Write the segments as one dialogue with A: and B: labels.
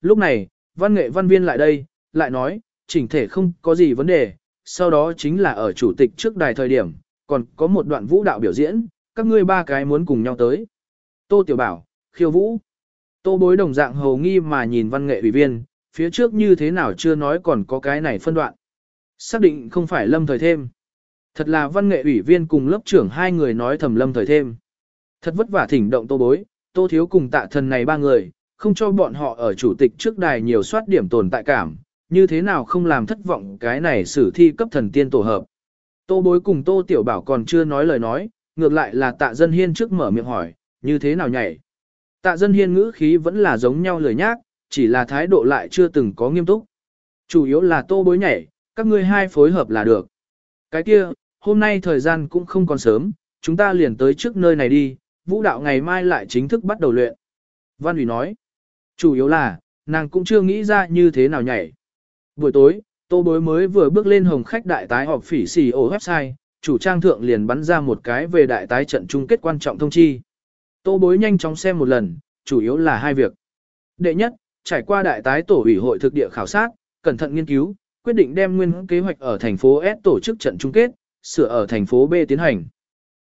A: Lúc này, văn nghệ văn viên lại đây, lại nói, chỉnh thể không có gì vấn đề, sau đó chính là ở chủ tịch trước đài thời điểm, còn có một đoạn vũ đạo biểu diễn, các ngươi ba cái muốn cùng nhau tới. Tô Tiểu Bảo, khiêu vũ. Tô bối đồng dạng hầu nghi mà nhìn văn nghệ ủy viên, phía trước như thế nào chưa nói còn có cái này phân đoạn. Xác định không phải lâm thời thêm. Thật là văn nghệ ủy viên cùng lớp trưởng hai người nói thầm lâm thời thêm. Thật vất vả thỉnh động tô bối, tô thiếu cùng tạ thần này ba người, không cho bọn họ ở chủ tịch trước đài nhiều soát điểm tồn tại cảm, như thế nào không làm thất vọng cái này sử thi cấp thần tiên tổ hợp. Tô bối cùng tô tiểu bảo còn chưa nói lời nói, ngược lại là tạ dân hiên trước mở miệng hỏi, như thế nào nhảy. Tạ dân hiên ngữ khí vẫn là giống nhau lời nhác, chỉ là thái độ lại chưa từng có nghiêm túc. Chủ yếu là tô bối nhảy, các ngươi hai phối hợp là được. Cái kia, hôm nay thời gian cũng không còn sớm, chúng ta liền tới trước nơi này đi, vũ đạo ngày mai lại chính thức bắt đầu luyện. Văn ủy nói, chủ yếu là, nàng cũng chưa nghĩ ra như thế nào nhảy. Buổi tối, tô bối mới vừa bước lên hồng khách đại tái họp phỉ xì ổ website, chủ trang thượng liền bắn ra một cái về đại tái trận chung kết quan trọng thông chi. Tô bối nhanh chóng xem một lần, chủ yếu là hai việc. Đệ nhất, trải qua đại tái tổ ủy hội thực địa khảo sát, cẩn thận nghiên cứu, quyết định đem nguyên kế hoạch ở thành phố S tổ chức trận chung kết, sửa ở thành phố B tiến hành.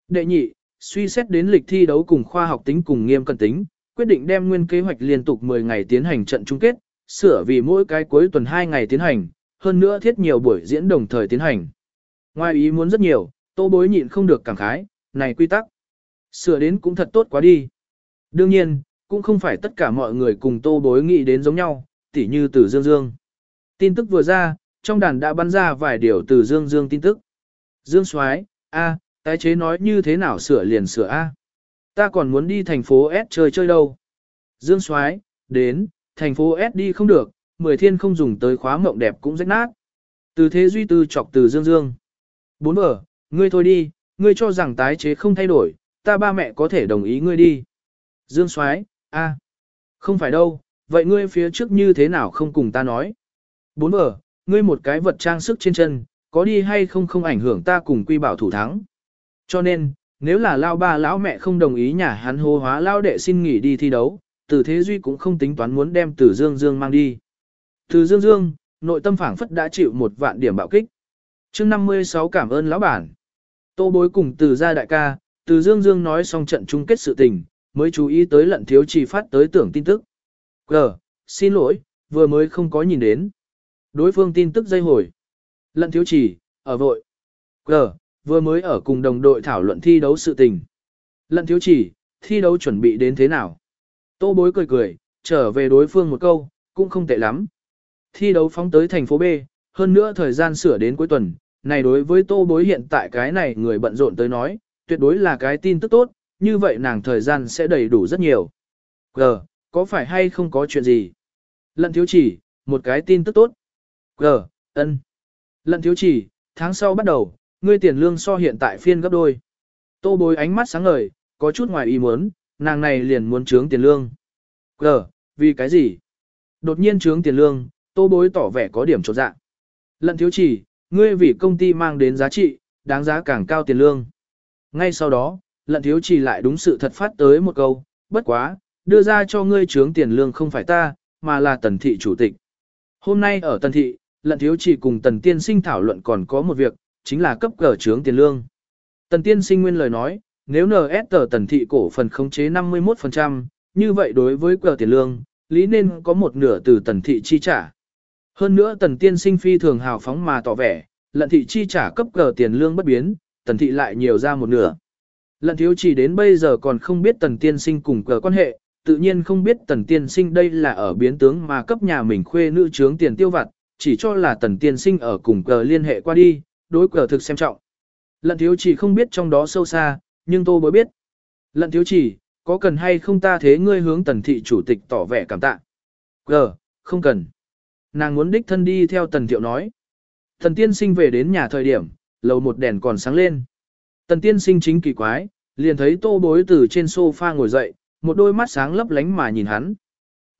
A: Đệ nhị, suy xét đến lịch thi đấu cùng khoa học tính cùng nghiêm cẩn tính, quyết định đem nguyên kế hoạch liên tục 10 ngày tiến hành trận chung kết, sửa vì mỗi cái cuối tuần 2 ngày tiến hành, hơn nữa thiết nhiều buổi diễn đồng thời tiến hành. Ngoài ý muốn rất nhiều, tô bối nhịn không được cảm khái, này quy tắc. Sửa đến cũng thật tốt quá đi. Đương nhiên, cũng không phải tất cả mọi người cùng tô bối nghĩ đến giống nhau, tỉ như từ Dương Dương. Tin tức vừa ra, trong đàn đã bắn ra vài điều từ Dương Dương tin tức. Dương Soái, a, tái chế nói như thế nào sửa liền sửa a. Ta còn muốn đi thành phố S chơi chơi đâu. Dương Soái, đến, thành phố S đi không được, mười thiên không dùng tới khóa mộng đẹp cũng rách nát. Từ thế duy tư chọc từ Dương Dương. Bốn Vở, ngươi thôi đi, ngươi cho rằng tái chế không thay đổi, ta ba mẹ có thể đồng ý ngươi đi. Dương Soái, a, không phải đâu, vậy ngươi phía trước như thế nào không cùng ta nói. Bốn Vở, ngươi một cái vật trang sức trên chân, có đi hay không không ảnh hưởng ta cùng quy bảo thủ thắng. Cho nên, nếu là lao ba lão mẹ không đồng ý nhà hắn hô hóa lao đệ xin nghỉ đi thi đấu, từ thế duy cũng không tính toán muốn đem từ dương dương mang đi. Từ dương dương, nội tâm phảng phất đã chịu một vạn điểm bạo kích. chương 56 cảm ơn lão bản. Tô bối cùng từ gia đại ca, từ dương dương nói xong trận chung kết sự tình, mới chú ý tới lận thiếu trì phát tới tưởng tin tức. Gờ, xin lỗi, vừa mới không có nhìn đến. Đối phương tin tức dây hồi. Lận thiếu trì, ở vội. Gờ, vừa mới ở cùng đồng đội thảo luận thi đấu sự tình. Lận thiếu chỉ thi đấu chuẩn bị đến thế nào? Tô bối cười cười, trở về đối phương một câu, cũng không tệ lắm. Thi đấu phóng tới thành phố B, hơn nữa thời gian sửa đến cuối tuần, này đối với tô bối hiện tại cái này người bận rộn tới nói, tuyệt đối là cái tin tức tốt, như vậy nàng thời gian sẽ đầy đủ rất nhiều. G, có phải hay không có chuyện gì? Lận thiếu chỉ, một cái tin tức tốt. G, ân. Lận thiếu chỉ, tháng sau bắt đầu, ngươi tiền lương so hiện tại phiên gấp đôi. Tô bối ánh mắt sáng ngời, có chút ngoài ý muốn, nàng này liền muốn trướng tiền lương. gờ vì cái gì? Đột nhiên trướng tiền lương, tô bối tỏ vẻ có điểm trột dạ. Lận thiếu chỉ, ngươi vì công ty mang đến giá trị, đáng giá càng cao tiền lương. Ngay sau đó, lận thiếu chỉ lại đúng sự thật phát tới một câu, bất quá, đưa ra cho ngươi trướng tiền lương không phải ta, mà là tần thị chủ tịch. Hôm nay ở tần thị, lận thiếu chỉ cùng tần tiên sinh thảo luận còn có một việc, chính là cấp cờ trướng tiền lương. Tần tiên sinh nguyên lời nói, nếu NS tờ tần thị cổ phần khống chế 51%, như vậy đối với cờ tiền lương, lý nên có một nửa từ tần thị chi trả. Hơn nữa tần tiên sinh phi thường hào phóng mà tỏ vẻ, lận thị chi trả cấp cờ tiền lương bất biến, tần thị lại nhiều ra một nửa. Lận thiếu chỉ đến bây giờ còn không biết tần tiên sinh cùng cờ quan hệ, tự nhiên không biết tần tiên sinh đây là ở biến tướng mà cấp nhà mình khuê nữ trướng tiền tiêu vặt, chỉ cho là tần tiên sinh ở cùng cờ liên hệ qua đi, đối cờ thực xem trọng. Lận thiếu chỉ không biết trong đó sâu xa, nhưng tô mới biết. Lận thiếu chỉ, có cần hay không ta thế ngươi hướng tần thị chủ tịch tỏ vẻ cảm tạ. Cờ, không cần. Nàng muốn đích thân đi theo tần thiệu nói. Tần tiên sinh về đến nhà thời điểm, lầu một đèn còn sáng lên. Tần tiên sinh chính kỳ quái, liền thấy tô bối từ trên sofa ngồi dậy, một đôi mắt sáng lấp lánh mà nhìn hắn.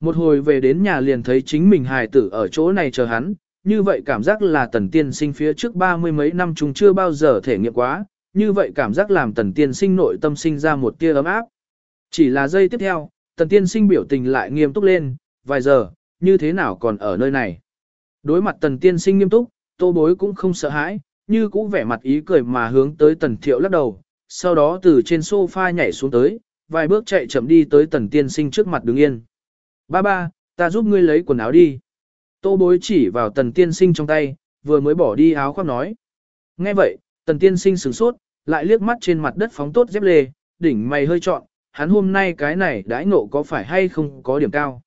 A: Một hồi về đến nhà liền thấy chính mình hài tử ở chỗ này chờ hắn, như vậy cảm giác là tần tiên sinh phía trước ba mươi mấy năm chúng chưa bao giờ thể nghiệm quá, như vậy cảm giác làm tần tiên sinh nội tâm sinh ra một tia ấm áp. Chỉ là giây tiếp theo, tần tiên sinh biểu tình lại nghiêm túc lên, vài giờ, như thế nào còn ở nơi này. Đối mặt tần tiên sinh nghiêm túc, tô bối cũng không sợ hãi, như cũ vẻ mặt ý cười mà hướng tới tần thiệu lắc đầu, sau đó từ trên sofa nhảy xuống tới, vài bước chạy chậm đi tới tần tiên sinh trước mặt đứng yên. Ba ba, ta giúp ngươi lấy quần áo đi. Tô bối chỉ vào tần tiên sinh trong tay, vừa mới bỏ đi áo khoác nói. Nghe vậy, tần tiên sinh sửng sốt, lại liếc mắt trên mặt đất phóng tốt dép lê, đỉnh mày hơi trọn, hắn hôm nay cái này đãi ngộ có phải hay không có điểm cao.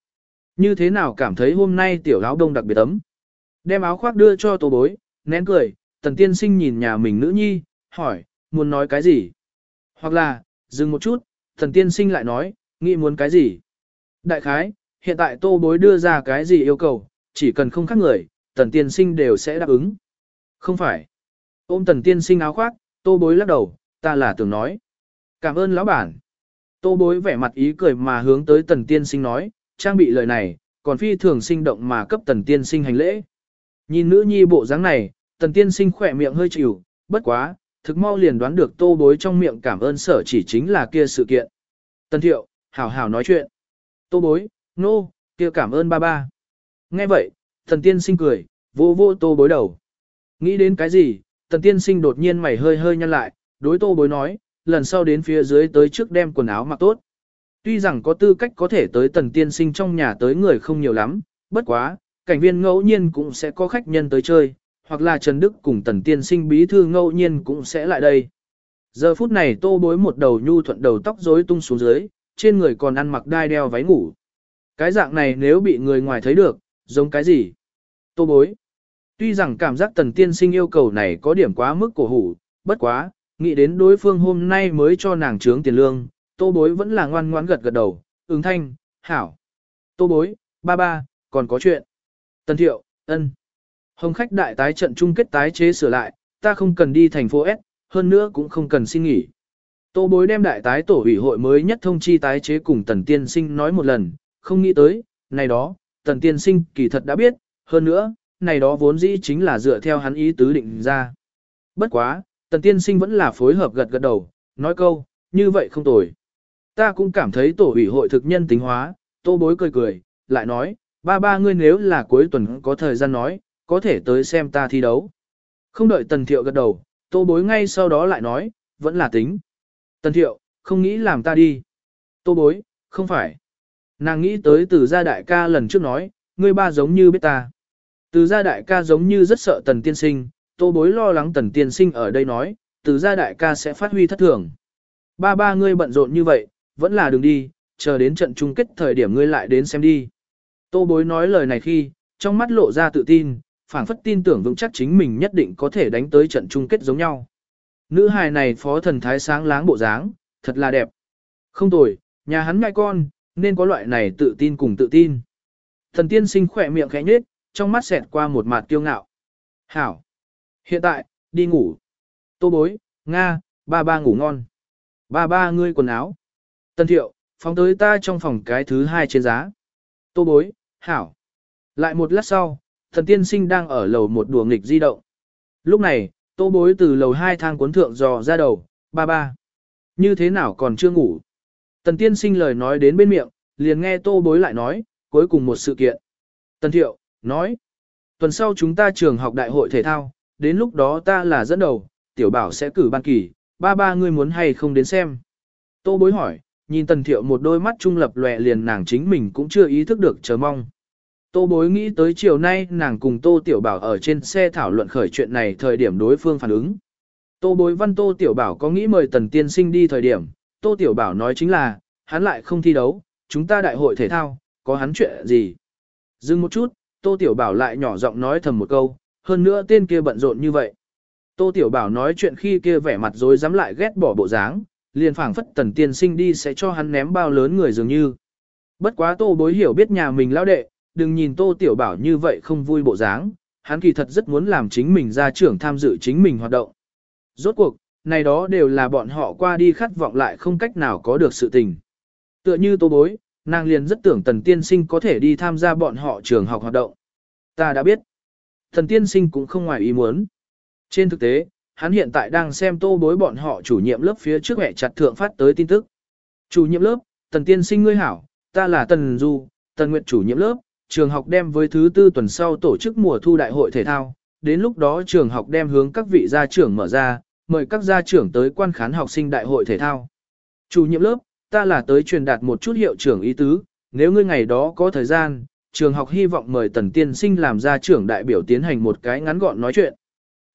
A: Như thế nào cảm thấy hôm nay tiểu áo đông đặc biệt ấm. Đem áo khoác đưa cho tô bối, nén cười, tần tiên sinh nhìn nhà mình nữ nhi, hỏi, muốn nói cái gì? Hoặc là, dừng một chút, tần tiên sinh lại nói, nghĩ muốn cái gì? Đại khái, hiện tại tô bối đưa ra cái gì yêu cầu, chỉ cần không khác người, tần tiên sinh đều sẽ đáp ứng. Không phải. Ôm tần tiên sinh áo khoác, tô bối lắc đầu, ta là tưởng nói. Cảm ơn lão bản. Tô bối vẻ mặt ý cười mà hướng tới tần tiên sinh nói, trang bị lời này, còn phi thường sinh động mà cấp tần tiên sinh hành lễ. Nhìn nữ nhi bộ dáng này, tần tiên sinh khỏe miệng hơi chịu, bất quá, thực mau liền đoán được tô bối trong miệng cảm ơn sở chỉ chính là kia sự kiện. Tần thiệu, hảo hảo nói chuyện. Tô bối, nô, no, kia cảm ơn ba ba. Nghe vậy, thần tiên sinh cười, vô vô tô bối đầu. Nghĩ đến cái gì, thần tiên sinh đột nhiên mày hơi hơi nhăn lại, đối tô bối nói, lần sau đến phía dưới tới trước đem quần áo mặc tốt. Tuy rằng có tư cách có thể tới tần tiên sinh trong nhà tới người không nhiều lắm, bất quá, cảnh viên ngẫu nhiên cũng sẽ có khách nhân tới chơi, hoặc là Trần Đức cùng tần tiên sinh bí thư ngẫu nhiên cũng sẽ lại đây. Giờ phút này tô bối một đầu nhu thuận đầu tóc rối tung xuống dưới, trên người còn ăn mặc đai đeo váy ngủ. Cái dạng này nếu bị người ngoài thấy được, giống cái gì? Tô bối. Tuy rằng cảm giác tần tiên sinh yêu cầu này có điểm quá mức cổ hủ, bất quá, nghĩ đến đối phương hôm nay mới cho nàng trướng tiền lương, tô bối vẫn là ngoan ngoãn gật gật đầu, ứng thanh, hảo. Tô bối, ba ba, còn có chuyện. Tần thiệu, ân. Hồng khách đại tái trận chung kết tái chế sửa lại, ta không cần đi thành phố S, hơn nữa cũng không cần xin nghỉ. Tô bối đem đại tái tổ ủy hội mới nhất thông chi tái chế cùng tần tiên sinh nói một lần, không nghĩ tới, này đó, tần tiên sinh kỳ thật đã biết, hơn nữa, này đó vốn dĩ chính là dựa theo hắn ý tứ định ra. Bất quá, tần tiên sinh vẫn là phối hợp gật gật đầu, nói câu, như vậy không tồi. Ta cũng cảm thấy tổ ủy hội thực nhân tính hóa, tô bối cười cười, lại nói, ba ba ngươi nếu là cuối tuần có thời gian nói, có thể tới xem ta thi đấu. Không đợi tần thiệu gật đầu, tô bối ngay sau đó lại nói, vẫn là tính. Tần thiệu, không nghĩ làm ta đi. Tô bối, không phải. Nàng nghĩ tới từ gia đại ca lần trước nói, ngươi ba giống như biết ta. Từ gia đại ca giống như rất sợ tần tiên sinh, tô bối lo lắng tần tiên sinh ở đây nói, từ gia đại ca sẽ phát huy thất thường. Ba ba ngươi bận rộn như vậy, vẫn là đừng đi, chờ đến trận chung kết thời điểm ngươi lại đến xem đi. Tô bối nói lời này khi, trong mắt lộ ra tự tin, phảng phất tin tưởng vững chắc chính mình nhất định có thể đánh tới trận chung kết giống nhau. Nữ hài này phó thần thái sáng láng bộ dáng, thật là đẹp. Không tồi, nhà hắn ngai con, nên có loại này tự tin cùng tự tin. Thần tiên sinh khỏe miệng khẽ nhếch, trong mắt xẹt qua một mặt kiêu ngạo. Hảo. Hiện tại, đi ngủ. Tô bối, Nga, ba ba ngủ ngon. Ba ba ngươi quần áo. Tân thiệu, phóng tới ta trong phòng cái thứ hai trên giá. Tô bối, hảo. Lại một lát sau, thần tiên sinh đang ở lầu một đùa nghịch di động. Lúc này, tô bối từ lầu hai thang cuốn thượng dò ra đầu, ba ba. Như thế nào còn chưa ngủ? Tần tiên sinh lời nói đến bên miệng, liền nghe tô bối lại nói, cuối cùng một sự kiện. Tần thiệu, nói. Tuần sau chúng ta trường học đại hội thể thao, đến lúc đó ta là dẫn đầu, tiểu bảo sẽ cử ban kỳ, ba ba ngươi muốn hay không đến xem. Tô bối hỏi, nhìn tần thiệu một đôi mắt trung lập lòe liền nàng chính mình cũng chưa ý thức được chờ mong. Tô bối nghĩ tới chiều nay nàng cùng Tô Tiểu Bảo ở trên xe thảo luận khởi chuyện này thời điểm đối phương phản ứng. Tô bối văn Tô Tiểu Bảo có nghĩ mời Tần Tiên Sinh đi thời điểm, Tô Tiểu Bảo nói chính là, hắn lại không thi đấu, chúng ta đại hội thể thao, có hắn chuyện gì. Dừng một chút, Tô Tiểu Bảo lại nhỏ giọng nói thầm một câu, hơn nữa tên kia bận rộn như vậy. Tô Tiểu Bảo nói chuyện khi kia vẻ mặt rồi dám lại ghét bỏ bộ dáng, liền phảng phất Tần Tiên Sinh đi sẽ cho hắn ném bao lớn người dường như. Bất quá Tô bối hiểu biết nhà mình lão đệ, đừng nhìn Tô Tiểu Bảo như vậy không vui bộ dáng, hắn kỳ thật rất muốn làm chính mình ra trưởng tham dự chính mình hoạt động. Rốt cuộc, này đó đều là bọn họ qua đi khát vọng lại không cách nào có được sự tình. Tựa như Tô Bối, nàng liền rất tưởng Tần Tiên Sinh có thể đi tham gia bọn họ trường học hoạt động. Ta đã biết, Tần Tiên Sinh cũng không ngoài ý muốn. Trên thực tế, hắn hiện tại đang xem Tô Bối bọn họ chủ nhiệm lớp phía trước hẹ chặt thượng phát tới tin tức. Chủ nhiệm lớp, Tần Tiên Sinh ngươi hảo, ta là Tần Du, Tần Nguyệt chủ nhiệm lớp, trường học đem với thứ tư tuần sau tổ chức mùa thu đại hội thể thao, đến lúc đó trường học đem hướng các vị gia trưởng mở ra, mời các gia trưởng tới quan khán học sinh đại hội thể thao. Chủ nhiệm lớp, ta là tới truyền đạt một chút hiệu trưởng ý tứ, nếu ngươi ngày đó có thời gian, trường học hy vọng mời tần tiên sinh làm gia trưởng đại biểu tiến hành một cái ngắn gọn nói chuyện.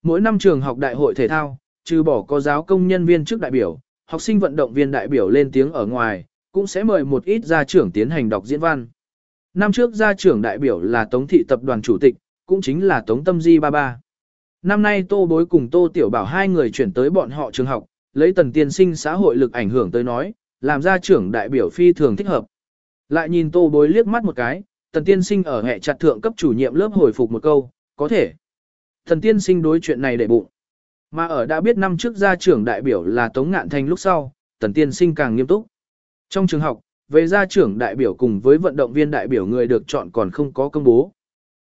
A: Mỗi năm trường học đại hội thể thao, trừ bỏ có giáo công nhân viên trước đại biểu, học sinh vận động viên đại biểu lên tiếng ở ngoài, cũng sẽ mời một ít gia trưởng tiến hành đọc diễn văn. Năm trước gia trưởng đại biểu là Tống thị tập đoàn chủ tịch, cũng chính là Tống Tâm Di Ba Ba. Năm nay Tô Bối cùng Tô Tiểu Bảo hai người chuyển tới bọn họ trường học, lấy tần tiên sinh xã hội lực ảnh hưởng tới nói, làm gia trưởng đại biểu phi thường thích hợp. Lại nhìn Tô Bối liếc mắt một cái, tần tiên sinh ở hệ chặt thượng cấp chủ nhiệm lớp hồi phục một câu, có thể. Thần tiên sinh đối chuyện này để bụng. Mà ở đã biết năm trước gia trưởng đại biểu là Tống Ngạn Thanh lúc sau, tần tiên sinh càng nghiêm túc. Trong trường học, về gia trưởng đại biểu cùng với vận động viên đại biểu người được chọn còn không có công bố.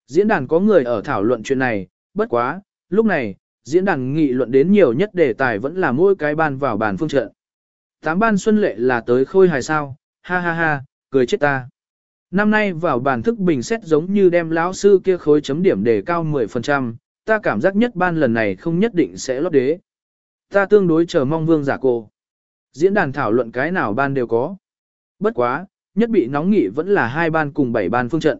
A: Diễn đàn có người ở thảo luận chuyện này, bất quá, lúc này, diễn đàn nghị luận đến nhiều nhất đề tài vẫn là mỗi cái ban vào bàn phương trận. Tám ban xuân lệ là tới khôi hài sao, ha ha ha, cười chết ta. Năm nay vào bàn thức bình xét giống như đem lão sư kia khối chấm điểm đề cao 10%, ta cảm giác nhất ban lần này không nhất định sẽ lót đế. Ta tương đối chờ mong vương giả cô. Diễn đàn thảo luận cái nào ban đều có. Bất quá, nhất bị nóng nghị vẫn là hai ban cùng bảy ban phương trận.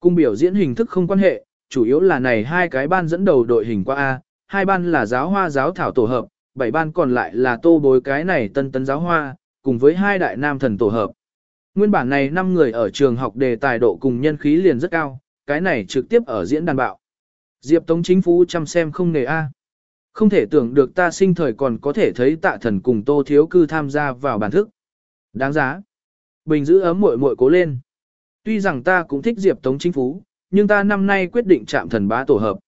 A: Cung biểu diễn hình thức không quan hệ, chủ yếu là này hai cái ban dẫn đầu đội hình qua A, hai ban là giáo hoa giáo thảo tổ hợp, bảy ban còn lại là tô bối cái này tân tấn giáo hoa, cùng với hai đại nam thần tổ hợp. Nguyên bản này 5 người ở trường học đề tài độ cùng nhân khí liền rất cao, cái này trực tiếp ở diễn đàn bạo. Diệp Tống chính phủ chăm xem không nề A. Không thể tưởng được ta sinh thời còn có thể thấy tạ thần cùng tô thiếu cư tham gia vào bản thức. Đáng giá. Bình giữ ấm muội muội cố lên. Tuy rằng ta cũng thích Diệp Tống chính phủ, nhưng ta năm nay quyết định chạm thần bá tổ hợp.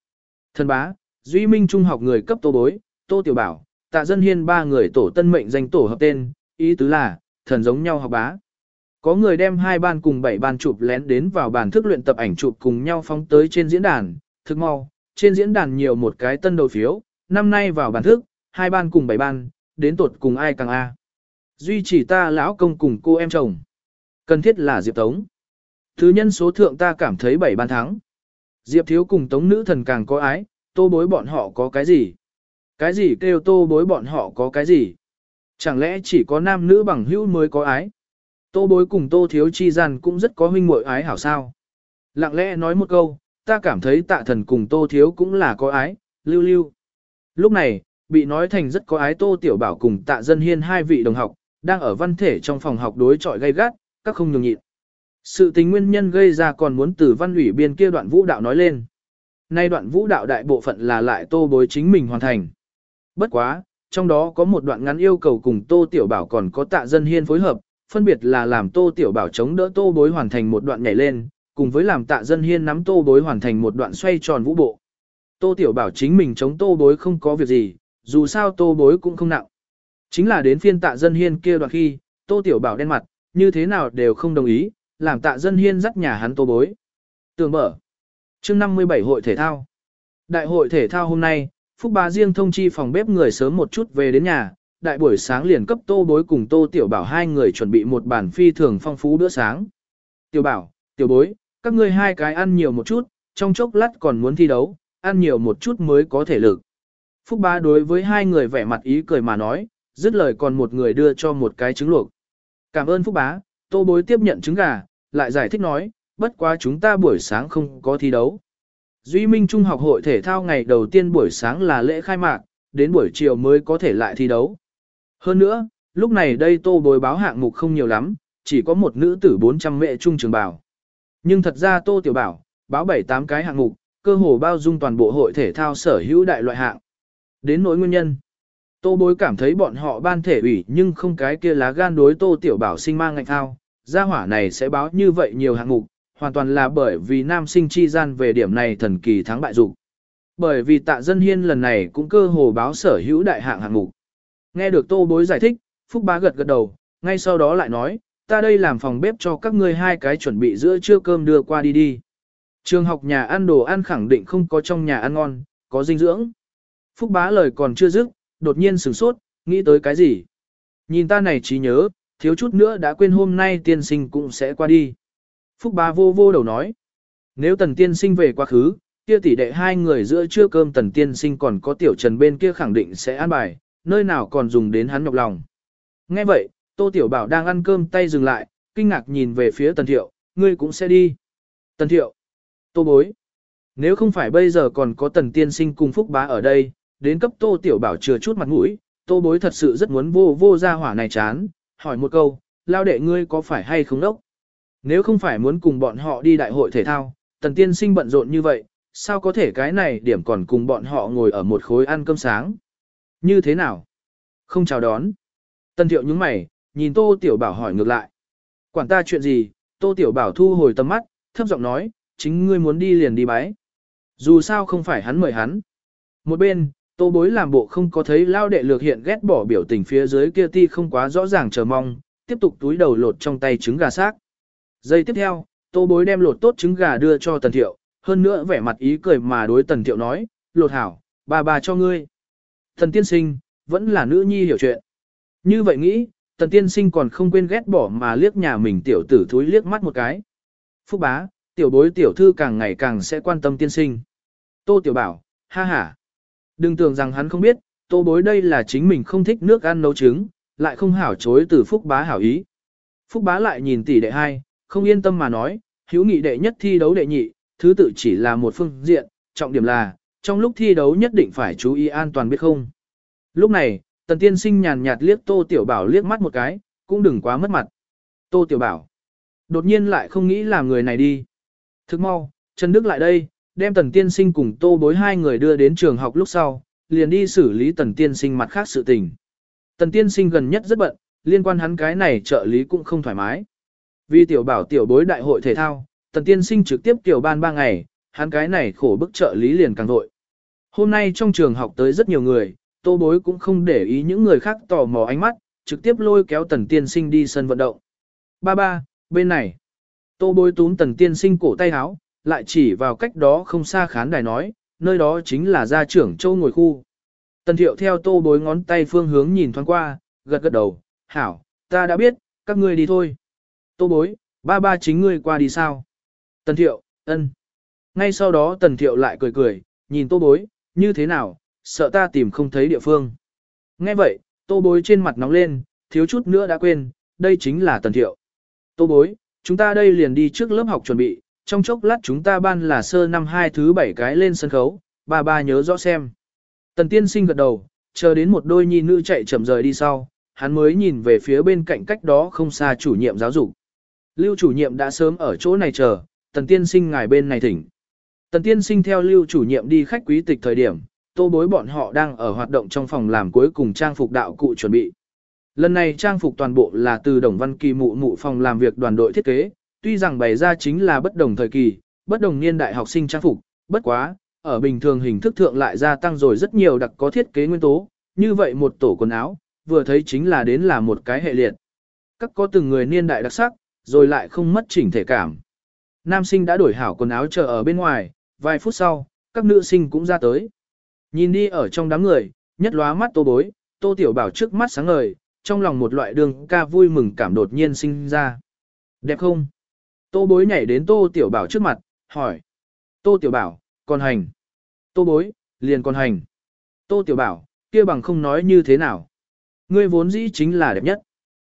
A: Thần bá, Duy Minh Trung học người cấp tô bối, tô tiểu bảo, tạ dân hiên ba người tổ tân mệnh danh tổ hợp tên, ý tứ là, thần giống nhau học bá. Có người đem hai ban cùng bảy ban chụp lén đến vào bàn thức luyện tập ảnh chụp cùng nhau phóng tới trên diễn đàn, thực mau, trên diễn đàn nhiều một cái tân đầu phiếu, năm nay vào bàn thức, hai ban cùng bảy ban, đến tột cùng ai càng A. Duy chỉ ta lão công cùng cô em chồng. Cần thiết là Diệp Tống. Thứ nhân số thượng ta cảm thấy bảy ban thắng. Diệp thiếu cùng Tống nữ thần càng có ái, tô bối bọn họ có cái gì? Cái gì kêu tô bối bọn họ có cái gì? Chẳng lẽ chỉ có nam nữ bằng hữu mới có ái? Tô bối cùng tô thiếu chi gian cũng rất có huynh muội ái hảo sao. Lặng lẽ nói một câu, ta cảm thấy tạ thần cùng tô thiếu cũng là có ái, lưu lưu. Lúc này, bị nói thành rất có ái tô tiểu bảo cùng tạ dân hiên hai vị đồng học, đang ở văn thể trong phòng học đối chọi gay gắt, các không nhường nhịn. Sự tình nguyên nhân gây ra còn muốn từ văn ủy biên kia đoạn vũ đạo nói lên. Nay đoạn vũ đạo đại bộ phận là lại tô bối chính mình hoàn thành. Bất quá, trong đó có một đoạn ngắn yêu cầu cùng tô tiểu bảo còn có tạ dân hiên phối hợp, phân biệt là làm tô tiểu bảo chống đỡ tô bối hoàn thành một đoạn nhảy lên, cùng với làm tạ dân hiên nắm tô bối hoàn thành một đoạn xoay tròn vũ bộ. Tô tiểu bảo chính mình chống tô bối không có việc gì, dù sao tô bối cũng không nặng. Chính là đến phiên tạ dân hiên kia đoạn khi, tô tiểu bảo đen mặt, như thế nào đều không đồng ý, làm tạ dân hiên dắt nhà hắn tô bối. Tường mở. chương 57 hội thể thao. Đại hội thể thao hôm nay, Phúc Bá riêng thông chi phòng bếp người sớm một chút về đến nhà, đại buổi sáng liền cấp tô bối cùng tô tiểu bảo hai người chuẩn bị một bản phi thường phong phú bữa sáng. Tiểu bảo, tiểu bối, các ngươi hai cái ăn nhiều một chút, trong chốc lát còn muốn thi đấu, ăn nhiều một chút mới có thể lực. Phúc Bá đối với hai người vẻ mặt ý cười mà nói, dứt lời còn một người đưa cho một cái trứng luộc. Cảm ơn Phúc Bá, tô bối tiếp nhận trứng gà, lại giải thích nói, bất quá chúng ta buổi sáng không có thi đấu. Duy Minh Trung học hội thể thao ngày đầu tiên buổi sáng là lễ khai mạc, đến buổi chiều mới có thể lại thi đấu. Hơn nữa, lúc này đây tô bối báo hạng mục không nhiều lắm, chỉ có một nữ tử 400 mẹ trung trường bảo. Nhưng thật ra tô tiểu bảo, báo 7-8 cái hạng mục, cơ hồ bao dung toàn bộ hội thể thao sở hữu đại loại hạng. Đến nỗi nguyên nhân, tô bối cảm thấy bọn họ ban thể ủy nhưng không cái kia lá gan đối tô tiểu bảo sinh mang ngạch thao, gia hỏa này sẽ báo như vậy nhiều hạng mục, hoàn toàn là bởi vì nam sinh chi gian về điểm này thần kỳ thắng bại dục. Bởi vì tạ dân hiên lần này cũng cơ hồ báo sở hữu đại hạng hạng mục. Nghe được tô bối giải thích, Phúc bá gật gật đầu, ngay sau đó lại nói, ta đây làm phòng bếp cho các ngươi hai cái chuẩn bị giữa trưa cơm đưa qua đi đi. Trường học nhà ăn đồ ăn khẳng định không có trong nhà ăn ngon, có dinh dưỡng. Phúc bá lời còn chưa dứt, đột nhiên sửng sốt, nghĩ tới cái gì. Nhìn ta này trí nhớ, thiếu chút nữa đã quên hôm nay tiên sinh cũng sẽ qua đi. Phúc bá vô vô đầu nói, Nếu tần tiên sinh về quá khứ, kia tỷ đệ hai người giữa trưa cơm tần tiên sinh còn có tiểu trần bên kia khẳng định sẽ ăn bài, nơi nào còn dùng đến hắn nhọc lòng. Nghe vậy, tô tiểu bảo đang ăn cơm tay dừng lại, kinh ngạc nhìn về phía tần thiệu, ngươi cũng sẽ đi. Tần thiệu, tô bối. Nếu không phải bây giờ còn có tần tiên sinh cùng phúc bá ở đây, đến cấp tô tiểu bảo chừa chút mặt mũi, tô bối thật sự rất muốn vô vô ra hỏa này chán, hỏi một câu, lao đệ ngươi có phải hay không đốc? Nếu không phải muốn cùng bọn họ đi đại hội thể thao, tần tiên sinh bận rộn như vậy, sao có thể cái này điểm còn cùng bọn họ ngồi ở một khối ăn cơm sáng? Như thế nào? Không chào đón. Tần thiệu những mày, nhìn tô tiểu bảo hỏi ngược lại. Quản ta chuyện gì? Tô tiểu bảo thu hồi tầm mắt, thấp giọng nói, chính ngươi muốn đi liền đi bái. Dù sao không phải hắn mời hắn. Một bên, tô bối làm bộ không có thấy lao đệ lược hiện ghét bỏ biểu tình phía dưới kia ti không quá rõ ràng chờ mong, tiếp tục túi đầu lột trong tay trứng gà xác. Giây tiếp theo, tô bối đem lột tốt trứng gà đưa cho tần thiệu, hơn nữa vẻ mặt ý cười mà đối tần thiệu nói, lột hảo, bà bà cho ngươi. Thần tiên sinh, vẫn là nữ nhi hiểu chuyện. Như vậy nghĩ, tần tiên sinh còn không quên ghét bỏ mà liếc nhà mình tiểu tử thúi liếc mắt một cái. Phúc bá, tiểu bối tiểu thư càng ngày càng sẽ quan tâm tiên sinh. Tô tiểu bảo, ha ha. Đừng tưởng rằng hắn không biết, tô bối đây là chính mình không thích nước ăn nấu trứng, lại không hảo chối từ phúc bá hảo ý. Phúc bá lại nhìn tỷ đệ hai, không yên tâm mà nói, hữu nghị đệ nhất thi đấu đệ nhị, thứ tự chỉ là một phương diện, trọng điểm là, trong lúc thi đấu nhất định phải chú ý an toàn biết không. Lúc này, tần tiên sinh nhàn nhạt liếc tô tiểu bảo liếc mắt một cái, cũng đừng quá mất mặt. Tô tiểu bảo, đột nhiên lại không nghĩ làm người này đi. Thức mau, Trần Đức lại đây, đem tần tiên sinh cùng tô bối hai người đưa đến trường học lúc sau, liền đi xử lý tần tiên sinh mặt khác sự tình. Tần tiên sinh gần nhất rất bận, liên quan hắn cái này trợ lý cũng không thoải mái. Vì tiểu bảo tiểu bối đại hội thể thao, tần tiên sinh trực tiếp tiểu ban ba ngày, hắn cái này khổ bức trợ lý liền càng vội. Hôm nay trong trường học tới rất nhiều người, tô bối cũng không để ý những người khác tò mò ánh mắt, trực tiếp lôi kéo tần tiên sinh đi sân vận động. Ba ba, bên này. Tô bối túm tần tiên sinh cổ tay áo, lại chỉ vào cách đó không xa khán đài nói, nơi đó chính là gia trưởng châu ngồi khu. Tần thiệu theo tô bối ngón tay phương hướng nhìn thoáng qua, gật gật đầu, hảo, ta đã biết, các ngươi đi thôi. Tô bối, ba ba chính ngươi qua đi sao? Tần thiệu, ân. Ngay sau đó tần thiệu lại cười cười, nhìn tô bối, như thế nào, sợ ta tìm không thấy địa phương. Nghe vậy, tô bối trên mặt nóng lên, thiếu chút nữa đã quên, đây chính là tần thiệu. Tô bối, chúng ta đây liền đi trước lớp học chuẩn bị, trong chốc lát chúng ta ban là sơ năm hai thứ bảy cái lên sân khấu, ba ba nhớ rõ xem. Tần tiên sinh gật đầu, chờ đến một đôi nhi nữ chạy chậm rời đi sau, hắn mới nhìn về phía bên cạnh cách đó không xa chủ nhiệm giáo dục. Lưu chủ nhiệm đã sớm ở chỗ này chờ, tần tiên sinh ngài bên này thỉnh. Tần tiên sinh theo lưu chủ nhiệm đi khách quý tịch thời điểm, tô bối bọn họ đang ở hoạt động trong phòng làm cuối cùng trang phục đạo cụ chuẩn bị. Lần này trang phục toàn bộ là từ Đồng Văn Kỳ mụ mụ phòng làm việc đoàn đội thiết kế, tuy rằng bày ra chính là bất đồng thời kỳ, bất đồng niên đại học sinh trang phục, bất quá, ở bình thường hình thức thượng lại gia tăng rồi rất nhiều đặc có thiết kế nguyên tố, như vậy một tổ quần áo, vừa thấy chính là đến là một cái hệ liệt. Các có từng người niên đại đặc sắc, rồi lại không mất chỉnh thể cảm. Nam sinh đã đổi hảo quần áo chờ ở bên ngoài, vài phút sau, các nữ sinh cũng ra tới. Nhìn đi ở trong đám người, nhất lóa mắt tô bối, tô tiểu bảo trước mắt sáng ngời, trong lòng một loại đường ca vui mừng cảm đột nhiên sinh ra. Đẹp không? Tô bối nhảy đến tô tiểu bảo trước mặt, hỏi. Tô tiểu bảo, còn hành. Tô bối, liền còn hành. Tô tiểu bảo, kia bằng không nói như thế nào. Ngươi vốn dĩ chính là đẹp nhất.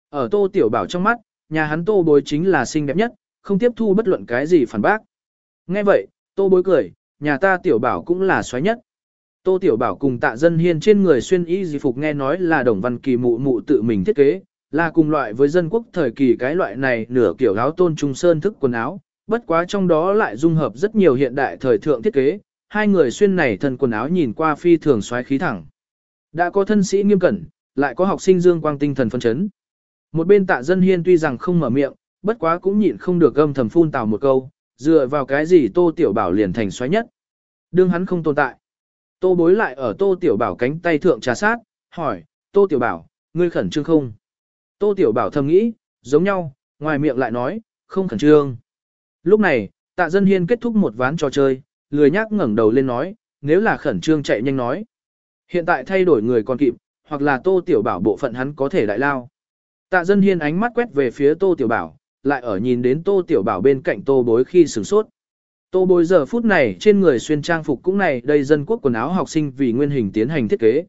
A: Ở tô tiểu bảo trong mắt, nhà hắn tô bối chính là xinh đẹp nhất, không tiếp thu bất luận cái gì phản bác. Nghe vậy, tô bối cười, nhà ta tiểu bảo cũng là xoáy nhất. Tô tiểu bảo cùng tạ dân hiên trên người xuyên y di phục nghe nói là đồng văn kỳ mụ mụ tự mình thiết kế, là cùng loại với dân quốc thời kỳ cái loại này nửa kiểu áo tôn trung sơn thức quần áo, bất quá trong đó lại dung hợp rất nhiều hiện đại thời thượng thiết kế, hai người xuyên này thân quần áo nhìn qua phi thường xoáy khí thẳng. Đã có thân sĩ nghiêm cẩn, lại có học sinh dương quang tinh thần phân chấn. Một bên tạ dân hiên tuy rằng không mở miệng, bất quá cũng nhịn không được gâm thầm phun tào một câu, dựa vào cái gì tô tiểu bảo liền thành xoáy nhất. Đương hắn không tồn tại. Tô bối lại ở tô tiểu bảo cánh tay thượng trà sát, hỏi, tô tiểu bảo, ngươi khẩn trương không? Tô tiểu bảo thầm nghĩ, giống nhau, ngoài miệng lại nói, không khẩn trương. Lúc này, tạ dân hiên kết thúc một ván trò chơi, lười nhác ngẩng đầu lên nói, nếu là khẩn trương chạy nhanh nói. Hiện tại thay đổi người còn kịp, hoặc là tô tiểu bảo bộ phận hắn có thể đại lao. Tạ dân hiên ánh mắt quét về phía tô tiểu bảo, lại ở nhìn đến tô tiểu bảo bên cạnh tô bối khi sửng sốt. Tô bối giờ phút này trên người xuyên trang phục cũng này đây dân quốc quần áo học sinh vì nguyên hình tiến hành thiết kế.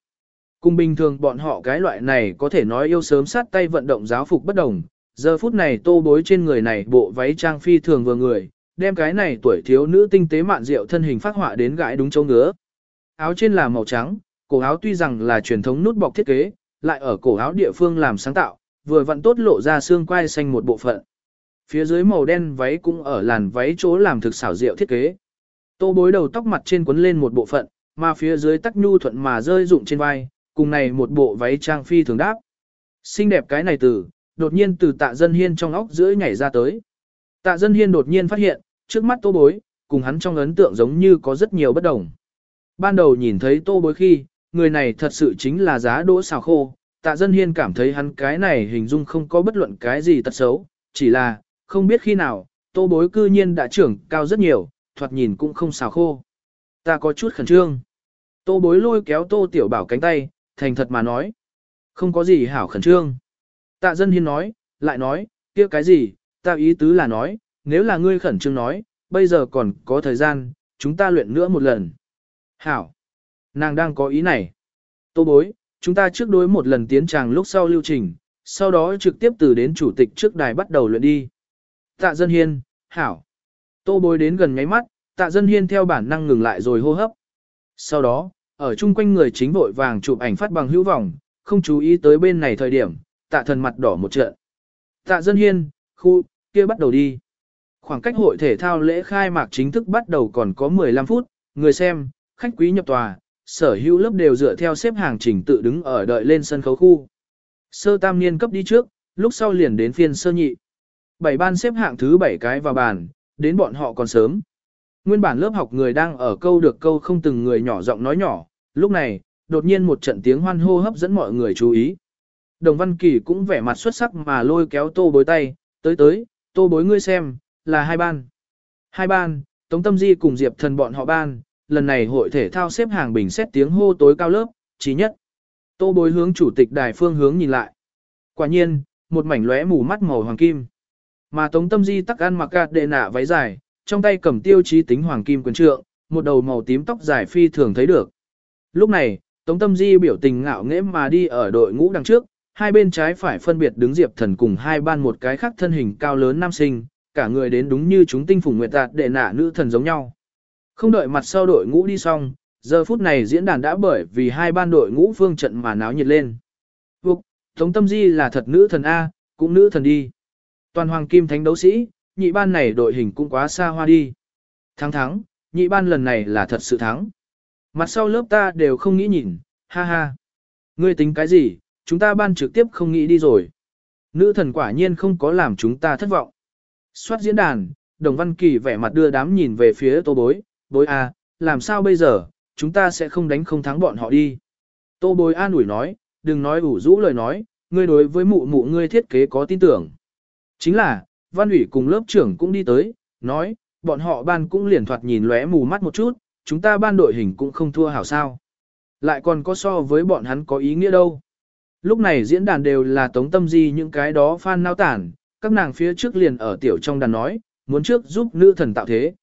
A: Cùng bình thường bọn họ cái loại này có thể nói yêu sớm sát tay vận động giáo phục bất đồng. Giờ phút này tô bối trên người này bộ váy trang phi thường vừa người, đem cái này tuổi thiếu nữ tinh tế mạn rượu thân hình phát họa đến gãi đúng châu ngứa. Áo trên là màu trắng, cổ áo tuy rằng là truyền thống nút bọc thiết kế, lại ở cổ áo địa phương làm sáng tạo, vừa vặn tốt lộ ra xương quai xanh một bộ phận. Phía dưới màu đen váy cũng ở làn váy chỗ làm thực xảo diệu thiết kế. Tô bối đầu tóc mặt trên quấn lên một bộ phận, mà phía dưới tắc nhu thuận mà rơi rụng trên vai, cùng này một bộ váy trang phi thường đáp. Xinh đẹp cái này từ, đột nhiên từ tạ dân hiên trong óc giữa nhảy ra tới. Tạ dân hiên đột nhiên phát hiện, trước mắt tô bối, cùng hắn trong ấn tượng giống như có rất nhiều bất đồng. Ban đầu nhìn thấy tô bối khi, người này thật sự chính là giá đỗ xào khô, tạ dân hiên cảm thấy hắn cái này hình dung không có bất luận cái gì tật xấu, chỉ là, không biết khi nào, tô bối cư nhiên đã trưởng cao rất nhiều, thoạt nhìn cũng không xào khô. Ta có chút khẩn trương. Tô bối lôi kéo tô tiểu bảo cánh tay, thành thật mà nói. Không có gì hảo khẩn trương. Tạ dân hiên nói, lại nói, kia cái gì, ta ý tứ là nói, nếu là ngươi khẩn trương nói, bây giờ còn có thời gian, chúng ta luyện nữa một lần. Hảo. Nàng đang có ý này. Tô bối, chúng ta trước đối một lần tiến tràng lúc sau lưu trình, sau đó trực tiếp từ đến chủ tịch trước đài bắt đầu luyện đi. Tạ dân hiên, hảo. Tô bối đến gần nháy mắt, tạ dân hiên theo bản năng ngừng lại rồi hô hấp. Sau đó, ở chung quanh người chính vội vàng chụp ảnh phát bằng hữu vọng, không chú ý tới bên này thời điểm, tạ thần mặt đỏ một trận. Tạ dân hiên, khu, kia bắt đầu đi. Khoảng cách hội thể thao lễ khai mạc chính thức bắt đầu còn có 15 phút, người xem, khách quý nhập tòa, sở hữu lớp đều dựa theo xếp hàng trình tự đứng ở đợi lên sân khấu khu. Sơ tam niên cấp đi trước, lúc sau liền đến phiên sơ nhị. Bảy ban xếp hạng thứ bảy cái vào bàn, đến bọn họ còn sớm. Nguyên bản lớp học người đang ở câu được câu không từng người nhỏ giọng nói nhỏ, lúc này, đột nhiên một trận tiếng hoan hô hấp dẫn mọi người chú ý. Đồng Văn Kỳ cũng vẻ mặt xuất sắc mà lôi kéo tô bối tay, tới tới, tô bối ngươi xem, là hai ban. Hai ban, Tống Tâm Di cùng Diệp Thần bọn họ ban, lần này hội thể thao xếp hàng bình xét tiếng hô tối cao lớp, chí nhất. Tô bối hướng chủ tịch đài phương hướng nhìn lại. Quả nhiên, một mảnh lóe mù mắt màu hoàng kim. Mà Tống Tâm Di tắc ăn mặc gạt đệ nạ váy dài, trong tay cầm tiêu chí tính hoàng kim quyền trượng, một đầu màu tím tóc dài phi thường thấy được. Lúc này, Tống Tâm Di biểu tình ngạo nghễ mà đi ở đội ngũ đằng trước, hai bên trái phải phân biệt đứng Diệp Thần cùng hai ban một cái khác thân hình cao lớn nam sinh, cả người đến đúng như chúng tinh phùng nguyệt tạt để nả nữ thần giống nhau. Không đợi mặt sau đội ngũ đi xong, giờ phút này diễn đàn đã bởi vì hai ban đội ngũ phương trận mà náo nhiệt lên. Vục, Tống Tâm Di là thật nữ thần A, cũng nữ thần đi. Toàn hoàng kim thánh đấu sĩ, nhị ban này đội hình cũng quá xa hoa đi. Thắng thắng, nhị ban lần này là thật sự thắng. Mặt sau lớp ta đều không nghĩ nhìn, ha ha. Ngươi tính cái gì, chúng ta ban trực tiếp không nghĩ đi rồi. Nữ thần quả nhiên không có làm chúng ta thất vọng. Xoát diễn đàn, Đồng Văn Kỳ vẻ mặt đưa đám nhìn về phía tô bối, bối a, à, làm sao bây giờ, chúng ta sẽ không đánh không thắng bọn họ đi. Tô bối an ủi nói, đừng nói ủ rũ lời nói, ngươi đối với mụ mụ ngươi thiết kế có tin tưởng. Chính là, văn ủy cùng lớp trưởng cũng đi tới, nói, bọn họ ban cũng liền thoạt nhìn lóe mù mắt một chút, chúng ta ban đội hình cũng không thua hảo sao. Lại còn có so với bọn hắn có ý nghĩa đâu. Lúc này diễn đàn đều là tống tâm di những cái đó fan nao tản, các nàng phía trước liền ở tiểu trong đàn nói, muốn trước giúp nữ thần tạo thế.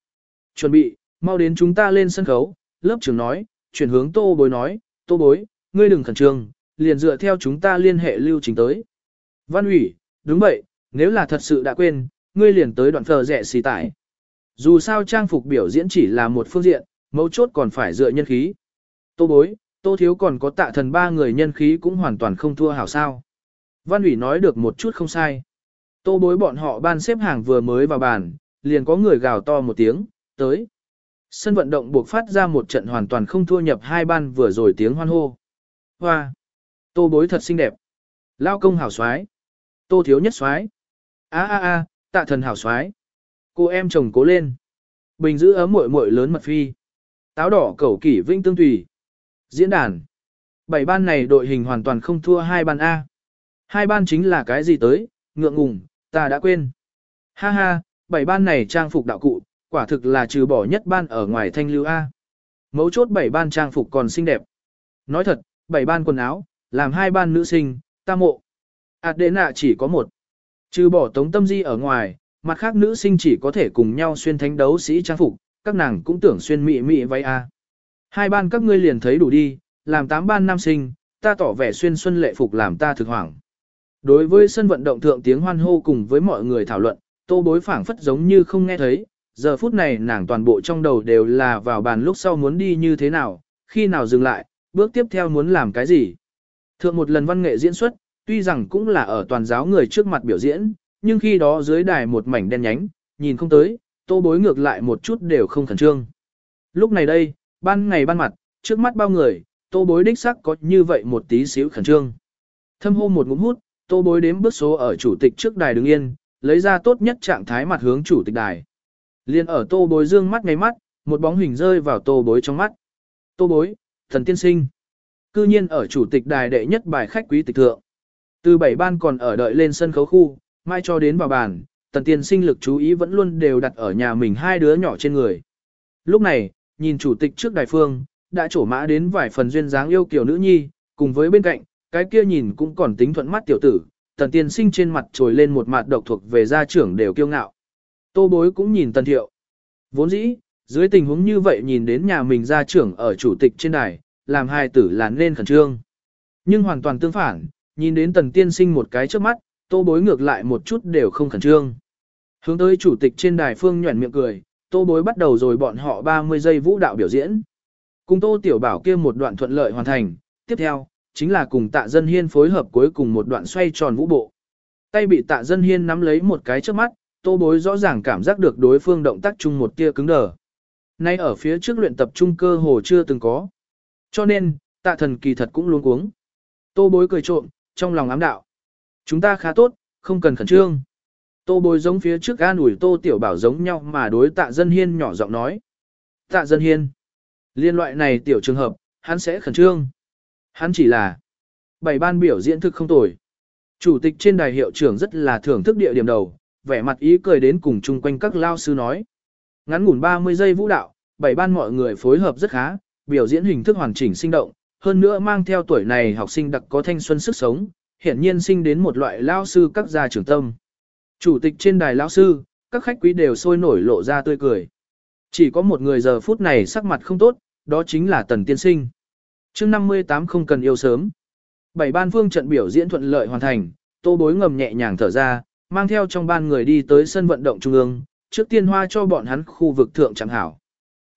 A: Chuẩn bị, mau đến chúng ta lên sân khấu, lớp trưởng nói, chuyển hướng tô bối nói, tô bối, ngươi đừng khẩn trương, liền dựa theo chúng ta liên hệ lưu trình tới. Văn ủy, đúng vậy, nếu là thật sự đã quên, ngươi liền tới đoạn phờ rẻ xì tải. Dù sao trang phục biểu diễn chỉ là một phương diện, mấu chốt còn phải dựa nhân khí. Tô bối, tô thiếu còn có tạ thần ba người nhân khí cũng hoàn toàn không thua hảo sao. Văn ủy nói được một chút không sai. Tô bối bọn họ ban xếp hàng vừa mới vào bàn, liền có người gào to một tiếng, tới. Sân vận động buộc phát ra một trận hoàn toàn không thua nhập hai ban vừa rồi tiếng hoan hô. Hoa! Tô bối thật xinh đẹp. Lao công hảo xoái. Tô thiếu nhất xoái. a a a tạ thần hảo xoái. Cô em chồng cố lên. Bình giữ ấm muội muội lớn mật phi. Táo đỏ cầu kỷ vinh tương tùy. Diễn đàn. Bảy ban này đội hình hoàn toàn không thua hai ban A. Hai ban chính là cái gì tới, ngượng ngùng, ta đã quên. Ha ha, bảy ban này trang phục đạo cụ, quả thực là trừ bỏ nhất ban ở ngoài thanh lưu A. Mấu chốt bảy ban trang phục còn xinh đẹp. Nói thật, bảy ban quần áo, làm hai ban nữ sinh, ta mộ. Ảt đệ nạ chỉ có một. Trừ bỏ tống tâm di ở ngoài, mặt khác nữ sinh chỉ có thể cùng nhau xuyên thánh đấu sĩ trang phục, các nàng cũng tưởng xuyên mị mị váy a. Hai ban các ngươi liền thấy đủ đi, làm tám ban nam sinh, ta tỏ vẻ xuyên xuân lệ phục làm ta thực hoảng. Đối với sân vận động thượng tiếng hoan hô cùng với mọi người thảo luận, tô bối phảng phất giống như không nghe thấy, giờ phút này nàng toàn bộ trong đầu đều là vào bàn lúc sau muốn đi như thế nào, khi nào dừng lại, bước tiếp theo muốn làm cái gì. Thượng một lần văn nghệ diễn xuất, tuy rằng cũng là ở toàn giáo người trước mặt biểu diễn, nhưng khi đó dưới đài một mảnh đen nhánh, nhìn không tới, tô bối ngược lại một chút đều không khẩn trương. Lúc này đây, ban ngày ban mặt, trước mắt bao người, tô bối đích sắc có như vậy một tí xíu khẩn trương. Thâm hô một ngụm hút, tô bối đếm bước số ở chủ tịch trước đài đứng yên, lấy ra tốt nhất trạng thái mặt hướng chủ tịch đài. Liên ở tô bối dương mắt ngay mắt, một bóng hình rơi vào tô bối trong mắt. Tô bối, thần tiên sinh. Cư nhiên ở chủ tịch đài đệ nhất bài khách quý tịch thượng. Từ bảy ban còn ở đợi lên sân khấu khu, mai cho đến vào bàn, tần tiên sinh lực chú ý vẫn luôn đều đặt ở nhà mình hai đứa nhỏ trên người. Lúc này, nhìn chủ tịch trước đài phương, đã trổ mã đến vài phần duyên dáng yêu kiểu nữ nhi, cùng với bên cạnh, cái kia nhìn cũng còn tính thuận mắt tiểu tử, tần tiên sinh trên mặt trồi lên một mặt độc thuộc về gia trưởng đều kiêu ngạo. Tô bối cũng nhìn tần thiệu. Vốn dĩ, dưới tình huống như vậy nhìn đến nhà mình gia trưởng ở chủ tịch trên đài, làm hai tử lán nên khẩn trương. Nhưng hoàn toàn tương phản, nhìn đến tần tiên sinh một cái trước mắt, tô bối ngược lại một chút đều không khẩn trương. Hướng tới chủ tịch trên đài phương nhuẩn miệng cười, tô bối bắt đầu rồi bọn họ 30 giây vũ đạo biểu diễn. Cùng tô tiểu bảo kia một đoạn thuận lợi hoàn thành, tiếp theo, chính là cùng tạ dân hiên phối hợp cuối cùng một đoạn xoay tròn vũ bộ. Tay bị tạ dân hiên nắm lấy một cái trước mắt, tô bối rõ ràng cảm giác được đối phương động tác chung một tia cứng đờ. Nay ở phía trước luyện tập trung cơ hồ chưa từng có. Cho nên, tạ thần kỳ thật cũng luôn cuống. Tô bối cười trộm, trong lòng ám đạo. Chúng ta khá tốt, không cần khẩn trương. Tô bối giống phía trước an ủi tô tiểu bảo giống nhau mà đối tạ dân hiên nhỏ giọng nói. Tạ dân hiên. Liên loại này tiểu trường hợp, hắn sẽ khẩn trương. Hắn chỉ là bảy ban biểu diễn thực không tồi. Chủ tịch trên đài hiệu trưởng rất là thưởng thức địa điểm đầu, vẻ mặt ý cười đến cùng chung quanh các lao sư nói. Ngắn ngủn 30 giây vũ đạo, bảy ban mọi người phối hợp rất khá, biểu diễn hình thức hoàn chỉnh sinh động, hơn nữa mang theo tuổi này học sinh đặc có thanh xuân sức sống, hiển nhiên sinh đến một loại lao sư các gia trưởng tâm. Chủ tịch trên đài lao sư, các khách quý đều sôi nổi lộ ra tươi cười. Chỉ có một người giờ phút này sắc mặt không tốt, đó chính là Tần Tiên Sinh. chương 58 không cần yêu sớm. Bảy ban phương trận biểu diễn thuận lợi hoàn thành, tô bối ngầm nhẹ nhàng thở ra, mang theo trong ban người đi tới sân vận động trung ương, trước tiên hoa cho bọn hắn khu vực thượng chẳng hảo.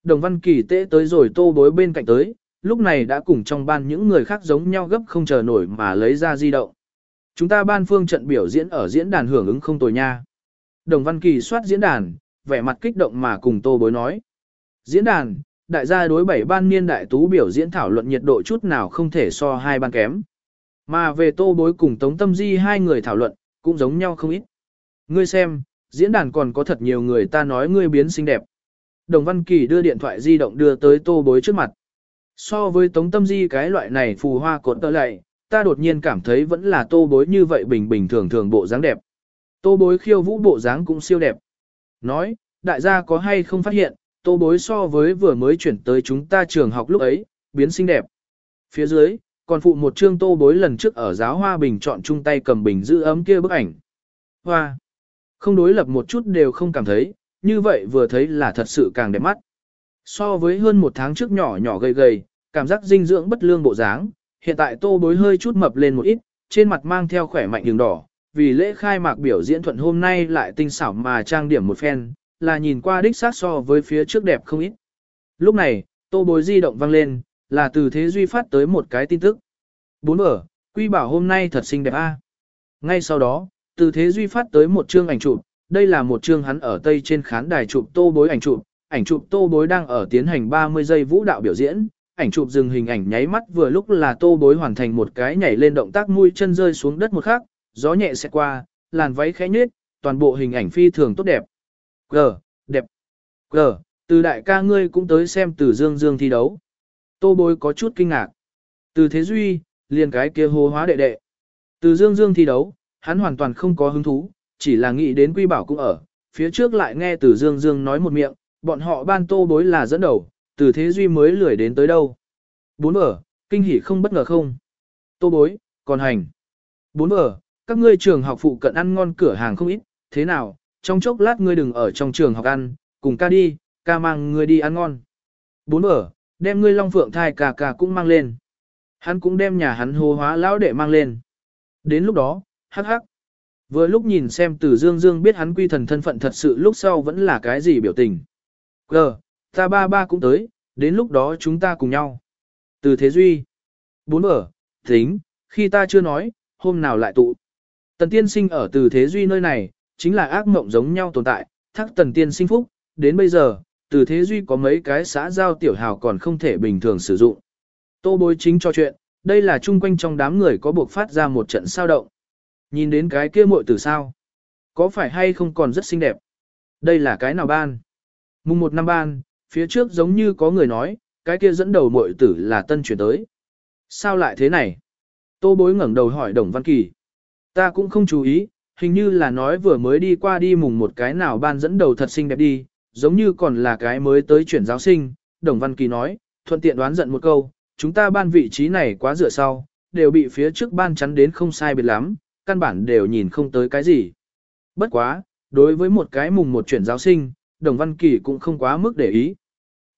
A: Đồng văn kỳ tế tới rồi tô bối bên cạnh tới, lúc này đã cùng trong ban những người khác giống nhau gấp không chờ nổi mà lấy ra di động. Chúng ta ban phương trận biểu diễn ở diễn đàn hưởng ứng không tồi nha. Đồng văn kỳ soát diễn đàn, vẻ mặt kích động mà cùng tô bối nói. Diễn đàn, đại gia đối bảy ban niên đại tú biểu diễn thảo luận nhiệt độ chút nào không thể so hai ban kém. Mà về tô bối cùng Tống Tâm Di hai người thảo luận, cũng giống nhau không ít. Ngươi xem, diễn đàn còn có thật nhiều người ta nói ngươi biến xinh đẹp. Đồng Văn Kỳ đưa điện thoại di động đưa tới tô bối trước mặt. So với Tống Tâm Di cái loại này phù hoa cột tơ lạy, ta đột nhiên cảm thấy vẫn là tô bối như vậy bình bình thường thường bộ dáng đẹp. Tô bối khiêu vũ bộ dáng cũng siêu đẹp. Nói, đại gia có hay không phát hiện, tô bối so với vừa mới chuyển tới chúng ta trường học lúc ấy, biến xinh đẹp. Phía dưới, còn phụ một chương tô bối lần trước ở giáo hoa bình chọn chung tay cầm bình giữ ấm kia bức ảnh. Hoa! Không đối lập một chút đều không cảm thấy, như vậy vừa thấy là thật sự càng đẹp mắt. So với hơn một tháng trước nhỏ nhỏ gầy gầy, cảm giác dinh dưỡng bất lương bộ dáng, hiện tại tô bối hơi chút mập lên một ít, trên mặt mang theo khỏe mạnh đường đỏ, vì lễ khai mạc biểu diễn thuận hôm nay lại tinh xảo mà trang điểm một phen, là nhìn qua đích sát so với phía trước đẹp không ít. Lúc này, tô bối di động vang lên, là từ thế duy phát tới một cái tin tức. Bốn mở, quy bảo hôm nay thật xinh đẹp a. Ngay sau đó, từ thế duy phát tới một chương ảnh chụp, đây là một chương hắn ở tây trên khán đài chụp tô bối ảnh chụp, ảnh chụp tô bối đang ở tiến hành 30 giây vũ đạo biểu diễn, ảnh chụp dừng hình ảnh nháy mắt vừa lúc là tô bối hoàn thành một cái nhảy lên động tác mũi chân rơi xuống đất một khắc, gió nhẹ sẽ qua, làn váy khẽ nhếch, toàn bộ hình ảnh phi thường tốt đẹp. G, đẹp. G, từ đại ca ngươi cũng tới xem từ dương dương thi đấu. Tô bối có chút kinh ngạc. Từ thế duy, liền cái kia hô hóa đệ đệ. Từ dương dương thi đấu, hắn hoàn toàn không có hứng thú, chỉ là nghĩ đến quy bảo cũng ở. Phía trước lại nghe từ dương dương nói một miệng, bọn họ ban tô bối là dẫn đầu, từ thế duy mới lười đến tới đâu. Bốn bờ kinh hỉ không bất ngờ không. Tô bối, còn hành. Bốn bờ các ngươi trường học phụ cận ăn ngon cửa hàng không ít, thế nào, trong chốc lát ngươi đừng ở trong trường học ăn, cùng ca đi, ca mang ngươi đi ăn ngon. Bốn bờ đem ngươi long phượng thai ca ca cũng mang lên. Hắn cũng đem nhà hắn hồ hóa lão đệ mang lên. Đến lúc đó, hắc hắc. Vừa lúc nhìn xem từ Dương Dương biết hắn quy thần thân phận thật sự lúc sau vẫn là cái gì biểu tình. Gờ, ta ba ba cũng tới, đến lúc đó chúng ta cùng nhau. Từ Thế Duy. Bốn ở, tính, khi ta chưa nói, hôm nào lại tụ. Tần tiên sinh ở từ Thế Duy nơi này, chính là ác mộng giống nhau tồn tại, thắc tần tiên sinh phúc, đến bây giờ, từ Thế Duy có mấy cái xã giao tiểu hào còn không thể bình thường sử dụng. Tô bối chính cho chuyện, đây là chung quanh trong đám người có buộc phát ra một trận sao động. Nhìn đến cái kia muội tử sao? Có phải hay không còn rất xinh đẹp? Đây là cái nào ban? Mùng một năm ban, phía trước giống như có người nói, cái kia dẫn đầu muội tử là tân chuyển tới. Sao lại thế này? Tô bối ngẩng đầu hỏi Đồng Văn Kỳ. Ta cũng không chú ý, hình như là nói vừa mới đi qua đi mùng một cái nào ban dẫn đầu thật xinh đẹp đi, giống như còn là cái mới tới chuyển giáo sinh. Đồng Văn Kỳ nói, thuận tiện đoán giận một câu, chúng ta ban vị trí này quá dựa sau, đều bị phía trước ban chắn đến không sai biệt lắm, căn bản đều nhìn không tới cái gì. Bất quá, đối với một cái mùng một chuyển giáo sinh, Đồng Văn Kỳ cũng không quá mức để ý.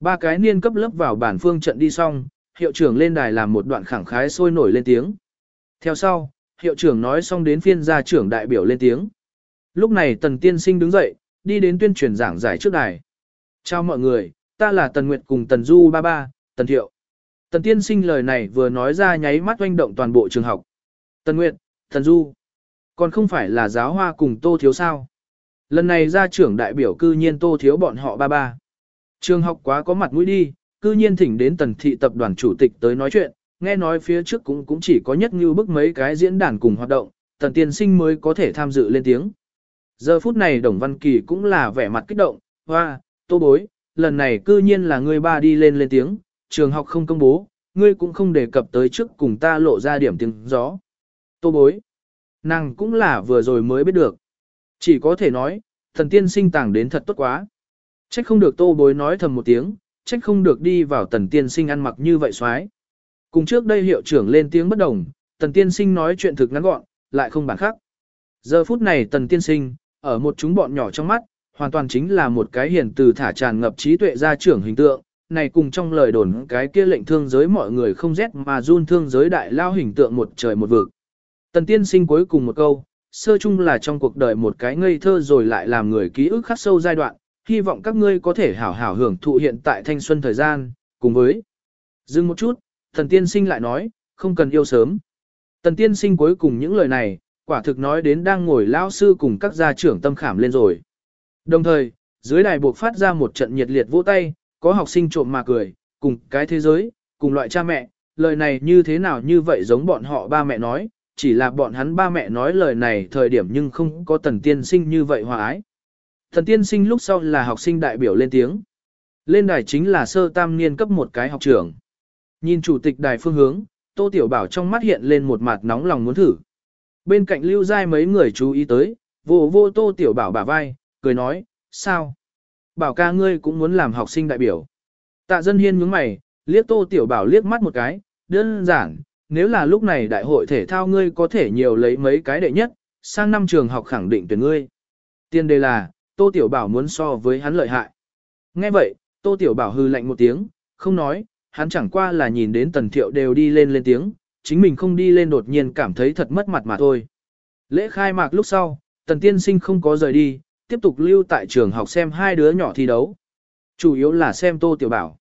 A: Ba cái niên cấp lớp vào bản phương trận đi xong, hiệu trưởng lên đài làm một đoạn khẳng khái sôi nổi lên tiếng. Theo sau, hiệu trưởng nói xong đến phiên gia trưởng đại biểu lên tiếng. Lúc này tần tiên sinh đứng dậy, đi đến tuyên truyền giảng giải trước đài. Chào mọi người, ta là Tần Nguyệt cùng Tần Du ba ba, Tần Thiệu. Tần tiên sinh lời này vừa nói ra nháy mắt oanh động toàn bộ trường học. Tần Nguyệt, Tần Du. Còn không phải là giáo hoa cùng Tô Thiếu sao. Lần này gia trưởng đại biểu cư nhiên Tô Thiếu bọn họ ba ba. Trường học quá có mặt mũi đi, cư nhiên thỉnh đến tần thị tập đoàn chủ tịch tới nói chuyện, nghe nói phía trước cũng cũng chỉ có nhất như bức mấy cái diễn đàn cùng hoạt động, tần tiên sinh mới có thể tham dự lên tiếng. Giờ phút này Đồng Văn Kỳ cũng là vẻ mặt kích động, hoa, tô bối, lần này cư nhiên là ngươi ba đi lên lên tiếng, trường học không công bố, ngươi cũng không đề cập tới trước cùng ta lộ ra điểm tiếng gió. Tô bối, nàng cũng là vừa rồi mới biết được. Chỉ có thể nói, thần tiên sinh tàng đến thật tốt quá. Trách không được tô bối nói thầm một tiếng, trách không được đi vào tần tiên sinh ăn mặc như vậy xoái. Cùng trước đây hiệu trưởng lên tiếng bất đồng, tần tiên sinh nói chuyện thực ngắn gọn, lại không bản khác. Giờ phút này tần tiên sinh, ở một chúng bọn nhỏ trong mắt, hoàn toàn chính là một cái hiền từ thả tràn ngập trí tuệ gia trưởng hình tượng, này cùng trong lời đồn cái kia lệnh thương giới mọi người không rét mà run thương giới đại lao hình tượng một trời một vực. Tần tiên sinh cuối cùng một câu, sơ chung là trong cuộc đời một cái ngây thơ rồi lại làm người ký ức khắc sâu giai đoạn, hy vọng các ngươi có thể hảo hảo hưởng thụ hiện tại thanh xuân thời gian, cùng với. Dừng một chút, thần tiên sinh lại nói, không cần yêu sớm. Tần tiên sinh cuối cùng những lời này, quả thực nói đến đang ngồi lao sư cùng các gia trưởng tâm khảm lên rồi. Đồng thời, dưới đài buộc phát ra một trận nhiệt liệt vỗ tay, có học sinh trộm mà cười, cùng cái thế giới, cùng loại cha mẹ, lời này như thế nào như vậy giống bọn họ ba mẹ nói, chỉ là bọn hắn ba mẹ nói lời này thời điểm nhưng không có tần tiên sinh như vậy hòa ái. Thần tiên sinh lúc sau là học sinh đại biểu lên tiếng. Lên đài chính là sơ tam niên cấp một cái học trưởng. Nhìn chủ tịch đài phương hướng, Tô Tiểu Bảo trong mắt hiện lên một mặt nóng lòng muốn thử. Bên cạnh lưu giai mấy người chú ý tới, vô vô Tô Tiểu Bảo bả vai, cười nói, sao? Bảo ca ngươi cũng muốn làm học sinh đại biểu. Tạ dân hiên nhướng mày, liếc Tô Tiểu Bảo liếc mắt một cái, đơn giản, nếu là lúc này đại hội thể thao ngươi có thể nhiều lấy mấy cái đệ nhất, sang năm trường học khẳng định tuyển ngươi. Tiên đề là, Tô Tiểu Bảo muốn so với hắn lợi hại. Nghe vậy, Tô Tiểu Bảo hư lạnh một tiếng, không nói, hắn chẳng qua là nhìn đến tần thiệu đều đi lên lên tiếng, chính mình không đi lên đột nhiên cảm thấy thật mất mặt mà thôi. Lễ khai mạc lúc sau, tần tiên sinh không có rời đi, tiếp tục lưu tại trường học xem hai đứa nhỏ thi đấu. Chủ yếu là xem Tô Tiểu Bảo.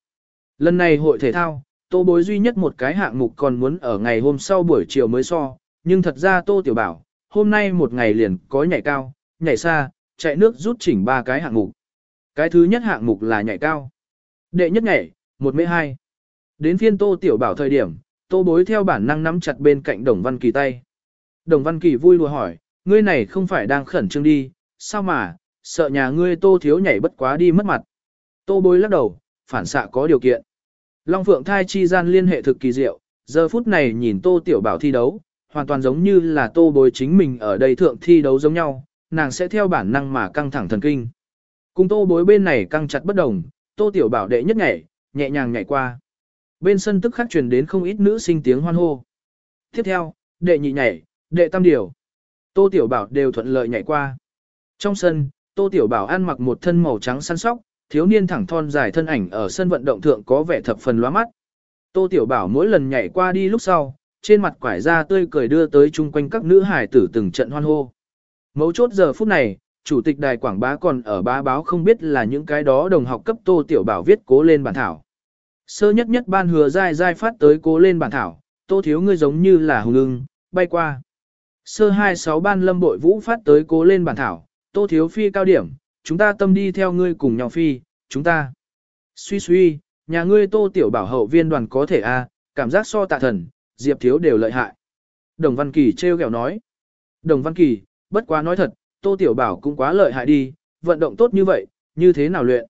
A: Lần này hội thể thao, Tô bối duy nhất một cái hạng mục còn muốn ở ngày hôm sau buổi chiều mới so, nhưng thật ra Tô Tiểu Bảo, hôm nay một ngày liền có nhảy cao, nhảy xa, chạy nước rút chỉnh ba cái hạng mục. Cái thứ nhất hạng mục là nhảy cao. Đệ nhất nhảy, một mễ hai. Đến phiên Tô Tiểu Bảo thời điểm, Tô Bối theo bản năng nắm chặt bên cạnh Đồng Văn Kỳ tay. Đồng Văn Kỳ vui lùa hỏi, ngươi này không phải đang khẩn trương đi, sao mà, sợ nhà ngươi Tô Thiếu nhảy bất quá đi mất mặt. Tô Bối lắc đầu, phản xạ có điều kiện. Long Phượng thai chi gian liên hệ thực kỳ diệu, giờ phút này nhìn Tô Tiểu Bảo thi đấu, hoàn toàn giống như là Tô Bối chính mình ở đây thượng thi đấu giống nhau, nàng sẽ theo bản năng mà căng thẳng thần kinh. Cùng tô bối bên này căng chặt bất đồng, tô tiểu bảo đệ nhất nhảy, nhẹ nhàng nhảy qua. Bên sân tức khắc truyền đến không ít nữ sinh tiếng hoan hô. Tiếp theo, đệ nhị nhảy, đệ tam điều. Tô tiểu bảo đều thuận lợi nhảy qua. Trong sân, tô tiểu bảo ăn mặc một thân màu trắng săn sóc, thiếu niên thẳng thon dài thân ảnh ở sân vận động thượng có vẻ thập phần lóa mắt. Tô Tiểu Bảo mỗi lần nhảy qua đi lúc sau, trên mặt quải ra tươi cười đưa tới chung quanh các nữ hải tử từng trận hoan hô. Mấu chốt giờ phút này, chủ tịch đài quảng bá còn ở bá báo không biết là những cái đó đồng học cấp Tô Tiểu Bảo viết cố lên bản thảo. Sơ nhất nhất ban hứa dai dai phát tới cố lên bản thảo, Tô thiếu ngươi giống như là hùng ưng, bay qua. Sơ 26 ban lâm bội vũ phát tới cố lên bản thảo, Tô thiếu phi cao điểm, chúng ta tâm đi theo ngươi cùng nhau phi, chúng ta. Suy suy, nhà ngươi Tô Tiểu Bảo hậu viên đoàn có thể a, cảm giác so tạ thần, Diệp thiếu đều lợi hại. Đồng Văn Kỳ treo ghẹo nói. Đồng Văn Kỳ, bất quá nói thật, Tô Tiểu Bảo cũng quá lợi hại đi, vận động tốt như vậy, như thế nào luyện.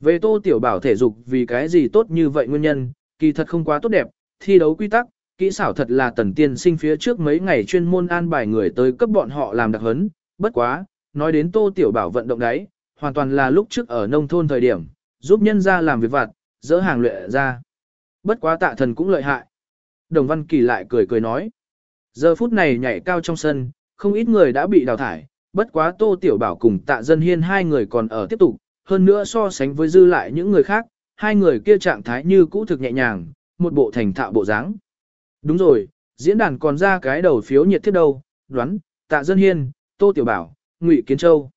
A: Về Tô Tiểu Bảo thể dục vì cái gì tốt như vậy nguyên nhân, kỳ thật không quá tốt đẹp, thi đấu quy tắc, kỹ xảo thật là tần tiên sinh phía trước mấy ngày chuyên môn an bài người tới cấp bọn họ làm đặc huấn, bất quá, nói đến Tô Tiểu Bảo vận động đấy, hoàn toàn là lúc trước ở nông thôn thời điểm, giúp nhân ra làm việc vặt, dỡ hàng luyện ra. Bất quá tạ thần cũng lợi hại. Đồng Văn Kỳ lại cười cười nói. Giờ phút này nhảy cao trong sân, không ít người đã bị đào thải, bất quá Tô Tiểu Bảo cùng tạ dân hiên hai người còn ở tiếp tục, hơn nữa so sánh với dư lại những người khác, hai người kia trạng thái như cũ thực nhẹ nhàng, một bộ thành thạo bộ dáng. Đúng rồi, diễn đàn còn ra cái đầu phiếu nhiệt thiết đâu, đoán, tạ dân hiên, Tô Tiểu Bảo, Ngụy Kiến Châu.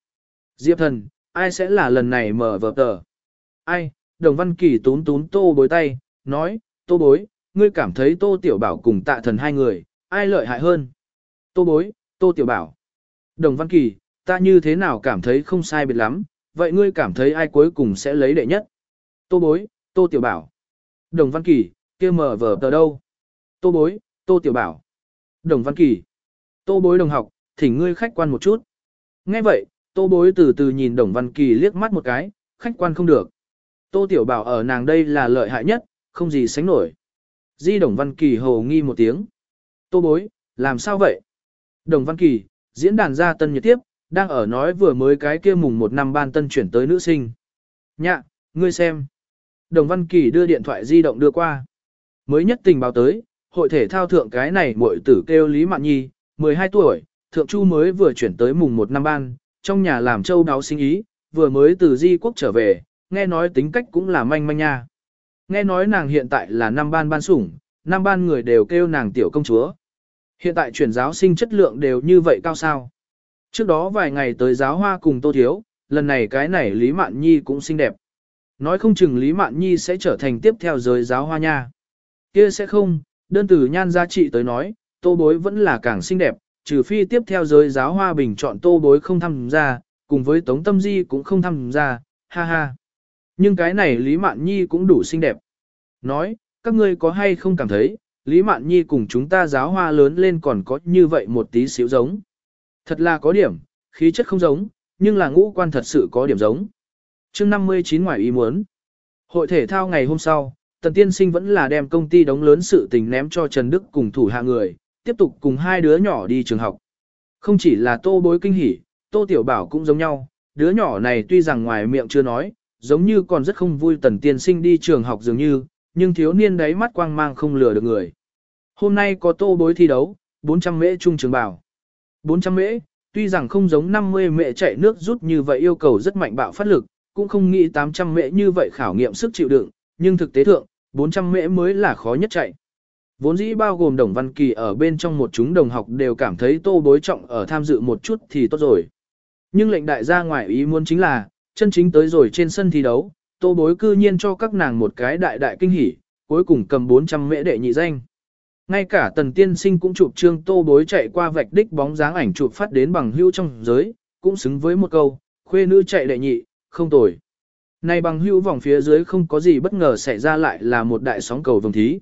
A: Diệp thần, ai sẽ là lần này mở vở tờ? Ai, Đồng Văn Kỳ tún tún Tô bối tay, nói, Tô bối, ngươi cảm thấy Tô Tiểu Bảo cùng tạ thần hai người, ai lợi hại hơn? Tô bối, Tô Tiểu Bảo. Đồng Văn Kỳ, ta như thế nào cảm thấy không sai biệt lắm, vậy ngươi cảm thấy ai cuối cùng sẽ lấy đệ nhất? Tô bối, Tô Tiểu Bảo. Đồng Văn Kỳ, kia mở vở tờ đâu? Tô bối, Tô Tiểu Bảo. Đồng Văn Kỳ. Tô bối đồng học, thỉnh ngươi khách quan một chút. Nghe vậy, Tô bối từ từ nhìn Đồng Văn Kỳ liếc mắt một cái, khách quan không được. Tô Tiểu Bảo ở nàng đây là lợi hại nhất, không gì sánh nổi. Di Đồng Văn Kỳ hồ nghi một tiếng. Tô bối, làm sao vậy? Đồng Văn Kỳ, diễn đàn gia tân nhật tiếp, đang ở nói vừa mới cái kia mùng một năm ban tân chuyển tới nữ sinh. Nhạ, ngươi xem. Đồng Văn Kỳ đưa điện thoại di động đưa qua. Mới nhất tình báo tới, hội thể thao thượng cái này muội tử kêu Lý Mạn Nhi, 12 tuổi, thượng chu mới vừa chuyển tới mùng một năm ban, trong nhà làm châu đáo sinh ý, vừa mới từ di quốc trở về, nghe nói tính cách cũng là manh manh nha. Nghe nói nàng hiện tại là năm ban ban sủng, năm ban người đều kêu nàng tiểu công chúa. Hiện tại chuyển giáo sinh chất lượng đều như vậy cao sao. Trước đó vài ngày tới giáo hoa cùng Tô Thiếu, lần này cái này Lý Mạn Nhi cũng xinh đẹp. Nói không chừng Lý Mạn Nhi sẽ trở thành tiếp theo giới giáo hoa nha. Kia sẽ không, đơn từ nhan gia trị tới nói, tô bối vẫn là càng xinh đẹp, trừ phi tiếp theo giới giáo hoa bình chọn tô bối không tham gia, cùng với Tống Tâm Di cũng không tham gia, ha ha. Nhưng cái này Lý Mạn Nhi cũng đủ xinh đẹp. Nói, các ngươi có hay không cảm thấy, Lý Mạn Nhi cùng chúng ta giáo hoa lớn lên còn có như vậy một tí xíu giống. Thật là có điểm, khí chất không giống, nhưng là ngũ quan thật sự có điểm giống. chương 59 ngoài ý muốn. Hội thể thao ngày hôm sau, Tần Tiên Sinh vẫn là đem công ty đóng lớn sự tình ném cho Trần Đức cùng thủ hạ người, tiếp tục cùng hai đứa nhỏ đi trường học. Không chỉ là tô bối kinh hỉ, tô tiểu bảo cũng giống nhau, đứa nhỏ này tuy rằng ngoài miệng chưa nói, giống như còn rất không vui Tần Tiên Sinh đi trường học dường như, nhưng thiếu niên đấy mắt quang mang không lừa được người. Hôm nay có tô bối thi đấu, 400 mễ trung trường bảo. 400 mễ, tuy rằng không giống 50 mễ chạy nước rút như vậy yêu cầu rất mạnh bạo phát lực, cũng không nghĩ 800 mễ như vậy khảo nghiệm sức chịu đựng, nhưng thực tế thượng, 400 mễ mới là khó nhất chạy. Vốn dĩ bao gồm Đồng Văn Kỳ ở bên trong một chúng đồng học đều cảm thấy tô bối trọng ở tham dự một chút thì tốt rồi. Nhưng lệnh đại gia ngoài ý muốn chính là, chân chính tới rồi trên sân thi đấu, tô bối cư nhiên cho các nàng một cái đại đại kinh hỉ, cuối cùng cầm 400 mễ đệ nhị danh. Ngay cả tần tiên sinh cũng chụp trương tô bối chạy qua vạch đích bóng dáng ảnh chụp phát đến bằng hữu trong giới, cũng xứng với một câu, khuê nữ chạy đệ nhị, không tồi. Này bằng hữu vòng phía dưới không có gì bất ngờ xảy ra lại là một đại sóng cầu vòng thí.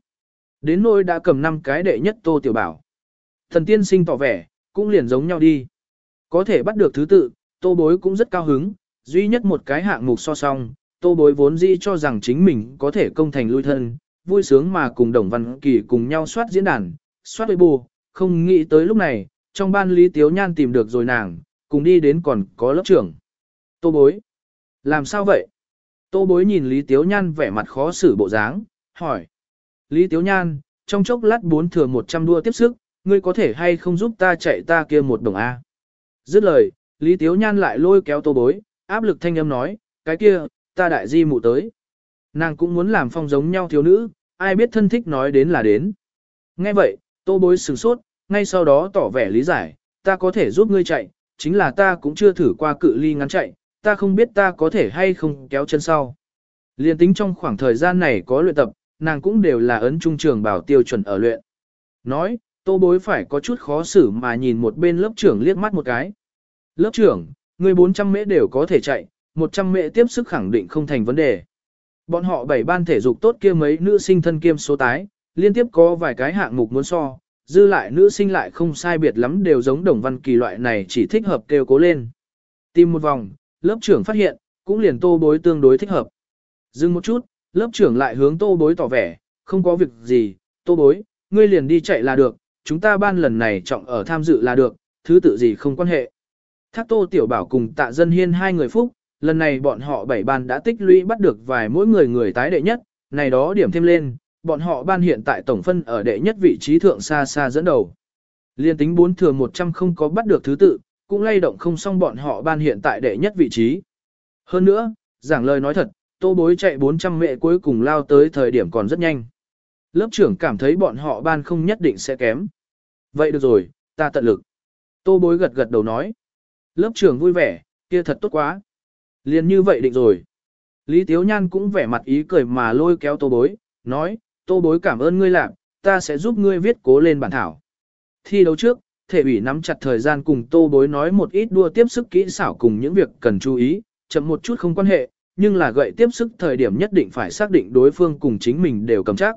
A: Đến nỗi đã cầm 5 cái đệ nhất tô tiểu bảo. Thần tiên sinh tỏ vẻ, cũng liền giống nhau đi. Có thể bắt được thứ tự, tô bối cũng rất cao hứng, duy nhất một cái hạng mục so song, tô bối vốn dĩ cho rằng chính mình có thể công thành lui thân, vui sướng mà cùng Đồng Văn Kỳ cùng nhau soát diễn đàn, soát bù, không nghĩ tới lúc này, trong ban Lý Tiếu Nhan tìm được rồi nàng, cùng đi đến còn có lớp trưởng. Tô bối. Làm sao vậy? Tô bối nhìn Lý Tiếu Nhan vẻ mặt khó xử bộ dáng, hỏi. Lý Tiếu Nhan, trong chốc lát bốn thừa 100 đua tiếp sức, ngươi có thể hay không giúp ta chạy ta kia một đồng A. Dứt lời, Lý Tiếu Nhan lại lôi kéo tô bối, áp lực thanh âm nói, cái kia, ta đại di mụ tới. Nàng cũng muốn làm phong giống nhau thiếu nữ, ai biết thân thích nói đến là đến. Nghe vậy, tô bối sửng sốt, ngay sau đó tỏ vẻ lý giải, ta có thể giúp ngươi chạy, chính là ta cũng chưa thử qua cự ly ngắn chạy, ta không biết ta có thể hay không kéo chân sau. Liên tính trong khoảng thời gian này có luyện tập, nàng cũng đều là ấn trung trường bảo tiêu chuẩn ở luyện. Nói, tô bối phải có chút khó xử mà nhìn một bên lớp trưởng liếc mắt một cái. Lớp trưởng, người 400 mễ đều có thể chạy, 100 mẹ tiếp sức khẳng định không thành vấn đề. Bọn họ bảy ban thể dục tốt kia mấy nữ sinh thân kiêm số tái, liên tiếp có vài cái hạng mục muốn so, dư lại nữ sinh lại không sai biệt lắm đều giống đồng văn kỳ loại này chỉ thích hợp kêu cố lên. Tìm một vòng, lớp trưởng phát hiện, cũng liền tô bối tương đối thích hợp. Dừng một chút, lớp trưởng lại hướng tô bối tỏ vẻ, không có việc gì, tô bối, ngươi liền đi chạy là được, chúng ta ban lần này trọng ở tham dự là được, thứ tự gì không quan hệ. Thác tô tiểu bảo cùng tạ dân hiên hai người phúc, lần này bọn họ bảy ban đã tích lũy bắt được vài mỗi người người tái đệ nhất, này đó điểm thêm lên, bọn họ ban hiện tại tổng phân ở đệ nhất vị trí thượng xa xa dẫn đầu. Liên tính 4 thừa 100 không có bắt được thứ tự, cũng lay động không xong bọn họ ban hiện tại đệ nhất vị trí. Hơn nữa, giảng lời nói thật, tô bối chạy 400 mẹ cuối cùng lao tới thời điểm còn rất nhanh. Lớp trưởng cảm thấy bọn họ ban không nhất định sẽ kém. Vậy được rồi, ta tận lực. Tô bối gật gật đầu nói. Lớp trưởng vui vẻ, kia thật tốt quá. Liên như vậy định rồi. Lý Tiếu Nhan cũng vẻ mặt ý cười mà lôi kéo tô bối, nói, tô bối cảm ơn ngươi làm, ta sẽ giúp ngươi viết cố lên bản thảo. Thi đấu trước, thể ủy nắm chặt thời gian cùng tô bối nói một ít đua tiếp sức kỹ xảo cùng những việc cần chú ý, chậm một chút không quan hệ, nhưng là gậy tiếp sức thời điểm nhất định phải xác định đối phương cùng chính mình đều cầm chắc.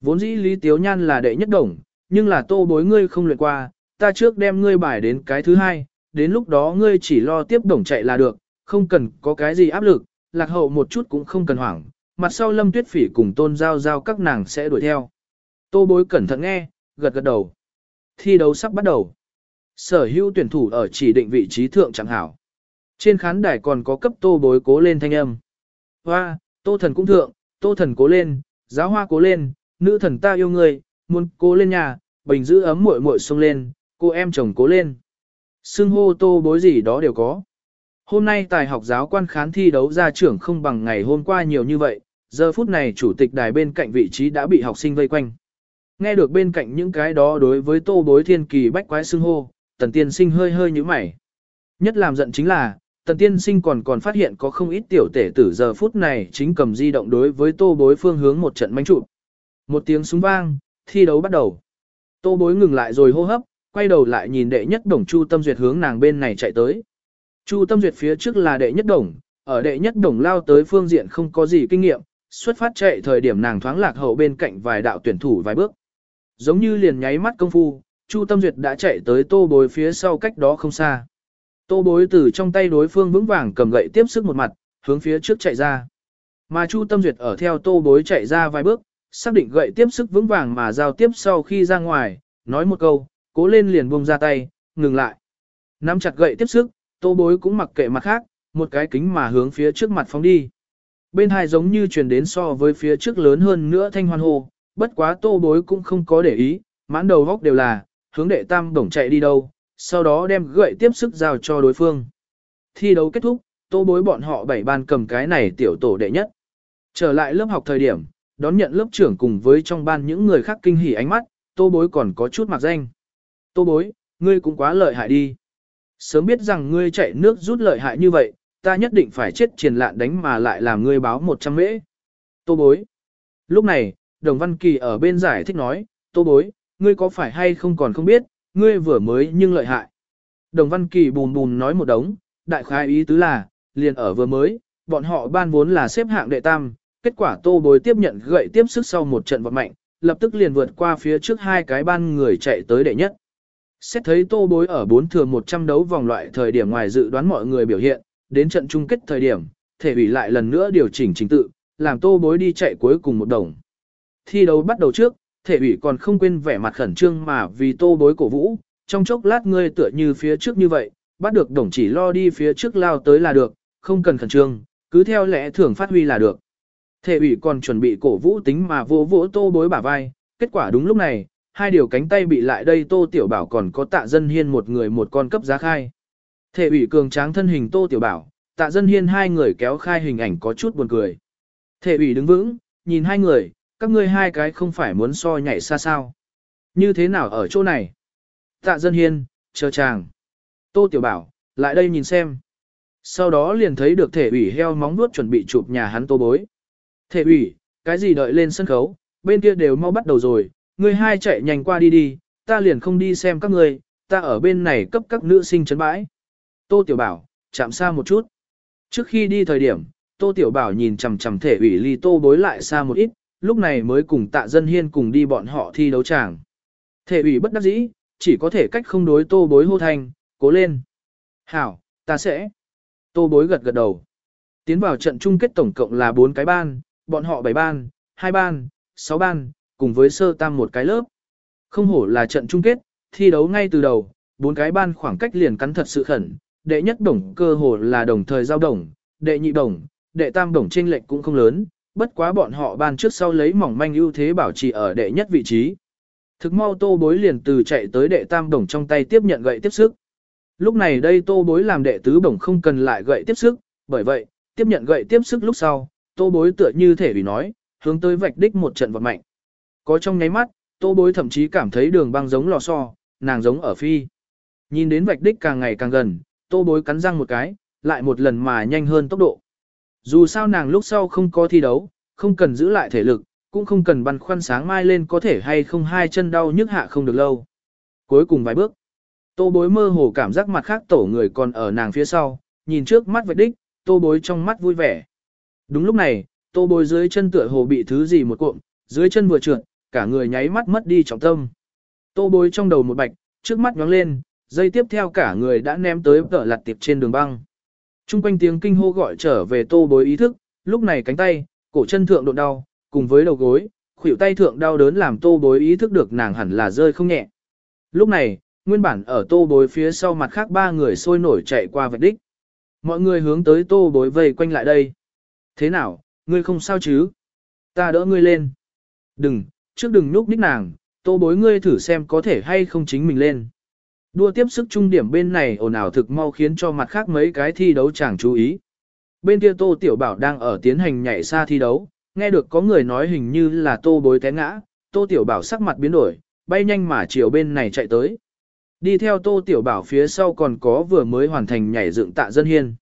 A: Vốn dĩ Lý Tiếu Nhan là đệ nhất đồng, nhưng là tô bối ngươi không luyện qua, ta trước đem ngươi bài đến cái thứ hai, đến lúc đó ngươi chỉ lo tiếp đồng chạy là được, không cần có cái gì áp lực, lạc hậu một chút cũng không cần hoảng, mặt sau lâm tuyết phỉ cùng tôn giao giao các nàng sẽ đuổi theo. Tô bối cẩn thận nghe, gật gật đầu. Thi đấu sắp bắt đầu. Sở hữu tuyển thủ ở chỉ định vị trí thượng chẳng hảo. Trên khán đài còn có cấp tô bối cố lên thanh âm. Hoa, tô thần cũng thượng, tô thần cố lên, giáo hoa cố lên, nữ thần ta yêu người, muốn cố lên nhà, bình giữ ấm muội muội xông lên, cô em chồng cố lên. sưng hô tô bối gì đó đều có. Hôm nay tài học giáo quan khán thi đấu ra trưởng không bằng ngày hôm qua nhiều như vậy, giờ phút này chủ tịch đài bên cạnh vị trí đã bị học sinh vây quanh. Nghe được bên cạnh những cái đó đối với tô bối thiên kỳ bách quái xưng hô, tần tiên sinh hơi hơi như mày. Nhất làm giận chính là, tần tiên sinh còn còn phát hiện có không ít tiểu tể tử giờ phút này chính cầm di động đối với tô bối phương hướng một trận manh trụ. Một tiếng súng vang, thi đấu bắt đầu. Tô bối ngừng lại rồi hô hấp, quay đầu lại nhìn đệ nhất đồng chu tâm duyệt hướng nàng bên này chạy tới. Chu tâm duyệt phía trước là đệ nhất đồng, ở đệ nhất đồng lao tới phương diện không có gì kinh nghiệm, xuất phát chạy thời điểm nàng thoáng lạc hậu bên cạnh vài đạo tuyển thủ vài bước. Giống như liền nháy mắt công phu, Chu Tâm Duyệt đã chạy tới tô bối phía sau cách đó không xa. Tô bối từ trong tay đối phương vững vàng cầm gậy tiếp sức một mặt, hướng phía trước chạy ra. Mà Chu Tâm Duyệt ở theo tô bối chạy ra vài bước, xác định gậy tiếp sức vững vàng mà giao tiếp sau khi ra ngoài, nói một câu, cố lên liền buông ra tay, ngừng lại. Nắm chặt gậy tiếp sức, tô bối cũng mặc kệ mặt khác, một cái kính mà hướng phía trước mặt phóng đi. Bên hai giống như truyền đến so với phía trước lớn hơn nữa thanh hoan hô, bất quá tô bối cũng không có để ý, mãn đầu góc đều là, hướng đệ tam đồng chạy đi đâu, sau đó đem gậy tiếp sức giao cho đối phương. Thi đấu kết thúc, tô bối bọn họ bảy ban cầm cái này tiểu tổ đệ nhất. Trở lại lớp học thời điểm, đón nhận lớp trưởng cùng với trong ban những người khác kinh hỉ ánh mắt, tô bối còn có chút mặc danh. Tô bối, ngươi cũng quá lợi hại đi. Sớm biết rằng ngươi chạy nước rút lợi hại như vậy, ta nhất định phải chết triền lạn đánh mà lại làm ngươi báo 100 mễ. Tô bối. Lúc này, Đồng Văn Kỳ ở bên giải thích nói, tô bối, ngươi có phải hay không còn không biết, ngươi vừa mới nhưng lợi hại. Đồng Văn Kỳ bùn bùn nói một đống, đại khái ý tứ là, liền ở vừa mới, bọn họ ban vốn là xếp hạng đệ tam, kết quả tô bối tiếp nhận gậy tiếp sức sau một trận vật mạnh, lập tức liền vượt qua phía trước hai cái ban người chạy tới đệ nhất. Xét thấy tô bối ở bốn thường 100 đấu vòng loại thời điểm ngoài dự đoán mọi người biểu hiện, đến trận chung kết thời điểm, thể ủy lại lần nữa điều chỉnh trình tự, làm tô bối đi chạy cuối cùng một đồng. Thi đấu bắt đầu trước, thể ủy còn không quên vẻ mặt khẩn trương mà vì tô bối cổ vũ, trong chốc lát ngươi tựa như phía trước như vậy, bắt được đồng chỉ lo đi phía trước lao tới là được, không cần khẩn trương, cứ theo lẽ thường phát huy là được. Thể ủy còn chuẩn bị cổ vũ tính mà vô vỗ tô bối bả vai, kết quả đúng lúc này, hai điều cánh tay bị lại đây tô tiểu bảo còn có tạ dân hiên một người một con cấp giá khai. Thể ủy cường tráng thân hình tô tiểu bảo, tạ dân hiên hai người kéo khai hình ảnh có chút buồn cười. Thể ủy đứng vững, nhìn hai người, các ngươi hai cái không phải muốn so nhảy xa sao. Như thế nào ở chỗ này? Tạ dân hiên, chờ chàng. Tô Tiểu Bảo, lại đây nhìn xem. Sau đó liền thấy được thể ủy heo móng nuốt chuẩn bị chụp nhà hắn tô bối. Thể ủy, cái gì đợi lên sân khấu, bên kia đều mau bắt đầu rồi, ngươi hai chạy nhanh qua đi đi, ta liền không đi xem các ngươi, ta ở bên này cấp các nữ sinh chấn bãi. Tô Tiểu Bảo, chạm xa một chút. Trước khi đi thời điểm, Tô Tiểu Bảo nhìn chằm chằm thể ủy ly tô bối lại xa một ít, lúc này mới cùng tạ dân hiên cùng đi bọn họ thi đấu tràng. Thể ủy bất đắc dĩ, chỉ có thể cách không đối tô bối hô thanh, cố lên. Hảo, ta sẽ. Tô bối gật gật đầu. Tiến vào trận chung kết tổng cộng là 4 cái ban, bọn họ 7 ban, 2 ban, 6 ban, cùng với sơ tam một cái lớp. Không hổ là trận chung kết, thi đấu ngay từ đầu, bốn cái ban khoảng cách liền cắn thật sự khẩn, đệ nhất đồng cơ hồ là đồng thời giao đồng, đệ nhị đồng, đệ tam đồng chênh lệch cũng không lớn, bất quá bọn họ ban trước sau lấy mỏng manh ưu thế bảo trì ở đệ nhất vị trí. Thực mau tô bối liền từ chạy tới đệ tam đồng trong tay tiếp nhận gậy tiếp sức. Lúc này đây tô bối làm đệ tứ bổng không cần lại gậy tiếp sức, bởi vậy, tiếp nhận gậy tiếp sức lúc sau, tô bối tựa như thể vì nói, hướng tới vạch đích một trận vật mạnh. Có trong nháy mắt, tô bối thậm chí cảm thấy đường băng giống lò xo, nàng giống ở phi. Nhìn đến vạch đích càng ngày càng gần, tô bối cắn răng một cái, lại một lần mà nhanh hơn tốc độ. Dù sao nàng lúc sau không có thi đấu, không cần giữ lại thể lực, cũng không cần băn khoăn sáng mai lên có thể hay không hai chân đau nhức hạ không được lâu. Cuối cùng vài bước, tô bối mơ hồ cảm giác mặt khác tổ người còn ở nàng phía sau, nhìn trước mắt vạch đích, tô bối trong mắt vui vẻ. Đúng lúc này, tô bối dưới chân tựa hồ bị thứ gì một cuộn, dưới chân vừa trượt, cả người nháy mắt mất đi trọng tâm. Tô bối trong đầu một bạch, trước mắt nhóng lên, dây tiếp theo cả người đã ném tới cỡ lặt tiệp trên đường băng. Trung quanh tiếng kinh hô gọi trở về tô bối ý thức, lúc này cánh tay, cổ chân thượng độ đau, cùng với đầu gối, khuỷu tay thượng đau đớn làm tô bối ý thức được nàng hẳn là rơi không nhẹ. Lúc này, nguyên bản ở tô bối phía sau mặt khác ba người sôi nổi chạy qua vạch đích. Mọi người hướng tới tô bối vây quanh lại đây. Thế nào, ngươi không sao chứ? Ta đỡ ngươi lên. Đừng, trước đừng núp ních nàng, tô bối ngươi thử xem có thể hay không chính mình lên. Đua tiếp sức trung điểm bên này ồn ào thực mau khiến cho mặt khác mấy cái thi đấu chẳng chú ý. Bên kia tô tiểu bảo đang ở tiến hành nhảy xa thi đấu, nghe được có người nói hình như là tô bối té ngã, tô tiểu bảo sắc mặt biến đổi, bay nhanh mà chiều bên này chạy tới. Đi theo tô tiểu bảo phía sau còn có vừa mới hoàn thành nhảy dựng tạ dân hiên.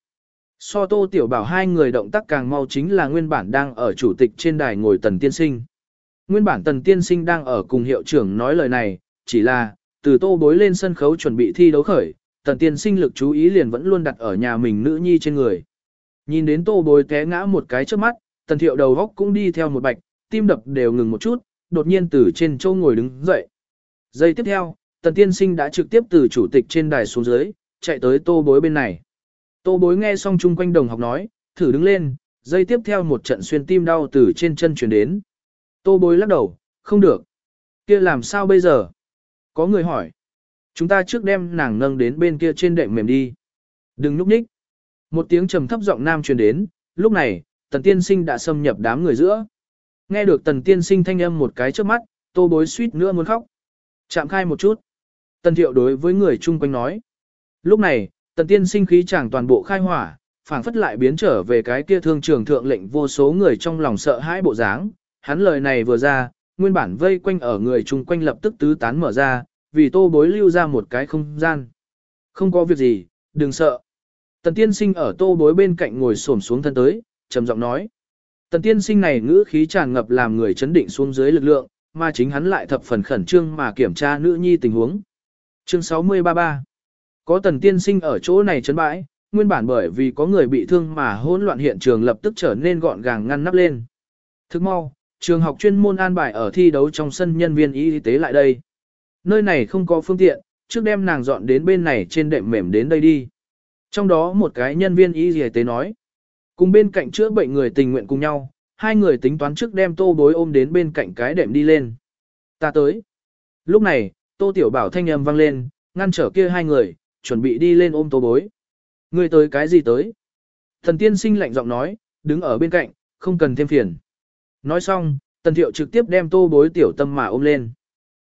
A: So tô tiểu bảo hai người động tác càng mau chính là nguyên bản đang ở chủ tịch trên đài ngồi tần tiên sinh. Nguyên bản tần tiên sinh đang ở cùng hiệu trưởng nói lời này, chỉ là, từ tô bối lên sân khấu chuẩn bị thi đấu khởi, tần tiên sinh lực chú ý liền vẫn luôn đặt ở nhà mình nữ nhi trên người. Nhìn đến tô bối té ngã một cái trước mắt, tần thiệu đầu góc cũng đi theo một bạch, tim đập đều ngừng một chút, đột nhiên từ trên châu ngồi đứng dậy. Giây tiếp theo, tần tiên sinh đã trực tiếp từ chủ tịch trên đài xuống dưới, chạy tới tô bối bên này. Tô bối nghe xong chung quanh đồng học nói, thử đứng lên, giây tiếp theo một trận xuyên tim đau từ trên chân chuyển đến. Tô bối lắc đầu, không được. kia làm sao bây giờ? Có người hỏi. Chúng ta trước đem nàng nâng đến bên kia trên đệm mềm đi. Đừng núp ních. Một tiếng trầm thấp giọng nam truyền đến, lúc này, tần tiên sinh đã xâm nhập đám người giữa. Nghe được tần tiên sinh thanh âm một cái trước mắt, tô bối suýt nữa muốn khóc. Chạm khai một chút. Tần thiệu đối với người chung quanh nói. Lúc này, tần tiên sinh khí chẳng toàn bộ khai hỏa, phảng phất lại biến trở về cái kia thương trường thượng lệnh vô số người trong lòng sợ hãi bộ dáng, hắn lời này vừa ra, nguyên bản vây quanh ở người chung quanh lập tức tứ tán mở ra, vì tô bối lưu ra một cái không gian. Không có việc gì, đừng sợ. Tần tiên sinh ở tô bối bên cạnh ngồi xổm xuống thân tới, trầm giọng nói. Tần tiên sinh này ngữ khí tràn ngập làm người chấn định xuống dưới lực lượng, mà chính hắn lại thập phần khẩn trương mà kiểm tra nữ nhi tình huống. Chương 633 Có tần tiên sinh ở chỗ này chấn bãi, nguyên bản bởi vì có người bị thương mà hỗn loạn hiện trường lập tức trở nên gọn gàng ngăn nắp lên. Thức mau, trường học chuyên môn an bài ở thi đấu trong sân nhân viên y tế lại đây. Nơi này không có phương tiện, trước đem nàng dọn đến bên này trên đệm mềm đến đây đi. Trong đó một cái nhân viên y tế nói, cùng bên cạnh chữa bệnh người tình nguyện cùng nhau, hai người tính toán trước đem tô bối ôm đến bên cạnh cái đệm đi lên. Ta tới. Lúc này, tô tiểu bảo thanh âm vang lên, ngăn trở kia hai người, chuẩn bị đi lên ôm tô bối. Người tới cái gì tới? Thần tiên sinh lạnh giọng nói, đứng ở bên cạnh, không cần thêm phiền. Nói xong, tần thiệu trực tiếp đem tô bối tiểu tâm mà ôm lên.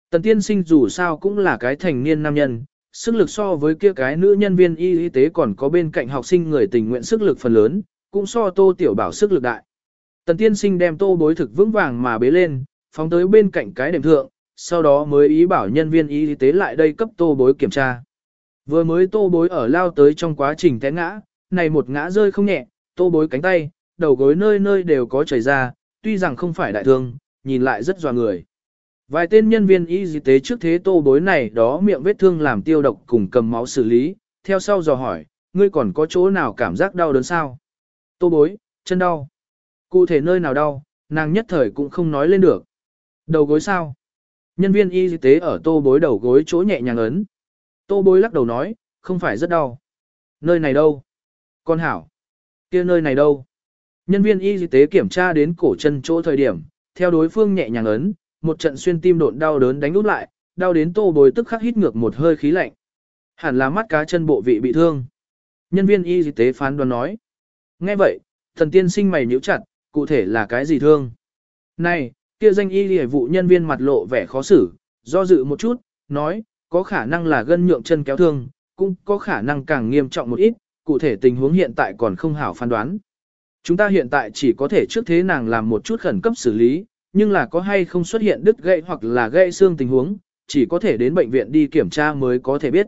A: Tần tiên sinh dù sao cũng là cái thành niên nam nhân, sức lực so với kia cái nữ nhân viên y y tế còn có bên cạnh học sinh người tình nguyện sức lực phần lớn, cũng so tô tiểu bảo sức lực đại. Tần tiên sinh đem tô bối thực vững vàng mà bế lên, phóng tới bên cạnh cái đệm thượng, sau đó mới ý bảo nhân viên y tế lại đây cấp tô bối kiểm tra. Vừa mới tô bối ở lao tới trong quá trình té ngã, này một ngã rơi không nhẹ, tô bối cánh tay, đầu gối nơi nơi đều có chảy ra, tuy rằng không phải đại thương, nhìn lại rất dò người. Vài tên nhân viên y tế trước thế tô bối này đó miệng vết thương làm tiêu độc cùng cầm máu xử lý, theo sau dò hỏi, ngươi còn có chỗ nào cảm giác đau đớn sao? Tô bối, chân đau. Cụ thể nơi nào đau, nàng nhất thời cũng không nói lên được. Đầu gối sao? Nhân viên y tế ở tô bối đầu gối chỗ nhẹ nhàng ấn. Tô bối lắc đầu nói, không phải rất đau. Nơi này đâu? Con hảo. kia nơi này đâu? Nhân viên y tế kiểm tra đến cổ chân chỗ thời điểm, theo đối phương nhẹ nhàng ấn, một trận xuyên tim độn đau đớn đánh út lại, đau đến tô bồi tức khắc hít ngược một hơi khí lạnh. Hẳn là mắt cá chân bộ vị bị thương. Nhân viên y tế phán đoán nói. Nghe vậy, thần tiên sinh mày nhíu chặt, cụ thể là cái gì thương? Này, kia danh y lìa vụ nhân viên mặt lộ vẻ khó xử, do dự một chút, nói, có khả năng là gân nhượng chân kéo thương, cũng có khả năng càng nghiêm trọng một ít, cụ thể tình huống hiện tại còn không hảo phán đoán. Chúng ta hiện tại chỉ có thể trước thế nàng làm một chút khẩn cấp xử lý, nhưng là có hay không xuất hiện đứt gãy hoặc là gãy xương tình huống, chỉ có thể đến bệnh viện đi kiểm tra mới có thể biết.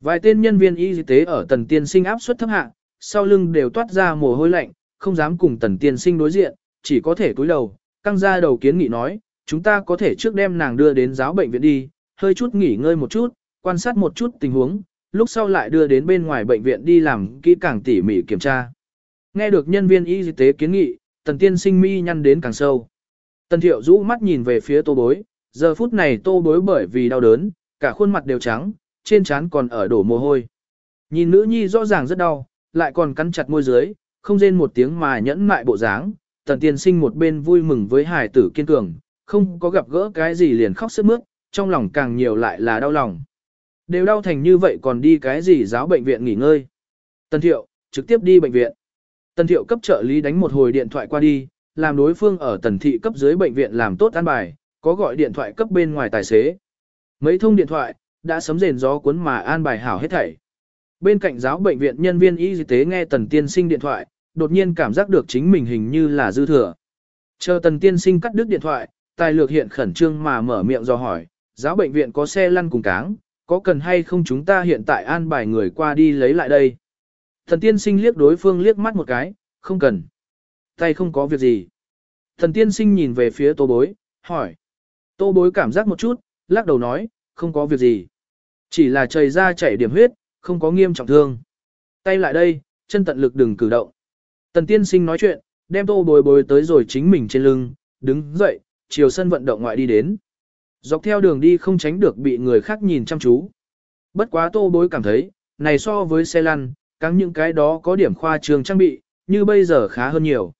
A: Vài tên nhân viên y tế ở tần tiên sinh áp suất thấp hạ, sau lưng đều toát ra mồ hôi lạnh, không dám cùng tần tiên sinh đối diện, chỉ có thể cúi đầu, căng ra đầu kiến nghị nói, chúng ta có thể trước đem nàng đưa đến giáo bệnh viện đi, hơi chút nghỉ ngơi một chút, quan sát một chút tình huống, lúc sau lại đưa đến bên ngoài bệnh viện đi làm kỹ càng tỉ mỉ kiểm tra. Nghe được nhân viên y tế kiến nghị, tần tiên sinh mi nhăn đến càng sâu. Tần thiệu rũ mắt nhìn về phía tô bối, giờ phút này tô bối bởi vì đau đớn, cả khuôn mặt đều trắng, trên trán còn ở đổ mồ hôi. Nhìn nữ nhi rõ ràng rất đau, lại còn cắn chặt môi dưới, không rên một tiếng mà nhẫn mại bộ dáng. Tần tiên sinh một bên vui mừng với hài tử kiên cường, không có gặp gỡ cái gì liền khóc sức mướt, trong lòng càng nhiều lại là đau lòng. Đều đau thành như vậy còn đi cái gì giáo bệnh viện nghỉ ngơi. Tần thiệu, trực tiếp đi bệnh viện. Tần thiệu cấp trợ lý đánh một hồi điện thoại qua đi, làm đối phương ở tần thị cấp dưới bệnh viện làm tốt an bài, có gọi điện thoại cấp bên ngoài tài xế. Mấy thông điện thoại, đã sấm rền gió cuốn mà an bài hảo hết thảy. Bên cạnh giáo bệnh viện nhân viên y tế nghe tần tiên sinh điện thoại, đột nhiên cảm giác được chính mình hình như là dư thừa. Chờ tần tiên sinh cắt đứt điện thoại, tài lược hiện khẩn trương mà mở miệng do hỏi, giáo bệnh viện có xe lăn cùng cáng, có cần hay không chúng ta hiện tại an bài người qua đi lấy lại đây. Thần tiên sinh liếc đối phương liếc mắt một cái, không cần. Tay không có việc gì. Thần tiên sinh nhìn về phía tô bối, hỏi. Tô bối cảm giác một chút, lắc đầu nói, không có việc gì. Chỉ là chảy ra chảy điểm huyết, không có nghiêm trọng thương. Tay lại đây, chân tận lực đừng cử động. Tần tiên sinh nói chuyện, đem tô bối bối tới rồi chính mình trên lưng, đứng dậy, chiều sân vận động ngoại đi đến. Dọc theo đường đi không tránh được bị người khác nhìn chăm chú. Bất quá tô bối cảm thấy, này so với xe lăn, các những cái đó có điểm khoa trường trang bị, như bây giờ khá hơn nhiều.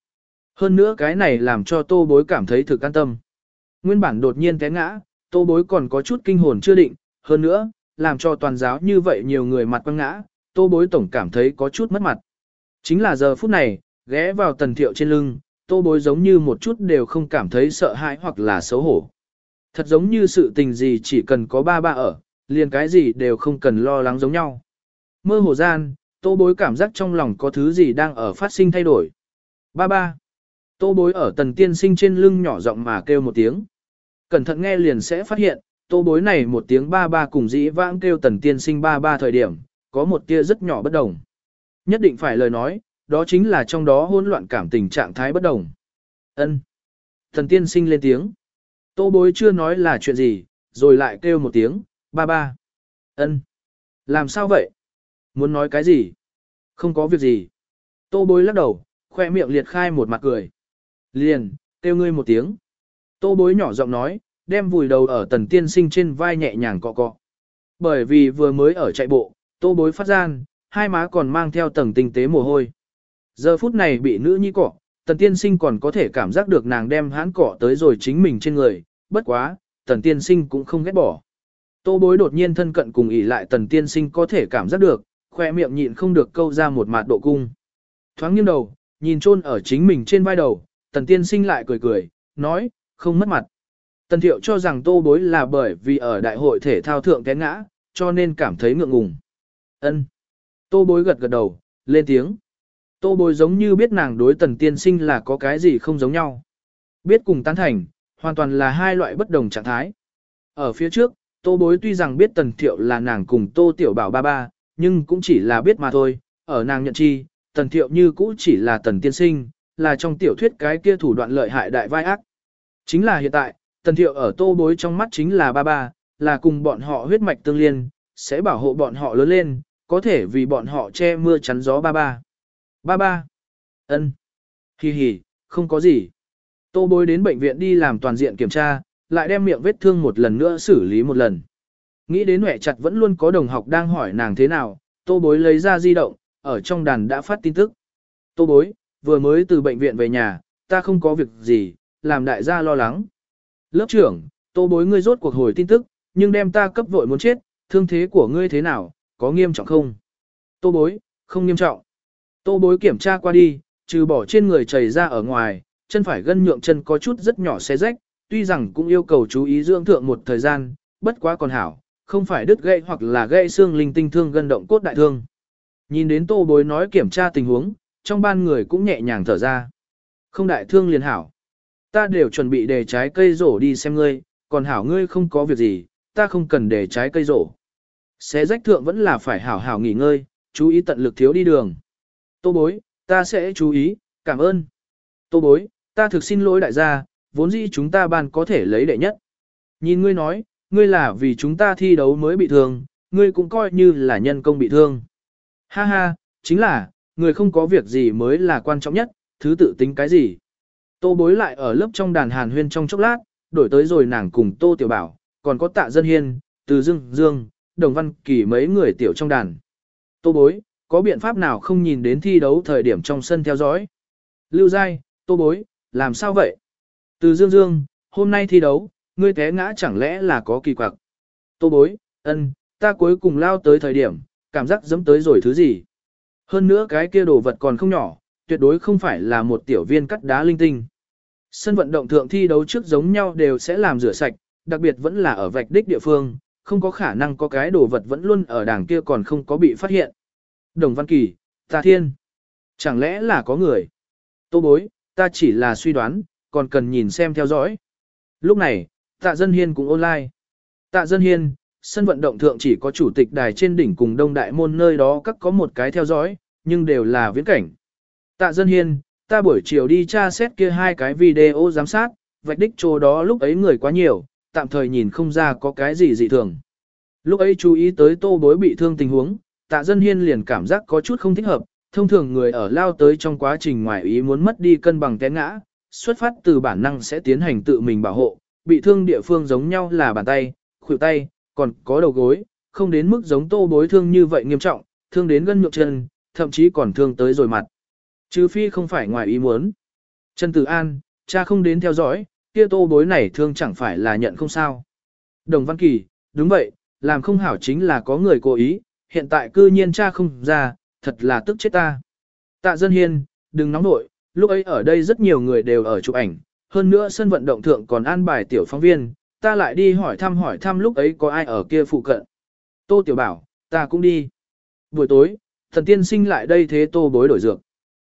A: Hơn nữa cái này làm cho tô bối cảm thấy thực an tâm. Nguyên bản đột nhiên té ngã, tô bối còn có chút kinh hồn chưa định, hơn nữa, làm cho toàn giáo như vậy nhiều người mặt quăng ngã, tô bối tổng cảm thấy có chút mất mặt. Chính là giờ phút này, ghé vào tần thiệu trên lưng, tô bối giống như một chút đều không cảm thấy sợ hãi hoặc là xấu hổ. Thật giống như sự tình gì chỉ cần có ba ba ở, liền cái gì đều không cần lo lắng giống nhau. Mơ hồ gian, tô bối cảm giác trong lòng có thứ gì đang ở phát sinh thay đổi. Ba ba. Tô bối ở tần tiên sinh trên lưng nhỏ giọng mà kêu một tiếng. Cẩn thận nghe liền sẽ phát hiện, tô bối này một tiếng ba ba cùng dĩ vãng kêu tần tiên sinh ba ba thời điểm, có một tia rất nhỏ bất đồng. Nhất định phải lời nói, đó chính là trong đó hỗn loạn cảm tình trạng thái bất đồng. Ân. Tần tiên sinh lên tiếng. Tô bối chưa nói là chuyện gì, rồi lại kêu một tiếng, ba ba. ân, Làm sao vậy? Muốn nói cái gì? Không có việc gì. Tô bối lắc đầu, khoe miệng liệt khai một mặt cười. Liền, kêu ngươi một tiếng. Tô bối nhỏ giọng nói, đem vùi đầu ở tần tiên sinh trên vai nhẹ nhàng cọ cọ. Bởi vì vừa mới ở chạy bộ, tô bối phát gian, hai má còn mang theo tầng tinh tế mồ hôi. Giờ phút này bị nữ nhi cọ, tần tiên sinh còn có thể cảm giác được nàng đem hãn cỏ tới rồi chính mình trên người, bất quá, tần tiên sinh cũng không ghét bỏ. Tô bối đột nhiên thân cận cùng ỉ lại tần tiên sinh có thể cảm giác được, khoe miệng nhịn không được câu ra một mạt độ cung. Thoáng nghiêng đầu, nhìn chôn ở chính mình trên vai đầu, tần tiên sinh lại cười cười, nói, không mất mặt. Tần thiệu cho rằng tô bối là bởi vì ở đại hội thể thao thượng té ngã, cho nên cảm thấy ngượng ngùng. Ân. Tô bối gật gật đầu, lên tiếng. Tô bối giống như biết nàng đối tần tiên sinh là có cái gì không giống nhau. Biết cùng tán thành, hoàn toàn là hai loại bất đồng trạng thái. Ở phía trước, tô bối tuy rằng biết tần thiệu là nàng cùng tô tiểu bảo ba ba, nhưng cũng chỉ là biết mà thôi, ở nàng nhận chi, tần thiệu như cũ chỉ là tần tiên sinh, là trong tiểu thuyết cái kia thủ đoạn lợi hại đại vai ác. Chính là hiện tại, tần thiệu ở tô bối trong mắt chính là ba ba, là cùng bọn họ huyết mạch tương liên, sẽ bảo hộ bọn họ lớn lên, có thể vì bọn họ che mưa chắn gió ba ba. Ba ba. ân, Hi hi, không có gì. Tô bối đến bệnh viện đi làm toàn diện kiểm tra, lại đem miệng vết thương một lần nữa xử lý một lần. Nghĩ đến mẹ chặt vẫn luôn có đồng học đang hỏi nàng thế nào, tô bối lấy ra di động, ở trong đàn đã phát tin tức. Tô bối, vừa mới từ bệnh viện về nhà, ta không có việc gì, làm đại gia lo lắng. Lớp trưởng, tô bối ngươi rốt cuộc hồi tin tức, nhưng đem ta cấp vội muốn chết, thương thế của ngươi thế nào, có nghiêm trọng không? Tô bối, không nghiêm trọng. Tô bối kiểm tra qua đi, trừ bỏ trên người chảy ra ở ngoài, chân phải gân nhượng chân có chút rất nhỏ xé rách, tuy rằng cũng yêu cầu chú ý dưỡng thượng một thời gian, bất quá còn hảo, không phải đứt gãy hoặc là gãy xương linh tinh thương gân động cốt đại thương. Nhìn đến tô bối nói kiểm tra tình huống, trong ban người cũng nhẹ nhàng thở ra. Không đại thương liền hảo. Ta đều chuẩn bị để trái cây rổ đi xem ngươi, còn hảo ngươi không có việc gì, ta không cần để trái cây rổ. Xé rách thượng vẫn là phải hảo hảo nghỉ ngơi, chú ý tận lực thiếu đi đường. Tô bối, ta sẽ chú ý, cảm ơn. Tô bối, ta thực xin lỗi đại gia, vốn dĩ chúng ta ban có thể lấy đệ nhất. Nhìn ngươi nói, ngươi là vì chúng ta thi đấu mới bị thương, ngươi cũng coi như là nhân công bị thương. Ha ha, chính là, người không có việc gì mới là quan trọng nhất, thứ tự tính cái gì. Tô bối lại ở lớp trong đàn hàn huyên trong chốc lát, đổi tới rồi nàng cùng Tô Tiểu Bảo, còn có tạ dân hiên, từ dương dương, đồng văn kỳ mấy người tiểu trong đàn. Tô bối, có biện pháp nào không nhìn đến thi đấu thời điểm trong sân theo dõi? Lưu Giai, Tô bối, làm sao vậy? Từ dương dương, hôm nay thi đấu, ngươi té ngã chẳng lẽ là có kỳ quặc? Tô bối, ân, ta cuối cùng lao tới thời điểm, cảm giác dẫm tới rồi thứ gì? Hơn nữa cái kia đồ vật còn không nhỏ, tuyệt đối không phải là một tiểu viên cắt đá linh tinh. Sân vận động thượng thi đấu trước giống nhau đều sẽ làm rửa sạch, đặc biệt vẫn là ở vạch đích địa phương, không có khả năng có cái đồ vật vẫn luôn ở đảng kia còn không có bị phát hiện. Đồng Văn Kỳ, ta thiên. Chẳng lẽ là có người? Tô bối, ta chỉ là suy đoán, còn cần nhìn xem theo dõi. Lúc này, tạ dân hiên cũng online. Tạ dân hiên, sân vận động thượng chỉ có chủ tịch đài trên đỉnh cùng đông đại môn nơi đó các có một cái theo dõi, nhưng đều là viễn cảnh. Tạ dân hiên, ta buổi chiều đi tra xét kia hai cái video giám sát, vạch đích chỗ đó lúc ấy người quá nhiều, tạm thời nhìn không ra có cái gì dị thường. Lúc ấy chú ý tới tô bối bị thương tình huống, tạ dân hiên liền cảm giác có chút không thích hợp, thông thường người ở lao tới trong quá trình ngoài ý muốn mất đi cân bằng té ngã, xuất phát từ bản năng sẽ tiến hành tự mình bảo hộ, bị thương địa phương giống nhau là bàn tay, khuỷu tay, còn có đầu gối, không đến mức giống tô bối thương như vậy nghiêm trọng, thương đến gân nhược chân, thậm chí còn thương tới rồi mặt. Trừ phi không phải ngoài ý muốn. Trần Tử An, cha không đến theo dõi, kia tô bối này thương chẳng phải là nhận không sao. Đồng Văn Kỳ, đúng vậy, làm không hảo chính là có người cố ý, hiện tại cư nhiên cha không ra, thật là tức chết ta. Tạ Dân Hiên, đừng nóng nội, lúc ấy ở đây rất nhiều người đều ở chụp ảnh, hơn nữa sân vận động thượng còn an bài tiểu phóng viên, ta lại đi hỏi thăm hỏi thăm lúc ấy có ai ở kia phụ cận. Tô Tiểu Bảo, ta cũng đi. Buổi tối, thần tiên sinh lại đây thế tô bối đổi dược.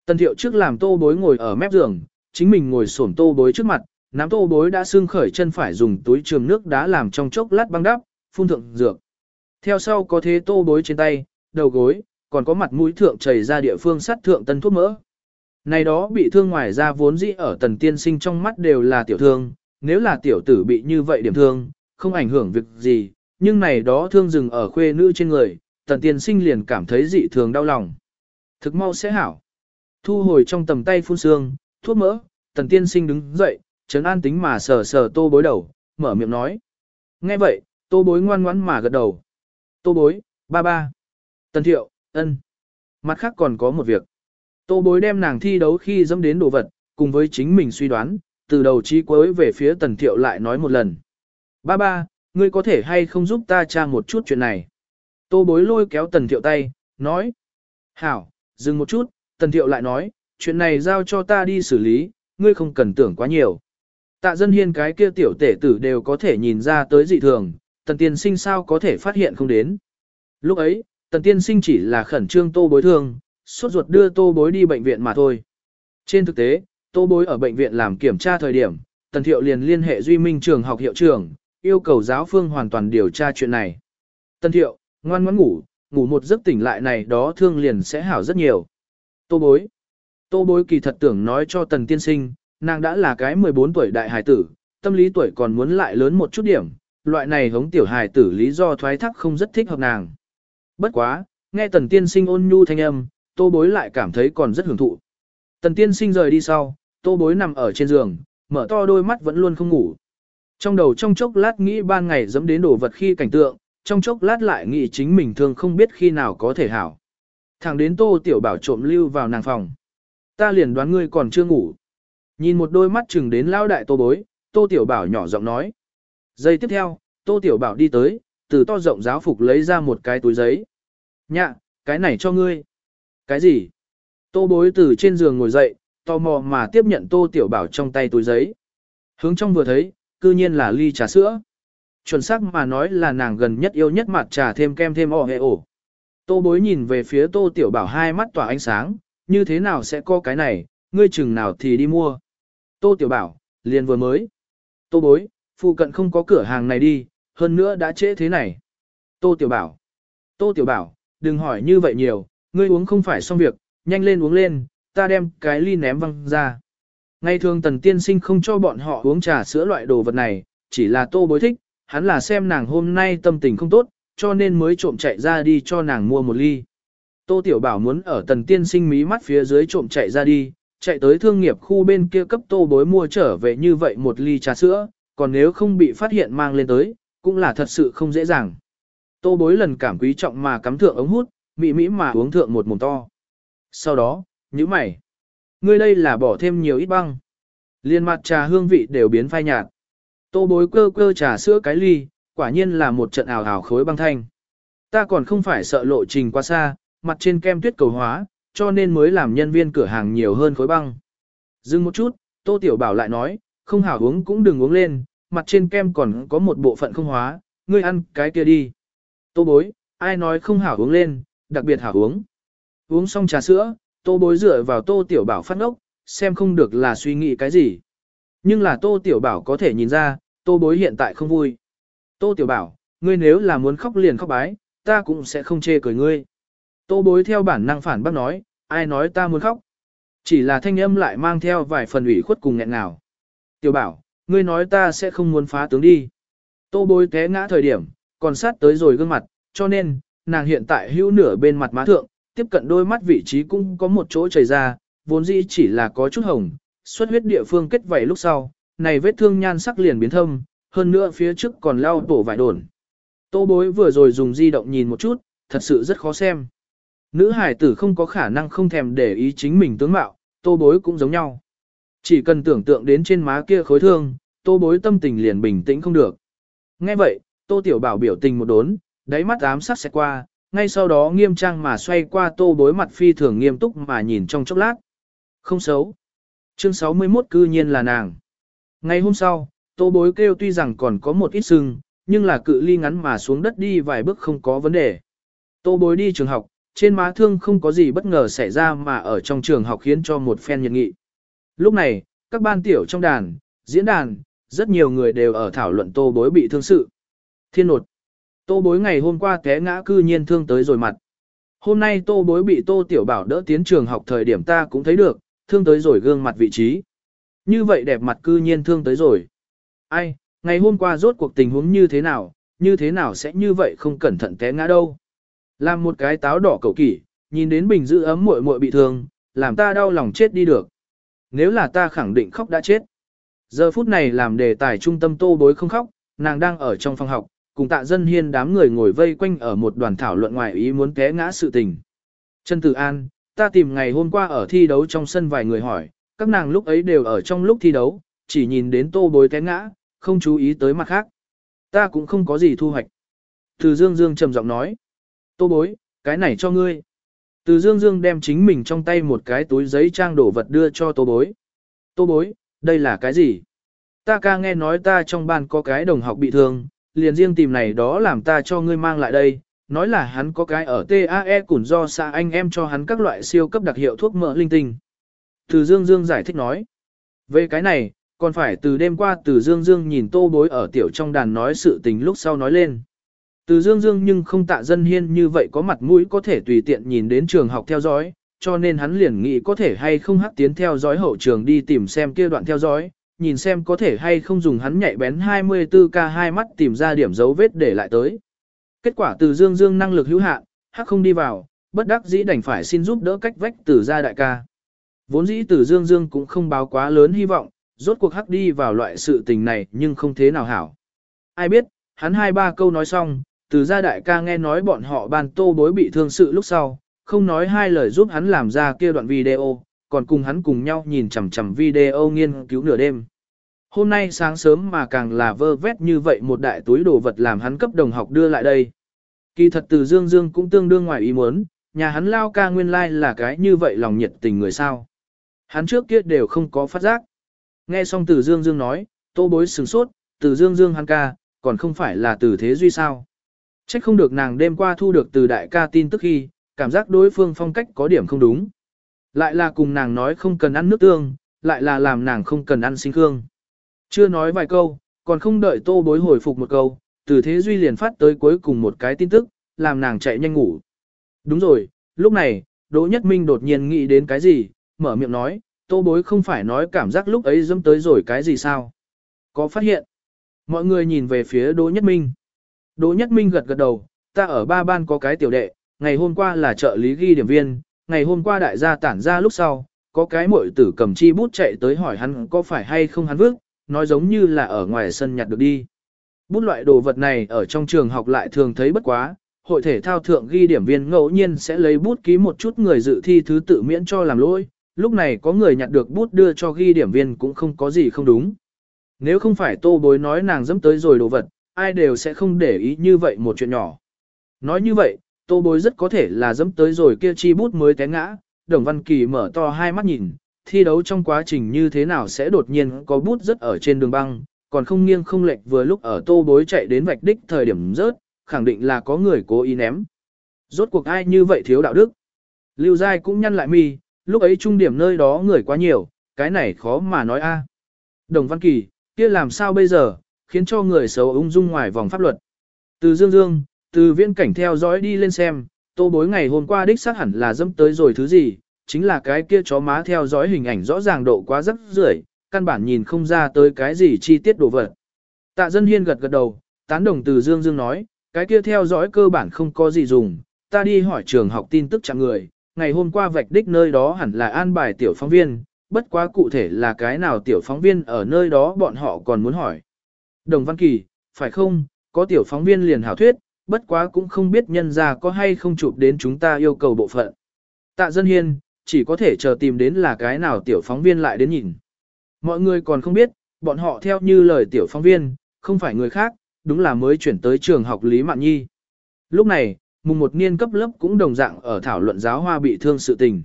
A: Tần thiệu trước làm tô bối ngồi ở mép giường, chính mình ngồi xổm tô bối trước mặt, nắm tô bối đã xương khởi chân phải dùng túi trường nước đá làm trong chốc lát băng đắp, phun thượng dược. Theo sau có thế tô bối trên tay, đầu gối, còn có mặt mũi thượng chảy ra địa phương sát thượng tân thuốc mỡ. Này đó bị thương ngoài ra vốn dĩ ở tần tiên sinh trong mắt đều là tiểu thương, nếu là tiểu tử bị như vậy điểm thương, không ảnh hưởng việc gì, nhưng này đó thương dừng ở khuê nữ trên người, tần tiên sinh liền cảm thấy dị thường đau lòng. Thực mau sẽ hảo. Thu hồi trong tầm tay phun xương, thuốc mỡ, tần tiên sinh đứng dậy, trấn an tính mà sờ sờ tô bối đầu, mở miệng nói. Nghe vậy, tô bối ngoan ngoãn mà gật đầu. Tô bối, ba ba. Tần thiệu, ân. Mặt khác còn có một việc. Tô bối đem nàng thi đấu khi dẫm đến đồ vật, cùng với chính mình suy đoán, từ đầu chí cuối về phía tần thiệu lại nói một lần. Ba ba, ngươi có thể hay không giúp ta tra một chút chuyện này. Tô bối lôi kéo tần thiệu tay, nói. Hảo, dừng một chút, tần thiệu lại nói, chuyện này giao cho ta đi xử lý, ngươi không cần tưởng quá nhiều. Tạ dân hiên cái kia tiểu tể tử đều có thể nhìn ra tới dị thường, tần tiên sinh sao có thể phát hiện không đến. Lúc ấy, tần tiên sinh chỉ là khẩn trương tô bối thương, suốt ruột đưa tô bối đi bệnh viện mà thôi. Trên thực tế, tô bối ở bệnh viện làm kiểm tra thời điểm, tần thiệu liền liên hệ duy minh trường học hiệu trưởng, yêu cầu giáo phương hoàn toàn điều tra chuyện này. Tần thiệu, ngoan ngoãn ngủ, ngủ một giấc tỉnh lại này đó thương liền sẽ hảo rất nhiều. Tô bối. Tô bối kỳ thật tưởng nói cho tần tiên sinh, nàng đã là cái 14 tuổi đại hài tử, tâm lý tuổi còn muốn lại lớn một chút điểm, loại này hống tiểu hài tử lý do thoái thác không rất thích hợp nàng. Bất quá, nghe tần tiên sinh ôn nhu thanh âm, tô bối lại cảm thấy còn rất hưởng thụ. Tần tiên sinh rời đi sau, tô bối nằm ở trên giường, mở to đôi mắt vẫn luôn không ngủ. Trong đầu trong chốc lát nghĩ ban ngày dẫm đến đổ vật khi cảnh tượng, trong chốc lát lại nghĩ chính mình thường không biết khi nào có thể hảo. Thẳng đến tô tiểu bảo trộm lưu vào nàng phòng. Ta liền đoán ngươi còn chưa ngủ. Nhìn một đôi mắt chừng đến lao đại tô bối, tô tiểu bảo nhỏ giọng nói. Giây tiếp theo, tô tiểu bảo đi tới, từ to rộng giáo phục lấy ra một cái túi giấy. Nhạ, cái này cho ngươi. Cái gì? Tô bối từ trên giường ngồi dậy, tò mò mà tiếp nhận tô tiểu bảo trong tay túi giấy. Hướng trong vừa thấy, cư nhiên là ly trà sữa. Chuẩn xác mà nói là nàng gần nhất yêu nhất mặt trà thêm kem thêm o hệ ổ. Tô bối nhìn về phía tô tiểu bảo hai mắt tỏa ánh sáng, như thế nào sẽ có cái này, ngươi chừng nào thì đi mua. Tô tiểu bảo, liền vừa mới. Tô bối, phụ cận không có cửa hàng này đi, hơn nữa đã trễ thế này. Tô tiểu bảo. Tô tiểu bảo, đừng hỏi như vậy nhiều, ngươi uống không phải xong việc, nhanh lên uống lên, ta đem cái ly ném văng ra. Ngày thường tần tiên sinh không cho bọn họ uống trà sữa loại đồ vật này, chỉ là tô bối thích, hắn là xem nàng hôm nay tâm tình không tốt, cho nên mới trộm chạy ra đi cho nàng mua một ly. Tô Tiểu Bảo muốn ở tần tiên sinh mí mắt phía dưới trộm chạy ra đi, chạy tới thương nghiệp khu bên kia cấp tô bối mua trở về như vậy một ly trà sữa, còn nếu không bị phát hiện mang lên tới, cũng là thật sự không dễ dàng. Tô bối lần cảm quý trọng mà cắm thượng ống hút, mị mỹ mà uống thượng một mồm to. Sau đó, nhíu mày. Ngươi đây là bỏ thêm nhiều ít băng. Liên mặt trà hương vị đều biến phai nhạt. Tô bối cơ cơ trà sữa cái ly, quả nhiên là một trận ảo ảo khối băng thanh. Ta còn không phải sợ lộ trình quá xa, mặt trên kem tuyết cầu hóa, cho nên mới làm nhân viên cửa hàng nhiều hơn khối băng. Dừng một chút, Tô Tiểu Bảo lại nói, không hảo uống cũng đừng uống lên, mặt trên kem còn có một bộ phận không hóa, ngươi ăn cái kia đi. Tô bối, ai nói không hảo uống lên, đặc biệt hảo uống. Uống xong trà sữa, Tô bối dựa vào Tô Tiểu Bảo phát ngốc, xem không được là suy nghĩ cái gì. Nhưng là Tô Tiểu Bảo có thể nhìn ra, Tô bối hiện tại không vui. Tô Tiểu Bảo, ngươi nếu là muốn khóc liền khóc bái, ta cũng sẽ không chê cười ngươi. Tô bối theo bản năng phản bác nói, ai nói ta muốn khóc. Chỉ là thanh âm lại mang theo vài phần ủy khuất cùng nghẹn nào. Tiểu Bảo, ngươi nói ta sẽ không muốn phá tướng đi. Tô bối té ngã thời điểm, còn sát tới rồi gương mặt, cho nên, nàng hiện tại hữu nửa bên mặt má thượng, tiếp cận đôi mắt vị trí cũng có một chỗ chảy ra, vốn dĩ chỉ là có chút hồng, xuất huyết địa phương kết vảy lúc sau, này vết thương nhan sắc liền biến thâm, hơn nữa phía trước còn lao tổ vải đồn. Tô bối vừa rồi dùng di động nhìn một chút, thật sự rất khó xem. Nữ hải tử không có khả năng không thèm để ý chính mình tướng mạo, tô bối cũng giống nhau. Chỉ cần tưởng tượng đến trên má kia khối thương, tô bối tâm tình liền bình tĩnh không được. Nghe vậy, tô tiểu bảo biểu tình một đốn, đáy mắt ám sát sẽ qua, ngay sau đó nghiêm trang mà xoay qua tô bối mặt phi thường nghiêm túc mà nhìn trong chốc lát. Không xấu. Chương 61 cư nhiên là nàng. Ngày hôm sau, tô bối kêu tuy rằng còn có một ít sưng, nhưng là cự ly ngắn mà xuống đất đi vài bước không có vấn đề. Tô bối đi trường học, trên má thương không có gì bất ngờ xảy ra mà ở trong trường học khiến cho một phen nhiệt nghị. Lúc này, các ban tiểu trong đàn, diễn đàn, rất nhiều người đều ở thảo luận tô bối bị thương sự. Thiên nột. Tô bối ngày hôm qua té ngã cư nhiên thương tới rồi mặt. Hôm nay tô bối bị tô tiểu bảo đỡ tiến trường học thời điểm ta cũng thấy được, thương tới rồi gương mặt vị trí. Như vậy đẹp mặt cư nhiên thương tới rồi. Ai, ngày hôm qua rốt cuộc tình huống như thế nào, như thế nào sẽ như vậy không cẩn thận té ngã đâu. Làm một cái táo đỏ cầu kỷ, nhìn đến bình giữ ấm muội muội bị thương, làm ta đau lòng chết đi được. Nếu là ta khẳng định khóc đã chết. Giờ phút này làm đề tài trung tâm tô bối không khóc, nàng đang ở trong phòng học, cùng tạ dân hiên đám người ngồi vây quanh ở một đoàn thảo luận ngoài ý muốn té ngã sự tình. Trần Tử An, ta tìm ngày hôm qua ở thi đấu trong sân vài người hỏi, các nàng lúc ấy đều ở trong lúc thi đấu, chỉ nhìn đến tô bối té ngã, không chú ý tới mặt khác. Ta cũng không có gì thu hoạch. Từ Dương Dương trầm giọng nói. Tô bối, cái này cho ngươi. Từ Dương Dương đem chính mình trong tay một cái túi giấy trang đổ vật đưa cho tô bối. Tô bối, đây là cái gì? Ta ca nghe nói ta trong ban có cái đồng học bị thương, liền riêng tìm này đó làm ta cho ngươi mang lại đây, nói là hắn có cái ở TAE củn do xa anh em cho hắn các loại siêu cấp đặc hiệu thuốc mỡ linh tinh. Từ Dương Dương giải thích nói, về cái này, còn phải từ đêm qua từ Dương Dương nhìn tô bối ở tiểu trong đàn nói sự tình lúc sau nói lên. Từ Dương Dương nhưng không tạ dân hiên như vậy có mặt mũi có thể tùy tiện nhìn đến trường học theo dõi, cho nên hắn liền nghĩ có thể hay không hắc tiến theo dõi hậu trường đi tìm xem kia đoạn theo dõi, nhìn xem có thể hay không dùng hắn nhạy bén 24K hai mắt tìm ra điểm dấu vết để lại tới. Kết quả từ Dương Dương năng lực hữu hạn, hắc không đi vào, bất đắc dĩ đành phải xin giúp đỡ cách vách từ gia đại ca. Vốn dĩ từ Dương Dương cũng không báo quá lớn hy vọng, rốt cuộc hắc đi vào loại sự tình này nhưng không thế nào hảo. Ai biết, hắn hai ba câu nói xong, từ gia đại ca nghe nói bọn họ ban tô bối bị thương sự lúc sau, không nói hai lời giúp hắn làm ra kia đoạn video, còn cùng hắn cùng nhau nhìn chằm chằm video nghiên cứu nửa đêm. Hôm nay sáng sớm mà càng là vơ vét như vậy một đại túi đồ vật làm hắn cấp đồng học đưa lại đây. Kỳ thật từ Dương Dương cũng tương đương ngoài ý muốn, nhà hắn lao ca nguyên lai like là cái như vậy lòng nhiệt tình người sao. Hắn trước kia đều không có phát giác. Nghe xong từ Dương Dương nói, tô bối sừng sốt, từ Dương Dương hắn ca, còn không phải là từ thế duy sao. Trách không được nàng đêm qua thu được từ đại ca tin tức khi, cảm giác đối phương phong cách có điểm không đúng. Lại là cùng nàng nói không cần ăn nước tương, lại là làm nàng không cần ăn sinh khương. Chưa nói vài câu, còn không đợi tô bối hồi phục một câu, từ thế duy liền phát tới cuối cùng một cái tin tức, làm nàng chạy nhanh ngủ. Đúng rồi, lúc này, Đỗ Nhất Minh đột nhiên nghĩ đến cái gì, mở miệng nói, tô bối không phải nói cảm giác lúc ấy dâm tới rồi cái gì sao. Có phát hiện. Mọi người nhìn về phía Đỗ Nhất Minh. Đỗ Nhất Minh gật gật đầu, ta ở ba ban có cái tiểu đệ, ngày hôm qua là trợ lý ghi điểm viên, ngày hôm qua đại gia tản ra lúc sau, có cái muội tử cầm chi bút chạy tới hỏi hắn có phải hay không hắn vước, nói giống như là ở ngoài sân nhặt được đi. Bút loại đồ vật này ở trong trường học lại thường thấy bất quá, hội thể thao thượng ghi điểm viên ngẫu nhiên sẽ lấy bút ký một chút người dự thi thứ tự miễn cho làm lỗi, lúc này có người nhặt được bút đưa cho ghi điểm viên cũng không có gì không đúng. Nếu không phải tô bối nói nàng dẫm tới rồi đồ vật, ai đều sẽ không để ý như vậy một chuyện nhỏ. Nói như vậy, tô bối rất có thể là dẫm tới rồi kia chi bút mới té ngã, đồng văn kỳ mở to hai mắt nhìn, thi đấu trong quá trình như thế nào sẽ đột nhiên có bút rất ở trên đường băng, còn không nghiêng không lệch vừa lúc ở tô bối chạy đến vạch đích thời điểm rớt, khẳng định là có người cố ý ném. Rốt cuộc ai như vậy thiếu đạo đức. Lưu Giai cũng nhăn lại mi, lúc ấy trung điểm nơi đó người quá nhiều, cái này khó mà nói a. Đồng Văn Kỳ, kia làm sao bây giờ, khiến cho người xấu ung dung ngoài vòng pháp luật. Từ Dương Dương, từ viên cảnh theo dõi đi lên xem, tô bối ngày hôm qua đích xác hẳn là dâm tới rồi thứ gì, chính là cái kia chó má theo dõi hình ảnh rõ ràng độ quá rất rưởi, căn bản nhìn không ra tới cái gì chi tiết đồ vật. Tạ dân hiên gật gật đầu, tán đồng từ Dương Dương nói, cái kia theo dõi cơ bản không có gì dùng, ta đi hỏi trường học tin tức chẳng người, ngày hôm qua vạch đích nơi đó hẳn là an bài tiểu phóng viên, bất quá cụ thể là cái nào tiểu phóng viên ở nơi đó bọn họ còn muốn hỏi. Đồng Văn Kỳ, phải không, có tiểu phóng viên liền hảo thuyết, bất quá cũng không biết nhân ra có hay không chụp đến chúng ta yêu cầu bộ phận. Tạ dân hiên, chỉ có thể chờ tìm đến là cái nào tiểu phóng viên lại đến nhìn. Mọi người còn không biết, bọn họ theo như lời tiểu phóng viên, không phải người khác, đúng là mới chuyển tới trường học Lý Mạn Nhi. Lúc này, mùng một niên cấp lớp cũng đồng dạng ở thảo luận giáo hoa bị thương sự tình.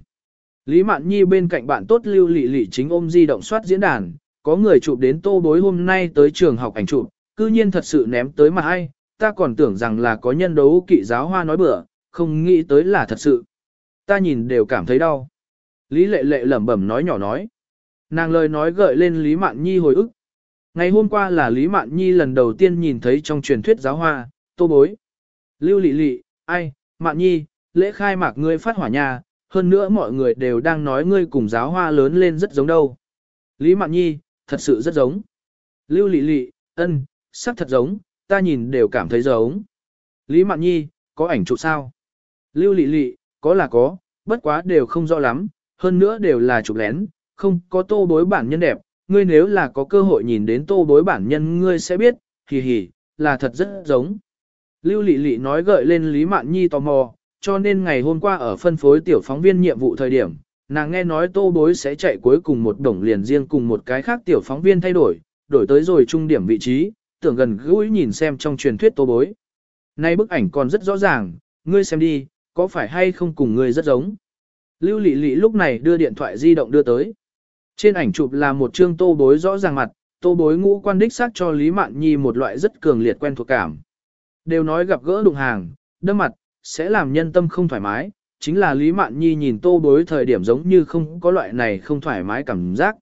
A: Lý Mạn Nhi bên cạnh bạn tốt lưu lị lị chính ôm di động soát diễn đàn, có người chụp đến tô bối hôm nay tới trường học ảnh chụp, cư nhiên thật sự ném tới mặt ai, ta còn tưởng rằng là có nhân đấu kỵ giáo hoa nói bừa, không nghĩ tới là thật sự. Ta nhìn đều cảm thấy đau. Lý lệ lệ lẩm bẩm nói nhỏ nói. Nàng lời nói gợi lên Lý Mạn Nhi hồi ức. Ngày hôm qua là Lý Mạn Nhi lần đầu tiên nhìn thấy trong truyền thuyết giáo hoa, tô bối. Lưu lị lị, ai, Mạn Nhi, lễ khai mạc ngươi phát hỏa nhà, hơn nữa mọi người đều đang nói ngươi cùng giáo hoa lớn lên rất giống đâu. Lý Mạn Nhi, thật sự rất giống. Lưu lị lị, ân, sắc thật giống, ta nhìn đều cảm thấy giống. Lý Mạn Nhi, có ảnh chụp sao? Lưu lị lị, có là có, bất quá đều không rõ lắm, hơn nữa đều là chụp lén, không có tô bối bản nhân đẹp, ngươi nếu là có cơ hội nhìn đến tô bối bản nhân ngươi sẽ biết, hì hì, là thật rất giống. Lưu Lị Lị nói gợi lên Lý Mạn Nhi tò mò, cho nên ngày hôm qua ở phân phối tiểu phóng viên nhiệm vụ thời điểm, nàng nghe nói tô bối sẽ chạy cuối cùng một đồng liền riêng cùng một cái khác tiểu phóng viên thay đổi, đổi tới rồi trung điểm vị trí, tưởng gần gũi nhìn xem trong truyền thuyết tô bối. Nay bức ảnh còn rất rõ ràng, ngươi xem đi, có phải hay không cùng ngươi rất giống. Lưu Lị Lị lúc này đưa điện thoại di động đưa tới. Trên ảnh chụp là một chương tô bối rõ ràng mặt, tô bối ngũ quan đích xác cho Lý Mạn Nhi một loại rất cường liệt quen thuộc cảm. Đều nói gặp gỡ đụng hàng, đâm mặt, sẽ làm nhân tâm không thoải mái, chính là Lý Mạn Nhi nhìn tô bối thời điểm giống như không có loại này không thoải mái cảm giác.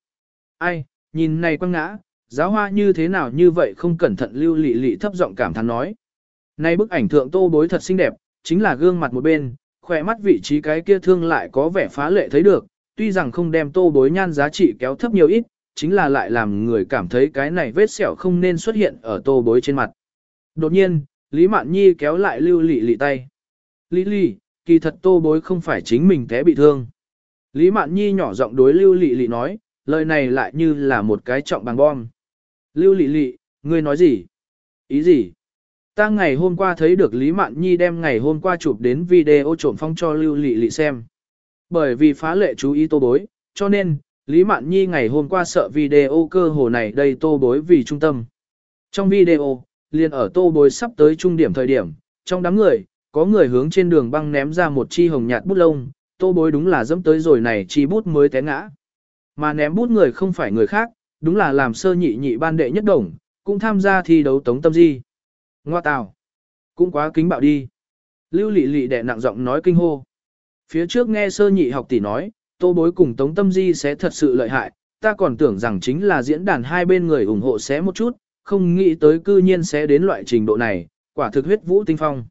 A: Ai, nhìn này quăng ngã, giáo hoa như thế nào như vậy không cẩn thận lưu lị lị thấp giọng cảm thán nói. Nay bức ảnh thượng tô bối thật xinh đẹp, chính là gương mặt một bên, khỏe mắt vị trí cái kia thương lại có vẻ phá lệ thấy được, tuy rằng không đem tô bối nhan giá trị kéo thấp nhiều ít, chính là lại làm người cảm thấy cái này vết sẹo không nên xuất hiện ở tô bối trên mặt. Đột nhiên, Lý Mạn Nhi kéo lại lưu lị lị tay. Lý lị, kỳ thật tô bối không phải chính mình té bị thương. Lý Mạn Nhi nhỏ giọng đối lưu lị lị nói, lời này lại như là một cái trọng bằng bom. Lưu lị lị, ngươi nói gì? Ý gì? Ta ngày hôm qua thấy được Lý Mạn Nhi đem ngày hôm qua chụp đến video trộm phong cho Lưu Lị Lị xem. Bởi vì phá lệ chú ý tô bối, cho nên, Lý Mạn Nhi ngày hôm qua sợ video cơ hồ này đây tô bối vì trung tâm. Trong video, liền ở tô bối sắp tới trung điểm thời điểm, trong đám người, có người hướng trên đường băng ném ra một chi hồng nhạt bút lông, tô bối đúng là dẫm tới rồi này chi bút mới té ngã. Mà ném bút người không phải người khác, đúng là làm sơ nhị nhị ban đệ nhất đồng, cũng tham gia thi đấu tống tâm di. Ngoa tào. Cũng quá kính bạo đi. Lưu lị lị đệ nặng giọng nói kinh hô. Phía trước nghe sơ nhị học tỷ nói, tô bối cùng tống tâm di sẽ thật sự lợi hại, ta còn tưởng rằng chính là diễn đàn hai bên người ủng hộ sẽ một chút, không nghĩ tới cư nhiên sẽ đến loại trình độ này, quả thực huyết vũ tinh phong.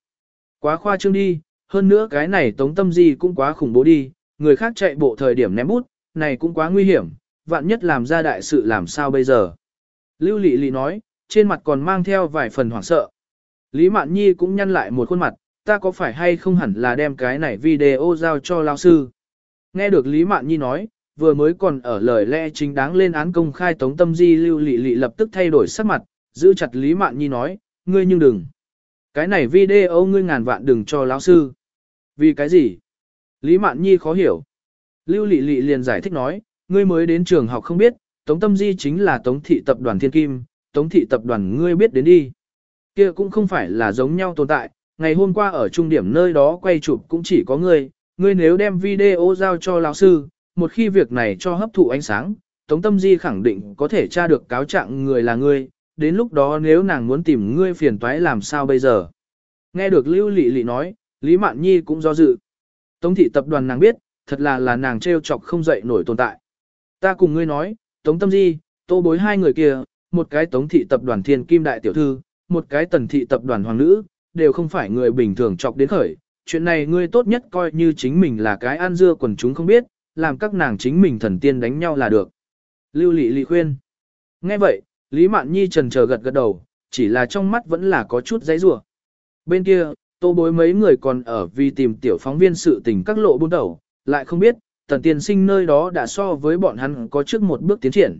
A: Quá khoa trương đi, hơn nữa cái này tống tâm di cũng quá khủng bố đi, người khác chạy bộ thời điểm ném bút, này cũng quá nguy hiểm, vạn nhất làm ra đại sự làm sao bây giờ. Lưu lị lị nói, trên mặt còn mang theo vài phần hoảng sợ. Lý Mạn Nhi cũng nhăn lại một khuôn mặt, ta có phải hay không hẳn là đem cái này video giao cho lao sư. Nghe được Lý Mạn Nhi nói, vừa mới còn ở lời lẽ chính đáng lên án công khai tống tâm di lưu lị lị lập tức thay đổi sắc mặt, giữ chặt Lý Mạn Nhi nói, ngươi nhưng đừng. Cái này video ngươi ngàn vạn đừng cho lão sư. Vì cái gì? Lý Mạn Nhi khó hiểu. Lưu lị lị liền giải thích nói, ngươi mới đến trường học không biết, tống tâm di chính là tống thị tập đoàn thiên kim, tống thị tập đoàn ngươi biết đến đi kia cũng không phải là giống nhau tồn tại, ngày hôm qua ở trung điểm nơi đó quay chụp cũng chỉ có ngươi, ngươi nếu đem video giao cho lão sư, một khi việc này cho hấp thụ ánh sáng, Tống Tâm Di khẳng định có thể tra được cáo trạng người là ngươi, đến lúc đó nếu nàng muốn tìm ngươi phiền toái làm sao bây giờ. Nghe được Lưu Lị Lị nói, Lý Mạn Nhi cũng do dự. Tống thị tập đoàn nàng biết, thật là là nàng trêu chọc không dậy nổi tồn tại. Ta cùng ngươi nói, Tống Tâm Di, tô bối hai người kia, một cái Tống thị tập đoàn thiên kim đại tiểu thư, một cái tần thị tập đoàn hoàng nữ, đều không phải người bình thường chọc đến khởi. Chuyện này ngươi tốt nhất coi như chính mình là cái an dưa quần chúng không biết, làm các nàng chính mình thần tiên đánh nhau là được. Lưu Lị Lị khuyên. Nghe vậy, Lý Mạn Nhi trần chờ gật gật đầu, chỉ là trong mắt vẫn là có chút giấy rủa. Bên kia, tô bối mấy người còn ở vì tìm tiểu phóng viên sự tình các lộ buôn đầu, lại không biết, tần tiên sinh nơi đó đã so với bọn hắn có trước một bước tiến triển.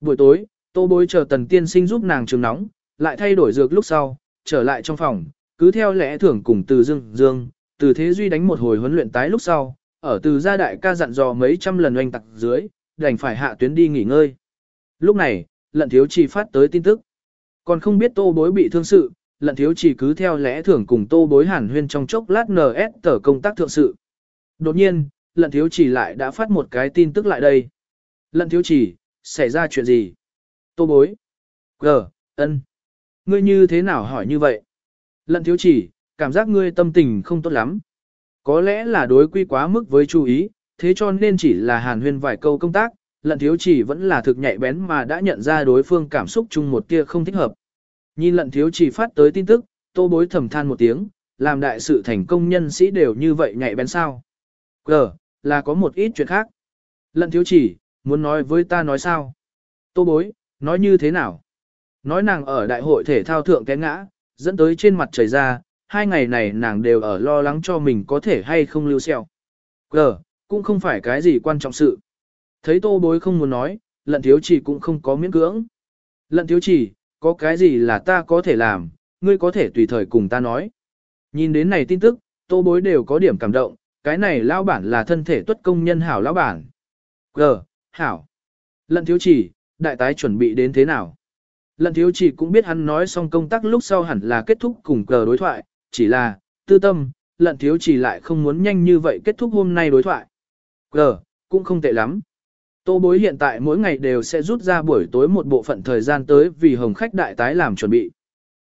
A: Buổi tối, tô bối chờ tần tiên sinh giúp nàng trường nóng, lại thay đổi dược lúc sau, trở lại trong phòng, cứ theo lẽ thường cùng từ dương dương, từ thế duy đánh một hồi huấn luyện tái lúc sau, ở từ gia đại ca dặn dò mấy trăm lần oanh tặc dưới, đành phải hạ tuyến đi nghỉ ngơi. Lúc này, lận thiếu chỉ phát tới tin tức. Còn không biết tô bối bị thương sự, lận thiếu chỉ cứ theo lẽ thường cùng tô bối hàn huyên trong chốc lát NS tờ công tác thượng sự. Đột nhiên, lận thiếu chỉ lại đã phát một cái tin tức lại đây. Lận thiếu chỉ, xảy ra chuyện gì? Tô bối. G, ân. Ngươi như thế nào hỏi như vậy? Lận thiếu chỉ, cảm giác ngươi tâm tình không tốt lắm. Có lẽ là đối quy quá mức với chú ý, thế cho nên chỉ là hàn huyên vài câu công tác, lận thiếu chỉ vẫn là thực nhạy bén mà đã nhận ra đối phương cảm xúc chung một tia không thích hợp. Nhìn lận thiếu chỉ phát tới tin tức, tô bối thầm than một tiếng, làm đại sự thành công nhân sĩ đều như vậy nhạy bén sao. Gờ, là có một ít chuyện khác. Lận thiếu chỉ, muốn nói với ta nói sao? Tô bối, nói như thế nào? Nói nàng ở đại hội thể thao thượng té ngã, dẫn tới trên mặt trời ra, hai ngày này nàng đều ở lo lắng cho mình có thể hay không lưu xeo. Gờ, cũng không phải cái gì quan trọng sự. Thấy tô bối không muốn nói, lận thiếu chỉ cũng không có miễn cưỡng. Lận thiếu chỉ, có cái gì là ta có thể làm, ngươi có thể tùy thời cùng ta nói. Nhìn đến này tin tức, tô bối đều có điểm cảm động, cái này lão bản là thân thể tuất công nhân hảo lão bản. Gờ, hảo. Lận thiếu chỉ, đại tái chuẩn bị đến thế nào? Lận thiếu chỉ cũng biết hắn nói xong công tác lúc sau hẳn là kết thúc cùng cờ đối thoại, chỉ là, tư tâm, lận thiếu chỉ lại không muốn nhanh như vậy kết thúc hôm nay đối thoại. gờ cũng không tệ lắm. Tô bối hiện tại mỗi ngày đều sẽ rút ra buổi tối một bộ phận thời gian tới vì hồng khách đại tái làm chuẩn bị.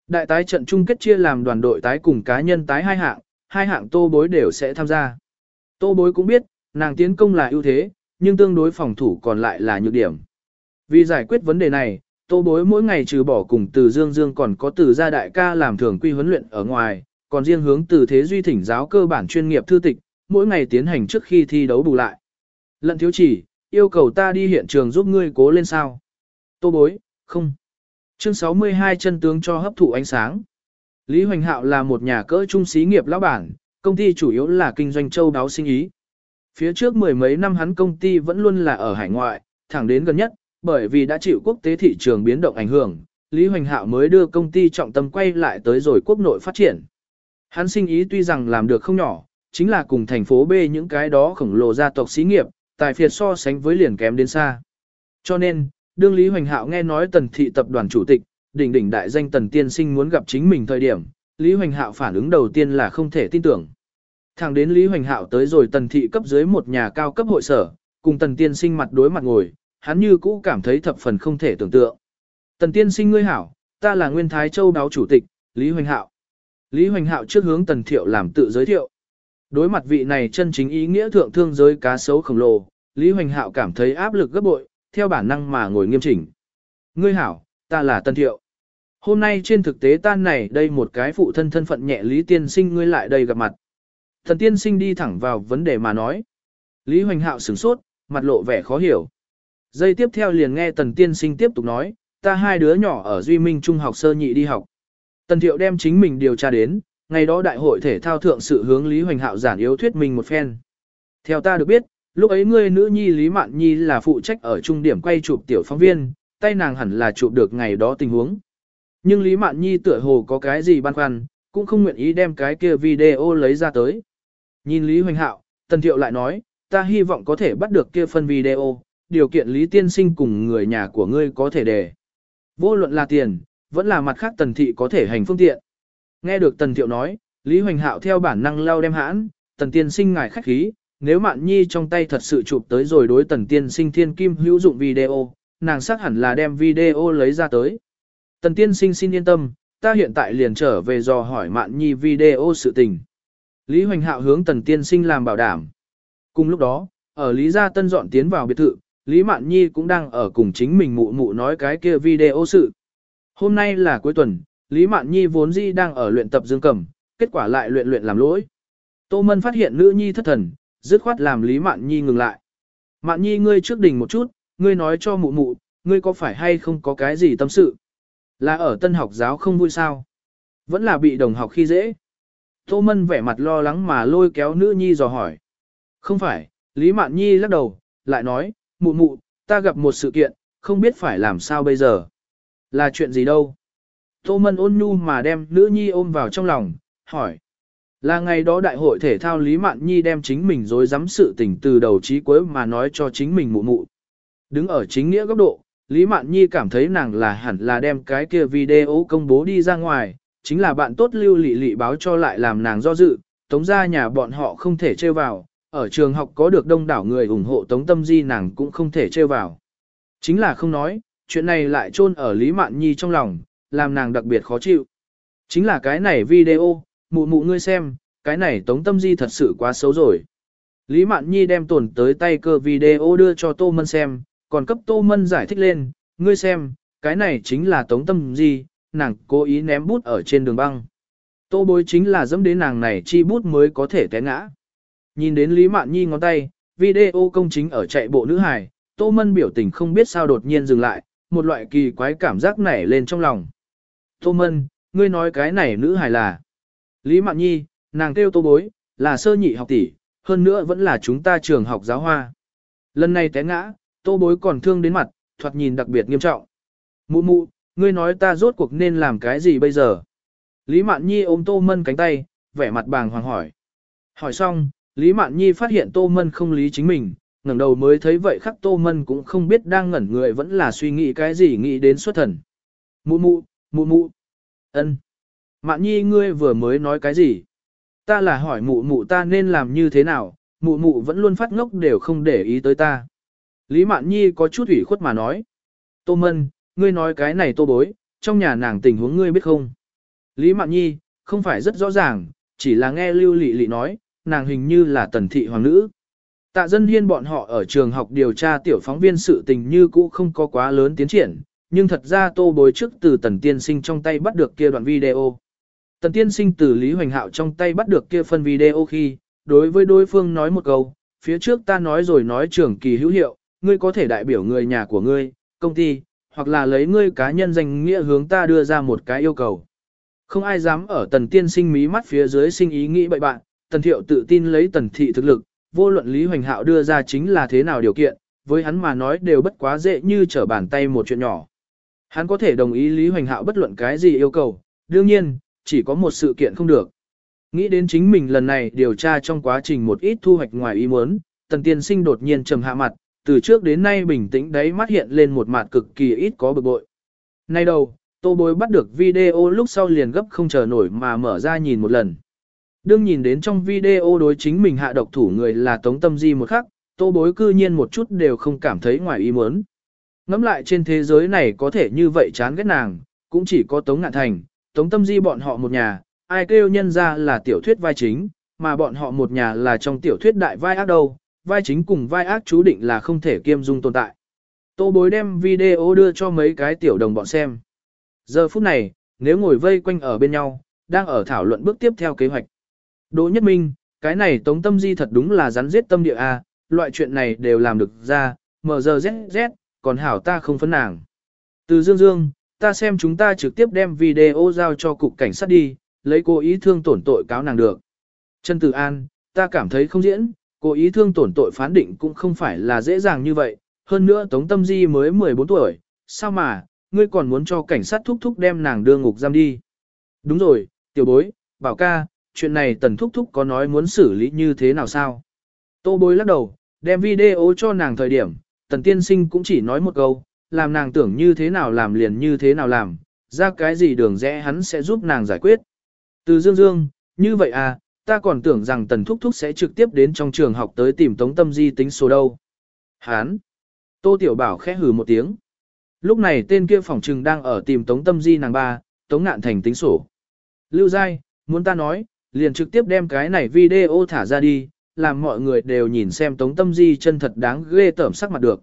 A: Đại tái trận chung kết chia làm đoàn đội tái cùng cá nhân tái hai hạng, hai hạng tô bối đều sẽ tham gia. Tô bối cũng biết, nàng tiến công là ưu thế, nhưng tương đối phòng thủ còn lại là nhược điểm. Vì giải quyết vấn đề này, tô bối mỗi ngày trừ bỏ cùng từ Dương Dương còn có từ gia đại ca làm thường quy huấn luyện ở ngoài, còn riêng hướng từ thế duy thỉnh giáo cơ bản chuyên nghiệp thư tịch, mỗi ngày tiến hành trước khi thi đấu bù lại. Lận thiếu chỉ, yêu cầu ta đi hiện trường giúp ngươi cố lên sao. Tô bối, không. Chương 62 chân tướng cho hấp thụ ánh sáng. Lý Hoành Hạo là một nhà cỡ trung xí nghiệp lão bản, công ty chủ yếu là kinh doanh châu đáo sinh ý. Phía trước mười mấy năm hắn công ty vẫn luôn là ở hải ngoại, thẳng đến gần nhất, bởi vì đã chịu quốc tế thị trường biến động ảnh hưởng, Lý Hoành Hạo mới đưa công ty trọng tâm quay lại tới rồi quốc nội phát triển. Hắn sinh ý tuy rằng làm được không nhỏ, chính là cùng thành phố B những cái đó khổng lồ gia tộc xí nghiệp, tài phiệt so sánh với liền kém đến xa. Cho nên, đương Lý Hoành Hạo nghe nói tần thị tập đoàn chủ tịch, đỉnh đỉnh đại danh tần tiên sinh muốn gặp chính mình thời điểm, Lý Hoành Hạo phản ứng đầu tiên là không thể tin tưởng. Thẳng đến Lý Hoành Hạo tới rồi tần thị cấp dưới một nhà cao cấp hội sở, cùng tần tiên sinh mặt đối mặt ngồi, hắn như cũ cảm thấy thập phần không thể tưởng tượng. Tần tiên sinh ngươi hảo, ta là Nguyên Thái Châu báo chủ tịch, Lý Hoành Hạo. Lý Hoành Hạo trước hướng tần thiệu làm tự giới thiệu. Đối mặt vị này chân chính ý nghĩa thượng thương giới cá sấu khổng lồ, Lý Hoành Hạo cảm thấy áp lực gấp bội, theo bản năng mà ngồi nghiêm chỉnh. Ngươi hảo, ta là Tân Thiệu. Hôm nay trên thực tế tan này đây một cái phụ thân thân phận nhẹ Lý Tiên Sinh ngươi lại đây gặp mặt. Thần Tiên Sinh đi thẳng vào vấn đề mà nói. Lý Hoành Hạo sửng sốt, mặt lộ vẻ khó hiểu. Giây tiếp theo liền nghe Tần Tiên Sinh tiếp tục nói, ta hai đứa nhỏ ở Duy Minh Trung học sơ nhị đi học. Tần Thiệu đem chính mình điều tra đến, ngày đó đại hội thể thao thượng sự hướng Lý Hoành Hạo giản yếu thuyết mình một phen. Theo ta được biết, lúc ấy ngươi nữ nhi Lý Mạn Nhi là phụ trách ở trung điểm quay chụp tiểu phóng viên, tay nàng hẳn là chụp được ngày đó tình huống. Nhưng Lý Mạn Nhi tựa hồ có cái gì băn khoăn, cũng không nguyện ý đem cái kia video lấy ra tới. Nhìn Lý Hoành Hạo, Tần Thiệu lại nói, ta hy vọng có thể bắt được kia phân video, điều kiện Lý Tiên Sinh cùng người nhà của ngươi có thể để. Vô luận là tiền, vẫn là mặt khác Tần Thị có thể hành phương tiện. Nghe được Tần Thiệu nói, Lý Hoành Hạo theo bản năng lao đem hãn, Tần Tiên Sinh ngài khách khí, nếu Mạn Nhi trong tay thật sự chụp tới rồi đối Tần Tiên Sinh thiên kim hữu dụng video, nàng xác hẳn là đem video lấy ra tới. Tần Tiên Sinh xin yên tâm, ta hiện tại liền trở về dò hỏi Mạn Nhi video sự tình. Lý Hoành Hạo hướng Tần Tiên Sinh làm bảo đảm. Cùng lúc đó, ở Lý Gia Tân dọn tiến vào biệt thự, Lý Mạn Nhi cũng đang ở cùng chính mình mụ mụ nói cái kia video sự. Hôm nay là cuối tuần, Lý Mạn Nhi vốn dĩ đang ở luyện tập dương cầm, kết quả lại luyện luyện làm lỗi. Tô Mân phát hiện nữ nhi thất thần, dứt khoát làm Lý Mạn Nhi ngừng lại. Mạn Nhi ngươi trước đỉnh một chút, ngươi nói cho mụ mụ, ngươi có phải hay không có cái gì tâm sự? Là ở tân học giáo không vui sao? Vẫn là bị đồng học khi dễ. Tô Mân vẻ mặt lo lắng mà lôi kéo nữ nhi dò hỏi. Không phải, Lý Mạn Nhi lắc đầu, lại nói, mụ mụ, ta gặp một sự kiện, không biết phải làm sao bây giờ. Là chuyện gì đâu? Tô Mân ôn nhu mà đem nữ nhi ôm vào trong lòng, hỏi. Là ngày đó đại hội thể thao Lý Mạn Nhi đem chính mình dối dám sự tình từ đầu chí cuối mà nói cho chính mình mụ mụ. Đứng ở chính nghĩa góc độ, Lý Mạn Nhi cảm thấy nàng là hẳn là đem cái kia video công bố đi ra ngoài, chính là bạn tốt lưu lị lị báo cho lại làm nàng do dự, tống ra nhà bọn họ không thể trêu vào, ở trường học có được đông đảo người ủng hộ tống tâm di nàng cũng không thể trêu vào. Chính là không nói, chuyện này lại chôn ở Lý Mạn Nhi trong lòng, làm nàng đặc biệt khó chịu. Chính là cái này video, mụ mụ ngươi xem, cái này tống tâm di thật sự quá xấu rồi. Lý Mạn Nhi đem tổn tới tay cơ video đưa cho Tô Mân xem, còn cấp Tô Mân giải thích lên, ngươi xem, cái này chính là tống tâm gì, nàng cố ý ném bút ở trên đường băng. Tô bối chính là dẫm đến nàng này chi bút mới có thể té ngã. Nhìn đến Lý Mạn Nhi ngón tay, video công chính ở chạy bộ nữ hài, Tô Mân biểu tình không biết sao đột nhiên dừng lại, một loại kỳ quái cảm giác nảy lên trong lòng. Tô Mân, ngươi nói cái này nữ hài là. Lý Mạn Nhi, nàng kêu tô bối, là sơ nhị học tỷ, hơn nữa vẫn là chúng ta trường học giáo hoa. Lần này té ngã, tô bối còn thương đến mặt, thoạt nhìn đặc biệt nghiêm trọng. Mụ mụ, ngươi nói ta rốt cuộc nên làm cái gì bây giờ? Lý Mạn Nhi ôm Tô Mân cánh tay, vẻ mặt bàng hoàng hỏi. Hỏi xong, Lý Mạn Nhi phát hiện Tô Mân không lý chính mình, ngẩng đầu mới thấy vậy khắc Tô Mân cũng không biết đang ngẩn người vẫn là suy nghĩ cái gì nghĩ đến xuất thần. Mụ mụ, mụ mụ. ân. Mạn Nhi ngươi vừa mới nói cái gì? Ta là hỏi mụ mụ ta nên làm như thế nào, mụ mụ vẫn luôn phát ngốc đều không để ý tới ta. Lý Mạn Nhi có chút ủy khuất mà nói. Tô Mân, ngươi nói cái này tô bối, trong nhà nàng tình huống ngươi biết không? Lý Mạn Nhi, không phải rất rõ ràng, chỉ là nghe Lưu Lị Lị nói, nàng hình như là tần thị hoàng nữ. Tạ dân hiên bọn họ ở trường học điều tra tiểu phóng viên sự tình như cũ không có quá lớn tiến triển, nhưng thật ra tô bối trước từ tần tiên sinh trong tay bắt được kia đoạn video. Tần tiên sinh từ Lý Hoành Hạo trong tay bắt được kia phân video khi, đối với đối phương nói một câu, phía trước ta nói rồi nói trưởng kỳ hữu hiệu, ngươi có thể đại biểu người nhà của ngươi, công ty, hoặc là lấy ngươi cá nhân danh nghĩa hướng ta đưa ra một cái yêu cầu. Không ai dám ở tần tiên sinh mí mắt phía dưới sinh ý nghĩ bậy bạn, tần thiệu tự tin lấy tần thị thực lực, vô luận Lý Hoành Hạo đưa ra chính là thế nào điều kiện, với hắn mà nói đều bất quá dễ như trở bàn tay một chuyện nhỏ. Hắn có thể đồng ý Lý Hoành Hạo bất luận cái gì yêu cầu, đương nhiên, chỉ có một sự kiện không được. Nghĩ đến chính mình lần này điều tra trong quá trình một ít thu hoạch ngoài ý muốn, tần tiên sinh đột nhiên trầm hạ mặt, từ trước đến nay bình tĩnh đấy mắt hiện lên một mặt cực kỳ ít có bực bội. Nay đầu, tô bối bắt được video lúc sau liền gấp không chờ nổi mà mở ra nhìn một lần. Đương nhìn đến trong video đối chính mình hạ độc thủ người là Tống Tâm Di một khắc, tô bối cư nhiên một chút đều không cảm thấy ngoài ý muốn. Ngắm lại trên thế giới này có thể như vậy chán ghét nàng, cũng chỉ có Tống Ngạn Thành, Tống Tâm Di bọn họ một nhà, ai kêu nhân ra là tiểu thuyết vai chính, mà bọn họ một nhà là trong tiểu thuyết đại vai ác đâu, vai chính cùng vai ác chú định là không thể kiêm dung tồn tại. Tô bối đem video đưa cho mấy cái tiểu đồng bọn xem. Giờ phút này, nếu ngồi vây quanh ở bên nhau, đang ở thảo luận bước tiếp theo kế hoạch. Đỗ Nhất Minh, cái này Tống Tâm Di thật đúng là rắn giết tâm địa A, loại chuyện này đều làm được ra, mở giờ ZZ, còn hảo ta không phấn nàng. Từ Dương Dương, ta xem chúng ta trực tiếp đem video giao cho cục cảnh sát đi, lấy cố ý thương tổn tội cáo nàng được. Trần Tử An, ta cảm thấy không diễn, cố ý thương tổn tội phán định cũng không phải là dễ dàng như vậy, hơn nữa Tống Tâm Di mới 14 tuổi, sao mà, ngươi còn muốn cho cảnh sát thúc thúc đem nàng đưa ngục giam đi. Đúng rồi, tiểu bối, bảo ca, chuyện này tần thúc thúc có nói muốn xử lý như thế nào sao? Tô bối lắc đầu, đem video cho nàng thời điểm, tần tiên sinh cũng chỉ nói một câu, làm nàng tưởng như thế nào làm liền như thế nào làm, ra cái gì đường rẽ hắn sẽ giúp nàng giải quyết. Từ dương dương, như vậy à, ta còn tưởng rằng tần thúc thúc sẽ trực tiếp đến trong trường học tới tìm tống tâm di tính số đâu. Hán! Tô Tiểu Bảo khẽ hừ một tiếng. Lúc này tên kia phòng trừng đang ở tìm tống tâm di nàng ba, tống ngạn thành tính sổ. Lưu Giai, muốn ta nói, liền trực tiếp đem cái này video thả ra đi, làm mọi người đều nhìn xem Tống Tâm Di chân thật đáng ghê tởm sắc mặt được.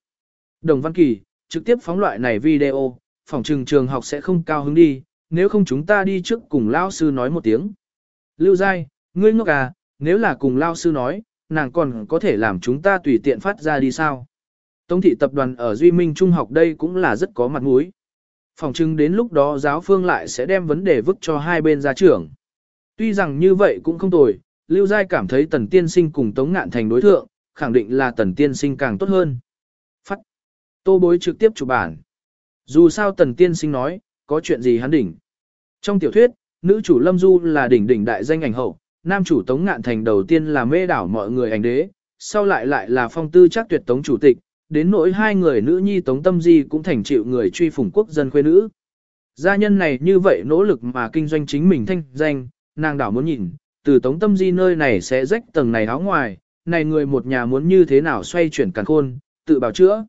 A: Đồng Văn Kỳ, trực tiếp phóng loại này video, phòng trừng trường học sẽ không cao hứng đi, nếu không chúng ta đi trước cùng Lao Sư nói một tiếng. Lưu Giai, ngươi ngốc à, nếu là cùng Lao Sư nói, nàng còn có thể làm chúng ta tùy tiện phát ra đi sao. Tống thị tập đoàn ở Duy Minh Trung học đây cũng là rất có mặt mũi. Phòng chừng đến lúc đó giáo phương lại sẽ đem vấn đề vứt cho hai bên gia trưởng. Tuy rằng như vậy cũng không tồi, Lưu Giai cảm thấy Tần Tiên Sinh cùng Tống Ngạn thành đối thượng, khẳng định là Tần Tiên Sinh càng tốt hơn. Phát. Tô bối trực tiếp chụp bản. Dù sao Tần Tiên Sinh nói, có chuyện gì hắn đỉnh. Trong tiểu thuyết, nữ chủ Lâm Du là đỉnh đỉnh đại danh ảnh hậu, nam chủ Tống Ngạn Thành đầu tiên là mê đảo mọi người ảnh đế, sau lại lại là phong tư chắc tuyệt Tống chủ tịch, đến nỗi hai người nữ nhi Tống Tâm Di cũng thành chịu người truy phủng quốc dân khuê nữ. Gia nhân này như vậy nỗ lực mà kinh doanh chính mình thanh danh, nàng đảo muốn nhìn, từ tống tâm di nơi này sẽ rách tầng này áo ngoài, này người một nhà muốn như thế nào xoay chuyển càn khôn, tự bảo chữa.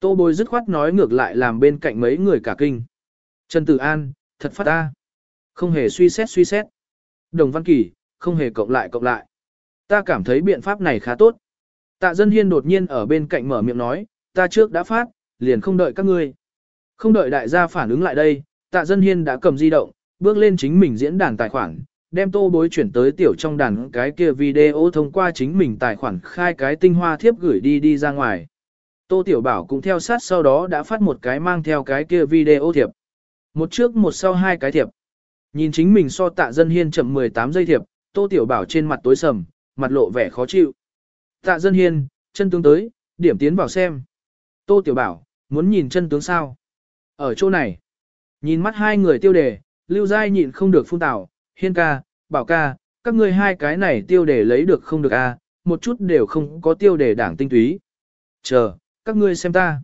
A: Tô bối dứt khoát nói ngược lại làm bên cạnh mấy người cả kinh. Trần Tử An, thật phát ta. Không hề suy xét suy xét. Đồng Văn Kỳ, không hề cộng lại cộng lại. Ta cảm thấy biện pháp này khá tốt. Tạ Dân Hiên đột nhiên ở bên cạnh mở miệng nói, ta trước đã phát, liền không đợi các ngươi. Không đợi đại gia phản ứng lại đây, Tạ Dân Hiên đã cầm di động, bước lên chính mình diễn đàn tài khoản, đem tô bối chuyển tới tiểu trong đàn cái kia video thông qua chính mình tài khoản khai cái tinh hoa thiếp gửi đi đi ra ngoài. Tô Tiểu Bảo cũng theo sát sau đó đã phát một cái mang theo cái kia video thiệp. Một trước một sau hai cái thiệp. Nhìn chính mình so tạ dân hiên chậm 18 giây thiệp, Tô Tiểu Bảo trên mặt tối sầm, mặt lộ vẻ khó chịu. Tạ dân hiên, chân tướng tới, điểm tiến vào xem. Tô Tiểu Bảo, muốn nhìn chân tướng sao? Ở chỗ này, nhìn mắt hai người tiêu đề, Lưu Giai nhịn không được phun tảo, hiên ca, bảo ca, các ngươi hai cái này tiêu đề lấy được không được a, à, một chút đều không có tiêu đề đảng tinh túy. Chờ, các ngươi xem ta.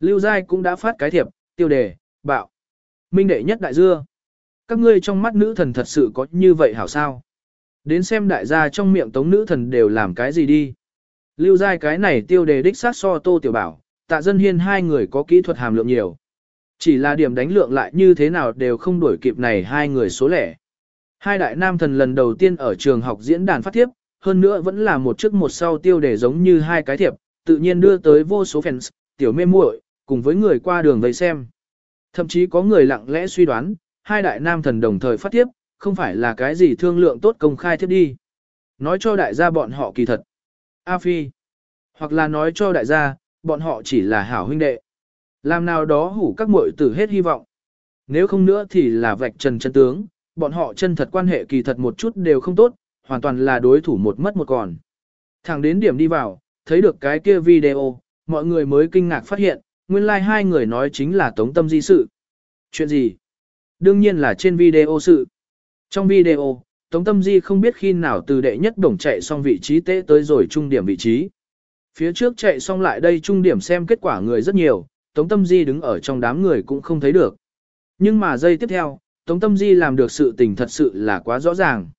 A: Lưu Giai cũng đã phát cái thiệp, tiêu đề, bạo. Minh đệ nhất đại dưa. Các ngươi trong mắt nữ thần thật sự có như vậy hảo sao? Đến xem đại gia trong miệng tống nữ thần đều làm cái gì đi. Lưu giai cái này tiêu đề đích sát so tô tiểu bảo, tạ dân hiên hai người có kỹ thuật hàm lượng nhiều. Chỉ là điểm đánh lượng lại như thế nào đều không đuổi kịp này hai người số lẻ. Hai đại nam thần lần đầu tiên ở trường học diễn đàn phát thiếp, hơn nữa vẫn là một trước một sau tiêu đề giống như hai cái thiệp, tự nhiên đưa tới vô số fans, tiểu mê muội, cùng với người qua đường vây xem. Thậm chí có người lặng lẽ suy đoán, hai đại nam thần đồng thời phát thiếp, không phải là cái gì thương lượng tốt công khai thiếp đi. Nói cho đại gia bọn họ kỳ thật. A Phi. Hoặc là nói cho đại gia, bọn họ chỉ là hảo huynh đệ. Làm nào đó hủ các muội tử hết hy vọng. Nếu không nữa thì là vạch trần chân tướng, bọn họ chân thật quan hệ kỳ thật một chút đều không tốt, hoàn toàn là đối thủ một mất một còn. Thẳng đến điểm đi vào, thấy được cái kia video, mọi người mới kinh ngạc phát hiện, nguyên lai like hai người nói chính là tống tâm di sự. Chuyện gì? Đương nhiên là trên video sự. Trong video, Tống Tâm Di không biết khi nào từ đệ nhất đồng chạy xong vị trí tế tới rồi trung điểm vị trí. Phía trước chạy xong lại đây trung điểm xem kết quả người rất nhiều, Tống Tâm Di đứng ở trong đám người cũng không thấy được. Nhưng mà giây tiếp theo, Tống Tâm Di làm được sự tình thật sự là quá rõ ràng.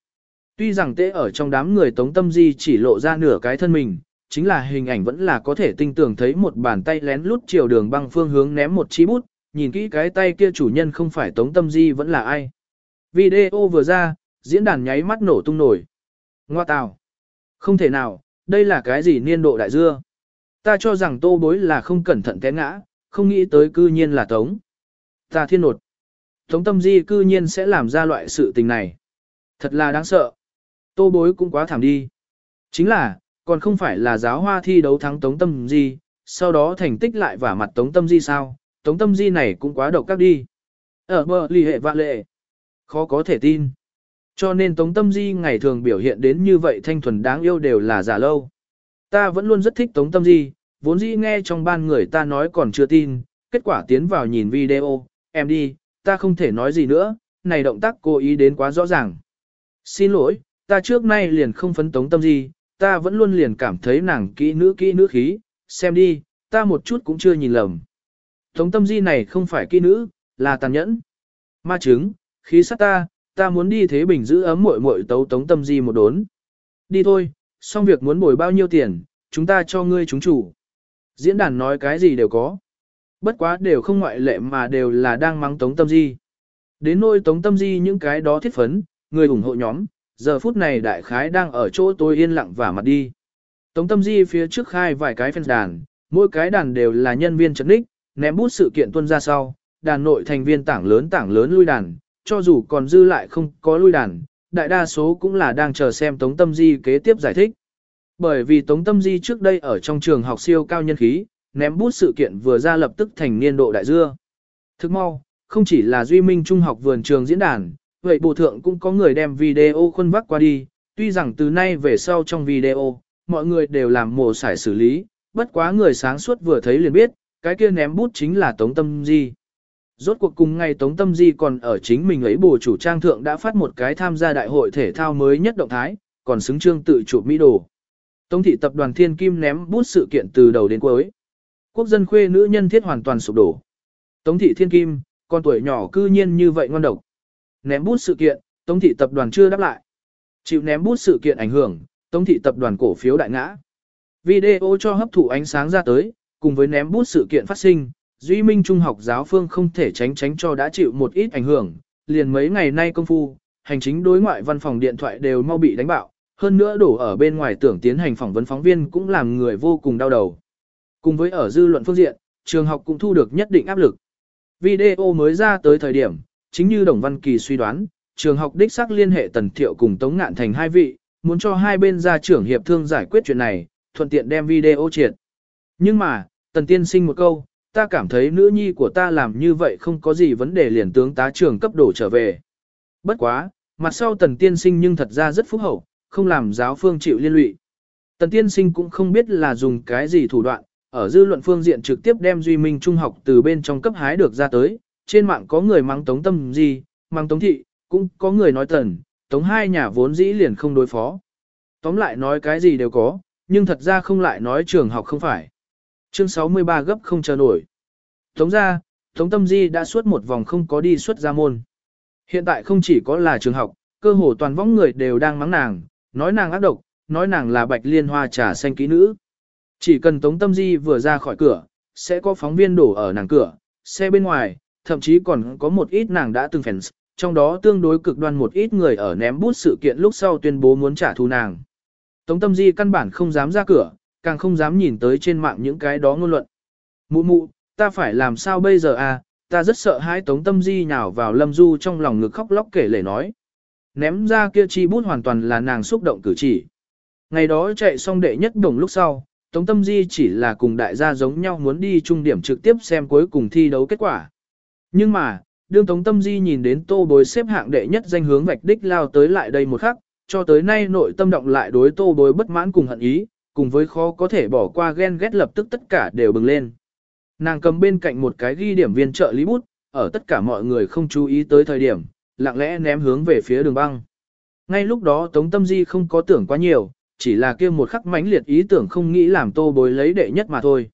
A: Tuy rằng tế ở trong đám người Tống Tâm Di chỉ lộ ra nửa cái thân mình, chính là hình ảnh vẫn là có thể tinh tường thấy một bàn tay lén lút chiều đường băng phương hướng ném một chi bút, nhìn kỹ cái tay kia chủ nhân không phải Tống Tâm Di vẫn là ai. Video vừa ra, diễn đàn nháy mắt nổ tung nổi. Ngoa tào. Không thể nào, đây là cái gì niên độ đại dưa. Ta cho rằng tô bối là không cẩn thận té ngã, không nghĩ tới cư nhiên là Tống. Ta thiên nột. Tống tâm di cư nhiên sẽ làm ra loại sự tình này. Thật là đáng sợ. Tô bối cũng quá thảm đi. Chính là, còn không phải là giáo hoa thi đấu thắng Tống tâm di, sau đó thành tích lại vả mặt Tống tâm di sao, Tống tâm di này cũng quá độc các đi. Ở bờ lì hệ vạn lệ. Khó có thể tin. Cho nên Tống Tâm Di ngày thường biểu hiện đến như vậy thanh thuần đáng yêu đều là giả lâu. Ta vẫn luôn rất thích Tống Tâm Di, vốn dĩ nghe trong ban người ta nói còn chưa tin, kết quả tiến vào nhìn video, em đi, ta không thể nói gì nữa, này động tác cố ý đến quá rõ ràng. Xin lỗi, ta trước nay liền không phấn Tống Tâm Di, ta vẫn luôn liền cảm thấy nàng kỹ nữ kỹ nữ khí, xem đi, ta một chút cũng chưa nhìn lầm. Tống Tâm Di này không phải kỹ nữ, là tàn nhẫn. Ma chứng, khí sát ta, ta muốn đi thế bình giữ ấm muội muội tấu tống tâm di một đốn. Đi thôi, xong việc muốn bồi bao nhiêu tiền, chúng ta cho ngươi chúng chủ. Diễn đàn nói cái gì đều có. Bất quá đều không ngoại lệ mà đều là đang mắng tống tâm di. Đến nôi tống tâm di những cái đó thiết phấn, người ủng hộ nhóm, giờ phút này đại khái đang ở chỗ tôi yên lặng và mặt đi. Tống tâm di phía trước khai vài cái fan đàn, mỗi cái đàn đều là nhân viên chấn đích, ném bút sự kiện tuân ra sau, đàn nội thành viên tảng lớn tảng lớn lui đàn, cho dù còn dư lại không có lui đàn, đại đa số cũng là đang chờ xem Tống Tâm Di kế tiếp giải thích. Bởi vì Tống Tâm Di trước đây ở trong trường học siêu cao nhân khí, ném bút sự kiện vừa ra lập tức thành niên độ đại dưa. Thức mau, không chỉ là Duy Minh Trung học vườn trường diễn đàn, vậy bộ thượng cũng có người đem video khuân vác qua đi, tuy rằng từ nay về sau trong video, mọi người đều làm mổ sải xử lý, bất quá người sáng suốt vừa thấy liền biết, cái kia ném bút chính là Tống Tâm Di. Rốt cuộc cùng ngày Tống Tâm Di còn ở chính mình ấy bổ chủ trang thượng đã phát một cái tham gia đại hội thể thao mới nhất động thái, còn xứng trương tự chụp mỹ đồ. Tống thị tập đoàn Thiên Kim ném bút sự kiện từ đầu đến cuối. Quốc dân khuê nữ nhân thiết hoàn toàn sụp đổ. Tống thị Thiên Kim, con tuổi nhỏ cư nhiên như vậy ngon độc. Ném bút sự kiện, Tống thị tập đoàn chưa đáp lại. Chịu ném bút sự kiện ảnh hưởng, Tống thị tập đoàn cổ phiếu đại ngã. Video cho hấp thụ ánh sáng ra tới, cùng với ném bút sự kiện phát sinh, Duy Minh Trung học giáo phương không thể tránh tránh cho đã chịu một ít ảnh hưởng, liền mấy ngày nay công phu, hành chính đối ngoại văn phòng điện thoại đều mau bị đánh bạo, hơn nữa đổ ở bên ngoài tưởng tiến hành phỏng vấn phóng viên cũng làm người vô cùng đau đầu. Cùng với ở dư luận phương diện, trường học cũng thu được nhất định áp lực. Video mới ra tới thời điểm, chính như Đồng Văn Kỳ suy đoán, trường học đích xác liên hệ Tần Thiệu cùng Tống Ngạn thành hai vị, muốn cho hai bên ra trưởng hiệp thương giải quyết chuyện này, thuận tiện đem video triệt. Nhưng mà, Tần Tiên sinh một câu, ta cảm thấy nữ nhi của ta làm như vậy không có gì vấn đề liền tướng tá trường cấp đổ trở về. Bất quá, mặt sau tần tiên sinh nhưng thật ra rất phúc hậu, không làm giáo phương chịu liên lụy. Tần tiên sinh cũng không biết là dùng cái gì thủ đoạn, ở dư luận phương diện trực tiếp đem Duy Minh Trung học từ bên trong cấp hái được ra tới, trên mạng có người mang tống tâm gì, mang tống thị, cũng có người nói tần, tống hai nhà vốn dĩ liền không đối phó. Tóm lại nói cái gì đều có, nhưng thật ra không lại nói trường học không phải. Chương 63 gấp không chờ nổi. Tống ra, Tống Tâm Di đã suốt một vòng không có đi xuất ra môn. Hiện tại không chỉ có là trường học, cơ hồ toàn võng người đều đang mắng nàng, nói nàng ác độc, nói nàng là bạch liên hoa trà xanh kỹ nữ. Chỉ cần Tống Tâm Di vừa ra khỏi cửa, sẽ có phóng viên đổ ở nàng cửa, xe bên ngoài, thậm chí còn có một ít nàng đã từng fans, trong đó tương đối cực đoan một ít người ở ném bút sự kiện lúc sau tuyên bố muốn trả thù nàng. Tống Tâm Di căn bản không dám ra cửa, càng không dám nhìn tới trên mạng những cái đó ngôn luận. Mụ mụ, ta phải làm sao bây giờ à, ta rất sợ hãi Tống Tâm Di nhào vào Lâm Du trong lòng ngực khóc lóc kể lể nói. Ném ra kia chi bút hoàn toàn là nàng xúc động cử chỉ. Ngày đó chạy xong đệ nhất đồng lúc sau, Tống Tâm Di chỉ là cùng đại gia giống nhau muốn đi trung điểm trực tiếp xem cuối cùng thi đấu kết quả. Nhưng mà, đương Tống Tâm Di nhìn đến tô bối xếp hạng đệ nhất danh hướng vạch đích lao tới lại đây một khắc, cho tới nay nội tâm động lại đối tô bối bất mãn cùng hận ý, cùng với khó có thể bỏ qua ghen ghét lập tức tất cả đều bừng lên. Nàng cầm bên cạnh một cái ghi điểm viên trợ lý bút, ở tất cả mọi người không chú ý tới thời điểm, lặng lẽ ném hướng về phía đường băng. Ngay lúc đó Tống Tâm Di không có tưởng quá nhiều, chỉ là kia một khắc mãnh liệt ý tưởng không nghĩ làm tô bối lấy đệ nhất mà thôi.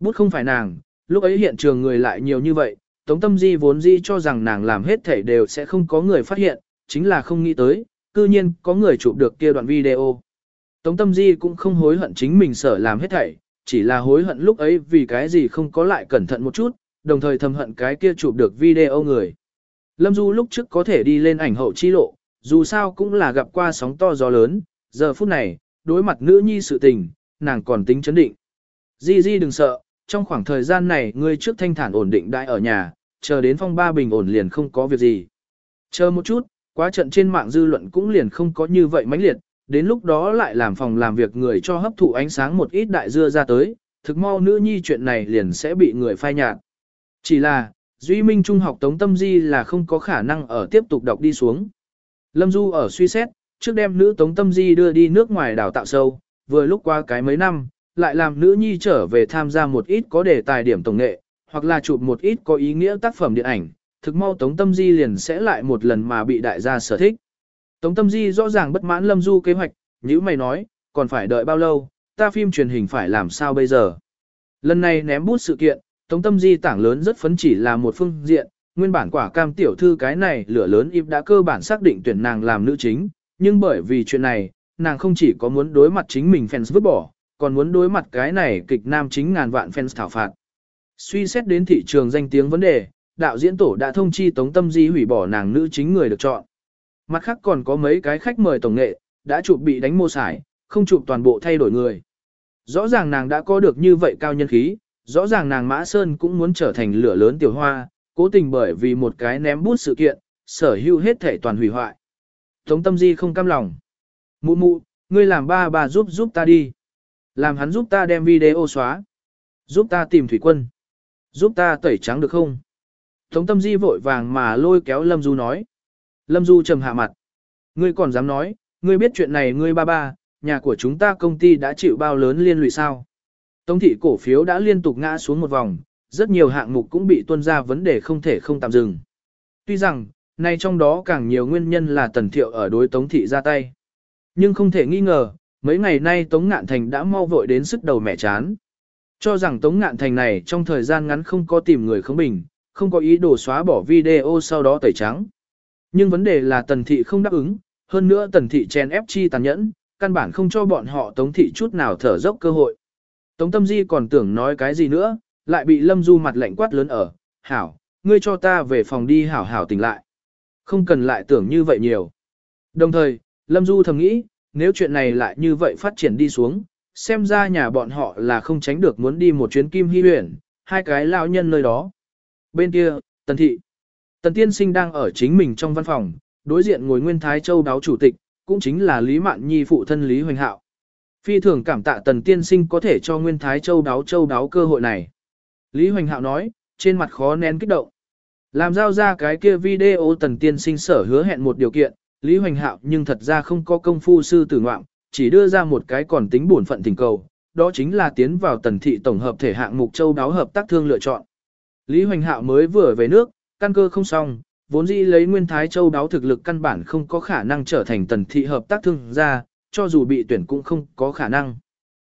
A: Bút không phải nàng, lúc ấy hiện trường người lại nhiều như vậy, Tống Tâm Di vốn di cho rằng nàng làm hết thể đều sẽ không có người phát hiện, chính là không nghĩ tới, cư nhiên có người chụp được kia đoạn video. Tống Tâm Di cũng không hối hận chính mình sở làm hết thảy, chỉ là hối hận lúc ấy vì cái gì không có lại cẩn thận một chút, đồng thời thầm hận cái kia chụp được video người. Lâm Du lúc trước có thể đi lên ảnh hậu chi lộ, dù sao cũng là gặp qua sóng to gió lớn, giờ phút này, đối mặt nữ nhi sự tình, nàng còn tính chấn định. Di Di đừng sợ, trong khoảng thời gian này ngươi trước thanh thản ổn định đại ở nhà, chờ đến phong ba bình ổn liền không có việc gì. Chờ một chút, quá trận trên mạng dư luận cũng liền không có như vậy mãnh liệt, đến lúc đó lại làm phòng làm việc người cho hấp thụ ánh sáng một ít đại dưa ra tới, thực mau nữ nhi chuyện này liền sẽ bị người phai nhạt. Chỉ là, Duy Minh Trung học Tống Tâm Di là không có khả năng ở tiếp tục đọc đi xuống. Lâm Du ở suy xét, trước đem nữ Tống Tâm Di đưa đi nước ngoài đào tạo sâu, vừa lúc qua cái mấy năm, lại làm nữ nhi trở về tham gia một ít có đề tài điểm tổng nghệ, hoặc là chụp một ít có ý nghĩa tác phẩm điện ảnh, thực mau Tống Tâm Di liền sẽ lại một lần mà bị đại gia sở thích. Tống Tâm Di rõ ràng bất mãn Lâm Du kế hoạch, như mày nói, còn phải đợi bao lâu, ta phim truyền hình phải làm sao bây giờ. Lần này ném bút sự kiện, Tống Tâm Di tảng lớn rất phấn chỉ là một phương diện, nguyên bản quả cam tiểu thư cái này lửa lớn im đã cơ bản xác định tuyển nàng làm nữ chính, nhưng bởi vì chuyện này, nàng không chỉ có muốn đối mặt chính mình fans vứt bỏ, còn muốn đối mặt cái này kịch nam chính ngàn vạn fans thảo phạt. Suy xét đến thị trường danh tiếng vấn đề, đạo diễn tổ đã thông chi Tống Tâm Di hủy bỏ nàng nữ chính người được chọn. Mặt khác còn có mấy cái khách mời tổng nghệ, đã chụp bị đánh mô sải, không chụp toàn bộ thay đổi người. Rõ ràng nàng đã có được như vậy cao nhân khí, rõ ràng nàng Mã Sơn cũng muốn trở thành lửa lớn tiểu hoa, cố tình bởi vì một cái ném bút sự kiện, sở hữu hết thể toàn hủy hoại. Tống tâm di không cam lòng. Mụ mụ, ngươi làm ba bà giúp giúp ta đi. Làm hắn giúp ta đem video xóa. Giúp ta tìm thủy quân. Giúp ta tẩy trắng được không? Tống tâm di vội vàng mà lôi kéo Lâm Du nói. Lâm Du trầm hạ mặt. Ngươi còn dám nói, ngươi biết chuyện này ngươi ba ba, nhà của chúng ta công ty đã chịu bao lớn liên lụy sao? Tống thị cổ phiếu đã liên tục ngã xuống một vòng, rất nhiều hạng mục cũng bị tuân ra vấn đề không thể không tạm dừng. Tuy rằng, nay trong đó càng nhiều nguyên nhân là tần thiệu ở đối tống thị ra tay. Nhưng không thể nghi ngờ, mấy ngày nay tống ngạn thành đã mau vội đến sức đầu mẹ chán. Cho rằng tống ngạn thành này trong thời gian ngắn không có tìm người không bình, không có ý đồ xóa bỏ video sau đó tẩy trắng. Nhưng vấn đề là tần thị không đáp ứng, hơn nữa tần thị chen ép chi tàn nhẫn, căn bản không cho bọn họ tống thị chút nào thở dốc cơ hội. Tống tâm di còn tưởng nói cái gì nữa, lại bị lâm du mặt lạnh quát lớn ở, hảo, ngươi cho ta về phòng đi hảo hảo tỉnh lại. Không cần lại tưởng như vậy nhiều. Đồng thời, lâm du thầm nghĩ, nếu chuyện này lại như vậy phát triển đi xuống, xem ra nhà bọn họ là không tránh được muốn đi một chuyến kim hy huyền, hai cái lao nhân nơi đó. Bên kia, tần thị. Tần tiên sinh đang ở chính mình trong văn phòng, đối diện ngồi nguyên thái châu đáo chủ tịch, cũng chính là Lý Mạn Nhi phụ thân Lý Hoành Hạo. Phi thường cảm tạ tần tiên sinh có thể cho nguyên thái châu đáo châu đáo cơ hội này. Lý Hoành Hạo nói, trên mặt khó nén kích động. Làm giao ra cái kia video tần tiên sinh sở hứa hẹn một điều kiện, Lý Hoành Hạo nhưng thật ra không có công phu sư tử ngoạm, chỉ đưa ra một cái còn tính bổn phận tình cầu, đó chính là tiến vào tần thị tổng hợp thể hạng mục châu đáo hợp tác thương lựa chọn. Lý Hoành Hạo mới vừa về nước, căn cơ không xong, vốn dĩ lấy nguyên thái châu đáo thực lực căn bản không có khả năng trở thành tần thị hợp tác thương gia, cho dù bị tuyển cũng không có khả năng.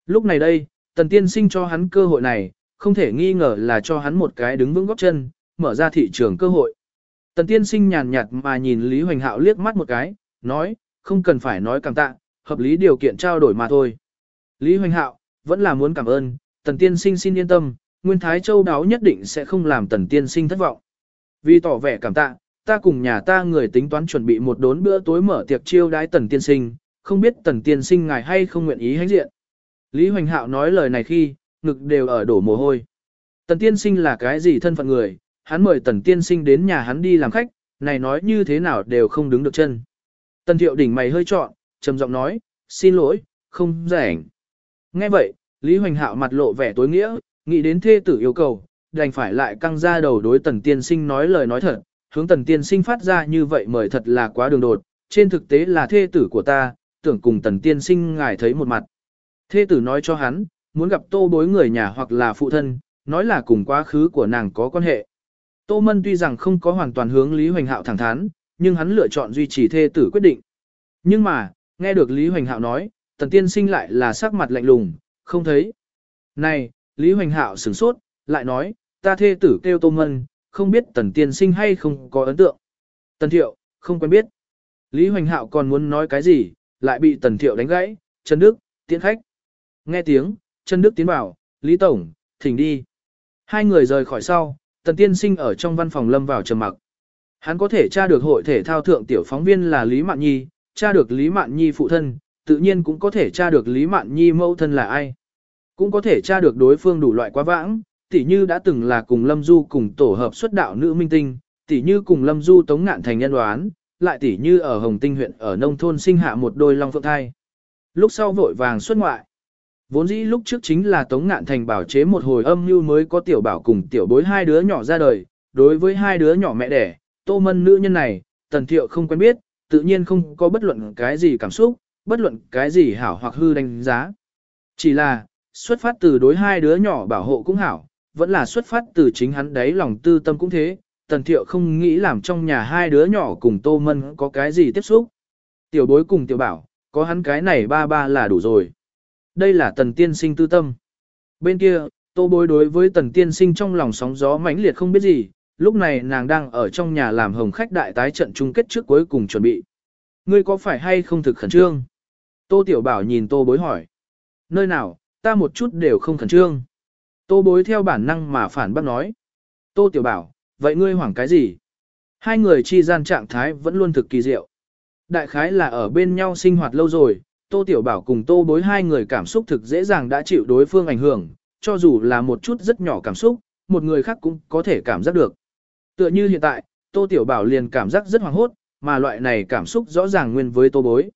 A: Lúc này đây, tần tiên sinh cho hắn cơ hội này, không thể nghi ngờ là cho hắn một cái đứng vững góc chân, mở ra thị trường cơ hội. Tần tiên sinh nhàn nhạt mà nhìn Lý Hoành Hạo liếc mắt một cái, nói, không cần phải nói cảm tạ, hợp lý điều kiện trao đổi mà thôi. Lý Hoành Hạo, vẫn là muốn cảm ơn, tần tiên sinh xin yên tâm, Nguyên Thái Châu đáo nhất định sẽ không làm tần tiên sinh thất vọng. Vì tỏ vẻ cảm tạ, ta cùng nhà ta người tính toán chuẩn bị một đốn bữa tối mở tiệc chiêu đái tần tiên sinh, không biết tần tiên sinh ngài hay không nguyện ý hãnh diện. Lý Hoành Hạo nói lời này khi, ngực đều ở đổ mồ hôi. Tần tiên sinh là cái gì thân phận người, hắn mời tần tiên sinh đến nhà hắn đi làm khách, này nói như thế nào đều không đứng được chân. Tần thiệu đỉnh mày hơi trọn, trầm giọng nói, xin lỗi, không rảnh. Nghe vậy, Lý Hoành Hạo mặt lộ vẻ tối nghĩa, nghĩ đến thê tử yêu cầu, đành phải lại căng ra đầu đối tần tiên sinh nói lời nói thật, hướng tần tiên sinh phát ra như vậy mời thật là quá đường đột, trên thực tế là thê tử của ta, tưởng cùng tần tiên sinh ngài thấy một mặt. Thê tử nói cho hắn, muốn gặp tô bối người nhà hoặc là phụ thân, nói là cùng quá khứ của nàng có quan hệ. Tô Mân tuy rằng không có hoàn toàn hướng Lý Hoành Hạo thẳng thắn, nhưng hắn lựa chọn duy trì thê tử quyết định. Nhưng mà, nghe được Lý Hoành Hạo nói, tần tiên sinh lại là sắc mặt lạnh lùng, không thấy. Này, Lý Hoành Hạo sửng sốt, lại nói, ta thê tử kêu Tô Mân, không biết tần tiên sinh hay không có ấn tượng. Tần Thiệu, không quen biết. Lý Hoành Hạo còn muốn nói cái gì, lại bị Tần Thiệu đánh gãy, Trần Đức, tiễn khách. Nghe tiếng, Trần Đức tiến bảo, Lý Tổng, thỉnh đi. Hai người rời khỏi sau, Tần Tiên Sinh ở trong văn phòng lâm vào trầm mặc. Hắn có thể tra được hội thể thao thượng tiểu phóng viên là Lý Mạn Nhi, tra được Lý Mạn Nhi phụ thân, tự nhiên cũng có thể tra được Lý Mạn Nhi mẫu thân là ai. Cũng có thể tra được đối phương đủ loại quá vãng, tỉ như đã từng là cùng Lâm Du cùng tổ hợp xuất đạo nữ minh tinh, tỉ như cùng Lâm Du tống ngạn thành nhân đoán, lại tỉ như ở Hồng Tinh huyện ở nông thôn sinh hạ một đôi long phượng thai. Lúc sau vội vàng xuất ngoại. Vốn dĩ lúc trước chính là Tống Ngạn Thành bảo chế một hồi âm như mới có tiểu bảo cùng tiểu bối hai đứa nhỏ ra đời, đối với hai đứa nhỏ mẹ đẻ, tô mân nữ nhân này, tần thiệu không quen biết, tự nhiên không có bất luận cái gì cảm xúc, bất luận cái gì hảo hoặc hư đánh giá. Chỉ là, xuất phát từ đối hai đứa nhỏ bảo hộ cũng hảo, vẫn là xuất phát từ chính hắn đấy lòng tư tâm cũng thế, tần thiệu không nghĩ làm trong nhà hai đứa nhỏ cùng tô mân có cái gì tiếp xúc. Tiểu bối cùng tiểu bảo, có hắn cái này ba ba là đủ rồi. Đây là tần tiên sinh tư tâm. Bên kia, tô bối đối với tần tiên sinh trong lòng sóng gió mãnh liệt không biết gì, lúc này nàng đang ở trong nhà làm hồng khách đại tái trận chung kết trước cuối cùng chuẩn bị. Ngươi có phải hay không thực khẩn trương? Tô Tiểu Bảo nhìn tô bối hỏi. Nơi nào, ta một chút đều không khẩn trương. Tô bối theo bản năng mà phản bác nói. Tô Tiểu Bảo, vậy ngươi hoảng cái gì? Hai người chi gian trạng thái vẫn luôn thực kỳ diệu. Đại khái là ở bên nhau sinh hoạt lâu rồi, Tô Tiểu Bảo cùng Tô Bối hai người cảm xúc thực dễ dàng đã chịu đối phương ảnh hưởng, cho dù là một chút rất nhỏ cảm xúc, một người khác cũng có thể cảm giác được. Tựa như hiện tại, Tô Tiểu Bảo liền cảm giác rất hoảng hốt, mà loại này cảm xúc rõ ràng nguyên với Tô Bối.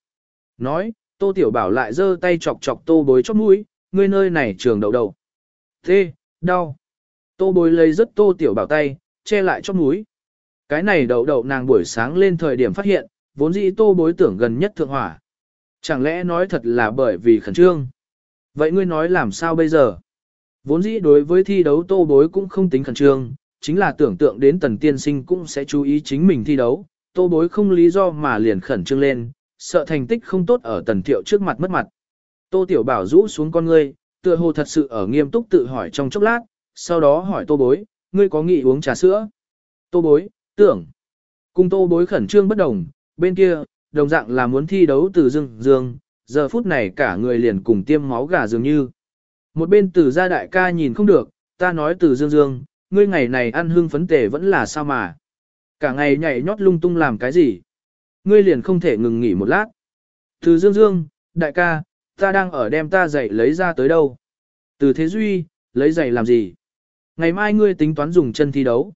A: Nói, Tô Tiểu Bảo lại giơ tay chọc chọc Tô Bối chóp mũi, ngươi nơi này trường đầu đầu. Thế, đau. Tô Bối lấy rất Tô Tiểu Bảo tay, che lại chóp mũi. Cái này đậu đậu nàng buổi sáng lên thời điểm phát hiện, vốn dĩ Tô Bối tưởng gần nhất thượng hỏa. Chẳng lẽ nói thật là bởi vì khẩn trương? Vậy ngươi nói làm sao bây giờ? Vốn dĩ đối với thi đấu tô bối cũng không tính khẩn trương, chính là tưởng tượng đến tần tiên sinh cũng sẽ chú ý chính mình thi đấu, tô bối không lý do mà liền khẩn trương lên, sợ thành tích không tốt ở tần thiệu trước mặt mất mặt. Tô tiểu bảo rũ xuống con ngươi, tựa hồ thật sự ở nghiêm túc tự hỏi trong chốc lát, sau đó hỏi tô bối, ngươi có nghĩ uống trà sữa? Tô bối, tưởng. Cùng tô bối khẩn trương bất đồng, bên kia, đồng dạng là muốn thi đấu từ dương dương, giờ phút này cả người liền cùng tiêm máu gà dường như. Một bên từ gia đại ca nhìn không được, ta nói từ dương dương, ngươi ngày này ăn hương phấn tề vẫn là sao mà. Cả ngày nhảy nhót lung tung làm cái gì. Ngươi liền không thể ngừng nghỉ một lát. Từ dương dương, đại ca, ta đang ở đem ta giày lấy ra tới đâu. Từ thế duy, lấy giày làm gì? Ngày mai ngươi tính toán dùng chân thi đấu.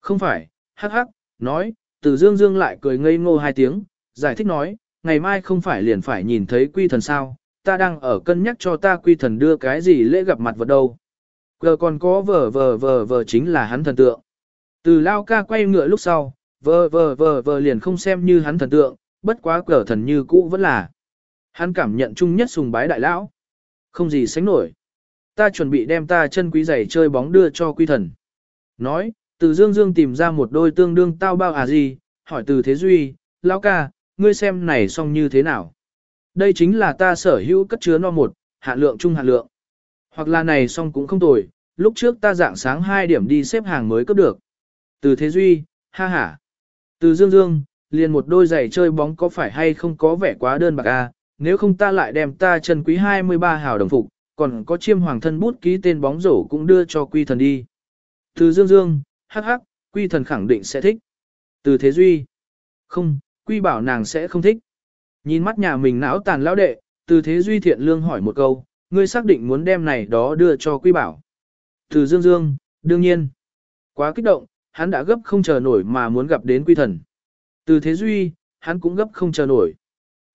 A: Không phải, hắc hắc, nói, từ dương dương lại cười ngây ngô hai tiếng, giải thích nói, ngày mai không phải liền phải nhìn thấy quy thần sao, ta đang ở cân nhắc cho ta quy thần đưa cái gì lễ gặp mặt vật đâu. Cờ còn có vờ vờ vờ vờ chính là hắn thần tượng. Từ lao ca quay ngựa lúc sau, vờ vờ vờ vờ liền không xem như hắn thần tượng, bất quá cờ thần như cũ vẫn là. Hắn cảm nhận chung nhất sùng bái đại lão. Không gì sánh nổi. Ta chuẩn bị đem ta chân quý giày chơi bóng đưa cho quy thần. Nói, từ dương dương tìm ra một đôi tương đương tao bao à gì, hỏi từ thế duy, lão ca, ngươi xem này xong như thế nào. Đây chính là ta sở hữu cất chứa no một, hạn lượng trung hạn lượng. Hoặc là này xong cũng không tồi, lúc trước ta dạng sáng 2 điểm đi xếp hàng mới cấp được. Từ Thế Duy, ha ha. Từ Dương Dương, liền một đôi giày chơi bóng có phải hay không có vẻ quá đơn bạc a à, nếu không ta lại đem ta chân quý 23 hào đồng phục, còn có chiêm hoàng thân bút ký tên bóng rổ cũng đưa cho quy thần đi. Từ dương dương, hắc hắc, quy thần khẳng định sẽ thích. Từ thế duy, không, quy bảo nàng sẽ không thích. Nhìn mắt nhà mình não tàn lão đệ, từ thế duy thiện lương hỏi một câu, ngươi xác định muốn đem này đó đưa cho quy bảo. Từ dương dương, đương nhiên. Quá kích động, hắn đã gấp không chờ nổi mà muốn gặp đến quy thần. Từ thế duy, hắn cũng gấp không chờ nổi.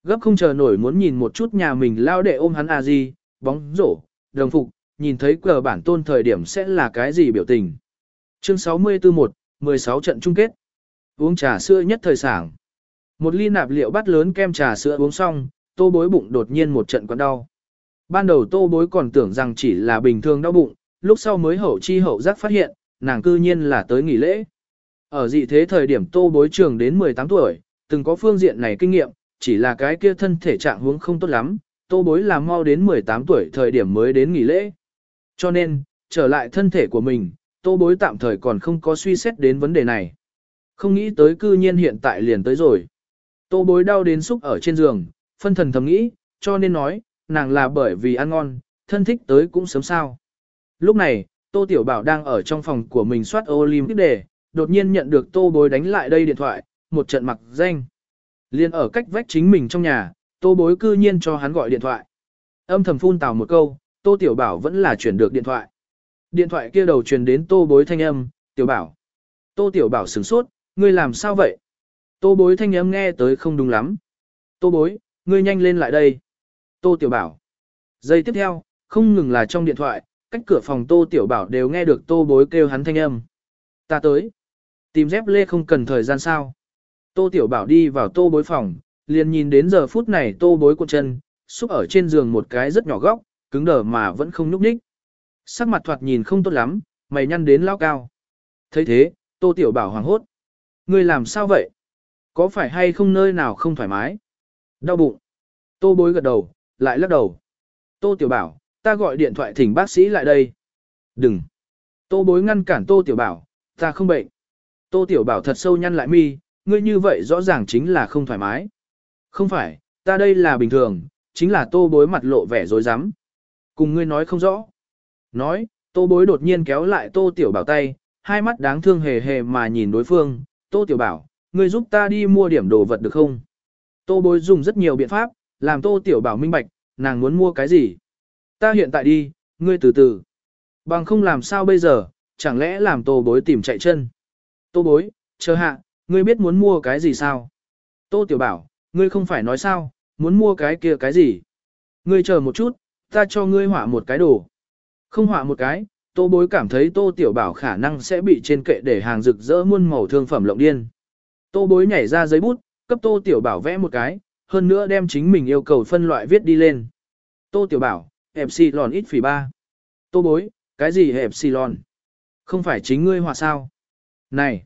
A: Gấp không chờ nổi muốn nhìn một chút nhà mình lao đệ ôm hắn à gì, bóng rổ, đồng phục, nhìn thấy cờ bản tôn thời điểm sẽ là cái gì biểu tình. Chương 64 1, 16 trận chung kết. Uống trà sữa nhất thời sảng. Một ly nạp liệu bát lớn kem trà sữa uống xong, tô bối bụng đột nhiên một trận quặn đau. Ban đầu tô bối còn tưởng rằng chỉ là bình thường đau bụng, lúc sau mới hậu chi hậu giác phát hiện, nàng cư nhiên là tới nghỉ lễ. Ở dị thế thời điểm tô bối trường đến 18 tuổi, từng có phương diện này kinh nghiệm, chỉ là cái kia thân thể trạng huống không tốt lắm, tô bối là mau đến 18 tuổi thời điểm mới đến nghỉ lễ. Cho nên, trở lại thân thể của mình, tô bối tạm thời còn không có suy xét đến vấn đề này. Không nghĩ tới cư nhiên hiện tại liền tới rồi. Tô bối đau đến xúc ở trên giường, phân thần thầm nghĩ, cho nên nói, nàng là bởi vì ăn ngon, thân thích tới cũng sớm sao. Lúc này, Tô Tiểu Bảo đang ở trong phòng của mình soát Olympic đề, đột nhiên nhận được Tô bối đánh lại đây điện thoại, một trận mặc danh. Liên ở cách vách chính mình trong nhà, Tô bối cư nhiên cho hắn gọi điện thoại. Âm thầm phun tào một câu, Tô Tiểu Bảo vẫn là chuyển được điện thoại. Điện thoại kia đầu truyền đến Tô bối thanh âm, Tiểu Bảo. Tô Tiểu Bảo sửng sốt, ngươi làm sao vậy? Tô bối thanh âm nghe tới không đúng lắm. Tô bối, ngươi nhanh lên lại đây. Tô Tiểu Bảo. Giây tiếp theo, không ngừng là trong điện thoại, cách cửa phòng Tô Tiểu Bảo đều nghe được Tô bối kêu hắn thanh âm. Ta tới. Tìm dép lê không cần thời gian sao. Tô Tiểu Bảo đi vào Tô bối phòng, liền nhìn đến giờ phút này Tô bối cuộn chân, xúc ở trên giường một cái rất nhỏ góc, cứng đờ mà vẫn không nhúc nhích. Sắc mặt thoạt nhìn không tốt lắm, mày nhăn đến lao cao. thấy thế, Tô Tiểu Bảo hoảng hốt. Ngươi làm sao vậy? Có phải hay không nơi nào không thoải mái? Đau bụng. Tô bối gật đầu, lại lắc đầu. Tô Tiểu Bảo, ta gọi điện thoại thỉnh bác sĩ lại đây. Đừng. Tô bối ngăn cản Tô Tiểu Bảo, ta không bệnh. Tô Tiểu Bảo thật sâu nhăn lại mi, ngươi như vậy rõ ràng chính là không thoải mái. Không phải, ta đây là bình thường, chính là tô bối mặt lộ vẻ dối rắm Cùng ngươi nói không rõ. Nói, tô bối đột nhiên kéo lại tô tiểu bảo tay, hai mắt đáng thương hề hề mà nhìn đối phương, tô tiểu bảo, ngươi giúp ta đi mua điểm đồ vật được không? Tô bối dùng rất nhiều biện pháp, làm tô tiểu bảo minh bạch, nàng muốn mua cái gì? Ta hiện tại đi, ngươi từ từ. Bằng không làm sao bây giờ, chẳng lẽ làm tô bối tìm chạy chân? Tô bối, chờ hạ, ngươi biết muốn mua cái gì sao? Tô tiểu bảo, ngươi không phải nói sao, muốn mua cái kia cái gì? Ngươi chờ một chút, ta cho ngươi họa một cái đồ. Không họa một cái, tô bối cảm thấy tô tiểu bảo khả năng sẽ bị trên kệ để hàng rực rỡ muôn màu thương phẩm lộng điên. Tô bối nhảy ra giấy bút, cấp tô tiểu bảo vẽ một cái, hơn nữa đem chính mình yêu cầu phân loại viết đi lên. Tô tiểu bảo, epsilon ít phỉ ba. Tô bối, cái gì epsilon? Không phải chính ngươi họa sao? Này!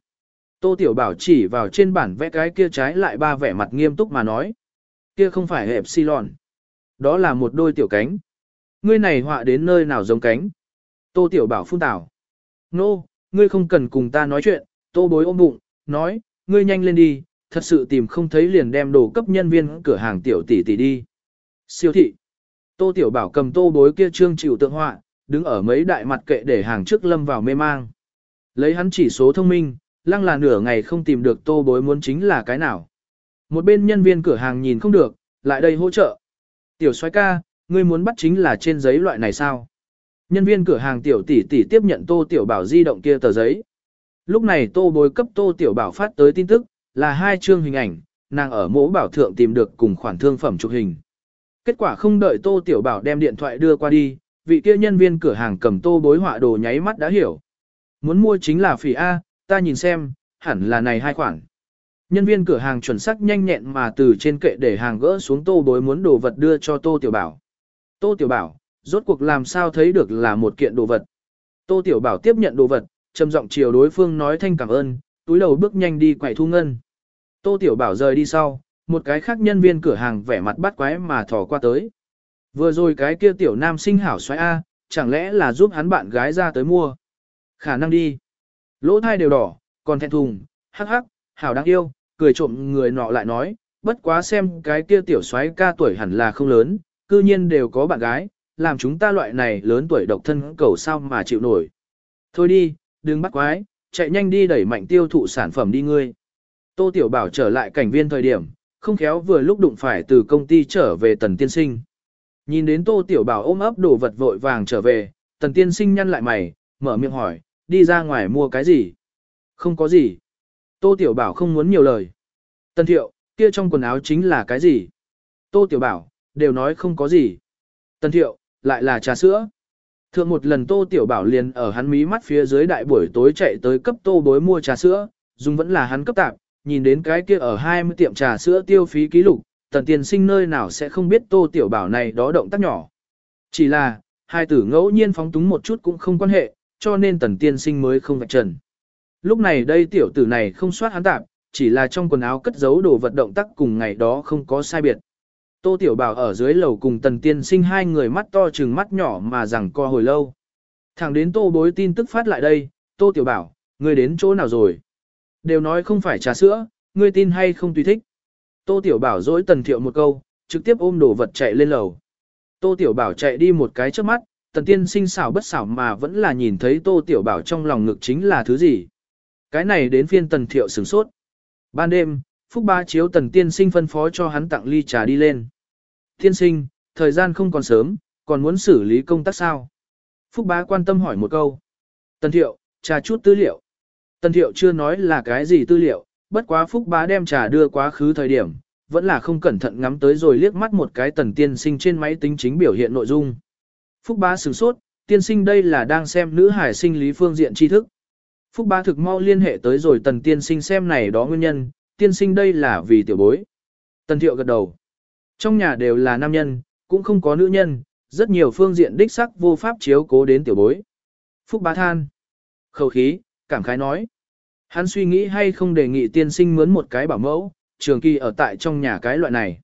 A: Tô tiểu bảo chỉ vào trên bản vẽ cái kia trái lại ba vẻ mặt nghiêm túc mà nói. Kia không phải epsilon. Đó là một đôi tiểu cánh. Ngươi này họa đến nơi nào giống cánh. Tô tiểu bảo phun tảo. Nô, no, ngươi không cần cùng ta nói chuyện, tô bối ôm bụng, nói, ngươi nhanh lên đi, thật sự tìm không thấy liền đem đồ cấp nhân viên cửa hàng tiểu tỷ tỷ đi. Siêu thị. Tô tiểu bảo cầm tô bối kia trương chịu tượng họa, đứng ở mấy đại mặt kệ để hàng trước lâm vào mê mang. Lấy hắn chỉ số thông minh, lăng là nửa ngày không tìm được tô bối muốn chính là cái nào. Một bên nhân viên cửa hàng nhìn không được, lại đây hỗ trợ. Tiểu soái ca, ngươi muốn bắt chính là trên giấy loại này sao? Nhân viên cửa hàng tiểu tỷ tỷ tiếp nhận tô tiểu bảo di động kia tờ giấy. Lúc này tô bối cấp tô tiểu bảo phát tới tin tức, là hai chương hình ảnh, nàng ở mỗ bảo thượng tìm được cùng khoản thương phẩm chụp hình. Kết quả không đợi tô tiểu bảo đem điện thoại đưa qua đi, vị kia nhân viên cửa hàng cầm tô bối họa đồ nháy mắt đã hiểu. Muốn mua chính là phỉ A, ta nhìn xem, hẳn là này hai khoản. Nhân viên cửa hàng chuẩn xác nhanh nhẹn mà từ trên kệ để hàng gỡ xuống tô bối muốn đồ vật đưa cho tô tiểu bảo. Tô tiểu bảo, rốt cuộc làm sao thấy được là một kiện đồ vật. Tô tiểu bảo tiếp nhận đồ vật, trầm giọng chiều đối phương nói thanh cảm ơn, túi đầu bước nhanh đi quậy thu ngân. Tô tiểu bảo rời đi sau, một cái khác nhân viên cửa hàng vẻ mặt bắt quái mà thò qua tới. Vừa rồi cái kia tiểu nam sinh hảo xoáy A, chẳng lẽ là giúp hắn bạn gái ra tới mua. Khả năng đi. Lỗ thai đều đỏ, còn thẹn thùng, hắc hắc, hảo đáng yêu, cười trộm người nọ lại nói, bất quá xem cái kia tiểu soái ca tuổi hẳn là không lớn, cư nhiên đều có bạn gái, làm chúng ta loại này lớn tuổi độc thân cầu sao mà chịu nổi. Thôi đi, đừng bắt quái, chạy nhanh đi đẩy mạnh tiêu thụ sản phẩm đi ngươi. Tô Tiểu Bảo trở lại cảnh viên thời điểm, không khéo vừa lúc đụng phải từ công ty trở về tần tiên sinh. Nhìn đến Tô Tiểu Bảo ôm ấp đồ vật vội vàng trở về, tần tiên sinh nhăn lại mày, mở miệng hỏi, đi ra ngoài mua cái gì? Không có gì. Tô Tiểu Bảo không muốn nhiều lời. tân Thiệu, kia trong quần áo chính là cái gì? Tô Tiểu Bảo, đều nói không có gì. tân Thiệu, lại là trà sữa. Thượng một lần Tô Tiểu Bảo liền ở hắn mí mắt phía dưới đại buổi tối chạy tới cấp Tô bối mua trà sữa, dùng vẫn là hắn cấp tạp, nhìn đến cái kia ở 20 tiệm trà sữa tiêu phí ký lục, tần tiền sinh nơi nào sẽ không biết Tô Tiểu Bảo này đó động tác nhỏ. Chỉ là, hai tử ngẫu nhiên phóng túng một chút cũng không quan hệ, cho nên tần tiên sinh mới không vạch trần. Lúc này đây tiểu tử này không soát hắn tạp, chỉ là trong quần áo cất giấu đồ vật động tác cùng ngày đó không có sai biệt. Tô Tiểu Bảo ở dưới lầu cùng tần tiên sinh hai người mắt to chừng mắt nhỏ mà rằng co hồi lâu. Thẳng đến tô bối tin tức phát lại đây, Tô Tiểu Bảo, người đến chỗ nào rồi? Đều nói không phải trà sữa, ngươi tin hay không tùy thích. Tô Tiểu Bảo dỗi tần thiệu một câu, trực tiếp ôm đồ vật chạy lên lầu. Tô Tiểu Bảo chạy đi một cái trước mắt, tần tiên sinh xảo bất xảo mà vẫn là nhìn thấy Tô Tiểu Bảo trong lòng ngực chính là thứ gì. Cái này đến phiên tần thiệu sửng sốt. Ban đêm, Phúc Ba chiếu tần tiên sinh phân phó cho hắn tặng ly trà đi lên. Tiên sinh, thời gian không còn sớm, còn muốn xử lý công tác sao? Phúc Bá quan tâm hỏi một câu. Tần thiệu, trà chút tư liệu. Tần thiệu chưa nói là cái gì tư liệu, bất quá Phúc Bá đem trà đưa quá khứ thời điểm, vẫn là không cẩn thận ngắm tới rồi liếc mắt một cái tần tiên sinh trên máy tính chính biểu hiện nội dung. Phúc Bá sửng sốt, tiên sinh đây là đang xem nữ hải sinh lý phương diện tri thức. Phúc Bá thực mau liên hệ tới rồi tần tiên sinh xem này đó nguyên nhân, tiên sinh đây là vì tiểu bối. Tần thiệu gật đầu. Trong nhà đều là nam nhân, cũng không có nữ nhân, rất nhiều phương diện đích sắc vô pháp chiếu cố đến tiểu bối. Phúc Bá than. Khẩu khí, cảm khái nói. Hắn suy nghĩ hay không đề nghị tiên sinh mướn một cái bảo mẫu, trường kỳ ở tại trong nhà cái loại này.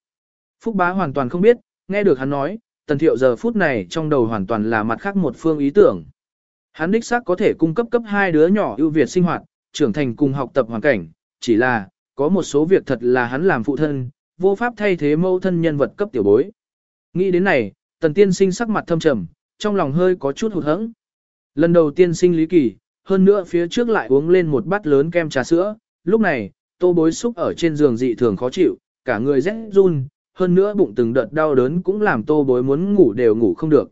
A: Phúc bá hoàn toàn không biết, nghe được hắn nói, tần thiệu giờ phút này trong đầu hoàn toàn là mặt khác một phương ý tưởng. Hắn đích xác có thể cung cấp cấp hai đứa nhỏ ưu việt sinh hoạt, trưởng thành cùng học tập hoàn cảnh, chỉ là, có một số việc thật là hắn làm phụ thân, vô pháp thay thế mâu thân nhân vật cấp tiểu bối. Nghĩ đến này, tần tiên sinh sắc mặt thâm trầm, trong lòng hơi có chút hụt hẫng. Lần đầu tiên sinh lý kỳ, hơn nữa phía trước lại uống lên một bát lớn kem trà sữa, lúc này, tô bối xúc ở trên giường dị thường khó chịu, cả người rét run, hơn nữa bụng từng đợt đau đớn cũng làm tô bối muốn ngủ đều ngủ không được.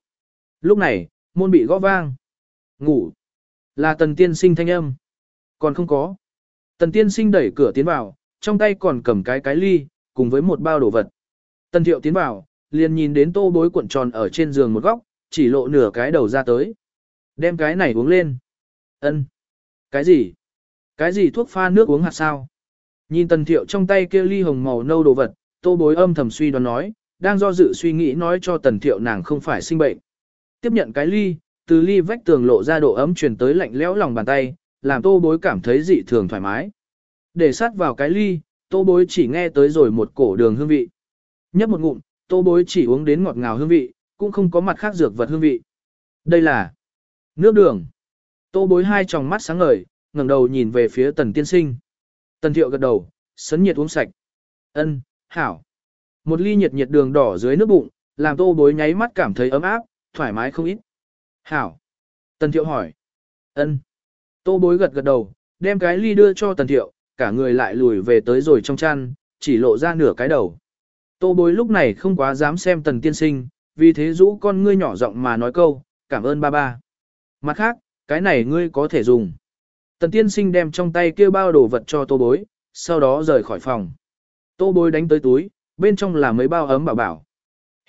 A: Lúc này, môn bị gõ vang. Ngủ. Là tần tiên sinh thanh âm. Còn không có. Tần tiên sinh đẩy cửa tiến vào, trong tay còn cầm cái cái ly, cùng với một bao đồ vật. Tần thiệu tiến vào, liền nhìn đến tô bối cuộn tròn ở trên giường một góc, chỉ lộ nửa cái đầu ra tới. Đem cái này uống lên. Ân. Cái gì? Cái gì thuốc pha nước uống hạt sao? Nhìn tần thiệu trong tay kia ly hồng màu nâu đồ vật, tô bối âm thầm suy đoán nói, đang do dự suy nghĩ nói cho tần thiệu nàng không phải sinh bệnh. Tiếp nhận cái ly, từ ly vách tường lộ ra độ ấm truyền tới lạnh lẽo lòng bàn tay, làm tô bối cảm thấy dị thường thoải mái. Để sát vào cái ly, tô bối chỉ nghe tới rồi một cổ đường hương vị. Nhấp một ngụm, tô bối chỉ uống đến ngọt ngào hương vị, cũng không có mặt khác dược vật hương vị. Đây là nước đường. Tô bối hai tròng mắt sáng ngời, ngẩng đầu nhìn về phía tần tiên sinh. Tần thiệu gật đầu, sấn nhiệt uống sạch. Ân, hảo. Một ly nhiệt nhiệt đường đỏ dưới nước bụng, làm tô bối nháy mắt cảm thấy ấm áp, thoải mái không ít. Hảo. Tần thiệu hỏi. Ân. Tô bối gật gật đầu, đem cái ly đưa cho tần thiệu, cả người lại lùi về tới rồi trong chăn, chỉ lộ ra nửa cái đầu. Tô bối lúc này không quá dám xem tần tiên sinh, vì thế rũ con ngươi nhỏ giọng mà nói câu, cảm ơn ba ba. Mặt khác, cái này ngươi có thể dùng. Tần tiên sinh đem trong tay kia bao đồ vật cho tô bối, sau đó rời khỏi phòng. Tô bối đánh tới túi, bên trong là mấy bao ấm bảo bảo.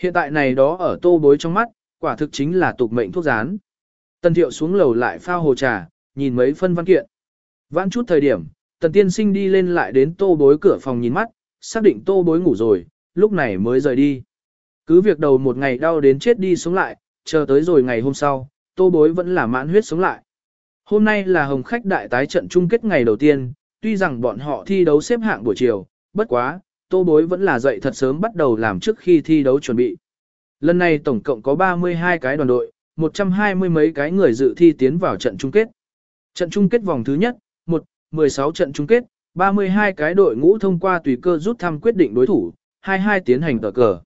A: Hiện tại này đó ở tô bối trong mắt, quả thực chính là tục mệnh thuốc rán. Tần thiệu xuống lầu lại phao hồ trà, nhìn mấy phân văn kiện. Vãn chút thời điểm, tần tiên sinh đi lên lại đến tô bối cửa phòng nhìn mắt, xác định tô bối ngủ rồi, lúc này mới rời đi. Cứ việc đầu một ngày đau đến chết đi sống lại, chờ tới rồi ngày hôm sau, tô bối vẫn là mãn huyết sống lại. Hôm nay là hồng khách đại tái trận chung kết ngày đầu tiên, tuy rằng bọn họ thi đấu xếp hạng buổi chiều, bất quá, tô bối vẫn là dậy thật sớm bắt đầu làm trước khi thi đấu chuẩn bị. Lần này tổng cộng có 32 cái đoàn đội, 120 mấy cái người dự thi tiến vào trận chung kết. Trận chung kết vòng thứ nhất, 1, 16 trận chung kết, 32 cái đội ngũ thông qua tùy cơ rút thăm quyết định đối thủ, 22 tiến hành tờ cờ.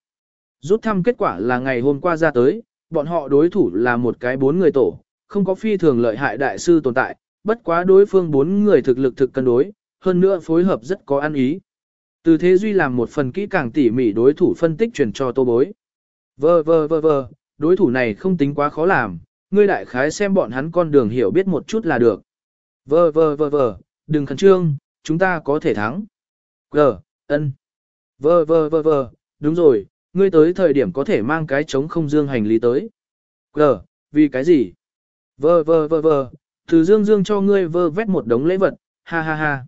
A: Rút thăm kết quả là ngày hôm qua ra tới, bọn họ đối thủ là một cái bốn người tổ, không có phi thường lợi hại đại sư tồn tại, bất quá đối phương bốn người thực lực thực cân đối, hơn nữa phối hợp rất có ăn ý. Từ thế duy làm một phần kỹ càng tỉ mỉ đối thủ phân tích truyền cho tô bối. Vơ vơ vơ vơ, đối thủ này không tính quá khó làm, ngươi đại khái xem bọn hắn con đường hiểu biết một chút là được. Vơ vơ vơ vơ, đừng khẩn trương, chúng ta có thể thắng. Gờ, ân. Vơ vơ vơ vơ, đúng rồi, ngươi tới thời điểm có thể mang cái trống không dương hành lý tới. Gờ, vì cái gì? Vơ vơ vơ vơ, từ dương dương cho ngươi vơ vét một đống lễ vật, ha ha ha.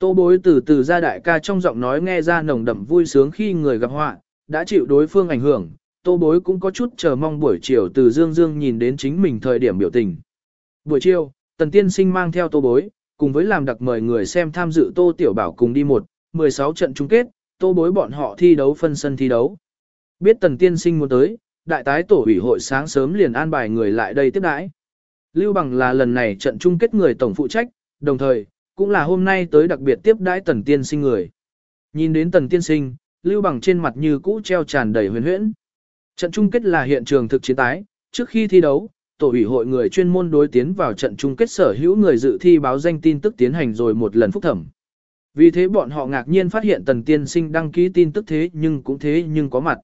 A: Tô bối từ từ ra đại ca trong giọng nói nghe ra nồng đậm vui sướng khi người gặp họa, đã chịu đối phương ảnh hưởng, tô bối cũng có chút chờ mong buổi chiều từ dương dương nhìn đến chính mình thời điểm biểu tình. Buổi chiều, tần tiên sinh mang theo tô bối, cùng với làm đặc mời người xem tham dự tô tiểu bảo cùng đi một, 16 trận chung kết, tô bối bọn họ thi đấu phân sân thi đấu. Biết tần tiên sinh muốn tới, đại tái tổ ủy hội sáng sớm liền an bài người lại đây tiếp đãi. Lưu Bằng là lần này trận chung kết người tổng phụ trách, đồng thời, cũng là hôm nay tới đặc biệt tiếp đãi tần tiên sinh người. Nhìn đến tần tiên sinh, Lưu Bằng trên mặt như cũ treo tràn đầy huyền huyễn. Trận chung kết là hiện trường thực chiến tái, trước khi thi đấu, tổ ủy hội người chuyên môn đối tiến vào trận chung kết sở hữu người dự thi báo danh tin tức tiến hành rồi một lần phúc thẩm. Vì thế bọn họ ngạc nhiên phát hiện tần tiên sinh đăng ký tin tức thế nhưng cũng thế nhưng có mặt.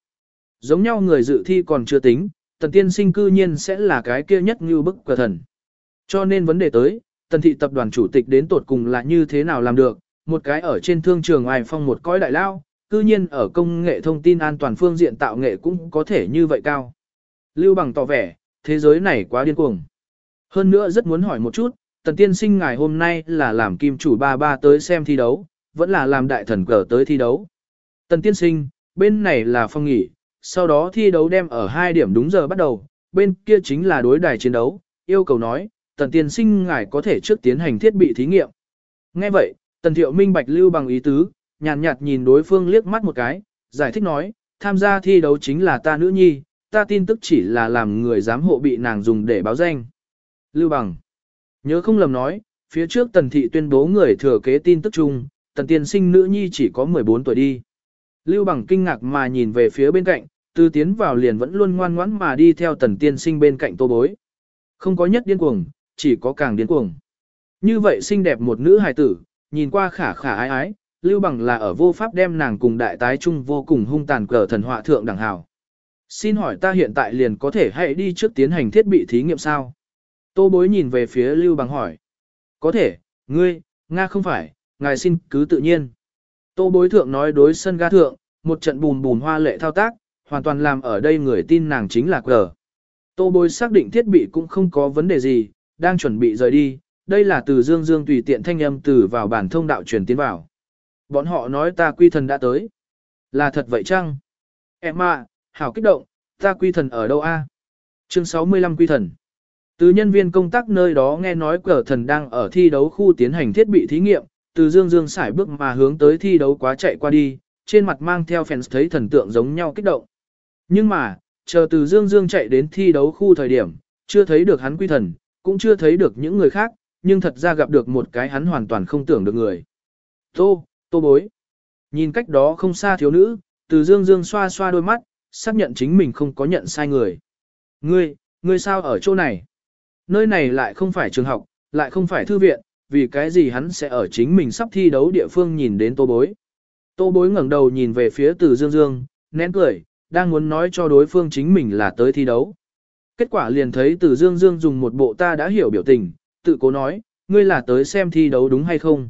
A: Giống nhau người dự thi còn chưa tính, tần tiên sinh cư nhiên sẽ là cái kia nhất như bức cờ thần. Cho nên vấn đề tới, tần thị tập đoàn chủ tịch đến tột cùng là như thế nào làm được, một cái ở trên thương trường ai phong một cõi đại lao, cư nhiên ở công nghệ thông tin an toàn phương diện tạo nghệ cũng có thể như vậy cao. Lưu bằng tỏ vẻ, thế giới này quá điên cuồng. Hơn nữa rất muốn hỏi một chút, tần tiên sinh ngài hôm nay là làm kim chủ ba ba tới xem thi đấu, vẫn là làm đại thần cờ tới thi đấu. Tần tiên sinh, bên này là phong nghỉ, sau đó thi đấu đem ở hai điểm đúng giờ bắt đầu, bên kia chính là đối đài chiến đấu, yêu cầu nói, tần tiên sinh ngài có thể trước tiến hành thiết bị thí nghiệm. Nghe vậy, tần thiệu minh bạch lưu bằng ý tứ, nhàn nhạt, nhạt nhìn đối phương liếc mắt một cái, giải thích nói, tham gia thi đấu chính là ta nữ nhi, ta tin tức chỉ là làm người giám hộ bị nàng dùng để báo danh. Lưu bằng, nhớ không lầm nói, phía trước tần thị tuyên bố người thừa kế tin tức chung, tần tiên sinh nữ nhi chỉ có 14 tuổi đi. Lưu bằng kinh ngạc mà nhìn về phía bên cạnh, từ tiến vào liền vẫn luôn ngoan ngoãn mà đi theo tần tiên sinh bên cạnh tô bối. Không có nhất điên cuồng, chỉ có càng điên cuồng. Như vậy xinh đẹp một nữ hài tử, nhìn qua khả khả ái ái, lưu bằng là ở vô pháp đem nàng cùng đại tái chung vô cùng hung tàn cờ thần họa thượng đẳng hào. Xin hỏi ta hiện tại liền có thể hãy đi trước tiến hành thiết bị thí nghiệm sao? Tô bối nhìn về phía lưu bằng hỏi. Có thể, ngươi, Nga không phải, ngài xin cứ tự nhiên. Tô bối thượng nói đối sân ga thượng, một trận bùn bùn hoa lệ thao tác, hoàn toàn làm ở đây người tin nàng chính là cờ. Tô bối xác định thiết bị cũng không có vấn đề gì, đang chuẩn bị rời đi, đây là từ dương dương tùy tiện thanh âm từ vào bản thông đạo truyền tiến vào. Bọn họ nói ta quy thần đã tới. Là thật vậy chăng? Em à, hảo kích động, ta quy thần ở đâu a? Chương 65 quy thần. Từ nhân viên công tác nơi đó nghe nói cờ thần đang ở thi đấu khu tiến hành thiết bị thí nghiệm, từ dương dương xài bước mà hướng tới thi đấu quá chạy qua đi, trên mặt mang theo fans thấy thần tượng giống nhau kích động. Nhưng mà, chờ từ dương dương chạy đến thi đấu khu thời điểm, chưa thấy được hắn quy thần, cũng chưa thấy được những người khác, nhưng thật ra gặp được một cái hắn hoàn toàn không tưởng được người. Tô, tô bối. Nhìn cách đó không xa thiếu nữ, từ dương dương xoa xoa đôi mắt, xác nhận chính mình không có nhận sai người. Ngươi, ngươi sao ở chỗ này? Nơi này lại không phải trường học, lại không phải thư viện, vì cái gì hắn sẽ ở chính mình sắp thi đấu địa phương nhìn đến tô bối. Tô bối ngẩng đầu nhìn về phía từ dương dương, nén cười, đang muốn nói cho đối phương chính mình là tới thi đấu. Kết quả liền thấy từ dương dương dùng một bộ ta đã hiểu biểu tình, tự cố nói, ngươi là tới xem thi đấu đúng hay không.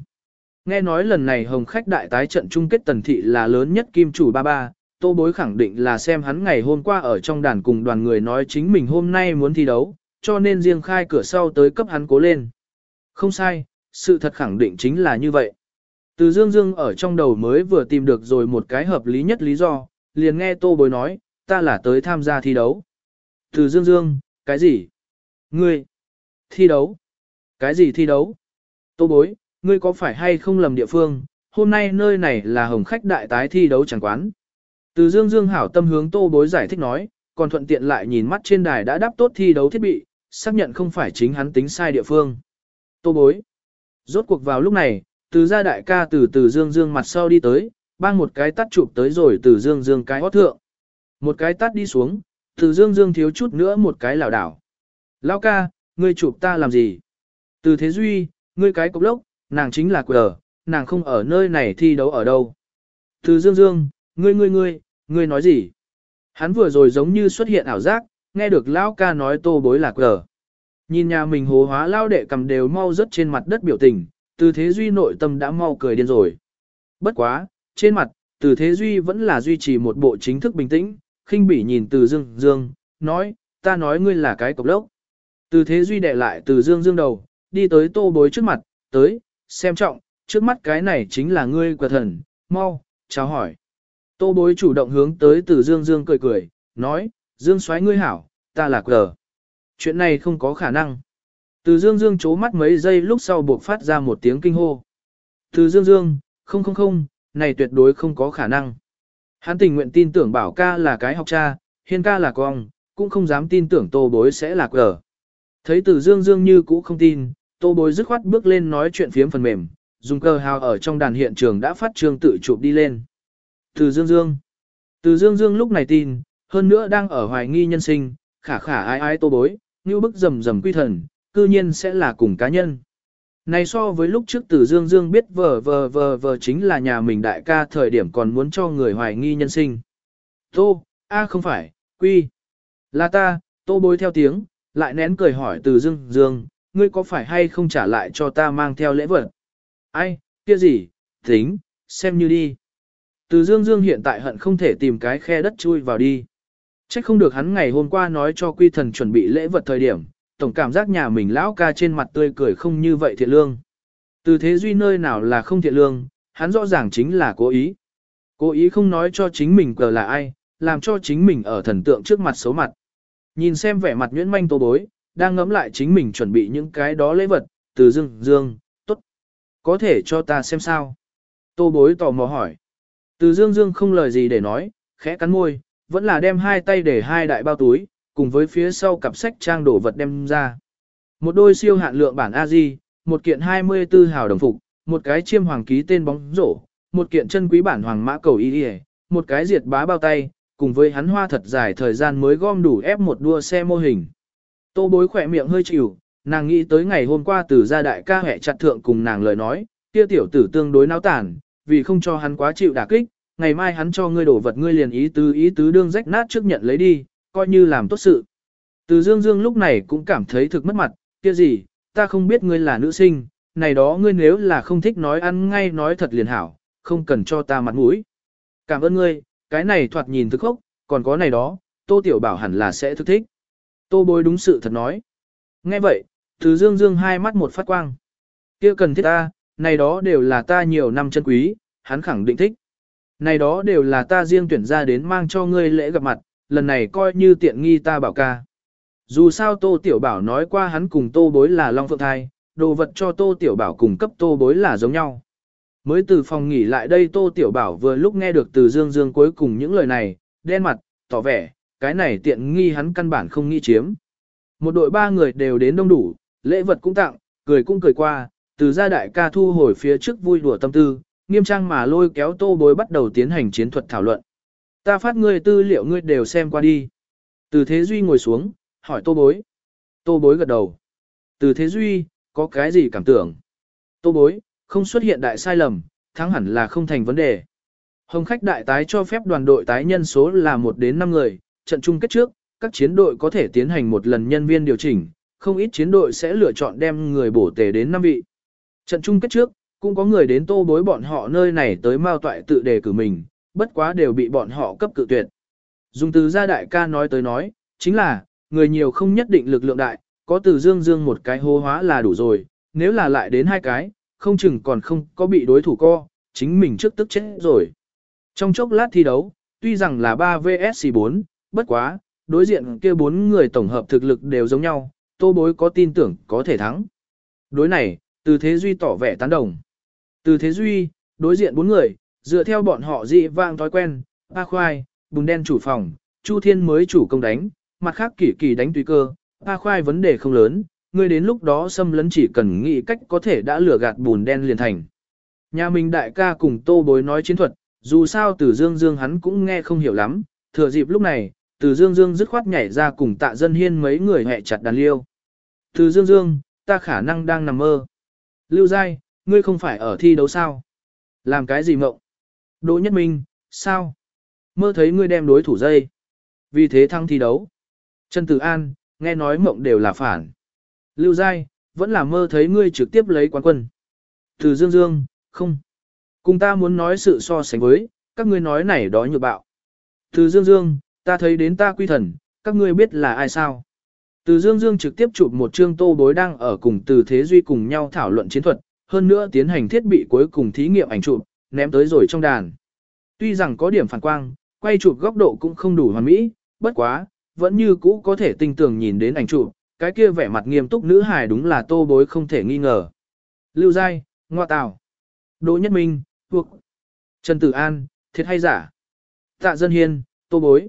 A: Nghe nói lần này hồng khách đại tái trận chung kết tần thị là lớn nhất kim chủ ba ba, tô bối khẳng định là xem hắn ngày hôm qua ở trong đàn cùng đoàn người nói chính mình hôm nay muốn thi đấu, cho nên riêng khai cửa sau tới cấp hắn cố lên. Không sai, sự thật khẳng định chính là như vậy. Từ dương dương ở trong đầu mới vừa tìm được rồi một cái hợp lý nhất lý do, liền nghe tô bối nói, ta là tới tham gia thi đấu. Từ dương dương, cái gì? Ngươi? Thi đấu? Cái gì thi đấu? Tô bối, ngươi có phải hay không lầm địa phương, hôm nay nơi này là hồng khách đại tái thi đấu chẳng quán. Từ dương dương hảo tâm hướng tô bối giải thích nói, còn thuận tiện lại nhìn mắt trên đài đã đáp tốt thi đấu thiết bị, xác nhận không phải chính hắn tính sai địa phương. Tô bối. Rốt cuộc vào lúc này, từ gia đại ca từ từ dương dương mặt sau đi tới, bang một cái tắt chụp tới rồi từ dương dương cái hót thượng. Một cái tắt đi xuống, từ dương dương thiếu chút nữa một cái lảo đảo. Lão ca, ngươi chụp ta làm gì? Từ thế duy, ngươi cái cục lốc, nàng chính là quờ, nàng không ở nơi này thi đấu ở đâu. Từ dương dương, ngươi ngươi ngươi, ngươi nói gì? Hắn vừa rồi giống như xuất hiện ảo giác, nghe được lão ca nói tô bối là quờ. Nhìn nhà mình hố hóa lao đệ cầm đều mau rớt trên mặt đất biểu tình, từ thế duy nội tâm đã mau cười điên rồi. Bất quá, trên mặt, từ thế duy vẫn là duy trì một bộ chính thức bình tĩnh, khinh bỉ nhìn từ dương dương, nói, ta nói ngươi là cái cục lốc. Từ thế duy đệ lại từ dương dương đầu, đi tới tô bối trước mặt, tới, xem trọng, trước mắt cái này chính là ngươi quả thần, mau, chào hỏi. Tô bối chủ động hướng tới từ dương dương cười cười, nói, dương xoáy ngươi hảo, ta là cờ. Chuyện này không có khả năng. Từ dương dương chố mắt mấy giây lúc sau buộc phát ra một tiếng kinh hô. Từ dương dương, không không không, này tuyệt đối không có khả năng. Hắn tình nguyện tin tưởng bảo ca là cái học cha, hiên ca là con, cũng không dám tin tưởng tô bối sẽ là cờ. Thấy từ dương dương như cũ không tin, tô bối dứt khoát bước lên nói chuyện phiếm phần mềm, dùng cờ hào ở trong đàn hiện trường đã phát trương tự chụp đi lên. Từ dương dương. Từ dương dương lúc này tin, hơn nữa đang ở hoài nghi nhân sinh, khả khả ai ai tô bối, như bức rầm rầm quy thần, cư nhiên sẽ là cùng cá nhân. Này so với lúc trước từ Dương Dương biết vờ vờ vờ vờ chính là nhà mình đại ca thời điểm còn muốn cho người hoài nghi nhân sinh. Tô, a không phải, quy. Là ta, tô bối theo tiếng, lại nén cười hỏi từ Dương Dương, ngươi có phải hay không trả lại cho ta mang theo lễ vật? Ai, kia gì, tính, xem như đi. Từ Dương Dương hiện tại hận không thể tìm cái khe đất chui vào đi. Chắc không được hắn ngày hôm qua nói cho quy thần chuẩn bị lễ vật thời điểm, tổng cảm giác nhà mình lão ca trên mặt tươi cười không như vậy thiện lương. Từ thế duy nơi nào là không thiện lương, hắn rõ ràng chính là cố ý. Cố ý không nói cho chính mình cờ là ai, làm cho chính mình ở thần tượng trước mặt xấu mặt. Nhìn xem vẻ mặt nhuyễn manh tô bối, đang ngẫm lại chính mình chuẩn bị những cái đó lễ vật, từ dương dương, tốt. Có thể cho ta xem sao? Tô bối tò mò hỏi. Từ dương dương không lời gì để nói, khẽ cắn môi, vẫn là đem hai tay để hai đại bao túi, cùng với phía sau cặp sách trang đồ vật đem ra. Một đôi siêu hạn lượng bản A-di, một kiện 24 hào đồng phục, một cái chiêm hoàng ký tên bóng rổ, một kiện chân quý bản hoàng mã cầu y một cái diệt bá bao tay, cùng với hắn hoa thật dài thời gian mới gom đủ ép một đua xe mô hình. Tô bối khỏe miệng hơi chịu, nàng nghĩ tới ngày hôm qua từ gia đại ca hẹ chặt thượng cùng nàng lời nói, kia tiểu tử tương đối náo tản, vì không cho hắn quá chịu đả kích, ngày mai hắn cho ngươi đổ vật ngươi liền ý tứ ý tứ đương rách nát trước nhận lấy đi, coi như làm tốt sự. Từ Dương Dương lúc này cũng cảm thấy thực mất mặt, kia gì, ta không biết ngươi là nữ sinh, này đó ngươi nếu là không thích nói ăn ngay nói thật liền hảo, không cần cho ta mặt mũi. Cảm ơn ngươi, cái này thoạt nhìn thức khốc, còn có này đó, Tô Tiểu Bảo hẳn là sẽ thức thích. Tô bối đúng sự thật nói. Nghe vậy, Từ Dương Dương hai mắt một phát quang. kia cần thiết ta, này đó đều là ta nhiều năm chân quý, hắn khẳng định thích. Này đó đều là ta riêng tuyển ra đến mang cho ngươi lễ gặp mặt, lần này coi như tiện nghi ta bảo ca. Dù sao Tô Tiểu Bảo nói qua hắn cùng Tô Bối là Long Phượng Thai, đồ vật cho Tô Tiểu Bảo cùng cấp Tô Bối là giống nhau. Mới từ phòng nghỉ lại đây Tô Tiểu Bảo vừa lúc nghe được từ Dương Dương cuối cùng những lời này, đen mặt, tỏ vẻ, cái này tiện nghi hắn căn bản không nghĩ chiếm. Một đội ba người đều đến đông đủ, lễ vật cũng tặng, cười cũng cười qua, từ gia đại ca thu hồi phía trước vui đùa tâm tư, nghiêm trang mà lôi kéo Tô Bối bắt đầu tiến hành chiến thuật thảo luận. Ta phát ngươi tư liệu ngươi đều xem qua đi. Từ Thế Duy ngồi xuống, hỏi Tô Bối. Tô Bối gật đầu. Từ Thế Duy, có cái gì cảm tưởng? Tô Bối, không xuất hiện đại sai lầm, thắng hẳn là không thành vấn đề. Hồng khách đại tái cho phép đoàn đội tái nhân số là 1 đến 5 người, trận chung kết trước, các chiến đội có thể tiến hành một lần nhân viên điều chỉnh, không ít chiến đội sẽ lựa chọn đem người bổ tề đến 5 vị. Trận chung kết trước, cũng có người đến tô bối bọn họ nơi này tới mao toại tự đề cử mình, bất quá đều bị bọn họ cấp cự tuyệt. Dùng từ gia đại ca nói tới nói, chính là, người nhiều không nhất định lực lượng đại, có từ dương dương một cái hô hóa là đủ rồi, nếu là lại đến hai cái, không chừng còn không có bị đối thủ co, chính mình trước tức chết rồi. Trong chốc lát thi đấu, tuy rằng là 3 vs 4, bất quá, đối diện kia bốn người tổng hợp thực lực đều giống nhau, tô bối có tin tưởng có thể thắng. Đối này, từ thế duy tỏ vẻ tán đồng. Từ thế duy, đối diện bốn người, dựa theo bọn họ dị vang thói quen, ba khoai, bùn đen chủ phòng, Chu Thiên mới chủ công đánh, mặt khác kỳ kỳ đánh tùy cơ, ba khoai vấn đề không lớn, ngươi đến lúc đó xâm lấn chỉ cần nghĩ cách có thể đã lừa gạt bùn đen liền thành. Nhà mình đại ca cùng tô bối nói chiến thuật, dù sao từ dương dương hắn cũng nghe không hiểu lắm, thừa dịp lúc này, từ dương dương dứt khoát nhảy ra cùng tạ dân hiên mấy người hẹ chặt đàn liêu. Từ dương dương, ta khả năng đang nằm mơ. Lưu Giai, ngươi không phải ở thi đấu sao? Làm cái gì mộng? Đỗ Nhất Minh, sao? Mơ thấy ngươi đem đối thủ dây. Vì thế thăng thi đấu. Trần Tử An, nghe nói mộng đều là phản. Lưu Giai, vẫn là mơ thấy ngươi trực tiếp lấy quán quân. Từ Dương Dương, không. Cùng ta muốn nói sự so sánh với, các ngươi nói này đó nhược bạo. Từ Dương Dương, ta thấy đến ta quy thần, các ngươi biết là ai sao? Từ Dương Dương trực tiếp chụp một chương tô bối đang ở cùng từ Thế Duy cùng nhau thảo luận chiến thuật, hơn nữa tiến hành thiết bị cuối cùng thí nghiệm ảnh chụp, ném tới rồi trong đàn. Tuy rằng có điểm phản quang, quay chụp góc độ cũng không đủ hoàn mỹ, bất quá, vẫn như cũ có thể tinh tường nhìn đến ảnh chụp, cái kia vẻ mặt nghiêm túc nữ hài đúng là tô bối không thể nghi ngờ. Lưu Giai, Ngoa Tào, Đỗ Nhất Minh, thuộc Trần Tử An, thiệt hay giả? Tạ Dân Hiên, tô bối.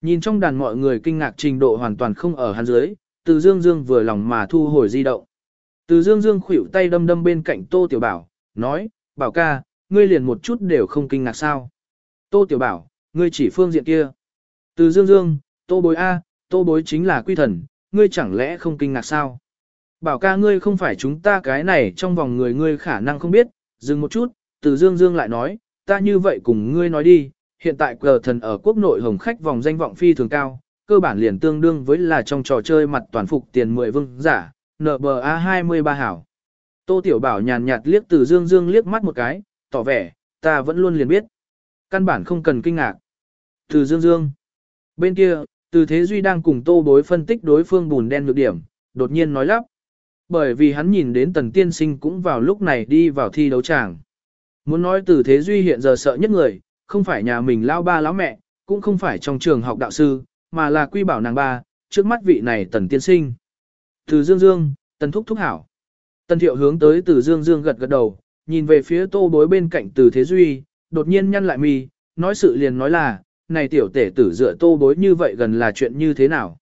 A: Nhìn trong đàn mọi người kinh ngạc trình độ hoàn toàn không ở hắn dưới, từ dương dương vừa lòng mà thu hồi di động. Từ dương dương khuỷu tay đâm đâm bên cạnh tô tiểu bảo, nói, bảo ca, ngươi liền một chút đều không kinh ngạc sao. Tô tiểu bảo, ngươi chỉ phương diện kia. Từ dương dương, tô bối A, tô bối chính là quy thần, ngươi chẳng lẽ không kinh ngạc sao? Bảo ca ngươi không phải chúng ta cái này trong vòng người ngươi khả năng không biết, dừng một chút, từ dương dương lại nói, ta như vậy cùng ngươi nói đi, hiện tại cờ thần ở quốc nội hồng khách vòng danh vọng phi thường cao, cơ bản liền tương đương với là trong trò chơi mặt toàn phục tiền 10 vương giả, NBA 23 hảo. Tô Tiểu Bảo nhàn nhạt liếc từ Dương Dương liếc mắt một cái, tỏ vẻ, ta vẫn luôn liền biết. Căn bản không cần kinh ngạc. Từ Dương Dương. Bên kia, từ Thế Duy đang cùng Tô Bối phân tích đối phương bùn đen nhược điểm, đột nhiên nói lắp. Bởi vì hắn nhìn đến Tần Tiên Sinh cũng vào lúc này đi vào thi đấu tràng. Muốn nói từ Thế Duy hiện giờ sợ nhất người, không phải nhà mình lao ba lão mẹ, cũng không phải trong trường học đạo sư, mà là quy bảo nàng ba, trước mắt vị này tần tiên sinh. Từ dương dương, tần thúc thúc hảo. Tần thiệu hướng tới từ dương dương gật gật đầu, nhìn về phía tô bối bên cạnh từ thế duy, đột nhiên nhăn lại mi, nói sự liền nói là, này tiểu tể tử dựa tô bối như vậy gần là chuyện như thế nào.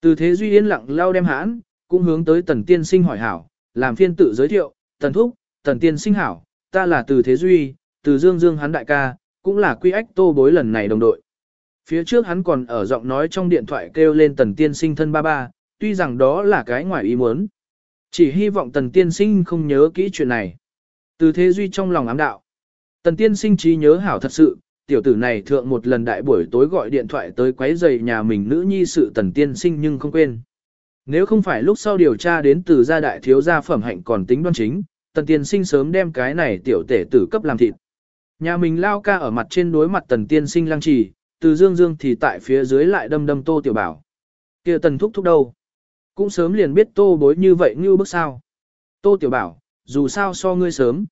A: Từ thế duy yên lặng lao đem hãn, cũng hướng tới tần tiên sinh hỏi hảo, làm phiên tự giới thiệu, tần thúc, tần tiên sinh hảo, ta là từ thế duy, từ dương dương hắn đại ca, cũng là quy ách tô bối lần này đồng đội. Phía trước hắn còn ở giọng nói trong điện thoại kêu lên tần tiên sinh thân ba ba, tuy rằng đó là cái ngoài ý muốn. Chỉ hy vọng tần tiên sinh không nhớ kỹ chuyện này. Từ thế duy trong lòng ám đạo. Tần tiên sinh trí nhớ hảo thật sự, tiểu tử này thượng một lần đại buổi tối gọi điện thoại tới quấy giày nhà mình nữ nhi sự tần tiên sinh nhưng không quên. Nếu không phải lúc sau điều tra đến từ gia đại thiếu gia phẩm hạnh còn tính đoan chính, tần tiên sinh sớm đem cái này tiểu tể tử cấp làm thịt. Nhà mình lao ca ở mặt trên đối mặt tần tiên sinh lăng trì, từ dương dương thì tại phía dưới lại đâm đâm tô tiểu bảo. kia tần thúc thúc đâu? Cũng sớm liền biết tô bối như vậy như bước sao. Tô tiểu bảo, dù sao so ngươi sớm.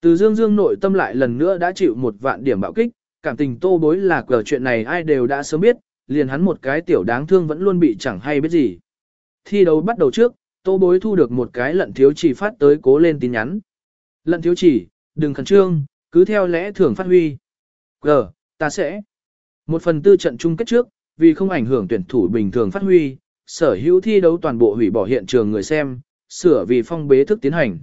A: Từ dương dương nội tâm lại lần nữa đã chịu một vạn điểm bạo kích, cảm tình tô bối là cờ chuyện này ai đều đã sớm biết, liền hắn một cái tiểu đáng thương vẫn luôn bị chẳng hay biết gì. Thi đấu bắt đầu trước, tô bối thu được một cái lận thiếu chỉ phát tới cố lên tin nhắn. Lận thiếu chỉ, đừng khẩn trương, cứ theo lẽ thường phát huy. Gờ ta sẽ. Một phần tư trận chung kết trước, vì không ảnh hưởng tuyển thủ bình thường phát huy, sở hữu thi đấu toàn bộ hủy bỏ hiện trường người xem, sửa vì phong bế thức tiến hành.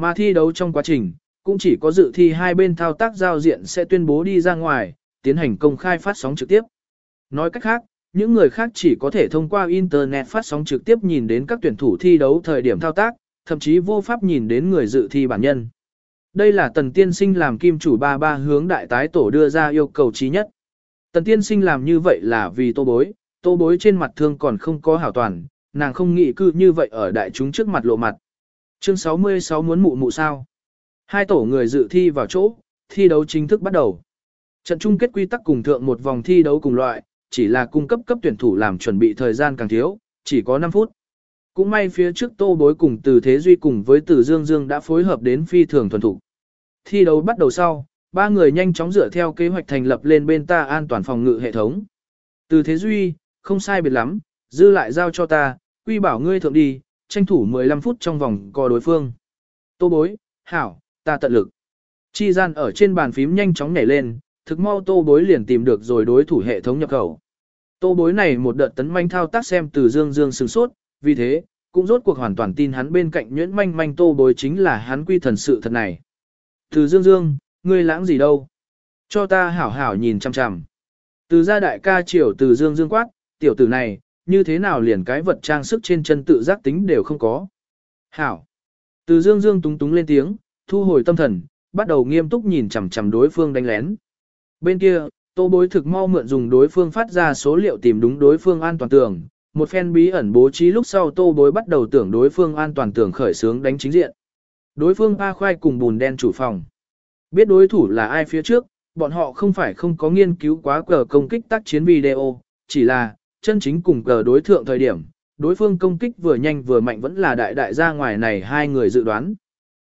A: Mà thi đấu trong quá trình, cũng chỉ có dự thi hai bên thao tác giao diện sẽ tuyên bố đi ra ngoài, tiến hành công khai phát sóng trực tiếp. Nói cách khác, những người khác chỉ có thể thông qua Internet phát sóng trực tiếp nhìn đến các tuyển thủ thi đấu thời điểm thao tác, thậm chí vô pháp nhìn đến người dự thi bản nhân. Đây là tần tiên sinh làm kim chủ ba ba hướng đại tái tổ đưa ra yêu cầu trí nhất. Tần tiên sinh làm như vậy là vì tô bối, tô bối trên mặt thương còn không có hảo toàn, nàng không nghĩ cư như vậy ở đại chúng trước mặt lộ mặt. Chương 66 muốn mụ mụ sao? Hai tổ người dự thi vào chỗ, thi đấu chính thức bắt đầu. Trận chung kết quy tắc cùng thượng một vòng thi đấu cùng loại, chỉ là cung cấp cấp tuyển thủ làm chuẩn bị thời gian càng thiếu, chỉ có 5 phút. Cũng may phía trước tô bối cùng từ Thế Duy cùng với từ Dương Dương đã phối hợp đến phi thường thuần thủ. Thi đấu bắt đầu sau, ba người nhanh chóng dựa theo kế hoạch thành lập lên bên ta an toàn phòng ngự hệ thống. Từ Thế Duy, không sai biệt lắm, dư lại giao cho ta, quy bảo ngươi thượng đi, tranh thủ 15 phút trong vòng co đối phương. Tô bối, hảo, ta tận lực. Chi gian ở trên bàn phím nhanh chóng nhảy lên, thực mau tô bối liền tìm được rồi đối thủ hệ thống nhập khẩu. Tô bối này một đợt tấn manh thao tác xem từ dương dương sừng sốt, vì thế, cũng rốt cuộc hoàn toàn tin hắn bên cạnh nhuyễn manh manh tô bối chính là hắn quy thần sự thật này. Từ dương dương, ngươi lãng gì đâu? Cho ta hảo hảo nhìn chăm chằm. Từ gia đại ca triều từ dương dương quát, tiểu tử này, như thế nào liền cái vật trang sức trên chân tự giác tính đều không có. Hảo. Từ dương dương túng túng lên tiếng, thu hồi tâm thần, bắt đầu nghiêm túc nhìn chằm chằm đối phương đánh lén. Bên kia, tô bối thực mau mượn dùng đối phương phát ra số liệu tìm đúng đối phương an toàn tường. Một phen bí ẩn bố trí lúc sau tô bối bắt đầu tưởng đối phương an toàn tưởng khởi sướng đánh chính diện. Đối phương A khoai cùng bùn đen chủ phòng. Biết đối thủ là ai phía trước, bọn họ không phải không có nghiên cứu quá cờ công kích tác chiến video, chỉ là, chân chính cùng cờ đối thượng thời điểm, đối phương công kích vừa nhanh vừa mạnh vẫn là đại đại ra ngoài này hai người dự đoán.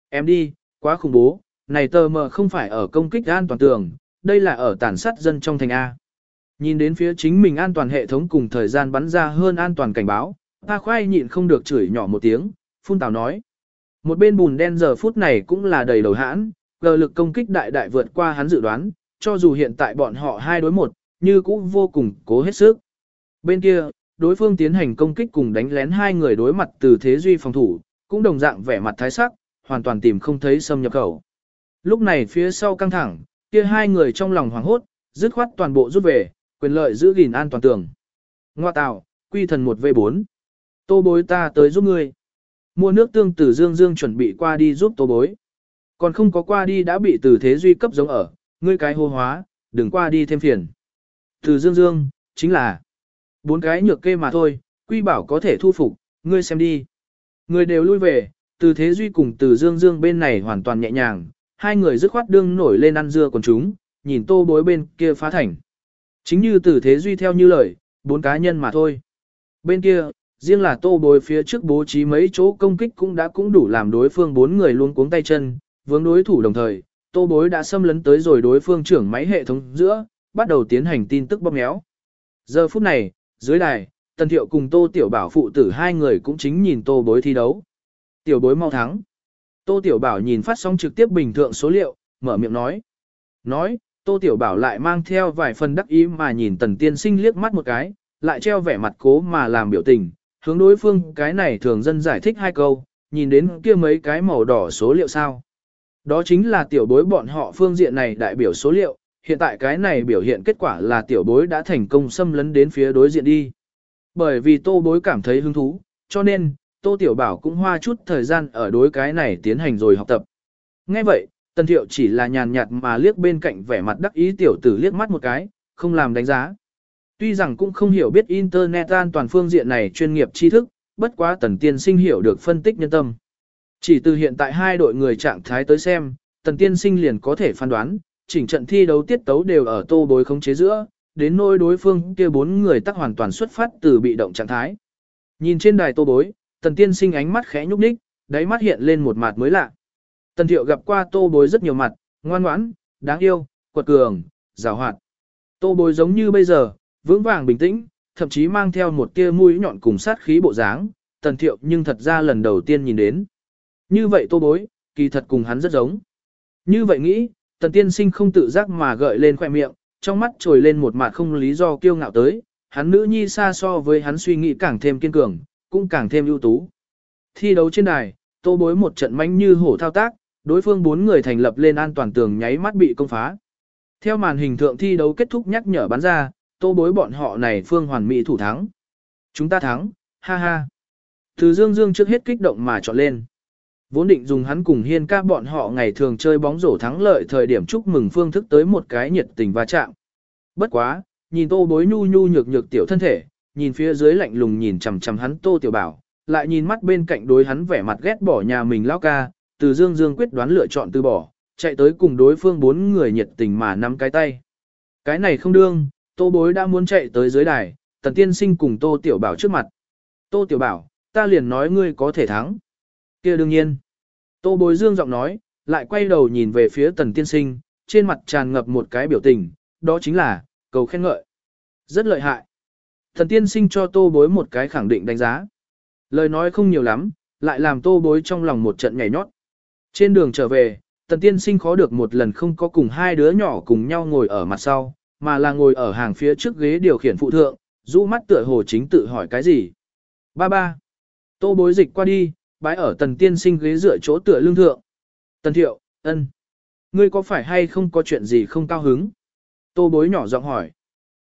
A: Em đi, quá khủng bố, này tờ mờ không phải ở công kích an toàn tường, đây là ở tàn sát dân trong thành A. Nhìn đến phía chính mình an toàn hệ thống cùng thời gian bắn ra hơn an toàn cảnh báo, ta khoai nhịn không được chửi nhỏ một tiếng, phun tào nói. Một bên bùn đen giờ phút này cũng là đầy đầu hãn, gờ lực công kích đại đại vượt qua hắn dự đoán, cho dù hiện tại bọn họ hai đối một, như cũng vô cùng cố hết sức. Bên kia, đối phương tiến hành công kích cùng đánh lén hai người đối mặt từ thế duy phòng thủ, cũng đồng dạng vẻ mặt thái sắc, hoàn toàn tìm không thấy xâm nhập khẩu. Lúc này phía sau căng thẳng, kia hai người trong lòng hoảng hốt, dứt khoát toàn bộ rút về, quyền lợi giữ gìn an toàn tường. Ngoa tạo, quy thần 1v4. Tô bối ta tới giúp ngươi. Mua nước tương từ Dương Dương chuẩn bị qua đi giúp tô bối. Còn không có qua đi đã bị từ thế duy cấp giống ở, ngươi cái hô hóa, đừng qua đi thêm phiền. Từ Dương Dương, chính là bốn cái nhược kê mà thôi, quy bảo có thể thu phục, ngươi xem đi. Người đều lui về, từ thế duy cùng từ Dương Dương bên này hoàn toàn nhẹ nhàng, hai người dứt khoát đương nổi lên ăn dưa còn chúng, nhìn tô bối bên kia phá thành. Chính như từ thế duy theo như lời, bốn cá nhân mà thôi. Bên kia, riêng là tô bối phía trước bố trí mấy chỗ công kích cũng đã cũng đủ làm đối phương bốn người luôn cuống tay chân, vướng đối thủ đồng thời, tô bối đã xâm lấn tới rồi đối phương trưởng máy hệ thống giữa, bắt đầu tiến hành tin tức bóp méo. Giờ phút này, dưới đài, Tần Thiệu cùng Tô Tiểu Bảo phụ tử hai người cũng chính nhìn tô bối thi đấu. Tiểu bối mau thắng. Tô Tiểu Bảo nhìn phát sóng trực tiếp bình thượng số liệu, mở miệng nói. Nói, Tô Tiểu Bảo lại mang theo vài phần đắc ý mà nhìn Tần Tiên Sinh liếc mắt một cái, lại treo vẻ mặt cố mà làm biểu tình, hướng đối phương cái này thường dân giải thích hai câu, nhìn đến kia mấy cái màu đỏ số liệu sao. Đó chính là tiểu bối bọn họ phương diện này đại biểu số liệu, hiện tại cái này biểu hiện kết quả là tiểu bối đã thành công xâm lấn đến phía đối diện đi. Bởi vì tô bối cảm thấy hứng thú, cho nên, tô tiểu bảo cũng hoa chút thời gian ở đối cái này tiến hành rồi học tập. Ngay vậy, tần thiệu chỉ là nhàn nhạt mà liếc bên cạnh vẻ mặt đắc ý tiểu tử liếc mắt một cái, không làm đánh giá. Tuy rằng cũng không hiểu biết Internet an toàn phương diện này chuyên nghiệp tri thức, bất quá tần tiên sinh hiểu được phân tích nhân tâm. Chỉ từ hiện tại hai đội người trạng thái tới xem, tần tiên sinh liền có thể phán đoán, chỉnh trận thi đấu tiết tấu đều ở tô bối khống chế giữa, đến nỗi đối phương kia bốn người tắc hoàn toàn xuất phát từ bị động trạng thái. Nhìn trên đài tô bối, tần tiên sinh ánh mắt khẽ nhúc nhích, đáy mắt hiện lên một mặt mới lạ. Tần thiệu gặp qua tô bối rất nhiều mặt, ngoan ngoãn, đáng yêu, quật cường, rào hoạt. Tô bối giống như bây giờ, vững vàng bình tĩnh, thậm chí mang theo một tia mũi nhọn cùng sát khí bộ dáng, tần thiệu nhưng thật ra lần đầu tiên nhìn đến. Như vậy tô bối, kỳ thật cùng hắn rất giống. Như vậy nghĩ, tần tiên sinh không tự giác mà gợi lên khoe miệng, trong mắt trồi lên một mặt không lý do kiêu ngạo tới, hắn nữ nhi xa so với hắn suy nghĩ càng thêm kiên cường, cũng càng thêm ưu tú. Thi đấu trên đài, tô bối một trận mánh như hổ thao tác, đối phương bốn người thành lập lên an toàn tường nháy mắt bị công phá. Theo màn hình thượng thi đấu kết thúc nhắc nhở bắn ra, tô bối bọn họ này phương hoàn mỹ thủ thắng. Chúng ta thắng, ha ha. Từ dương dương trước hết kích động mà chọn lên. Vốn định dùng hắn cùng hiên ca bọn họ ngày thường chơi bóng rổ thắng lợi thời điểm chúc mừng phương thức tới một cái nhiệt tình va chạm. Bất quá, nhìn tô bối nhu nhu nhược nhược tiểu thân thể, nhìn phía dưới lạnh lùng nhìn chằm chằm hắn tô tiểu bảo, lại nhìn mắt bên cạnh đối hắn vẻ mặt ghét bỏ nhà mình lão ca, từ dương dương quyết đoán lựa chọn từ bỏ, chạy tới cùng đối phương bốn người nhiệt tình mà nắm cái tay. Cái này không đương, tô bối đã muốn chạy tới dưới đài, tần tiên sinh cùng tô tiểu bảo trước mặt. Tô tiểu bảo, ta liền nói ngươi có thể thắng kia đương nhiên. Tô bối dương giọng nói, lại quay đầu nhìn về phía tần tiên sinh, trên mặt tràn ngập một cái biểu tình, đó chính là, cầu khen ngợi. Rất lợi hại. Thần tiên sinh cho tô bối một cái khẳng định đánh giá. Lời nói không nhiều lắm, lại làm tô bối trong lòng một trận nhảy nhót. Trên đường trở về, tần tiên sinh khó được một lần không có cùng hai đứa nhỏ cùng nhau ngồi ở mặt sau, mà là ngồi ở hàng phía trước ghế điều khiển phụ thượng, rũ mắt tựa hồ chính tự hỏi cái gì. Ba ba. Tô bối dịch qua đi, bái ở tần tiên sinh ghế dựa chỗ tựa lương thượng. Tần thiệu, ân, ngươi có phải hay không có chuyện gì không cao hứng? Tô bối nhỏ giọng hỏi.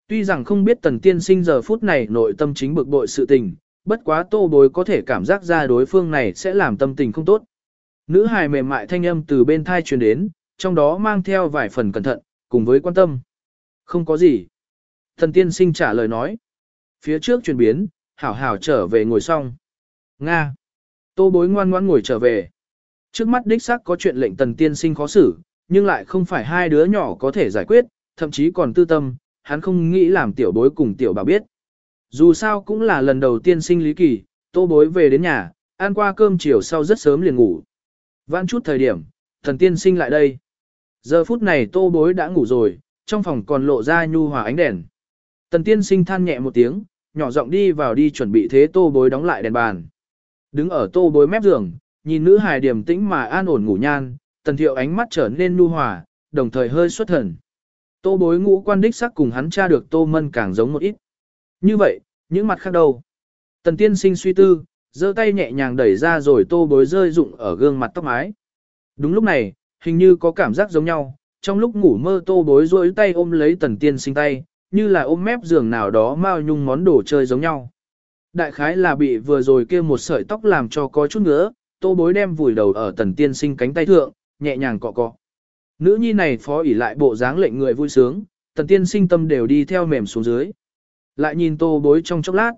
A: Tuy rằng không biết tần tiên sinh giờ phút này nội tâm chính bực bội sự tình, bất quá tô bối có thể cảm giác ra đối phương này sẽ làm tâm tình không tốt. Nữ hài mềm mại thanh âm từ bên thai truyền đến, trong đó mang theo vài phần cẩn thận, cùng với quan tâm. Không có gì. Thần tiên sinh trả lời nói. Phía trước chuyển biến, hảo hảo trở về ngồi xong. Nga. Tô bối ngoan ngoan ngồi trở về. Trước mắt đích xác có chuyện lệnh tần tiên sinh khó xử, nhưng lại không phải hai đứa nhỏ có thể giải quyết, thậm chí còn tư tâm, hắn không nghĩ làm tiểu bối cùng tiểu bảo biết. Dù sao cũng là lần đầu tiên sinh lý kỳ, tô bối về đến nhà, ăn qua cơm chiều sau rất sớm liền ngủ. Vãn chút thời điểm, thần tiên sinh lại đây. Giờ phút này tô bối đã ngủ rồi, trong phòng còn lộ ra nhu hòa ánh đèn. Tần tiên sinh than nhẹ một tiếng, nhỏ giọng đi vào đi chuẩn bị thế tô bối đóng lại đèn bàn. Đứng ở tô bối mép giường, nhìn nữ hài điềm tĩnh mà an ổn ngủ nhan, tần thiệu ánh mắt trở nên nu hòa, đồng thời hơi xuất thần. Tô bối ngũ quan đích sắc cùng hắn tra được tô mân càng giống một ít. Như vậy, những mặt khác đâu? Tần tiên sinh suy tư, giơ tay nhẹ nhàng đẩy ra rồi tô bối rơi rụng ở gương mặt tóc mái. Đúng lúc này, hình như có cảm giác giống nhau, trong lúc ngủ mơ tô bối rối tay ôm lấy tần tiên sinh tay, như là ôm mép giường nào đó mao nhung món đồ chơi giống nhau. Đại khái là bị vừa rồi kia một sợi tóc làm cho có chút ngứa, tô bối đem vùi đầu ở tần tiên sinh cánh tay thượng, nhẹ nhàng cọ cọ. Nữ nhi này phó ỉ lại bộ dáng lệnh người vui sướng, tần tiên sinh tâm đều đi theo mềm xuống dưới. Lại nhìn tô bối trong chốc lát.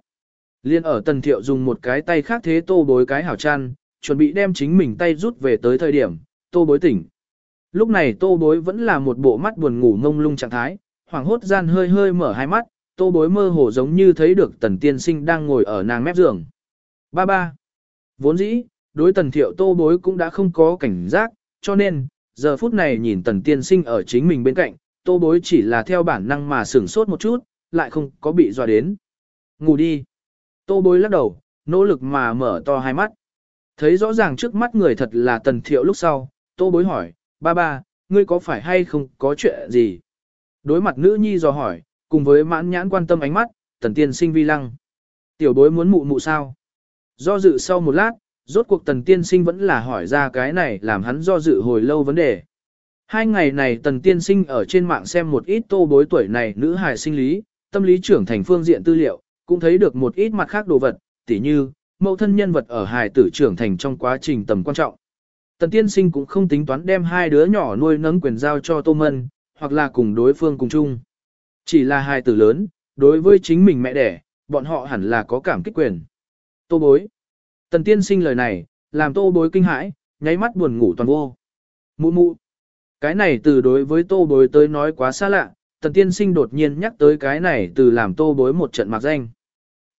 A: Liên ở tần thiệu dùng một cái tay khác thế tô bối cái hảo chăn, chuẩn bị đem chính mình tay rút về tới thời điểm, tô bối tỉnh. Lúc này tô bối vẫn là một bộ mắt buồn ngủ ngông lung trạng thái, hoảng hốt gian hơi hơi mở hai mắt, tô bối mơ hồ giống như thấy được tần tiên sinh đang ngồi ở nàng mép giường. Ba ba. Vốn dĩ, đối tần thiệu tô bối cũng đã không có cảnh giác, cho nên, giờ phút này nhìn tần tiên sinh ở chính mình bên cạnh, tô bối chỉ là theo bản năng mà sửng sốt một chút, lại không có bị dọa đến. Ngủ đi. Tô bối lắc đầu, nỗ lực mà mở to hai mắt. Thấy rõ ràng trước mắt người thật là tần thiệu lúc sau, tô bối hỏi, ba ba, ngươi có phải hay không có chuyện gì? Đối mặt nữ nhi dò hỏi, cùng với mãn nhãn quan tâm ánh mắt, tần tiên sinh vi lăng. Tiểu bối muốn mụ mụ sao? Do dự sau một lát, rốt cuộc tần tiên sinh vẫn là hỏi ra cái này làm hắn do dự hồi lâu vấn đề. Hai ngày này tần tiên sinh ở trên mạng xem một ít tô bối tuổi này nữ hài sinh lý, tâm lý trưởng thành phương diện tư liệu, cũng thấy được một ít mặt khác đồ vật, tỉ như, mẫu thân nhân vật ở hài tử trưởng thành trong quá trình tầm quan trọng. Tần tiên sinh cũng không tính toán đem hai đứa nhỏ nuôi nấng quyền giao cho Tô Mân, hoặc là cùng đối phương cùng chung. Chỉ là hài tử lớn, đối với chính mình mẹ đẻ, bọn họ hẳn là có cảm kích quyền. Tô bối. Tần tiên sinh lời này, làm tô bối kinh hãi, nháy mắt buồn ngủ toàn vô. Mụ mụ. Cái này từ đối với tô bối tới nói quá xa lạ, tần tiên sinh đột nhiên nhắc tới cái này từ làm tô bối một trận mặc danh.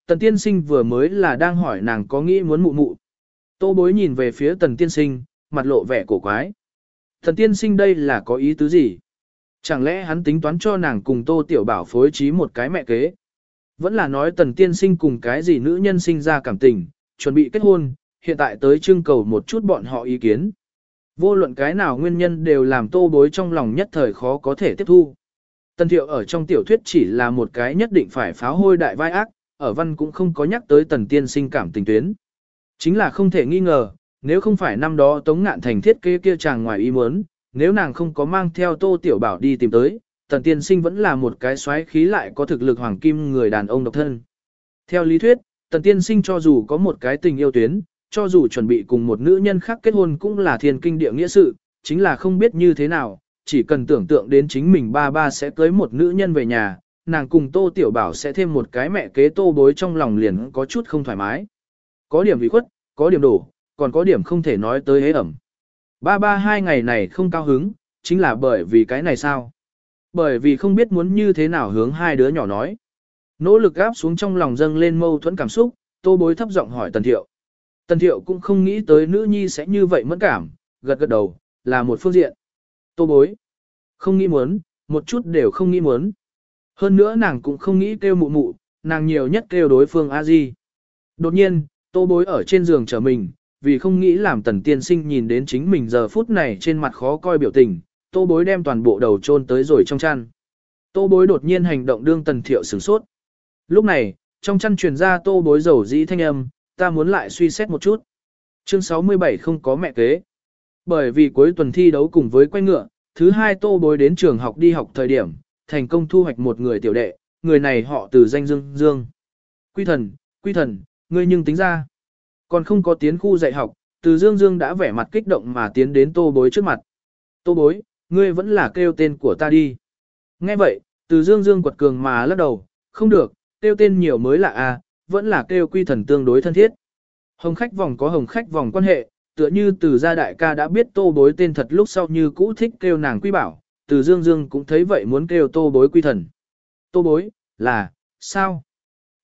A: Tần tiên sinh vừa mới là đang hỏi nàng có nghĩ muốn mụ mụ. Tô bối nhìn về phía tần tiên sinh, mặt lộ vẻ cổ quái. Tần tiên sinh đây là có ý tứ gì? Chẳng lẽ hắn tính toán cho nàng cùng tô tiểu bảo phối trí một cái mẹ kế? Vẫn là nói tần tiên sinh cùng cái gì nữ nhân sinh ra cảm tình, chuẩn bị kết hôn, hiện tại tới trưng cầu một chút bọn họ ý kiến. Vô luận cái nào nguyên nhân đều làm tô bối trong lòng nhất thời khó có thể tiếp thu. Tần thiệu ở trong tiểu thuyết chỉ là một cái nhất định phải pháo hôi đại vai ác, ở văn cũng không có nhắc tới tần tiên sinh cảm tình tuyến. Chính là không thể nghi ngờ, nếu không phải năm đó Tống Ngạn Thành thiết kế kia chàng ngoài ý muốn, nếu nàng không có mang theo Tô Tiểu Bảo đi tìm tới, tần tiên sinh vẫn là một cái xoáy khí lại có thực lực hoàng kim người đàn ông độc thân. Theo lý thuyết, tần tiên sinh cho dù có một cái tình yêu tuyến, cho dù chuẩn bị cùng một nữ nhân khác kết hôn cũng là thiên kinh địa nghĩa sự, chính là không biết như thế nào, chỉ cần tưởng tượng đến chính mình ba ba sẽ cưới một nữ nhân về nhà, nàng cùng Tô Tiểu Bảo sẽ thêm một cái mẹ kế tô bối trong lòng liền có chút không thoải mái. Có điểm bị khuất, có điểm đủ, còn có điểm không thể nói tới hế ẩm. Ba ba hai ngày này không cao hứng, chính là bởi vì cái này sao? Bởi vì không biết muốn như thế nào hướng hai đứa nhỏ nói. Nỗ lực gáp xuống trong lòng dâng lên mâu thuẫn cảm xúc, tô bối thấp giọng hỏi Tần Thiệu. Tần Thiệu cũng không nghĩ tới nữ nhi sẽ như vậy mẫn cảm, gật gật đầu, là một phương diện. Tô bối. Không nghĩ muốn, một chút đều không nghĩ muốn. Hơn nữa nàng cũng không nghĩ kêu mụ mụ, nàng nhiều nhất kêu đối phương a di. Đột nhiên, tô bối ở trên giường trở mình, vì không nghĩ làm tần tiên sinh nhìn đến chính mình giờ phút này trên mặt khó coi biểu tình, tô bối đem toàn bộ đầu chôn tới rồi trong chăn. Tô bối đột nhiên hành động đương tần thiệu sửng sốt. Lúc này, trong chăn truyền ra tô bối dầu dĩ thanh âm, ta muốn lại suy xét một chút. Chương 67 không có mẹ kế. Bởi vì cuối tuần thi đấu cùng với quay ngựa, thứ hai tô bối đến trường học đi học thời điểm, thành công thu hoạch một người tiểu đệ, người này họ từ danh Dương Dương. Quy thần, quy thần, ngươi nhưng tính ra. Còn không có tiến khu dạy học, từ Dương Dương đã vẻ mặt kích động mà tiến đến tô bối trước mặt. Tô bối, ngươi vẫn là kêu tên của ta đi. Nghe vậy, từ Dương Dương quật cường mà lắc đầu, không được, kêu tên nhiều mới lạ à, vẫn là kêu quy thần tương đối thân thiết. Hồng khách vòng có hồng khách vòng quan hệ, tựa như từ gia đại ca đã biết tô bối tên thật lúc sau như cũ thích kêu nàng quy bảo, từ Dương Dương cũng thấy vậy muốn kêu tô bối quy thần. Tô bối, là, sao?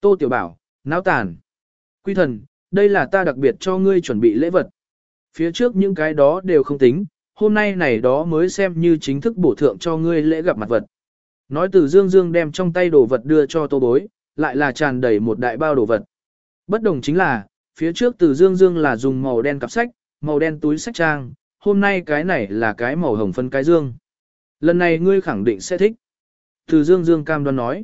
A: Tô tiểu bảo, náo tàn. Quy thần, đây là ta đặc biệt cho ngươi chuẩn bị lễ vật. Phía trước những cái đó đều không tính, hôm nay này đó mới xem như chính thức bổ thượng cho ngươi lễ gặp mặt vật. Nói từ Dương Dương đem trong tay đồ vật đưa cho tô bối, lại là tràn đầy một đại bao đồ vật. Bất đồng chính là, phía trước từ Dương Dương là dùng màu đen cặp sách, màu đen túi sách trang, hôm nay cái này là cái màu hồng phân cái dương. Lần này ngươi khẳng định sẽ thích. Từ Dương Dương cam đoan nói.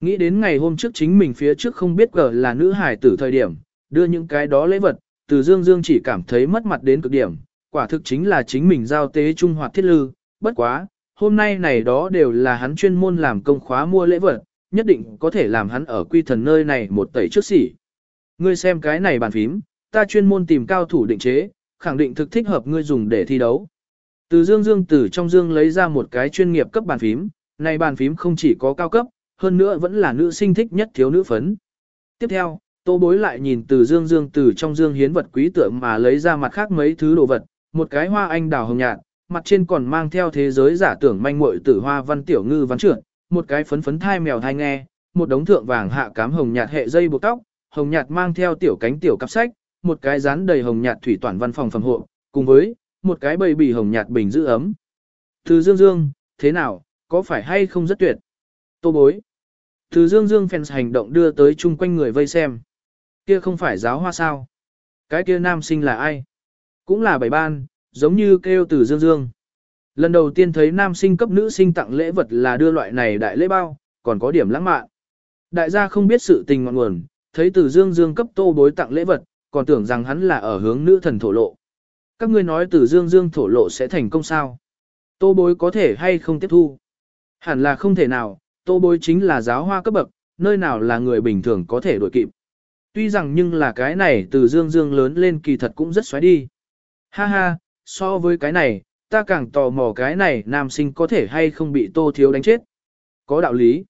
A: Nghĩ đến ngày hôm trước chính mình phía trước không biết gở là nữ hải tử thời điểm, đưa những cái đó lễ vật, từ Dương Dương chỉ cảm thấy mất mặt đến cực điểm, quả thực chính là chính mình giao tế trung hoạt thiết lư, bất quá, hôm nay này đó đều là hắn chuyên môn làm công khóa mua lễ vật, nhất định có thể làm hắn ở quy thần nơi này một tẩy trước xỉ. Ngươi xem cái này bàn phím, ta chuyên môn tìm cao thủ định chế, khẳng định thực thích hợp ngươi dùng để thi đấu. Từ Dương Dương từ trong dương lấy ra một cái chuyên nghiệp cấp bàn phím, này bàn phím không chỉ có cao cấp, hơn nữa vẫn là nữ sinh thích nhất thiếu nữ phấn. Tiếp theo, Tô Bối lại nhìn từ Dương Dương từ trong dương hiến vật quý tượng mà lấy ra mặt khác mấy thứ đồ vật, một cái hoa anh đào hồng nhạt, mặt trên còn mang theo thế giới giả tưởng manh muội tử hoa văn tiểu ngư văn trưởng, một cái phấn phấn thai mèo thai nghe, một đống thượng vàng hạ cám hồng nhạt hệ dây buộc tóc, hồng nhạt mang theo tiểu cánh tiểu cặp sách, một cái dán đầy hồng nhạt thủy toàn văn phòng phẩm hộ, cùng với một cái bầy bì hồng nhạt bình giữ ấm. Từ Dương Dương, thế nào, có phải hay không rất tuyệt? Tô bối. Từ Dương Dương fans hành động đưa tới chung quanh người vây xem. Kia không phải giáo hoa sao? Cái kia nam sinh là ai? Cũng là bảy ban, giống như kêu từ Dương Dương. Lần đầu tiên thấy nam sinh cấp nữ sinh tặng lễ vật là đưa loại này đại lễ bao, còn có điểm lãng mạn. Đại gia không biết sự tình ngọn nguồn, thấy từ Dương Dương cấp tô bối tặng lễ vật, còn tưởng rằng hắn là ở hướng nữ thần thổ lộ. Các ngươi nói từ Dương Dương thổ lộ sẽ thành công sao? Tô bối có thể hay không tiếp thu? Hẳn là không thể nào, tô bối chính là giáo hoa cấp bậc, nơi nào là người bình thường có thể đổi kịp. Tuy rằng nhưng là cái này từ Dương Dương lớn lên kỳ thật cũng rất xoáy đi. Ha ha, so với cái này, ta càng tò mò cái này nam sinh có thể hay không bị tô thiếu đánh chết. Có đạo lý.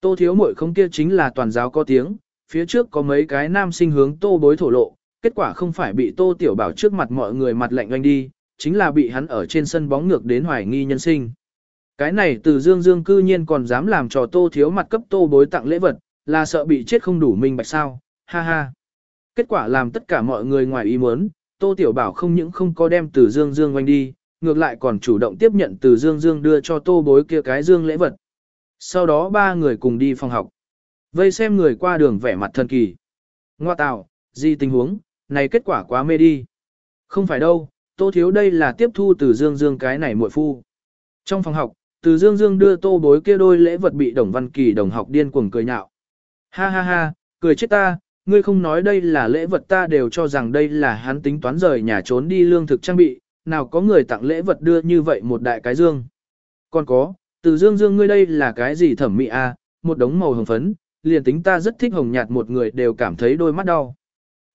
A: Tô thiếu muội không kia chính là toàn giáo có tiếng, phía trước có mấy cái nam sinh hướng tô bối thổ lộ, kết quả không phải bị tô tiểu bảo trước mặt mọi người mặt lạnh oanh đi, chính là bị hắn ở trên sân bóng ngược đến hoài nghi nhân sinh. Cái này từ dương dương cư nhiên còn dám làm trò tô thiếu mặt cấp tô bối tặng lễ vật, là sợ bị chết không đủ minh bạch sao, ha ha. Kết quả làm tất cả mọi người ngoài ý muốn, tô tiểu bảo không những không có đem từ dương dương oanh đi, ngược lại còn chủ động tiếp nhận từ dương dương đưa cho tô bối kia cái dương lễ vật. Sau đó ba người cùng đi phòng học. Vây xem người qua đường vẻ mặt thần kỳ. Ngoa tạo, gì tình huống, này kết quả quá mê đi. Không phải đâu, tô thiếu đây là tiếp thu từ dương dương cái này muội phu. Trong phòng học, từ dương dương đưa tô bối kia đôi lễ vật bị đồng văn kỳ đồng học điên cuồng cười nhạo. Ha ha ha, cười chết ta, ngươi không nói đây là lễ vật ta đều cho rằng đây là hắn tính toán rời nhà trốn đi lương thực trang bị, nào có người tặng lễ vật đưa như vậy một đại cái dương. Còn có, từ dương dương ngươi đây là cái gì thẩm mỹ a à? một đống màu hồng phấn, liền tính ta rất thích hồng nhạt một người đều cảm thấy đôi mắt đau.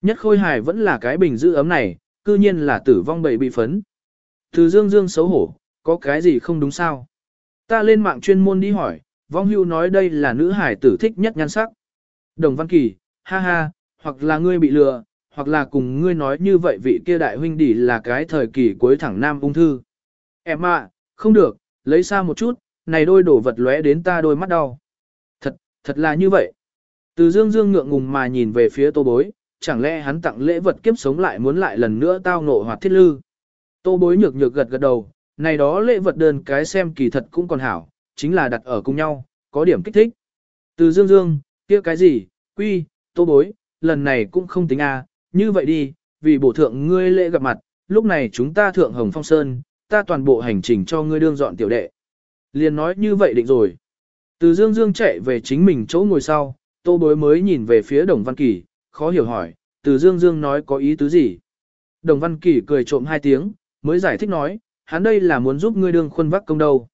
A: Nhất khôi hài vẫn là cái bình giữ ấm này, cư nhiên là tử vong bầy bị phấn. Từ dương dương xấu hổ, có cái gì không đúng sao? Ta lên mạng chuyên môn đi hỏi, vong hưu nói đây là nữ hải tử thích nhất nhan sắc. Đồng Văn Kỳ, ha ha, hoặc là ngươi bị lừa, hoặc là cùng ngươi nói như vậy vị kia đại huynh đỉ là cái thời kỳ cuối thẳng nam ung thư. Em ạ, không được, lấy xa một chút, này đôi đổ vật lóe đến ta đôi mắt đau. Thật, thật là như vậy. Từ dương dương ngượng ngùng mà nhìn về phía tô bối, chẳng lẽ hắn tặng lễ vật kiếp sống lại muốn lại lần nữa tao nộ hoạt thiết lư. Tô bối nhược nhược gật gật đầu, này đó lễ vật đơn cái xem kỳ thật cũng còn hảo, chính là đặt ở cùng nhau, có điểm kích thích. Từ dương dương, kia cái gì, quy, tô bối, lần này cũng không tính a, như vậy đi, vì bổ thượng ngươi lễ gặp mặt, lúc này chúng ta thượng Hồng Phong Sơn, ta toàn bộ hành trình cho ngươi đương dọn tiểu đệ. Liền nói như vậy định rồi. Từ Dương Dương chạy về chính mình chỗ ngồi sau, tô bối mới nhìn về phía Đồng Văn Kỳ, khó hiểu hỏi, từ Dương Dương nói có ý tứ gì. Đồng Văn Kỳ cười trộm hai tiếng, mới giải thích nói, hắn đây là muốn giúp ngươi đương khuôn vác công đâu.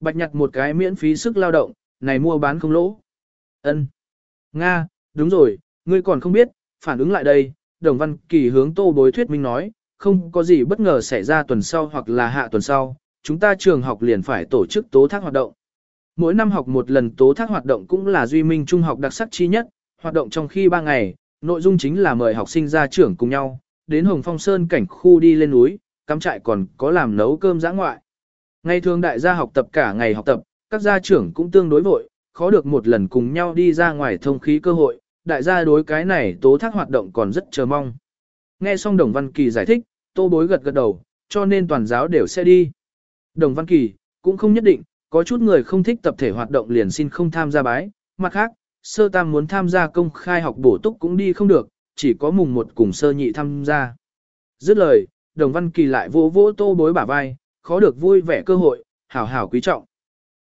A: Bạch nhặt một cái miễn phí sức lao động, này mua bán không lỗ. Ân. Nga, đúng rồi, ngươi còn không biết, phản ứng lại đây, Đồng Văn Kỳ hướng Tô Bối thuyết minh nói, không có gì bất ngờ xảy ra tuần sau hoặc là hạ tuần sau, chúng ta trường học liền phải tổ chức tố thác hoạt động. Mỗi năm học một lần tố thác hoạt động cũng là duy minh trung học đặc sắc chi nhất, hoạt động trong khi 3 ngày, nội dung chính là mời học sinh ra trưởng cùng nhau, đến Hồng Phong Sơn cảnh khu đi lên núi, cắm trại còn có làm nấu cơm giã ngoại. Ngày thường đại gia học tập cả ngày học tập, các gia trưởng cũng tương đối vội, khó được một lần cùng nhau đi ra ngoài thông khí cơ hội, đại gia đối cái này tố thác hoạt động còn rất chờ mong. Nghe xong Đồng Văn Kỳ giải thích, tô bối gật gật đầu, cho nên toàn giáo đều sẽ đi. Đồng Văn Kỳ, cũng không nhất định, có chút người không thích tập thể hoạt động liền xin không tham gia bái, mặt khác, sơ tam muốn tham gia công khai học bổ túc cũng đi không được, chỉ có mùng một cùng sơ nhị tham gia. Dứt lời, Đồng Văn Kỳ lại vỗ vỗ tô bối bả vai, khó được vui vẻ cơ hội, hảo hảo quý trọng.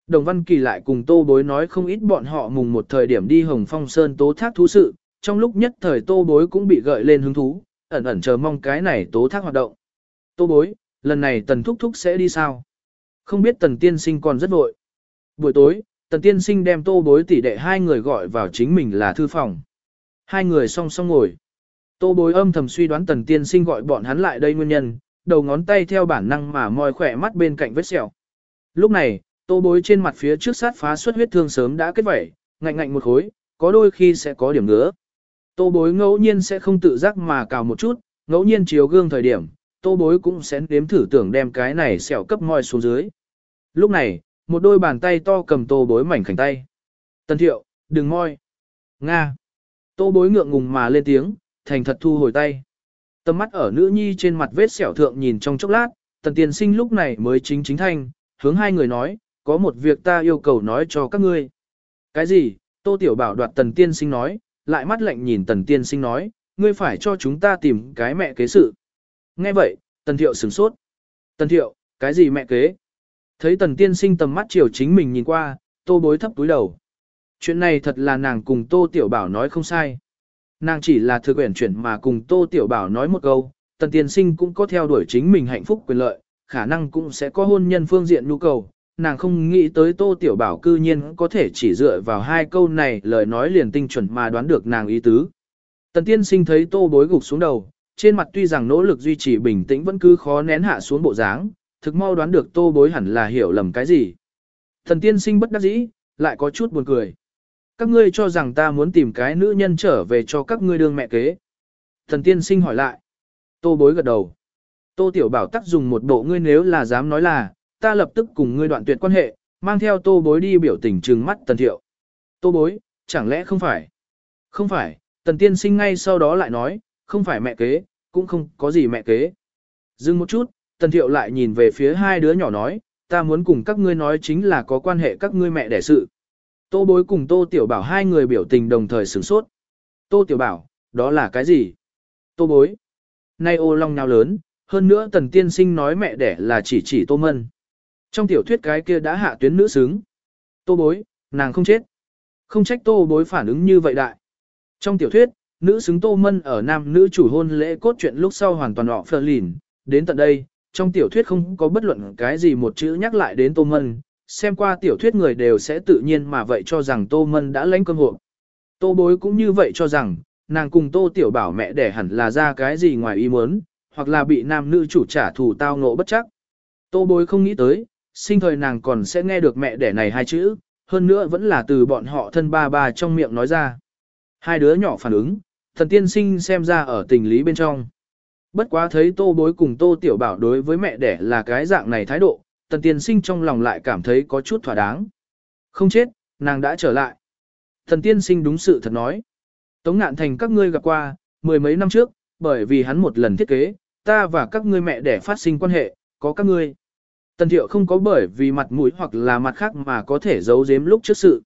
A: Đồng Văn Kỳ lại cùng tô bối nói không ít bọn họ mùng một thời điểm đi Hồng Phong Sơn tố thác thú sự, trong lúc nhất thời tô bối cũng bị gợi lên hứng thú, ẩn ẩn chờ mong cái này tố thác hoạt động. Tô bối, lần này tần thúc thúc sẽ đi sao? Không biết tần tiên sinh còn rất vội. Buổi tối, tần tiên sinh đem tô bối tỷ đệ hai người gọi vào chính mình là thư phòng. Hai người song song ngồi. Tô bối âm thầm suy đoán tần tiên sinh gọi bọn hắn lại đây nguyên nhân, đầu ngón tay theo bản năng mà moi khỏe mắt bên cạnh vết sẹo. Lúc này, tô bối trên mặt phía trước sát phá xuất huyết thương sớm đã kết vẩy, ngạnh ngạnh một khối, có đôi khi sẽ có điểm ngứa. Tô bối ngẫu nhiên sẽ không tự giác mà cào một chút, ngẫu nhiên chiếu gương thời điểm, tô bối cũng sẽ nếm thử tưởng đem cái này sẹo cấp ngoi xuống dưới. Lúc này, một đôi bàn tay to cầm tô bối mảnh khảnh tay. Tân thiệu, đừng moi. Nga. Tô bối ngượng ngùng mà lên tiếng, thành thật thu hồi tay. Tầm mắt ở nữ nhi trên mặt vết sẹo thượng nhìn trong chốc lát, tần Tiền sinh lúc này mới chính chính thanh, hướng hai người nói, có một việc ta yêu cầu nói cho các ngươi. Cái gì? Tô Tiểu Bảo đoạt tần tiên sinh nói, lại mắt lạnh nhìn tần tiên sinh nói, ngươi phải cho chúng ta tìm cái mẹ kế sự. Nghe vậy, tần thiệu sửng sốt. Tần thiệu, cái gì mẹ kế? Thấy tần tiên sinh tầm mắt chiều chính mình nhìn qua, tô bối thấp túi đầu. Chuyện này thật là nàng cùng tô tiểu bảo nói không sai. Nàng chỉ là thực quyển chuyển mà cùng tô tiểu bảo nói một câu, tần tiên sinh cũng có theo đuổi chính mình hạnh phúc quyền lợi, khả năng cũng sẽ có hôn nhân phương diện nhu cầu. Nàng không nghĩ tới tô tiểu bảo cư nhiên có thể chỉ dựa vào hai câu này lời nói liền tinh chuẩn mà đoán được nàng ý tứ. Tần tiên sinh thấy tô bối gục xuống đầu, trên mặt tuy rằng nỗ lực duy trì bình tĩnh vẫn cứ khó nén hạ xuống bộ dáng, thực mau đoán được tô bối hẳn là hiểu lầm cái gì. Thần tiên sinh bất đắc dĩ, lại có chút buồn cười. Các ngươi cho rằng ta muốn tìm cái nữ nhân trở về cho các ngươi đương mẹ kế. Thần tiên sinh hỏi lại. Tô bối gật đầu. Tô tiểu bảo tắc dùng một bộ ngươi nếu là dám nói là, ta lập tức cùng ngươi đoạn tuyệt quan hệ, mang theo tô bối đi biểu tình trừng mắt tần thiệu. Tô bối, chẳng lẽ không phải? Không phải, tần tiên sinh ngay sau đó lại nói, không phải mẹ kế, cũng không có gì mẹ kế. Dừng một chút, tần thiệu lại nhìn về phía hai đứa nhỏ nói, ta muốn cùng các ngươi nói chính là có quan hệ các ngươi mẹ đẻ sự. Tô bối cùng tô tiểu bảo hai người biểu tình đồng thời sửng sốt. Tô tiểu bảo, đó là cái gì? Tô bối. Nay ô long nào lớn, hơn nữa tần tiên sinh nói mẹ đẻ là chỉ chỉ tô mân. Trong tiểu thuyết cái kia đã hạ tuyến nữ xứng. Tô bối, nàng không chết. Không trách tô bối phản ứng như vậy đại. Trong tiểu thuyết, nữ xứng tô mân ở nam nữ chủ hôn lễ cốt truyện lúc sau hoàn toàn họ phờ lìn. Đến tận đây, trong tiểu thuyết không có bất luận cái gì một chữ nhắc lại đến tô mân. Xem qua tiểu thuyết người đều sẽ tự nhiên mà vậy cho rằng tô mân đã lãnh cơn hộ. Tô bối cũng như vậy cho rằng, nàng cùng tô tiểu bảo mẹ đẻ hẳn là ra cái gì ngoài ý muốn, hoặc là bị nam nữ chủ trả thù tao ngộ bất chắc. Tô bối không nghĩ tới, sinh thời nàng còn sẽ nghe được mẹ đẻ này hai chữ, hơn nữa vẫn là từ bọn họ thân ba ba trong miệng nói ra. Hai đứa nhỏ phản ứng, thần tiên sinh xem ra ở tình lý bên trong. Bất quá thấy tô bối cùng tô tiểu bảo đối với mẹ đẻ là cái dạng này thái độ, thần tiên sinh trong lòng lại cảm thấy có chút thỏa đáng. Không chết, nàng đã trở lại. Thần tiên sinh đúng sự thật nói. Tống ngạn thành các ngươi gặp qua, mười mấy năm trước, bởi vì hắn một lần thiết kế, ta và các ngươi mẹ đẻ phát sinh quan hệ, có các ngươi. Tần thiệu không có bởi vì mặt mũi hoặc là mặt khác mà có thể giấu giếm lúc trước sự.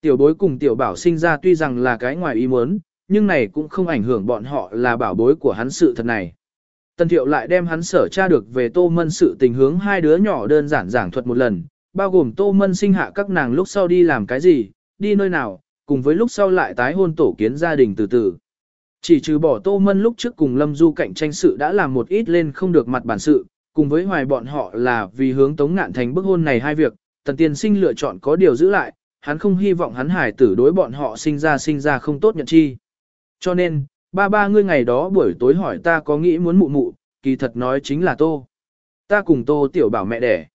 A: Tiểu bối cùng tiểu bảo sinh ra tuy rằng là cái ngoài ý muốn, nhưng này cũng không ảnh hưởng bọn họ là bảo bối của hắn sự thật này. Tần thiệu lại đem hắn sở tra được về tô mân sự tình hướng hai đứa nhỏ đơn giản giảng thuật một lần, bao gồm tô mân sinh hạ các nàng lúc sau đi làm cái gì, đi nơi nào, cùng với lúc sau lại tái hôn tổ kiến gia đình từ từ. Chỉ trừ bỏ tô mân lúc trước cùng lâm du cạnh tranh sự đã làm một ít lên không được mặt bản sự, cùng với hoài bọn họ là vì hướng tống ngạn thành bức hôn này hai việc, tần tiên sinh lựa chọn có điều giữ lại, hắn không hy vọng hắn hải tử đối bọn họ sinh ra sinh ra không tốt nhận chi. Cho nên, ba ba ngươi ngày đó buổi tối hỏi ta có nghĩ muốn mụ mụ, kỳ thật nói chính là tô. Ta cùng tô tiểu bảo mẹ đẻ.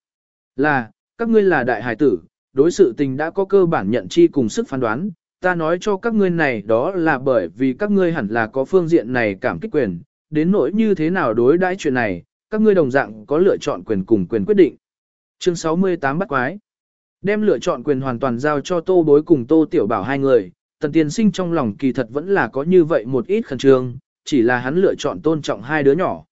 A: Là, các ngươi là đại hải tử, đối sự tình đã có cơ bản nhận chi cùng sức phán đoán, ta nói cho các ngươi này đó là bởi vì các ngươi hẳn là có phương diện này cảm kích quyền, đến nỗi như thế nào đối đãi chuyện này, các ngươi đồng dạng có lựa chọn quyền cùng quyền quyết định. Chương 68 bắt quái. Đem lựa chọn quyền hoàn toàn giao cho tô bối cùng tô tiểu bảo hai người, tần tiên sinh trong lòng kỳ thật vẫn là có như vậy một ít khẩn trương, chỉ là hắn lựa chọn tôn trọng hai đứa nhỏ.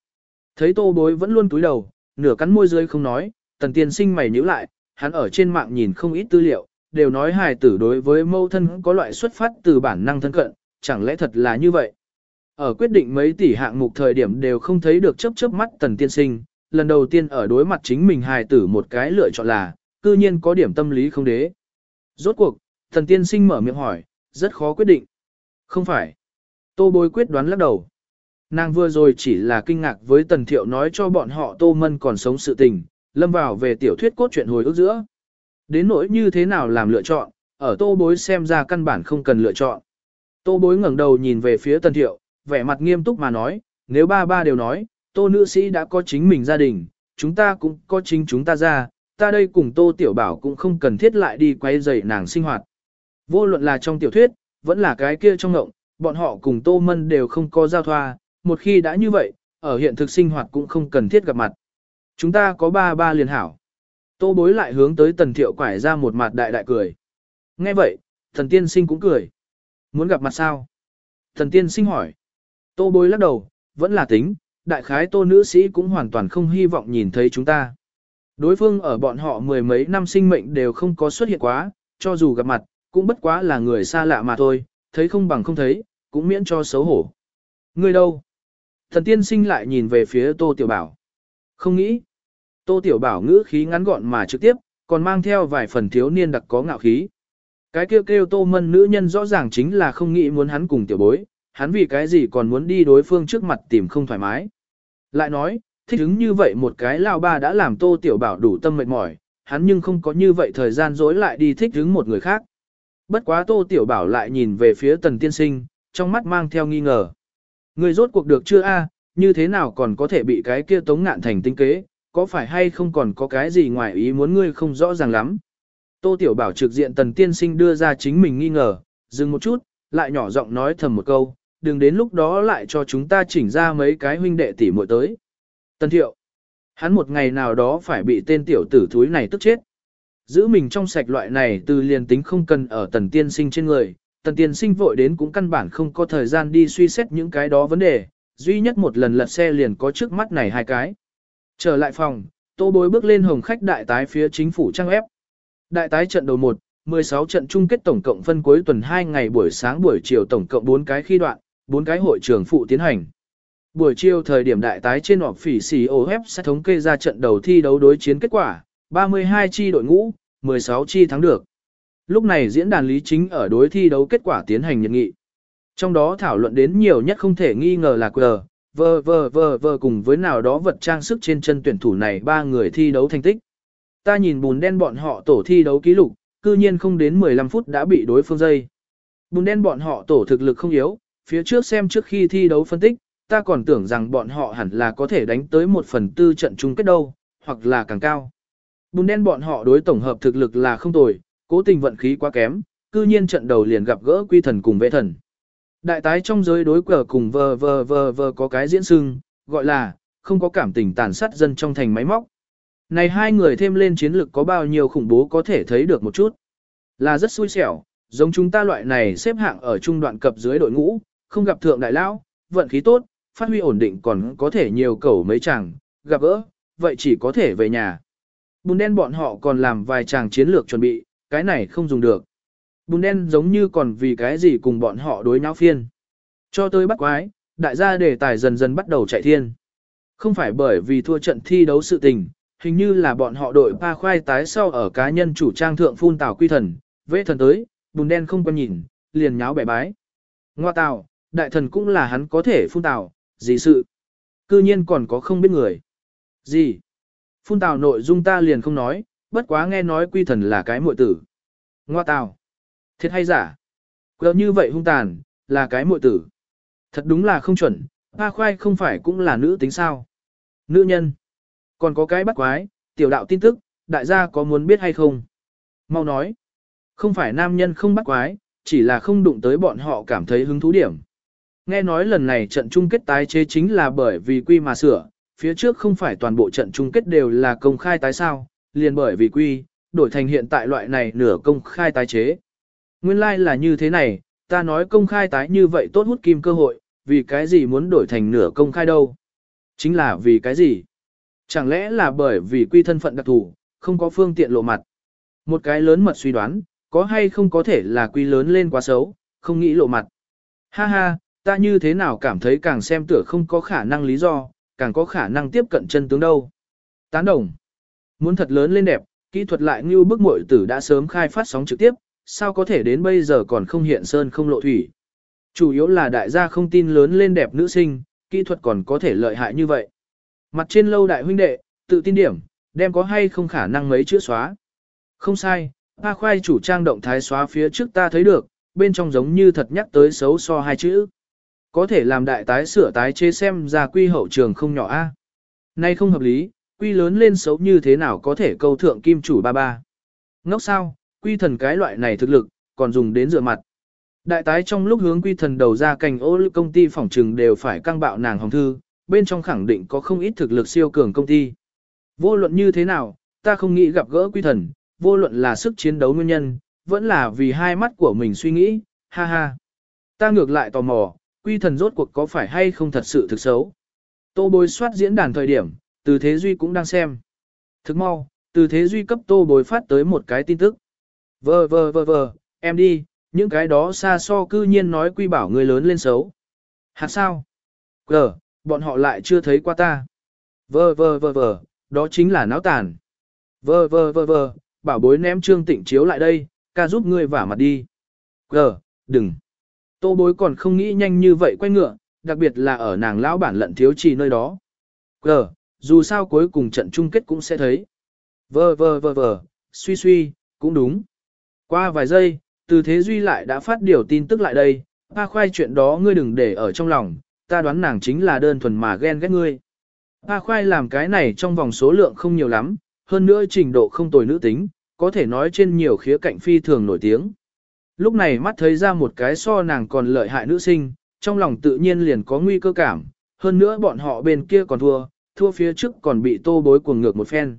A: Thấy tô bối vẫn luôn túi đầu, nửa cắn môi dưới không nói, tần tiên sinh mày nhíu lại, hắn ở trên mạng nhìn không ít tư liệu, đều nói hài tử đối với mâu thân có loại xuất phát từ bản năng thân cận, chẳng lẽ thật là như vậy? Ở quyết định mấy tỷ hạng mục thời điểm đều không thấy được chớp chớp mắt tần tiên sinh, lần đầu tiên ở đối mặt chính mình hài tử một cái lựa chọn là, cư nhiên có điểm tâm lý không đế. Rốt cuộc, tần tiên sinh mở miệng hỏi, rất khó quyết định. Không phải. Tô bối quyết đoán lắc đầu. Nàng vừa rồi chỉ là kinh ngạc với tần thiệu nói cho bọn họ tô mân còn sống sự tình, lâm vào về tiểu thuyết cốt truyện hồi ức giữa. Đến nỗi như thế nào làm lựa chọn, ở tô bối xem ra căn bản không cần lựa chọn. Tô bối ngẩng đầu nhìn về phía tần thiệu, vẻ mặt nghiêm túc mà nói, nếu ba ba đều nói, tô nữ sĩ đã có chính mình gia đình, chúng ta cũng có chính chúng ta ra, ta đây cùng tô tiểu bảo cũng không cần thiết lại đi quay dậy nàng sinh hoạt. Vô luận là trong tiểu thuyết, vẫn là cái kia trong ngộng, bọn họ cùng tô mân đều không có giao thoa, một khi đã như vậy, ở hiện thực sinh hoạt cũng không cần thiết gặp mặt. Chúng ta có ba ba liền hảo. Tô bối lại hướng tới tần thiệu quải ra một mặt đại đại cười. Nghe vậy, thần tiên sinh cũng cười. Muốn gặp mặt sao? Thần tiên sinh hỏi. Tô bối lắc đầu, vẫn là tính, đại khái tô nữ sĩ cũng hoàn toàn không hy vọng nhìn thấy chúng ta. Đối phương ở bọn họ mười mấy năm sinh mệnh đều không có xuất hiện quá, cho dù gặp mặt, cũng bất quá là người xa lạ mà thôi, thấy không bằng không thấy, cũng miễn cho xấu hổ. Người đâu? Thần tiên sinh lại nhìn về phía tô tiểu bảo. Không nghĩ. Tô Tiểu Bảo ngữ khí ngắn gọn mà trực tiếp, còn mang theo vài phần thiếu niên đặc có ngạo khí. Cái kêu kêu Tô Mân nữ nhân rõ ràng chính là không nghĩ muốn hắn cùng tiểu bối, hắn vì cái gì còn muốn đi đối phương trước mặt tìm không thoải mái. Lại nói, thích ứng như vậy một cái lao ba đã làm Tô Tiểu Bảo đủ tâm mệt mỏi, hắn nhưng không có như vậy thời gian dối lại đi thích ứng một người khác. Bất quá Tô Tiểu Bảo lại nhìn về phía Tần Tiên Sinh, trong mắt mang theo nghi ngờ. Người rốt cuộc được chưa a? như thế nào còn có thể bị cái kia tống ngạn thành tinh kế, có phải hay không còn có cái gì ngoài ý muốn ngươi không rõ ràng lắm. Tô Tiểu Bảo trực diện tần tiên sinh đưa ra chính mình nghi ngờ, dừng một chút, lại nhỏ giọng nói thầm một câu, đừng đến lúc đó lại cho chúng ta chỉnh ra mấy cái huynh đệ tỷ muội tới. Tần Thiệu, hắn một ngày nào đó phải bị tên tiểu tử thúi này tức chết. Giữ mình trong sạch loại này từ liền tính không cần ở tần tiên sinh trên người, tần tiên sinh vội đến cũng căn bản không có thời gian đi suy xét những cái đó vấn đề, duy nhất một lần lật xe liền có trước mắt này hai cái. Trở lại phòng, tô bối bước lên hồng khách đại tái phía chính phủ trang ép. Đại tái trận đầu 1, 16 trận chung kết tổng cộng phân cuối tuần 2 ngày buổi sáng buổi chiều tổng cộng 4 cái khi đoạn, bốn cái hội trưởng phụ tiến hành. Buổi chiều thời điểm đại tái trên họp phỉ xì OF sẽ thống kê ra trận đầu thi đấu đối chiến kết quả, 32 chi đội ngũ, 16 chi thắng được. Lúc này diễn đàn lý chính ở đối thi đấu kết quả tiến hành nhận nghị. Trong đó thảo luận đến nhiều nhất không thể nghi ngờ là QR, vờ vờ vờ vờ cùng với nào đó vật trang sức trên chân tuyển thủ này ba người thi đấu thành tích. Ta nhìn bùn đen bọn họ tổ thi đấu ký lục, cư nhiên không đến 15 phút đã bị đối phương dây. Bùn đen bọn họ tổ thực lực không yếu, phía trước xem trước khi thi đấu phân tích, ta còn tưởng rằng bọn họ hẳn là có thể đánh tới một phần tư trận chung kết đâu, hoặc là càng cao. Bùn đen bọn họ đối tổng hợp thực lực là không tồi, cố tình vận khí quá kém, cư nhiên trận đầu liền gặp gỡ quy thần cùng vệ thần. Đại tái trong giới đối cờ cùng vờ vờ vờ vờ có cái diễn sưng, gọi là, không có cảm tình tàn sát dân trong thành máy móc. Này hai người thêm lên chiến lực có bao nhiêu khủng bố có thể thấy được một chút. Là rất xui xẻo, giống chúng ta loại này xếp hạng ở trung đoạn cập dưới đội ngũ, không gặp thượng đại lão, vận khí tốt, phát huy ổn định còn có thể nhiều cầu mấy chàng, gặp gỡ, vậy chỉ có thể về nhà. Bùn đen bọn họ còn làm vài chàng chiến lược chuẩn bị, cái này không dùng được. Bùn đen giống như còn vì cái gì cùng bọn họ đối nhau phiên. Cho tới bắt quái, đại gia đề tài dần dần bắt đầu chạy thiên. Không phải bởi vì thua trận thi đấu sự tình, hình như là bọn họ đội pa khoai tái sau ở cá nhân chủ trang thượng phun tào quy thần, vế thần tới, bùn đen không quan nhìn, liền nháo bẻ bái. Ngoa tào, đại thần cũng là hắn có thể phun tào, gì sự. Cư nhiên còn có không biết người. Gì? Phun tào nội dung ta liền không nói, bất quá nghe nói quy thần là cái muội tử. Ngoa tào. Thiệt hay giả? Quờ như vậy hung tàn, là cái muội tử. Thật đúng là không chuẩn, A khoai không phải cũng là nữ tính sao. Nữ nhân. Còn có cái bắt quái, tiểu đạo tin tức, đại gia có muốn biết hay không? Mau nói. Không phải nam nhân không bắt quái, chỉ là không đụng tới bọn họ cảm thấy hứng thú điểm. Nghe nói lần này trận chung kết tái chế chính là bởi vì quy mà sửa, phía trước không phải toàn bộ trận chung kết đều là công khai tái sao, liền bởi vì quy, đổi thành hiện tại loại này nửa công khai tái chế. Nguyên lai like là như thế này, ta nói công khai tái như vậy tốt hút kim cơ hội, vì cái gì muốn đổi thành nửa công khai đâu? Chính là vì cái gì? Chẳng lẽ là bởi vì quy thân phận đặc thù, không có phương tiện lộ mặt? Một cái lớn mật suy đoán, có hay không có thể là quy lớn lên quá xấu, không nghĩ lộ mặt. Ha ha, ta như thế nào cảm thấy càng xem tựa không có khả năng lý do, càng có khả năng tiếp cận chân tướng đâu. Tán đồng. Muốn thật lớn lên đẹp, kỹ thuật lại như bức muội tử đã sớm khai phát sóng trực tiếp, sao có thể đến bây giờ còn không hiện sơn không lộ thủy. Chủ yếu là đại gia không tin lớn lên đẹp nữ sinh, kỹ thuật còn có thể lợi hại như vậy. Mặt trên lâu đại huynh đệ, tự tin điểm, đem có hay không khả năng mấy chữ xóa. Không sai, A khoai chủ trang động thái xóa phía trước ta thấy được, bên trong giống như thật nhắc tới xấu so hai chữ. Có thể làm đại tái sửa tái chế xem ra quy hậu trường không nhỏ A. À? Nay không hợp lý, quy lớn lên xấu như thế nào có thể câu thượng kim chủ ba ba. Ngốc sao, quy thần cái loại này thực lực, còn dùng đến rửa mặt. Đại tái trong lúc hướng quy thần đầu ra cành ô lực công ty phòng trừng đều phải căng bạo nàng hồng thư, bên trong khẳng định có không ít thực lực siêu cường công ty. Vô luận như thế nào, ta không nghĩ gặp gỡ quy thần, vô luận là sức chiến đấu nguyên nhân, vẫn là vì hai mắt của mình suy nghĩ, ha ha. Ta ngược lại tò mò, quy thần rốt cuộc có phải hay không thật sự thực xấu. Tô bối soát diễn đàn thời điểm, từ thế duy cũng đang xem. Thức mau, từ thế duy cấp tô bối phát tới một cái tin tức. Vờ vờ vờ vờ, em đi, những cái đó xa so cư nhiên nói quy bảo người lớn lên xấu. Hạt sao? Gờ, bọn họ lại chưa thấy qua ta. Vờ vờ vờ vờ, đó chính là náo tàn. Vờ vờ vờ vờ, bảo bối ném trương tịnh chiếu lại đây, ca giúp ngươi vả mặt đi. Gờ, đừng. Tô bối còn không nghĩ nhanh như vậy quay ngựa, đặc biệt là ở nàng lão bản lận thiếu trì nơi đó. Gờ, dù sao cuối cùng trận chung kết cũng sẽ thấy. Vờ vờ vờ vờ, suy suy, cũng đúng. Qua vài giây, từ thế duy lại đã phát điều tin tức lại đây, Ta khoai chuyện đó ngươi đừng để ở trong lòng, ta đoán nàng chính là đơn thuần mà ghen ghét ngươi. Ta khoai làm cái này trong vòng số lượng không nhiều lắm, hơn nữa trình độ không tồi nữ tính, có thể nói trên nhiều khía cạnh phi thường nổi tiếng. Lúc này mắt thấy ra một cái so nàng còn lợi hại nữ sinh, trong lòng tự nhiên liền có nguy cơ cảm, hơn nữa bọn họ bên kia còn thua, thua phía trước còn bị tô bối cuồng ngược một phen.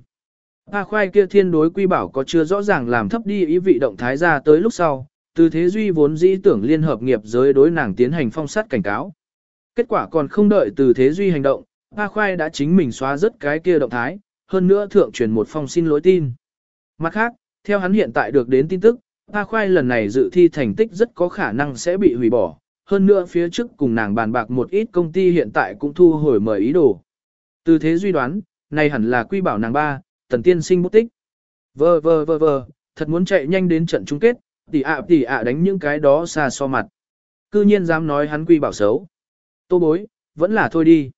A: A khoai kia thiên đối quy bảo có chưa rõ ràng làm thấp đi ý vị động thái ra tới lúc sau, từ thế duy vốn dĩ tưởng liên hợp nghiệp giới đối nàng tiến hành phong sát cảnh cáo. Kết quả còn không đợi từ thế duy hành động, A khoai đã chính mình xóa rất cái kia động thái, hơn nữa thượng truyền một phong xin lỗi tin. Mặt khác, theo hắn hiện tại được đến tin tức, A khoai lần này dự thi thành tích rất có khả năng sẽ bị hủy bỏ, hơn nữa phía trước cùng nàng bàn bạc một ít công ty hiện tại cũng thu hồi mời ý đồ. Từ thế duy đoán, này hẳn là quy bảo nàng ba, tần tiên sinh bút tích. Vơ vơ vơ vơ, thật muốn chạy nhanh đến trận chung kết, tỷ ạ tỷ ạ đánh những cái đó xa so mặt. Cư nhiên dám nói hắn quy bảo xấu. Tô bối, vẫn là thôi đi.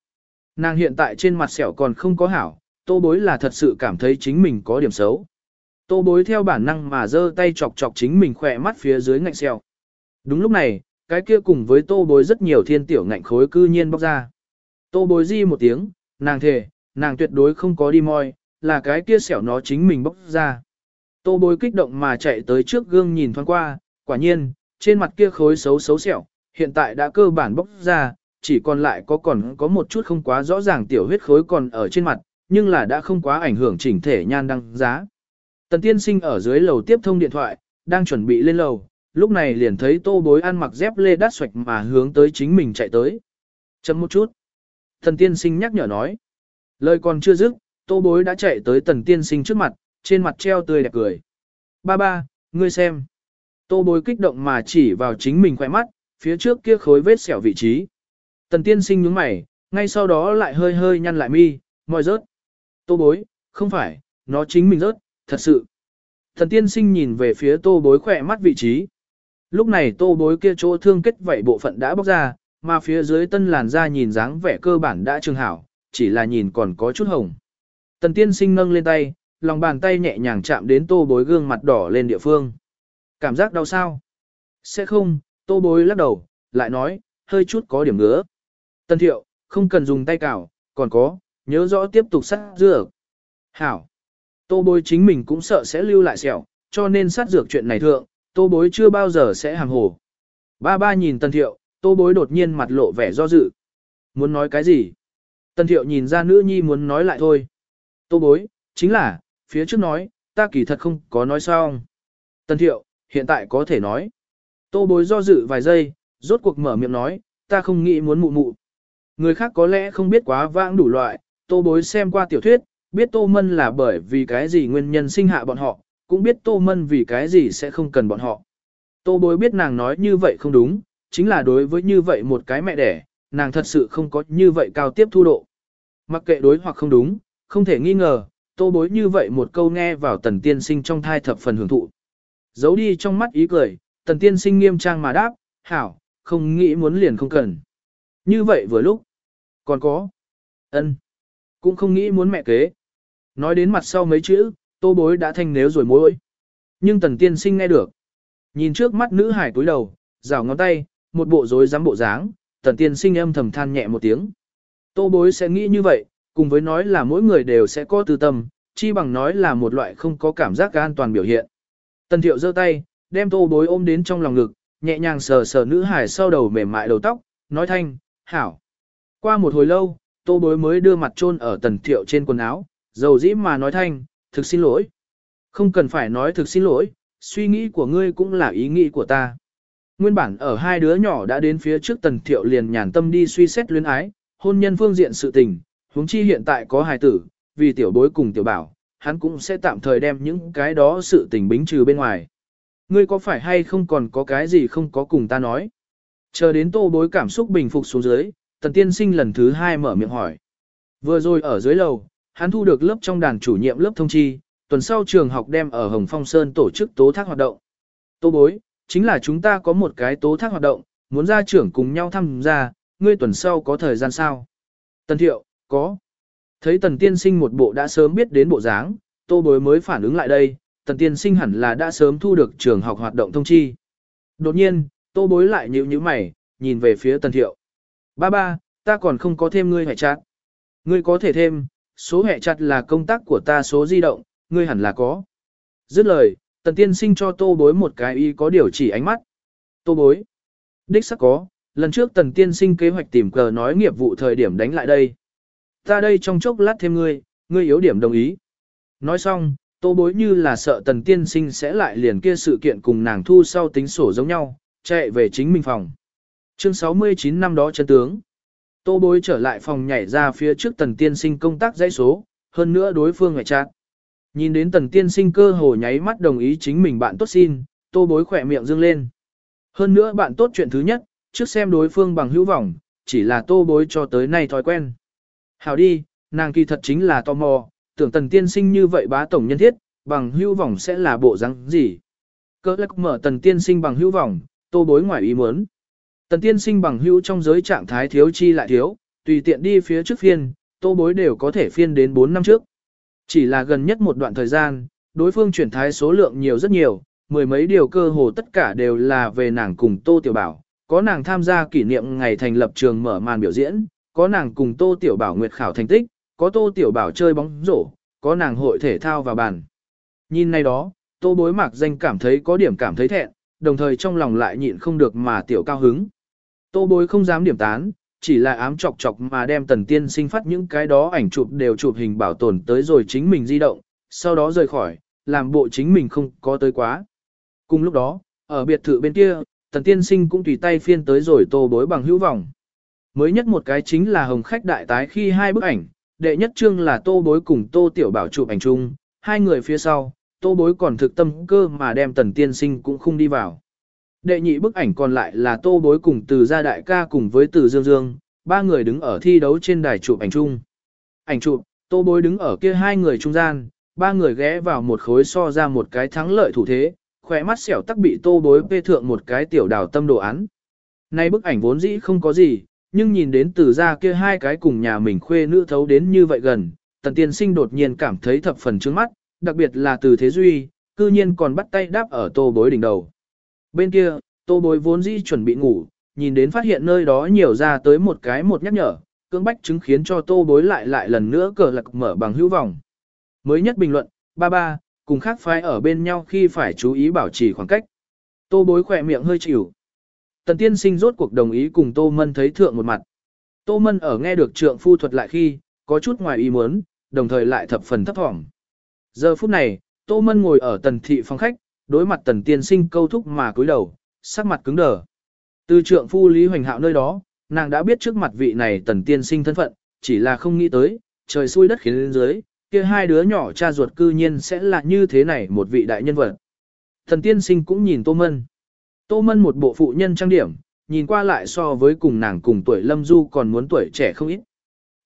A: Nàng hiện tại trên mặt sẹo còn không có hảo, tô bối là thật sự cảm thấy chính mình có điểm xấu. Tô bối theo bản năng mà giơ tay chọc chọc chính mình khỏe mắt phía dưới ngạnh sẹo. Đúng lúc này, cái kia cùng với tô bối rất nhiều thiên tiểu ngạnh khối cư nhiên bóc ra. Tô bối di một tiếng, nàng thề, nàng tuyệt đối không có đi moi, là cái kia sẹo nó chính mình bóc ra. Tô bối kích động mà chạy tới trước gương nhìn thoáng qua, quả nhiên, trên mặt kia khối xấu xấu sẹo, hiện tại đã cơ bản bóc ra, chỉ còn lại có còn có một chút không quá rõ ràng tiểu huyết khối còn ở trên mặt, nhưng là đã không quá ảnh hưởng chỉnh thể nhan đăng giá. Tần tiên sinh ở dưới lầu tiếp thông điện thoại, đang chuẩn bị lên lầu, lúc này liền thấy tô bối ăn mặc dép lê đắt xoạch mà hướng tới chính mình chạy tới. Chấm một chút. Tần tiên sinh nhắc nhở nói. Lời còn chưa dứt, tô bối đã chạy tới tần tiên sinh trước mặt, trên mặt treo tươi đẹp cười. Ba ba, ngươi xem. Tô bối kích động mà chỉ vào chính mình khỏe mắt, phía trước kia khối vết sẹo vị trí. Tần tiên sinh nhướng mày, ngay sau đó lại hơi hơi nhăn lại mi, mòi rớt. Tô bối, không phải, nó chính mình rớt, thật sự. Thần tiên sinh nhìn về phía tô bối khỏe mắt vị trí. Lúc này tô bối kia chỗ thương kết vậy bộ phận đã bóc ra, mà phía dưới tân làn da nhìn dáng vẻ cơ bản đã trường hảo, chỉ là nhìn còn có chút hồng. Tần tiên sinh nâng lên tay, lòng bàn tay nhẹ nhàng chạm đến tô bối gương mặt đỏ lên địa phương. Cảm giác đau sao? Sẽ không, tô bối lắc đầu, lại nói, hơi chút có điểm ngứa. Tân thiệu, không cần dùng tay cào, còn có, nhớ rõ tiếp tục sát dược. Hảo. Tô bối chính mình cũng sợ sẽ lưu lại sẹo, cho nên sát dược chuyện này thượng, tô bối chưa bao giờ sẽ hàng hồ. Ba ba nhìn tân thiệu, tô bối đột nhiên mặt lộ vẻ do dự. Muốn nói cái gì? Tân thiệu nhìn ra nữ nhi muốn nói lại thôi. Tô bối, chính là, phía trước nói, ta kỳ thật không có nói xong. Tân thiệu, hiện tại có thể nói. Tô bối do dự vài giây, rốt cuộc mở miệng nói, ta không nghĩ muốn mụ mụ. Người khác có lẽ không biết quá vãng đủ loại, tô bối xem qua tiểu thuyết, biết tô mân là bởi vì cái gì nguyên nhân sinh hạ bọn họ, cũng biết tô mân vì cái gì sẽ không cần bọn họ. Tô bối biết nàng nói như vậy không đúng, chính là đối với như vậy một cái mẹ đẻ, nàng thật sự không có như vậy cao tiếp thu độ. Mặc kệ đối hoặc không đúng, không thể nghi ngờ, tô bối như vậy một câu nghe vào tần tiên sinh trong thai thập phần hưởng thụ. Giấu đi trong mắt ý cười, tần tiên sinh nghiêm trang mà đáp, hảo, không nghĩ muốn liền không cần. Như vậy vừa lúc, còn có, ân cũng không nghĩ muốn mẹ kế. Nói đến mặt sau mấy chữ, tô bối đã thanh nếu rồi mối. Nhưng tần tiên sinh nghe được. Nhìn trước mắt nữ hải túi đầu, rào ngón tay, một bộ rối rắm bộ dáng, tần tiên sinh âm thầm than nhẹ một tiếng. Tô bối sẽ nghĩ như vậy, cùng với nói là mỗi người đều sẽ có tư tâm, chi bằng nói là một loại không có cảm giác an toàn biểu hiện. Tần thiệu giơ tay, đem tô bối ôm đến trong lòng ngực, nhẹ nhàng sờ sờ nữ hải sau đầu mềm mại đầu tóc, nói thanh, hảo. Qua một hồi lâu, tô bối mới đưa mặt chôn ở tần thiệu trên quần áo, dầu dĩ mà nói thanh, thực xin lỗi. Không cần phải nói thực xin lỗi, suy nghĩ của ngươi cũng là ý nghĩ của ta. Nguyên bản ở hai đứa nhỏ đã đến phía trước tần thiệu liền nhàn tâm đi suy xét luyến ái, hôn nhân phương diện sự tình, huống chi hiện tại có hài tử, vì tiểu bối cùng tiểu bảo, hắn cũng sẽ tạm thời đem những cái đó sự tình bính trừ bên ngoài. Ngươi có phải hay không còn có cái gì không có cùng ta nói? Chờ đến tô bối cảm xúc bình phục xuống dưới, tần tiên sinh lần thứ hai mở miệng hỏi. Vừa rồi ở dưới lầu, hắn thu được lớp trong đàn chủ nhiệm lớp thông chi, tuần sau trường học đem ở Hồng Phong Sơn tổ chức tố thác hoạt động. Tô bối, chính là chúng ta có một cái tố thác hoạt động, muốn ra trưởng cùng nhau tham gia, ngươi tuần sau có thời gian sao? Tần thiệu, có. Thấy tần tiên sinh một bộ đã sớm biết đến bộ dáng, tô bối mới phản ứng lại đây, tần tiên sinh hẳn là đã sớm thu được trường học hoạt động thông chi. Đột nhiên, tô bối lại nhíu nhíu mày, nhìn về phía tần thiệu. Ba ba, ta còn không có thêm ngươi hải chặt. Ngươi có thể thêm, số hệ chặt là công tác của ta số di động, ngươi hẳn là có. Dứt lời, tần tiên sinh cho tô bối một cái y có điều chỉ ánh mắt. Tô bối. Đích sắc có, lần trước tần tiên sinh kế hoạch tìm cờ nói nghiệp vụ thời điểm đánh lại đây. Ta đây trong chốc lát thêm ngươi, ngươi yếu điểm đồng ý. Nói xong, tô bối như là sợ tần tiên sinh sẽ lại liền kia sự kiện cùng nàng thu sau tính sổ giống nhau, chạy về chính mình phòng. Chương 69 năm đó chân tướng. Tô bối trở lại phòng nhảy ra phía trước tần tiên sinh công tác dãy số, hơn nữa đối phương ngoại trạng. Nhìn đến tần tiên sinh cơ hồ nháy mắt đồng ý chính mình bạn tốt xin, tô bối khỏe miệng dương lên. Hơn nữa bạn tốt chuyện thứ nhất, trước xem đối phương bằng hữu vọng, chỉ là tô bối cho tới nay thói quen. Hảo đi, nàng kỳ thật chính là tò mò, tưởng tần tiên sinh như vậy bá tổng nhân thiết, bằng hữu vọng sẽ là bộ răng gì. Cơ lắc mở tần tiên sinh bằng hữu vọng, tô bối ngoài ý muốn. Tần tiên sinh bằng hữu trong giới trạng thái thiếu chi lại thiếu, tùy tiện đi phía trước phiên, tô bối đều có thể phiên đến 4 năm trước. Chỉ là gần nhất một đoạn thời gian, đối phương chuyển thái số lượng nhiều rất nhiều, mười mấy điều cơ hồ tất cả đều là về nàng cùng Tô Tiểu Bảo, có nàng tham gia kỷ niệm ngày thành lập trường mở màn biểu diễn, có nàng cùng Tô Tiểu Bảo nguyệt khảo thành tích, có Tô Tiểu Bảo chơi bóng rổ, có nàng hội thể thao và bàn. Nhìn nay đó, Tô Bối Mạc danh cảm thấy có điểm cảm thấy thẹn, đồng thời trong lòng lại nhịn không được mà tiểu cao hứng. Tô Bối không dám điểm tán, chỉ là ám chọc chọc mà đem tần tiên sinh phát những cái đó ảnh chụp đều chụp hình bảo tồn tới rồi chính mình di động, sau đó rời khỏi, làm bộ chính mình không có tới quá. Cùng lúc đó, ở biệt thự bên kia, tần tiên sinh cũng tùy tay phiên tới rồi tô bối bằng hữu vọng. Mới nhất một cái chính là hồng khách đại tái khi hai bức ảnh, đệ nhất trương là tô bối cùng tô tiểu bảo chụp ảnh chung, hai người phía sau, tô bối còn thực tâm cơ mà đem tần tiên sinh cũng không đi vào. Đệ nhị bức ảnh còn lại là tô bối cùng từ gia đại ca cùng với từ dương dương, ba người đứng ở thi đấu trên đài chụp ảnh chung. Ảnh chụp, tô bối đứng ở kia hai người trung gian, ba người ghé vào một khối so ra một cái thắng lợi thủ thế, khỏe mắt xẻo tắc bị tô bối phê thượng một cái tiểu đào tâm đồ án. Nay bức ảnh vốn dĩ không có gì, nhưng nhìn đến từ ra kia hai cái cùng nhà mình khuê nữ thấu đến như vậy gần, tần tiên sinh đột nhiên cảm thấy thập phần trước mắt, đặc biệt là từ thế duy, cư nhiên còn bắt tay đáp ở tô bối đỉnh đầu. Bên kia, tô bối vốn dĩ chuẩn bị ngủ, nhìn đến phát hiện nơi đó nhiều ra tới một cái một nhắc nhở, cưỡng bách chứng khiến cho tô bối lại lại lần nữa cờ lạc mở bằng hữu vọng. Mới nhất bình luận, ba ba, cùng khác phái ở bên nhau khi phải chú ý bảo trì khoảng cách. Tô bối khỏe miệng hơi chịu. Tần tiên sinh rốt cuộc đồng ý cùng Tô Mân thấy thượng một mặt. Tô Mân ở nghe được trượng phu thuật lại khi, có chút ngoài ý muốn, đồng thời lại thập phần thấp thỏm. Giờ phút này, Tô Mân ngồi ở tần thị phòng khách, đối mặt tần tiên sinh câu thúc mà cúi đầu, sắc mặt cứng đờ. Từ trượng phu Lý Hoành Hạo nơi đó, nàng đã biết trước mặt vị này tần tiên sinh thân phận, chỉ là không nghĩ tới, trời xui đất khiến lên dưới, kia hai đứa nhỏ cha ruột cư nhiên sẽ là như thế này một vị đại nhân vật. Tần tiên sinh cũng nhìn Tô Mân. Tô Mân một bộ phụ nhân trang điểm, nhìn qua lại so với cùng nàng cùng tuổi Lâm Du còn muốn tuổi trẻ không ít.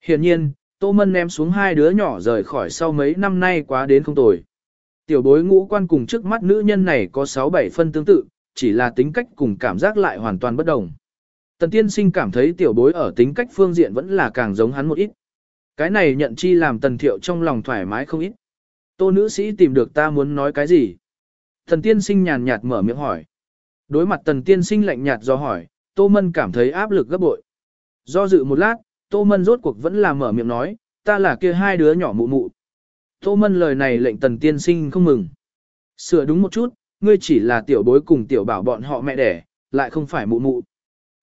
A: Hiện nhiên, Tô Mân ném xuống hai đứa nhỏ rời khỏi sau mấy năm nay quá đến không tồi. Tiểu bối ngũ quan cùng trước mắt nữ nhân này có 6-7 phân tương tự, chỉ là tính cách cùng cảm giác lại hoàn toàn bất đồng. Tần tiên sinh cảm thấy tiểu bối ở tính cách phương diện vẫn là càng giống hắn một ít. Cái này nhận chi làm tần thiệu trong lòng thoải mái không ít. Tô nữ sĩ tìm được ta muốn nói cái gì? Tần tiên sinh nhàn nhạt mở miệng hỏi. Đối mặt tần tiên sinh lạnh nhạt do hỏi, Tô Mân cảm thấy áp lực gấp bội. Do dự một lát, Tô Mân rốt cuộc vẫn là mở miệng nói, ta là kia hai đứa nhỏ mụ mụ. Tô Mân lời này lệnh tần tiên sinh không mừng. Sửa đúng một chút, ngươi chỉ là tiểu bối cùng tiểu bảo bọn họ mẹ đẻ, lại không phải mụ mụ.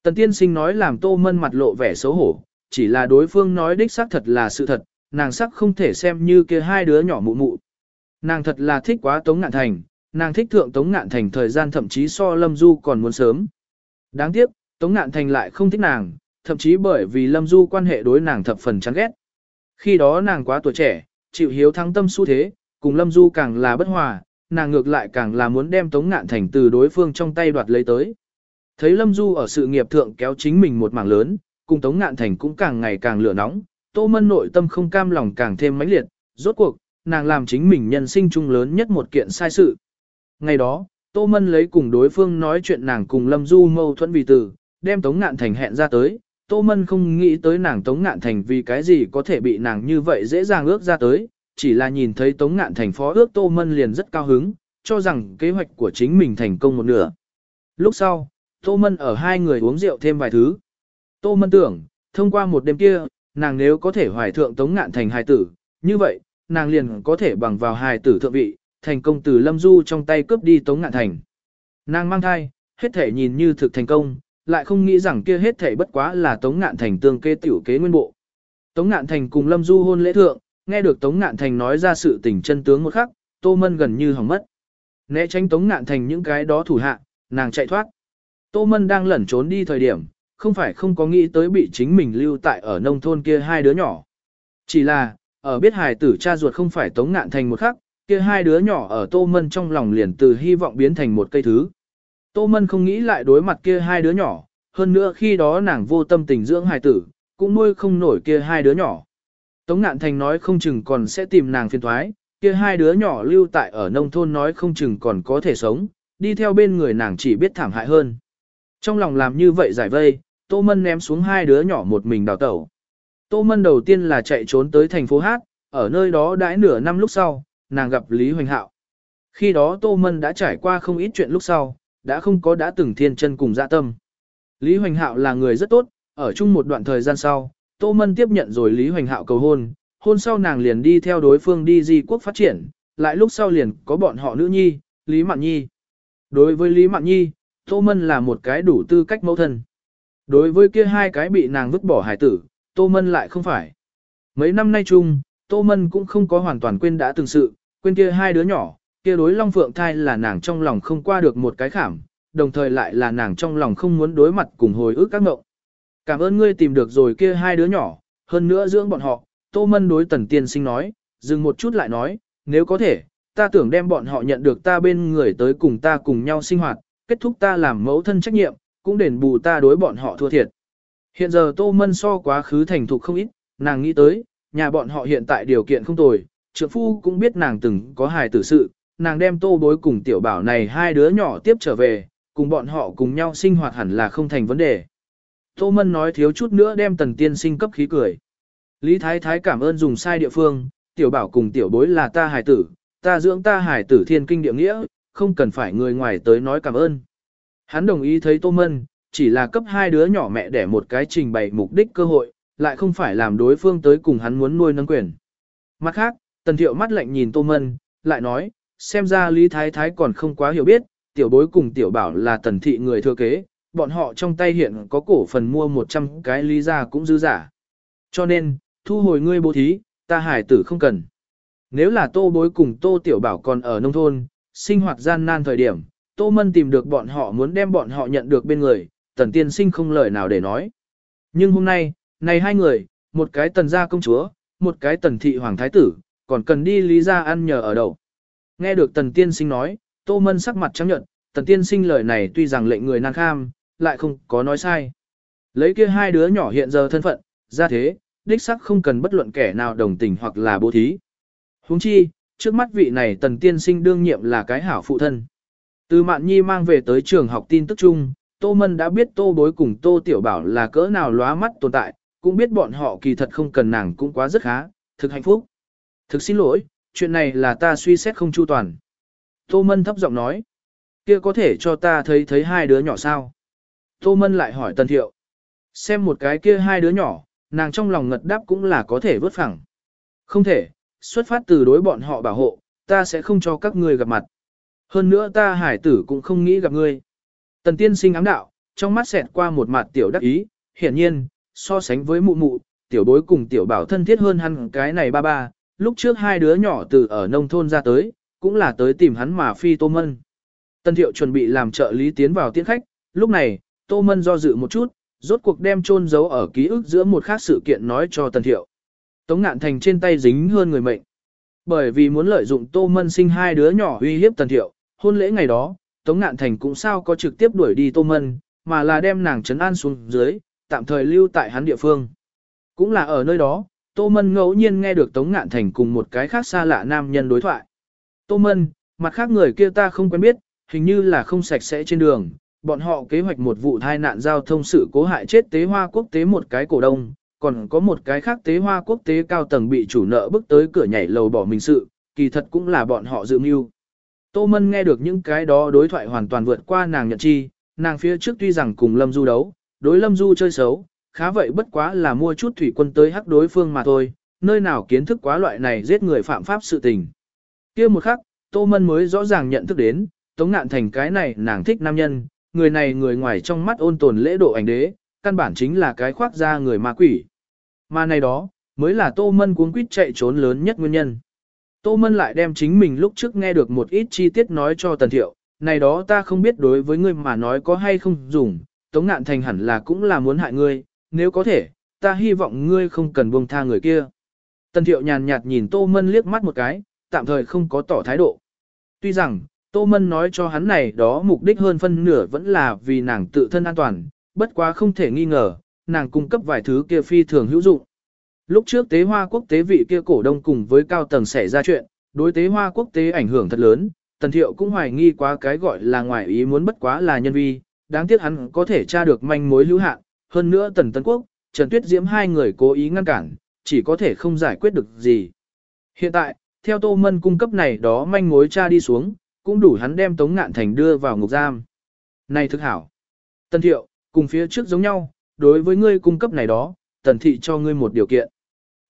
A: Tần tiên sinh nói làm Tô Mân mặt lộ vẻ xấu hổ, chỉ là đối phương nói đích xác thật là sự thật, nàng sắc không thể xem như kia hai đứa nhỏ mụ mụ. Nàng thật là thích quá Tống Ngạn Thành, nàng thích thượng Tống Ngạn Thành thời gian thậm chí so Lâm Du còn muốn sớm. Đáng tiếc, Tống Ngạn Thành lại không thích nàng, thậm chí bởi vì Lâm Du quan hệ đối nàng thập phần chán ghét. Khi đó nàng quá tuổi trẻ, chịu hiếu thắng tâm xu thế, cùng Lâm Du càng là bất hòa, nàng ngược lại càng là muốn đem Tống Ngạn Thành từ đối phương trong tay đoạt lấy tới. Thấy Lâm Du ở sự nghiệp thượng kéo chính mình một mảng lớn, cùng Tống Ngạn Thành cũng càng ngày càng lửa nóng, Tô Mân nội tâm không cam lòng càng thêm mãnh liệt, rốt cuộc, nàng làm chính mình nhân sinh chung lớn nhất một kiện sai sự. Ngày đó, Tô Mân lấy cùng đối phương nói chuyện nàng cùng Lâm Du mâu thuẫn vì từ, đem Tống Ngạn Thành hẹn ra tới. Tô Mân không nghĩ tới nàng Tống Ngạn Thành vì cái gì có thể bị nàng như vậy dễ dàng ước ra tới, chỉ là nhìn thấy Tống Ngạn Thành phó ước Tô Mân liền rất cao hứng, cho rằng kế hoạch của chính mình thành công một nửa. Lúc sau, Tô Mân ở hai người uống rượu thêm vài thứ. Tô Mân tưởng, thông qua một đêm kia, nàng nếu có thể hoài thượng Tống Ngạn Thành hài tử, như vậy, nàng liền có thể bằng vào hài tử thượng vị, thành công từ Lâm Du trong tay cướp đi Tống Ngạn Thành. Nàng mang thai, hết thể nhìn như thực thành công, lại không nghĩ rằng kia hết thảy bất quá là Tống Ngạn Thành tương kê tiểu kế nguyên bộ. Tống Ngạn Thành cùng Lâm Du hôn lễ thượng, nghe được Tống Ngạn Thành nói ra sự tình chân tướng một khắc, Tô Mân gần như hỏng mất. Né tránh Tống Ngạn Thành những cái đó thủ hạ, nàng chạy thoát. Tô Mân đang lẩn trốn đi thời điểm, không phải không có nghĩ tới bị chính mình lưu tại ở nông thôn kia hai đứa nhỏ. Chỉ là, ở biết hài tử cha ruột không phải Tống Ngạn Thành một khắc, kia hai đứa nhỏ ở Tô Mân trong lòng liền từ hy vọng biến thành một cây thứ. Tô Mân không nghĩ lại đối mặt kia hai đứa nhỏ, hơn nữa khi đó nàng vô tâm tình dưỡng hài tử, cũng nuôi không nổi kia hai đứa nhỏ. Tống Ngạn Thành nói không chừng còn sẽ tìm nàng phiền thoái, kia hai đứa nhỏ lưu tại ở nông thôn nói không chừng còn có thể sống, đi theo bên người nàng chỉ biết thảm hại hơn. Trong lòng làm như vậy giải vây, Tô Mân ném xuống hai đứa nhỏ một mình đào tẩu. Tô Mân đầu tiên là chạy trốn tới thành phố Hát, ở nơi đó đãi nửa năm lúc sau, nàng gặp Lý Hoành Hạo. Khi đó Tô Mân đã trải qua không ít chuyện lúc sau, đã không có đã từng thiên chân cùng dạ tâm. Lý Hoành Hạo là người rất tốt, ở chung một đoạn thời gian sau, Tô Mân tiếp nhận rồi Lý Hoành Hạo cầu hôn, hôn sau nàng liền đi theo đối phương đi di quốc phát triển, lại lúc sau liền có bọn họ nữ nhi, Lý Mạn Nhi. Đối với Lý Mạn Nhi, Tô Mân là một cái đủ tư cách mẫu thân. Đối với kia hai cái bị nàng vứt bỏ hải tử, Tô Mân lại không phải. Mấy năm nay chung, Tô Mân cũng không có hoàn toàn quên đã từng sự, quên kia hai đứa nhỏ, kia đối Long Phượng thai là nàng trong lòng không qua được một cái khảm, đồng thời lại là nàng trong lòng không muốn đối mặt cùng hồi ức các ngộng. Cảm ơn ngươi tìm được rồi kia hai đứa nhỏ, hơn nữa dưỡng bọn họ, Tô Mân đối Tần Tiên Sinh nói, dừng một chút lại nói, nếu có thể, ta tưởng đem bọn họ nhận được ta bên người tới cùng ta cùng nhau sinh hoạt, kết thúc ta làm mẫu thân trách nhiệm, cũng đền bù ta đối bọn họ thua thiệt. Hiện giờ Tô Mân so quá khứ thành thục không ít, nàng nghĩ tới, nhà bọn họ hiện tại điều kiện không tồi, trượng phu cũng biết nàng từng có hài tử sự, nàng đem tô bối cùng tiểu bảo này hai đứa nhỏ tiếp trở về, cùng bọn họ cùng nhau sinh hoạt hẳn là không thành vấn đề. Tô Mân nói thiếu chút nữa đem tần tiên sinh cấp khí cười. Lý Thái Thái cảm ơn dùng sai địa phương, tiểu bảo cùng tiểu bối là ta hài tử, ta dưỡng ta hải tử thiên kinh địa nghĩa, không cần phải người ngoài tới nói cảm ơn. Hắn đồng ý thấy Tô Mân, chỉ là cấp hai đứa nhỏ mẹ để một cái trình bày mục đích cơ hội, lại không phải làm đối phương tới cùng hắn muốn nuôi nâng quyền. Mặt khác, Tần Thiệu mắt lạnh nhìn Tô Mân, lại nói, xem ra Lý Thái Thái còn không quá hiểu biết, tiểu bối cùng tiểu bảo là tần thị người thừa kế, bọn họ trong tay hiện có cổ phần mua 100 cái lý ra cũng dư giả. Cho nên, thu hồi ngươi bố thí, ta hải tử không cần. Nếu là tô bối cùng tô tiểu bảo còn ở nông thôn, sinh hoạt gian nan thời điểm, tô mân tìm được bọn họ muốn đem bọn họ nhận được bên người, tần tiên sinh không lời nào để nói. Nhưng hôm nay, này hai người, một cái tần gia công chúa, một cái tần thị hoàng thái tử, còn cần đi lý ra ăn nhờ ở đâu. Nghe được tần tiên sinh nói, tô mân sắc mặt chấp nhận, tần tiên sinh lời này tuy rằng lệnh người nan kham, lại không có nói sai. Lấy kia hai đứa nhỏ hiện giờ thân phận, ra thế, đích sắc không cần bất luận kẻ nào đồng tình hoặc là bố thí. Huống chi, trước mắt vị này tần tiên sinh đương nhiệm là cái hảo phụ thân. Từ mạn nhi mang về tới trường học tin tức chung, Tô Mân đã biết Tô Bối cùng Tô Tiểu Bảo là cỡ nào lóa mắt tồn tại, cũng biết bọn họ kỳ thật không cần nàng cũng quá rất khá, thực hạnh phúc. Thực xin lỗi, chuyện này là ta suy xét không chu toàn. Tô Mân thấp giọng nói, kia có thể cho ta thấy thấy hai đứa nhỏ sao? Tô Mân lại hỏi Tần Thiệu. Xem một cái kia hai đứa nhỏ, nàng trong lòng ngật đáp cũng là có thể vớt phẳng. Không thể, xuất phát từ đối bọn họ bảo hộ, ta sẽ không cho các ngươi gặp mặt. Hơn nữa ta hải tử cũng không nghĩ gặp ngươi. Tần tiên sinh ám đạo, trong mắt xẹt qua một mặt tiểu đắc ý, hiển nhiên, so sánh với mụ mụ, tiểu bối cùng tiểu bảo thân thiết hơn hắn cái này ba ba, lúc trước hai đứa nhỏ từ ở nông thôn ra tới, cũng là tới tìm hắn mà phi tô mân. Tần thiệu chuẩn bị làm trợ lý tiến vào tiễn khách, lúc này, tô mân do dự một chút, rốt cuộc đem chôn giấu ở ký ức giữa một khác sự kiện nói cho tần thiệu. Tống ngạn thành trên tay dính hơn người mệnh. Bởi vì muốn lợi dụng tô mân sinh hai đứa nhỏ uy hiếp tần thiệu, hôn lễ ngày đó, Tống ngạn thành cũng sao có trực tiếp đuổi đi tô mân, mà là đem nàng trấn an xuống dưới, tạm thời lưu tại hắn địa phương. Cũng là ở nơi đó, Tô Mân ngẫu nhiên nghe được Tống Ngạn Thành cùng một cái khác xa lạ nam nhân đối thoại. Tô Mân, mặt khác người kia ta không quen biết, hình như là không sạch sẽ trên đường, bọn họ kế hoạch một vụ tai nạn giao thông sự cố hại chết tế hoa quốc tế một cái cổ đông, còn có một cái khác tế hoa quốc tế cao tầng bị chủ nợ bước tới cửa nhảy lầu bỏ mình sự, kỳ thật cũng là bọn họ dự mưu. Tô Mân nghe được những cái đó đối thoại hoàn toàn vượt qua nàng nhận chi, nàng phía trước tuy rằng cùng Lâm Du đấu, đối Lâm Du chơi xấu, khá vậy bất quá là mua chút thủy quân tới hắc đối phương mà thôi, nơi nào kiến thức quá loại này giết người phạm pháp sự tình. kia một khắc, Tô Mân mới rõ ràng nhận thức đến, Tống Ngạn Thành cái này nàng thích nam nhân, người này người ngoài trong mắt ôn tồn lễ độ ảnh đế, căn bản chính là cái khoác ra người ma quỷ. Mà này đó, mới là Tô Mân cuống quýt chạy trốn lớn nhất nguyên nhân. Tô Mân lại đem chính mình lúc trước nghe được một ít chi tiết nói cho Tần Thiệu, này đó ta không biết đối với ngươi mà nói có hay không dùng, Tống Ngạn Thành hẳn là cũng là muốn hại ngươi, nếu có thể, ta hy vọng ngươi không cần buông tha người kia. Tần Thiệu nhàn nhạt nhìn Tô Mân liếc mắt một cái, tạm thời không có tỏ thái độ. Tuy rằng, Tô Mân nói cho hắn này đó mục đích hơn phân nửa vẫn là vì nàng tự thân an toàn, bất quá không thể nghi ngờ, nàng cung cấp vài thứ kia phi thường hữu dụng. Lúc trước tế hoa quốc tế vị kia cổ đông cùng với cao tầng xảy ra chuyện, đối tế hoa quốc tế ảnh hưởng thật lớn, Tần Thiệu cũng hoài nghi quá cái gọi là ngoài ý muốn bất quá là nhân vi, đáng tiếc hắn có thể tra được manh mối hữu hạn, hơn nữa Tần Tân Quốc, Trần Tuyết Diễm hai người cố ý ngăn cản, chỉ có thể không giải quyết được gì. Hiện tại, theo Tô Mân cung cấp này đó manh mối cha đi xuống, cũng đủ hắn đem Tống Ngạn Thành đưa vào ngục giam. Này thức hảo. Tần Thiệu, cùng phía trước giống nhau, đối với ngươi cung cấp này đó, Tần Thị cho ngươi một điều kiện.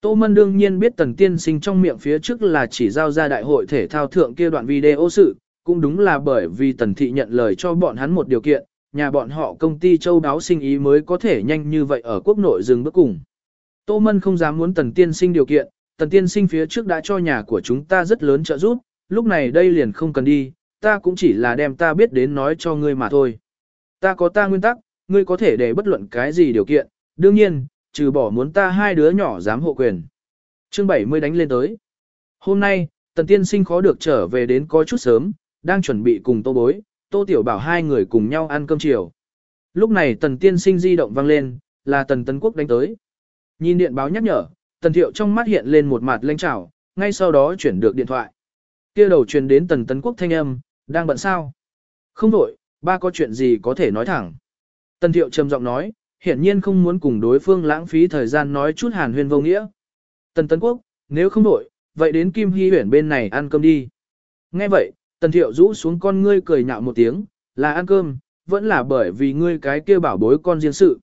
A: Tô Mân đương nhiên biết Tần Tiên Sinh trong miệng phía trước là chỉ giao ra đại hội thể thao thượng kia đoạn video sự, cũng đúng là bởi vì Tần Thị nhận lời cho bọn hắn một điều kiện, nhà bọn họ công ty châu đáo sinh ý mới có thể nhanh như vậy ở quốc nội dừng bước cùng. Tô Mân không dám muốn Tần Tiên Sinh điều kiện, Tần Tiên Sinh phía trước đã cho nhà của chúng ta rất lớn trợ giúp, lúc này đây liền không cần đi, ta cũng chỉ là đem ta biết đến nói cho ngươi mà thôi. Ta có ta nguyên tắc, ngươi có thể để bất luận cái gì điều kiện, đương nhiên, trừ bỏ muốn ta hai đứa nhỏ dám hộ quyền. Chương 70 đánh lên tới. Hôm nay, Tần Tiên Sinh khó được trở về đến có chút sớm, đang chuẩn bị cùng Tô Bối, Tô Tiểu Bảo hai người cùng nhau ăn cơm chiều. Lúc này Tần Tiên Sinh di động vang lên, là Tần Tấn Quốc đánh tới. Nhìn điện báo nhắc nhở, Tần Thiệu trong mắt hiện lên một mặt lênh trảo, ngay sau đó chuyển được điện thoại. Kia đầu truyền đến Tần Tấn Quốc thanh âm, đang bận sao? Không đổi, ba có chuyện gì có thể nói thẳng. Tần Thiệu trầm giọng nói, hiển nhiên không muốn cùng đối phương lãng phí thời gian nói chút hàn huyên vô nghĩa. Tần Tấn Quốc, nếu không đổi, vậy đến Kim Hy huyển bên này ăn cơm đi. Nghe vậy, tần thiệu rũ xuống con ngươi cười nhạo một tiếng, là ăn cơm, vẫn là bởi vì ngươi cái kia bảo bối con riêng sự.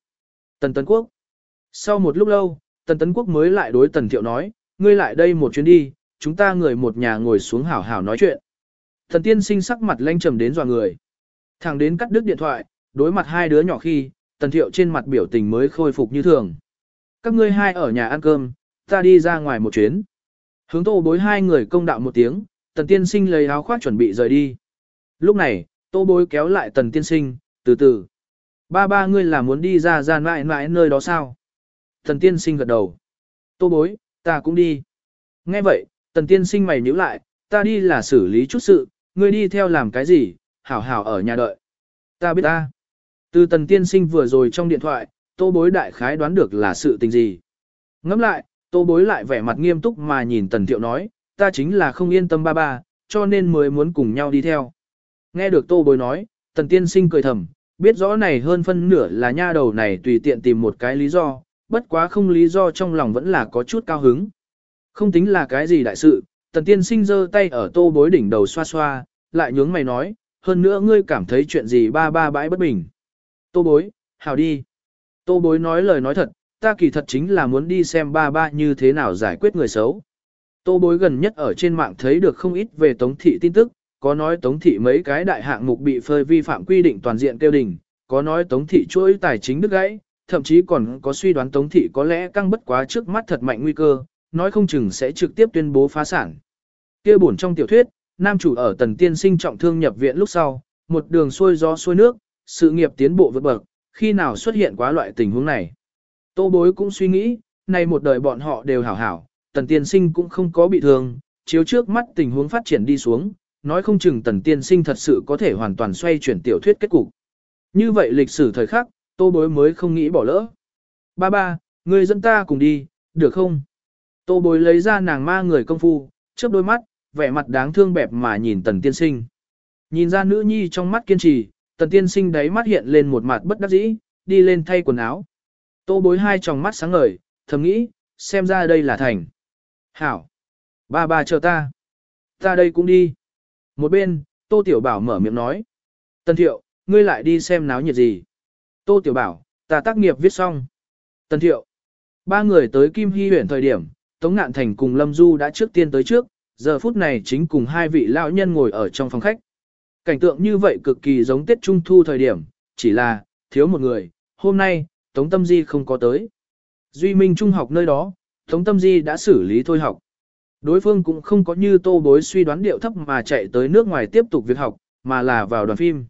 A: Tần Tấn Quốc. Sau một lúc lâu, Tần Tấn Quốc mới lại đối Tần Thiệu nói, ngươi lại đây một chuyến đi, chúng ta người một nhà ngồi xuống hảo hảo nói chuyện. Thần tiên sinh sắc mặt lanh trầm đến dò người. Thẳng đến cắt đứt điện thoại, đối mặt hai đứa nhỏ khi, Tần Thiệu trên mặt biểu tình mới khôi phục như thường. Các ngươi hai ở nhà ăn cơm, ta đi ra ngoài một chuyến. Hướng tô bối hai người công đạo một tiếng, Tần tiên sinh lấy áo khoác chuẩn bị rời đi. Lúc này, tô bối kéo lại Tần tiên sinh, từ từ. Ba ba ngươi là muốn đi ra ra mãi mãi nơi đó sao? Tần tiên sinh gật đầu. Tô bối, ta cũng đi. Nghe vậy, tần tiên sinh mày nhíu lại, ta đi là xử lý chút sự, ngươi đi theo làm cái gì, hảo hảo ở nhà đợi. Ta biết ta. Từ tần tiên sinh vừa rồi trong điện thoại, tô bối đại khái đoán được là sự tình gì. Ngẫm lại, tô bối lại vẻ mặt nghiêm túc mà nhìn tần thiệu nói, ta chính là không yên tâm ba ba, cho nên mới muốn cùng nhau đi theo. Nghe được tô bối nói, tần tiên sinh cười thầm, biết rõ này hơn phân nửa là nha đầu này tùy tiện tìm một cái lý do, bất quá không lý do trong lòng vẫn là có chút cao hứng. Không tính là cái gì đại sự, tần tiên sinh giơ tay ở tô bối đỉnh đầu xoa xoa, lại nhướng mày nói, hơn nữa ngươi cảm thấy chuyện gì ba ba bãi bất bình. Tô bối, hào đi. Tô bối nói lời nói thật, ta kỳ thật chính là muốn đi xem ba ba như thế nào giải quyết người xấu. Tô bối gần nhất ở trên mạng thấy được không ít về tống thị tin tức, có nói tống thị mấy cái đại hạng mục bị phơi vi phạm quy định toàn diện tiêu đình, có nói tống thị chuỗi tài chính đứt gãy, thậm chí còn có suy đoán tống thị có lẽ căng bất quá trước mắt thật mạnh nguy cơ, nói không chừng sẽ trực tiếp tuyên bố phá sản. Kia buồn trong tiểu thuyết, nam chủ ở tần tiên sinh trọng thương nhập viện lúc sau, một đường xuôi gió xuôi nước, sự nghiệp tiến bộ vượt bậc, khi nào xuất hiện quá loại tình huống này. Tô bối cũng suy nghĩ, nay một đời bọn họ đều hảo hảo, tần tiên sinh cũng không có bị thương, chiếu trước mắt tình huống phát triển đi xuống, nói không chừng tần tiên sinh thật sự có thể hoàn toàn xoay chuyển tiểu thuyết kết cục. Như vậy lịch sử thời khắc, tô bối mới không nghĩ bỏ lỡ. Ba ba, người dẫn ta cùng đi, được không? Tô bối lấy ra nàng ma người công phu, chớp đôi mắt, vẻ mặt đáng thương bẹp mà nhìn tần tiên sinh. Nhìn ra nữ nhi trong mắt kiên trì, tần tiên sinh đáy mắt hiện lên một mặt bất đắc dĩ, đi lên thay quần áo. Tô bối hai tròng mắt sáng ngời, thầm nghĩ, xem ra đây là thành. Hảo! Ba ba chờ ta. Ta đây cũng đi. Một bên, Tô Tiểu Bảo mở miệng nói. Tần Thiệu, ngươi lại đi xem náo nhiệt gì. Tô Tiểu Bảo, ta tác nghiệp viết xong. Tần Thiệu. Ba người tới Kim Hy huyện thời điểm, Tống Ngạn Thành cùng Lâm Du đã trước tiên tới trước, giờ phút này chính cùng hai vị lão nhân ngồi ở trong phòng khách. Cảnh tượng như vậy cực kỳ giống Tết Trung Thu thời điểm, chỉ là, thiếu một người, hôm nay, Tống Tâm Di không có tới. Duy Minh Trung học nơi đó, Tống Tâm Di đã xử lý thôi học. Đối phương cũng không có như tô bối suy đoán điệu thấp mà chạy tới nước ngoài tiếp tục việc học, mà là vào đoàn phim.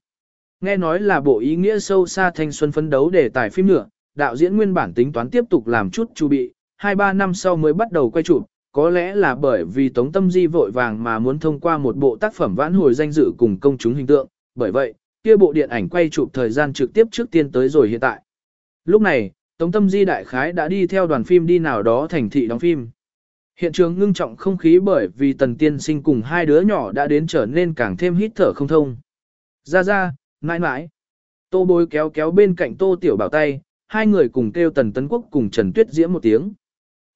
A: Nghe nói là bộ ý nghĩa sâu xa thanh xuân phấn đấu để tải phim nữa, đạo diễn nguyên bản tính toán tiếp tục làm chút chu bị, 2-3 năm sau mới bắt đầu quay chụp, có lẽ là bởi vì Tống Tâm Di vội vàng mà muốn thông qua một bộ tác phẩm vãn hồi danh dự cùng công chúng hình tượng, bởi vậy, kia bộ điện ảnh quay chụp thời gian trực tiếp trước tiên tới rồi hiện tại. Lúc này, Tống Tâm Di đại khái đã đi theo đoàn phim đi nào đó thành thị đóng phim. Hiện trường ngưng trọng không khí bởi vì tần tiên sinh cùng hai đứa nhỏ đã đến trở nên càng thêm hít thở không thông. Ra ra, mãi mãi. Tô bối kéo kéo bên cạnh tô tiểu bảo tay, hai người cùng kêu tần tấn quốc cùng Trần Tuyết diễm một tiếng.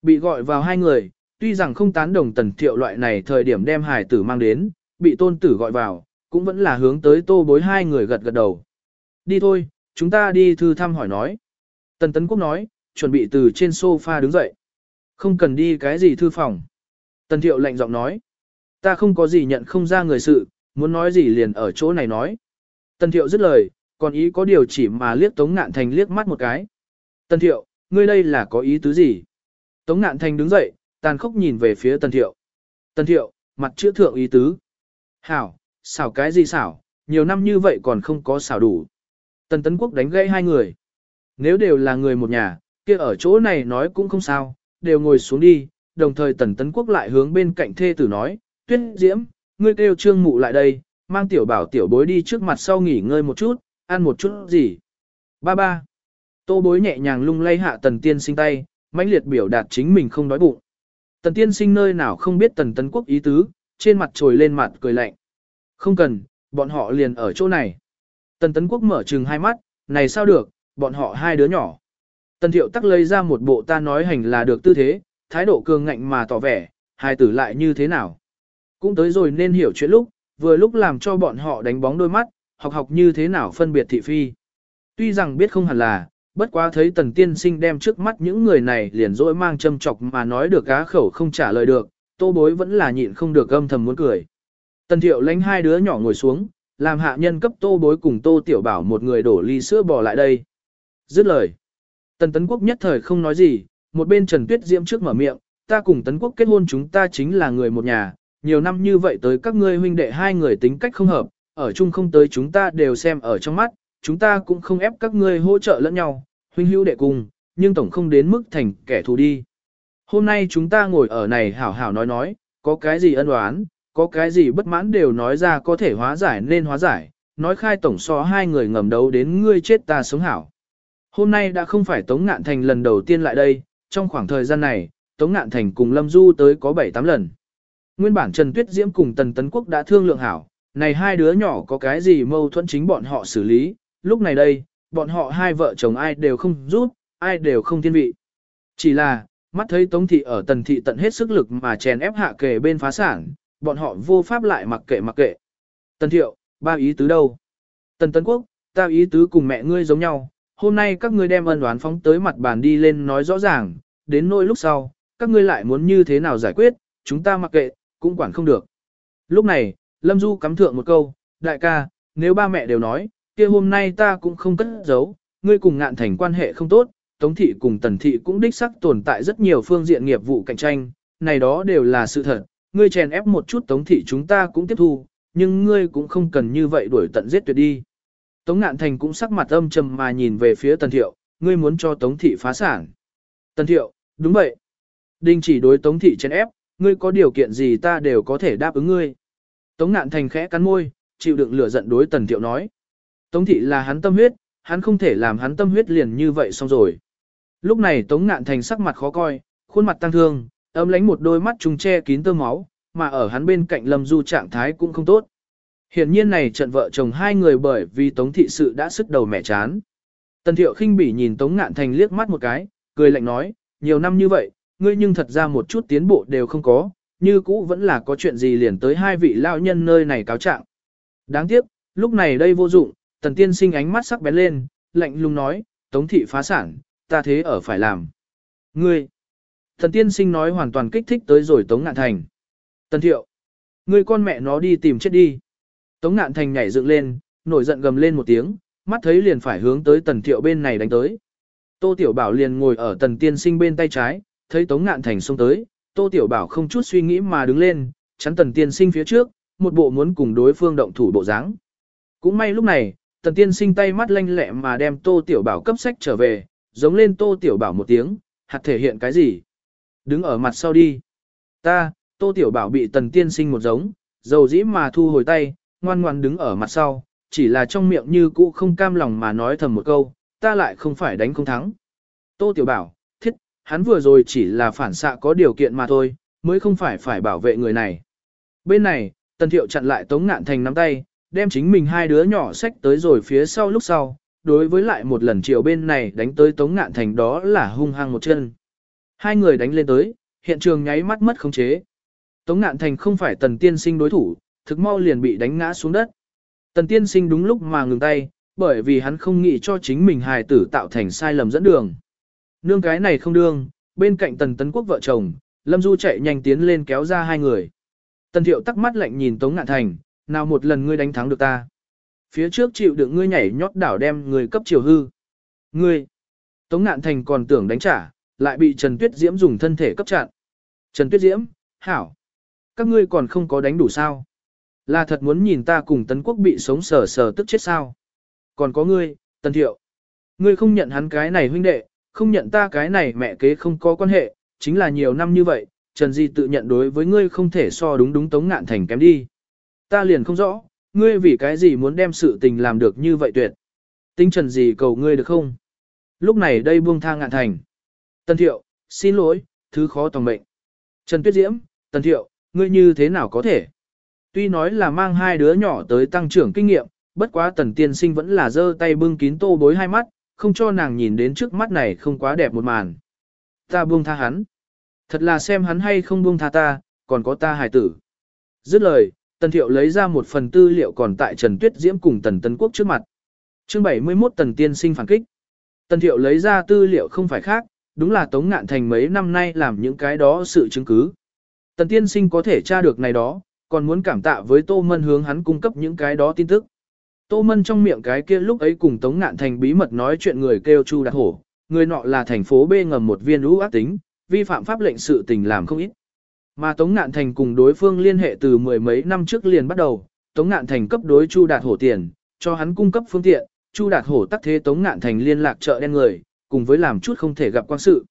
A: Bị gọi vào hai người, tuy rằng không tán đồng tần thiệu loại này thời điểm đem hải tử mang đến, bị tôn tử gọi vào, cũng vẫn là hướng tới tô bối hai người gật gật đầu. Đi thôi, chúng ta đi thư thăm hỏi nói. Tần tấn quốc nói, chuẩn bị từ trên sofa đứng dậy. Không cần đi cái gì thư phòng. Tần thiệu lạnh giọng nói. Ta không có gì nhận không ra người sự, muốn nói gì liền ở chỗ này nói. Tần thiệu dứt lời, còn ý có điều chỉ mà liếc Tống Ngạn Thành liếc mắt một cái. Tần thiệu, ngươi đây là có ý tứ gì? Tống Ngạn Thành đứng dậy, tàn khốc nhìn về phía Tần thiệu. Tần thiệu, mặt chữa thượng ý tứ. Hảo, xảo cái gì xảo, nhiều năm như vậy còn không có xảo đủ. Tần Tấn Quốc đánh gãy hai người. Nếu đều là người một nhà, kia ở chỗ này nói cũng không sao, đều ngồi xuống đi, đồng thời tần tấn quốc lại hướng bên cạnh thê tử nói, tuyết diễm, ngươi kêu trương mụ lại đây, mang tiểu bảo tiểu bối đi trước mặt sau nghỉ ngơi một chút, ăn một chút gì. Ba ba. Tô bối nhẹ nhàng lung lay hạ tần tiên sinh tay, mãnh liệt biểu đạt chính mình không đói bụng. Tần tiên sinh nơi nào không biết tần tấn quốc ý tứ, trên mặt trồi lên mặt cười lạnh. Không cần, bọn họ liền ở chỗ này. Tần tấn quốc mở trừng hai mắt, này sao được, bọn họ hai đứa nhỏ. Tần thiệu tắc lấy ra một bộ ta nói hành là được tư thế, thái độ cường ngạnh mà tỏ vẻ, hai tử lại như thế nào. Cũng tới rồi nên hiểu chuyện lúc, vừa lúc làm cho bọn họ đánh bóng đôi mắt, học học như thế nào phân biệt thị phi. Tuy rằng biết không hẳn là, bất quá thấy tần tiên sinh đem trước mắt những người này liền dỗi mang châm chọc mà nói được cá khẩu không trả lời được, tô bối vẫn là nhịn không được âm thầm muốn cười. Tần thiệu lánh hai đứa nhỏ ngồi xuống, làm hạ nhân cấp tô bối cùng tô tiểu bảo một người đổ ly sữa bò lại đây. Dứt lời. Tần tấn quốc nhất thời không nói gì, một bên Trần Tuyết Diễm trước mở miệng, ta cùng tấn quốc kết hôn chúng ta chính là người một nhà, nhiều năm như vậy tới các ngươi huynh đệ hai người tính cách không hợp, ở chung không tới chúng ta đều xem ở trong mắt, chúng ta cũng không ép các ngươi hỗ trợ lẫn nhau, huynh hữu đệ cùng, nhưng tổng không đến mức thành kẻ thù đi. Hôm nay chúng ta ngồi ở này hảo hảo nói nói, có cái gì ân oán, có cái gì bất mãn đều nói ra có thể hóa giải nên hóa giải, nói khai tổng so hai người ngầm đấu đến ngươi chết ta sống hảo. Hôm nay đã không phải Tống Ngạn Thành lần đầu tiên lại đây, trong khoảng thời gian này, Tống Ngạn Thành cùng Lâm Du tới có 7-8 lần. Nguyên bản Trần Tuyết Diễm cùng Tần Tấn Quốc đã thương lượng hảo, này hai đứa nhỏ có cái gì mâu thuẫn chính bọn họ xử lý, lúc này đây, bọn họ hai vợ chồng ai đều không rút, ai đều không thiên vị. Chỉ là, mắt thấy Tống Thị ở Tần Thị tận hết sức lực mà chèn ép hạ kề bên phá sản, bọn họ vô pháp lại mặc kệ mặc kệ. Tần Thiệu, ba ý tứ đâu? Tần Tấn Quốc, ta ý tứ cùng mẹ ngươi giống nhau, hôm nay các ngươi đem ân đoán phóng tới mặt bàn đi lên nói rõ ràng, đến nỗi lúc sau, các ngươi lại muốn như thế nào giải quyết, chúng ta mặc kệ, cũng quản không được. Lúc này, Lâm Du cắm thượng một câu, đại ca, nếu ba mẹ đều nói, kia hôm nay ta cũng không cất giấu, ngươi cùng ngạn thành quan hệ không tốt, Tống thị cùng Tần thị cũng đích sắc tồn tại rất nhiều phương diện nghiệp vụ cạnh tranh, này đó đều là sự thật, ngươi chèn ép một chút Tống thị chúng ta cũng tiếp thu, nhưng ngươi cũng không cần như vậy đuổi tận giết tuyệt đi. Tống ngạn thành cũng sắc mặt âm trầm mà nhìn về phía Tần thiệu, ngươi muốn cho Tống thị phá sản. Tần thiệu, đúng vậy. Đinh chỉ đối Tống thị chèn ép, ngươi có điều kiện gì ta đều có thể đáp ứng ngươi. Tống ngạn thành khẽ cắn môi, chịu đựng lửa giận đối tần thiệu nói. Tống thị là hắn tâm huyết, hắn không thể làm hắn tâm huyết liền như vậy xong rồi. Lúc này tống ngạn thành sắc mặt khó coi, khuôn mặt tăng thương, ấm lánh một đôi mắt trùng che kín tơ máu, mà ở hắn bên cạnh lâm du trạng thái cũng không tốt. Hiện nhiên này trận vợ chồng hai người bởi vì tống thị sự đã sức đầu mẹ chán. Tần thiệu khinh bỉ nhìn tống ngạn thành liếc mắt một cái, cười lạnh nói, nhiều năm như vậy, ngươi nhưng thật ra một chút tiến bộ đều không có, như cũ vẫn là có chuyện gì liền tới hai vị lao nhân nơi này cáo trạng. Đáng tiếc, lúc này đây vô dụng, tần tiên sinh ánh mắt sắc bén lên, lạnh lùng nói, tống thị phá sản, ta thế ở phải làm. Ngươi, tần tiên sinh nói hoàn toàn kích thích tới rồi tống ngạn thành. Tần thiệu, ngươi con mẹ nó đi tìm chết đi. Tống ngạn thành nhảy dựng lên, nổi giận gầm lên một tiếng, mắt thấy liền phải hướng tới tần thiệu bên này đánh tới. Tô Tiểu Bảo liền ngồi ở tần tiên sinh bên tay trái, thấy Tống Ngạn Thành xông tới, Tô Tiểu Bảo không chút suy nghĩ mà đứng lên, chắn tần tiên sinh phía trước, một bộ muốn cùng đối phương động thủ bộ dáng. Cũng may lúc này, tần tiên sinh tay mắt lanh lẹ mà đem Tô Tiểu Bảo cấp sách trở về, giống lên Tô Tiểu Bảo một tiếng, hạt thể hiện cái gì? Đứng ở mặt sau đi. Ta, Tô Tiểu Bảo bị tần tiên sinh một giống, dầu dĩ mà thu hồi tay, ngoan ngoan đứng ở mặt sau, chỉ là trong miệng như cũ không cam lòng mà nói thầm một câu, ta lại không phải đánh không thắng. Tô Tiểu Bảo, thiết hắn vừa rồi chỉ là phản xạ có điều kiện mà thôi, mới không phải phải bảo vệ người này. Bên này, Tần Thiệu chặn lại Tống Ngạn Thành nắm tay, đem chính mình hai đứa nhỏ sách tới rồi phía sau lúc sau, đối với lại một lần chiều bên này đánh tới Tống Ngạn Thành đó là hung hăng một chân. Hai người đánh lên tới, hiện trường nháy mắt mất khống chế. Tống Ngạn Thành không phải Tần Tiên Sinh đối thủ, thực mau liền bị đánh ngã xuống đất. Tần Tiên Sinh đúng lúc mà ngừng tay, bởi vì hắn không nghĩ cho chính mình hài tử tạo thành sai lầm dẫn đường. Nương cái này không đương, bên cạnh tần tấn quốc vợ chồng, Lâm Du chạy nhanh tiến lên kéo ra hai người. Tần thiệu tắc mắt lạnh nhìn Tống Ngạn Thành, nào một lần ngươi đánh thắng được ta. Phía trước chịu đựng ngươi nhảy nhót đảo đem người cấp chiều hư. Ngươi, Tống Ngạn Thành còn tưởng đánh trả, lại bị Trần Tuyết Diễm dùng thân thể cấp chặn. Trần Tuyết Diễm, hảo, các ngươi còn không có đánh đủ sao. Là thật muốn nhìn ta cùng Tấn Quốc bị sống sờ sờ tức chết sao. Còn có ngươi, Tần Thiệu. Ngươi không nhận hắn cái này huynh đệ, không nhận ta cái này mẹ kế không có quan hệ, chính là nhiều năm như vậy, Trần Di tự nhận đối với ngươi không thể so đúng đúng tống ngạn thành kém đi. Ta liền không rõ, ngươi vì cái gì muốn đem sự tình làm được như vậy tuyệt. Tính Trần Di cầu ngươi được không? Lúc này đây buông tha ngạn thành. Tân Thiệu, xin lỗi, thứ khó tòng mệnh. Trần Tuyết Diễm, Tân Thiệu, ngươi như thế nào có thể? Tuy nói là mang hai đứa nhỏ tới tăng trưởng kinh nghiệm, bất quá tần tiên sinh vẫn là giơ tay bưng kín tô bối hai mắt, không cho nàng nhìn đến trước mắt này không quá đẹp một màn. Ta buông tha hắn. Thật là xem hắn hay không buông tha ta, còn có ta hài tử. Dứt lời, Tần Thiệu lấy ra một phần tư liệu còn tại Trần Tuyết Diễm cùng Tần Tấn Quốc trước mặt. Chương 71 Tần Tiên Sinh phản kích. Tần Thiệu lấy ra tư liệu không phải khác, đúng là Tống Ngạn Thành mấy năm nay làm những cái đó sự chứng cứ. Tần Tiên Sinh có thể tra được này đó, còn muốn cảm tạ với Tô Mân hướng hắn cung cấp những cái đó tin tức. Tô Mân trong miệng cái kia lúc ấy cùng Tống Ngạn Thành bí mật nói chuyện người kêu Chu Đạt Hổ, người nọ là thành phố B ngầm một viên lũ ác tính, vi phạm pháp lệnh sự tình làm không ít. Mà Tống Ngạn Thành cùng đối phương liên hệ từ mười mấy năm trước liền bắt đầu, Tống Ngạn Thành cấp đối Chu Đạt Hổ tiền, cho hắn cung cấp phương tiện, Chu Đạt Hổ tắc thế Tống Ngạn Thành liên lạc chợ đen người, cùng với làm chút không thể gặp quan sự.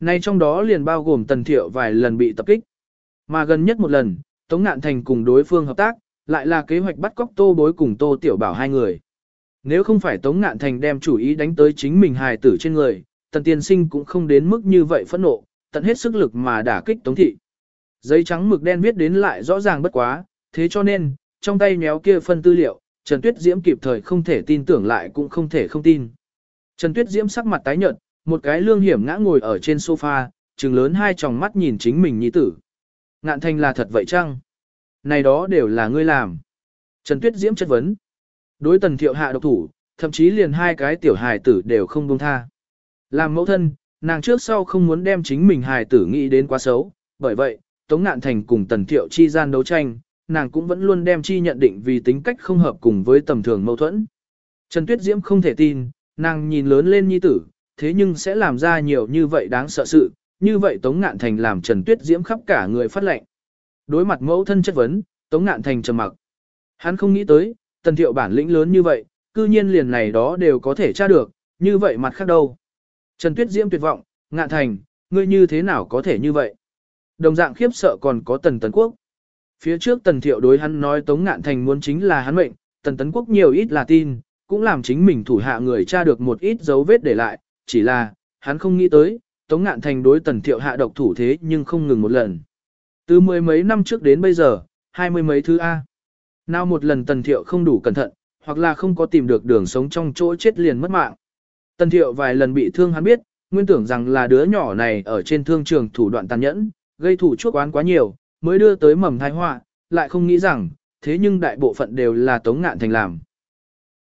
A: Nay trong đó liền bao gồm Tần Thiệu vài lần bị tập kích. Mà gần nhất một lần, Tống Ngạn Thành cùng đối phương hợp tác, lại là kế hoạch bắt cóc Tô Bối cùng Tô Tiểu Bảo hai người. Nếu không phải Tống Ngạn Thành đem chủ ý đánh tới chính mình hài tử trên người, Tần Tiên Sinh cũng không đến mức như vậy phẫn nộ, tận hết sức lực mà đả kích Tống Thị. Giấy trắng mực đen viết đến lại rõ ràng bất quá, thế cho nên, trong tay méo kia phân tư liệu, Trần Tuyết Diễm kịp thời không thể tin tưởng lại cũng không thể không tin. Trần Tuyết Diễm sắc mặt tái nhợt, một cái lương hiểm ngã ngồi ở trên sofa, trừng lớn hai tròng mắt nhìn chính mình nhi tử. Ngạn thành là thật vậy chăng? Này đó đều là ngươi làm. Trần Tuyết Diễm chất vấn. Đối tần thiệu hạ độc thủ, thậm chí liền hai cái tiểu hài tử đều không buông tha. Làm mẫu thân, nàng trước sau không muốn đem chính mình hài tử nghĩ đến quá xấu, bởi vậy, Tống Ngạn Thành cùng tần thiệu chi gian đấu tranh, nàng cũng vẫn luôn đem chi nhận định vì tính cách không hợp cùng với tầm thường mâu thuẫn. Trần Tuyết Diễm không thể tin, nàng nhìn lớn lên nhi tử, thế nhưng sẽ làm ra nhiều như vậy đáng sợ sự, như vậy Tống Ngạn Thành làm Trần Tuyết Diễm khắp cả người phát lệnh. Đối mặt mẫu thân chất vấn, Tống Ngạn Thành trầm mặc. Hắn không nghĩ tới, tần thiệu bản lĩnh lớn như vậy, cư nhiên liền này đó đều có thể tra được, như vậy mặt khác đâu. Trần Tuyết Diễm tuyệt vọng, Ngạn Thành, ngươi như thế nào có thể như vậy? Đồng dạng khiếp sợ còn có Tần Tấn Quốc. Phía trước Tần Thiệu đối hắn nói Tống Ngạn Thành muốn chính là hắn mệnh, Tần Tấn Quốc nhiều ít là tin, cũng làm chính mình thủ hạ người tra được một ít dấu vết để lại, chỉ là, hắn không nghĩ tới, Tống Ngạn Thành đối Tần Thiệu hạ độc thủ thế nhưng không ngừng một lần. Từ mười mấy năm trước đến bây giờ, hai mươi mấy thứ A. Nào một lần Tần Thiệu không đủ cẩn thận, hoặc là không có tìm được đường sống trong chỗ chết liền mất mạng. Tần Thiệu vài lần bị thương hắn biết, nguyên tưởng rằng là đứa nhỏ này ở trên thương trường thủ đoạn tàn nhẫn, gây thủ chuốc oán quá nhiều, mới đưa tới mầm thai họa, lại không nghĩ rằng, thế nhưng đại bộ phận đều là Tống Ngạn Thành làm.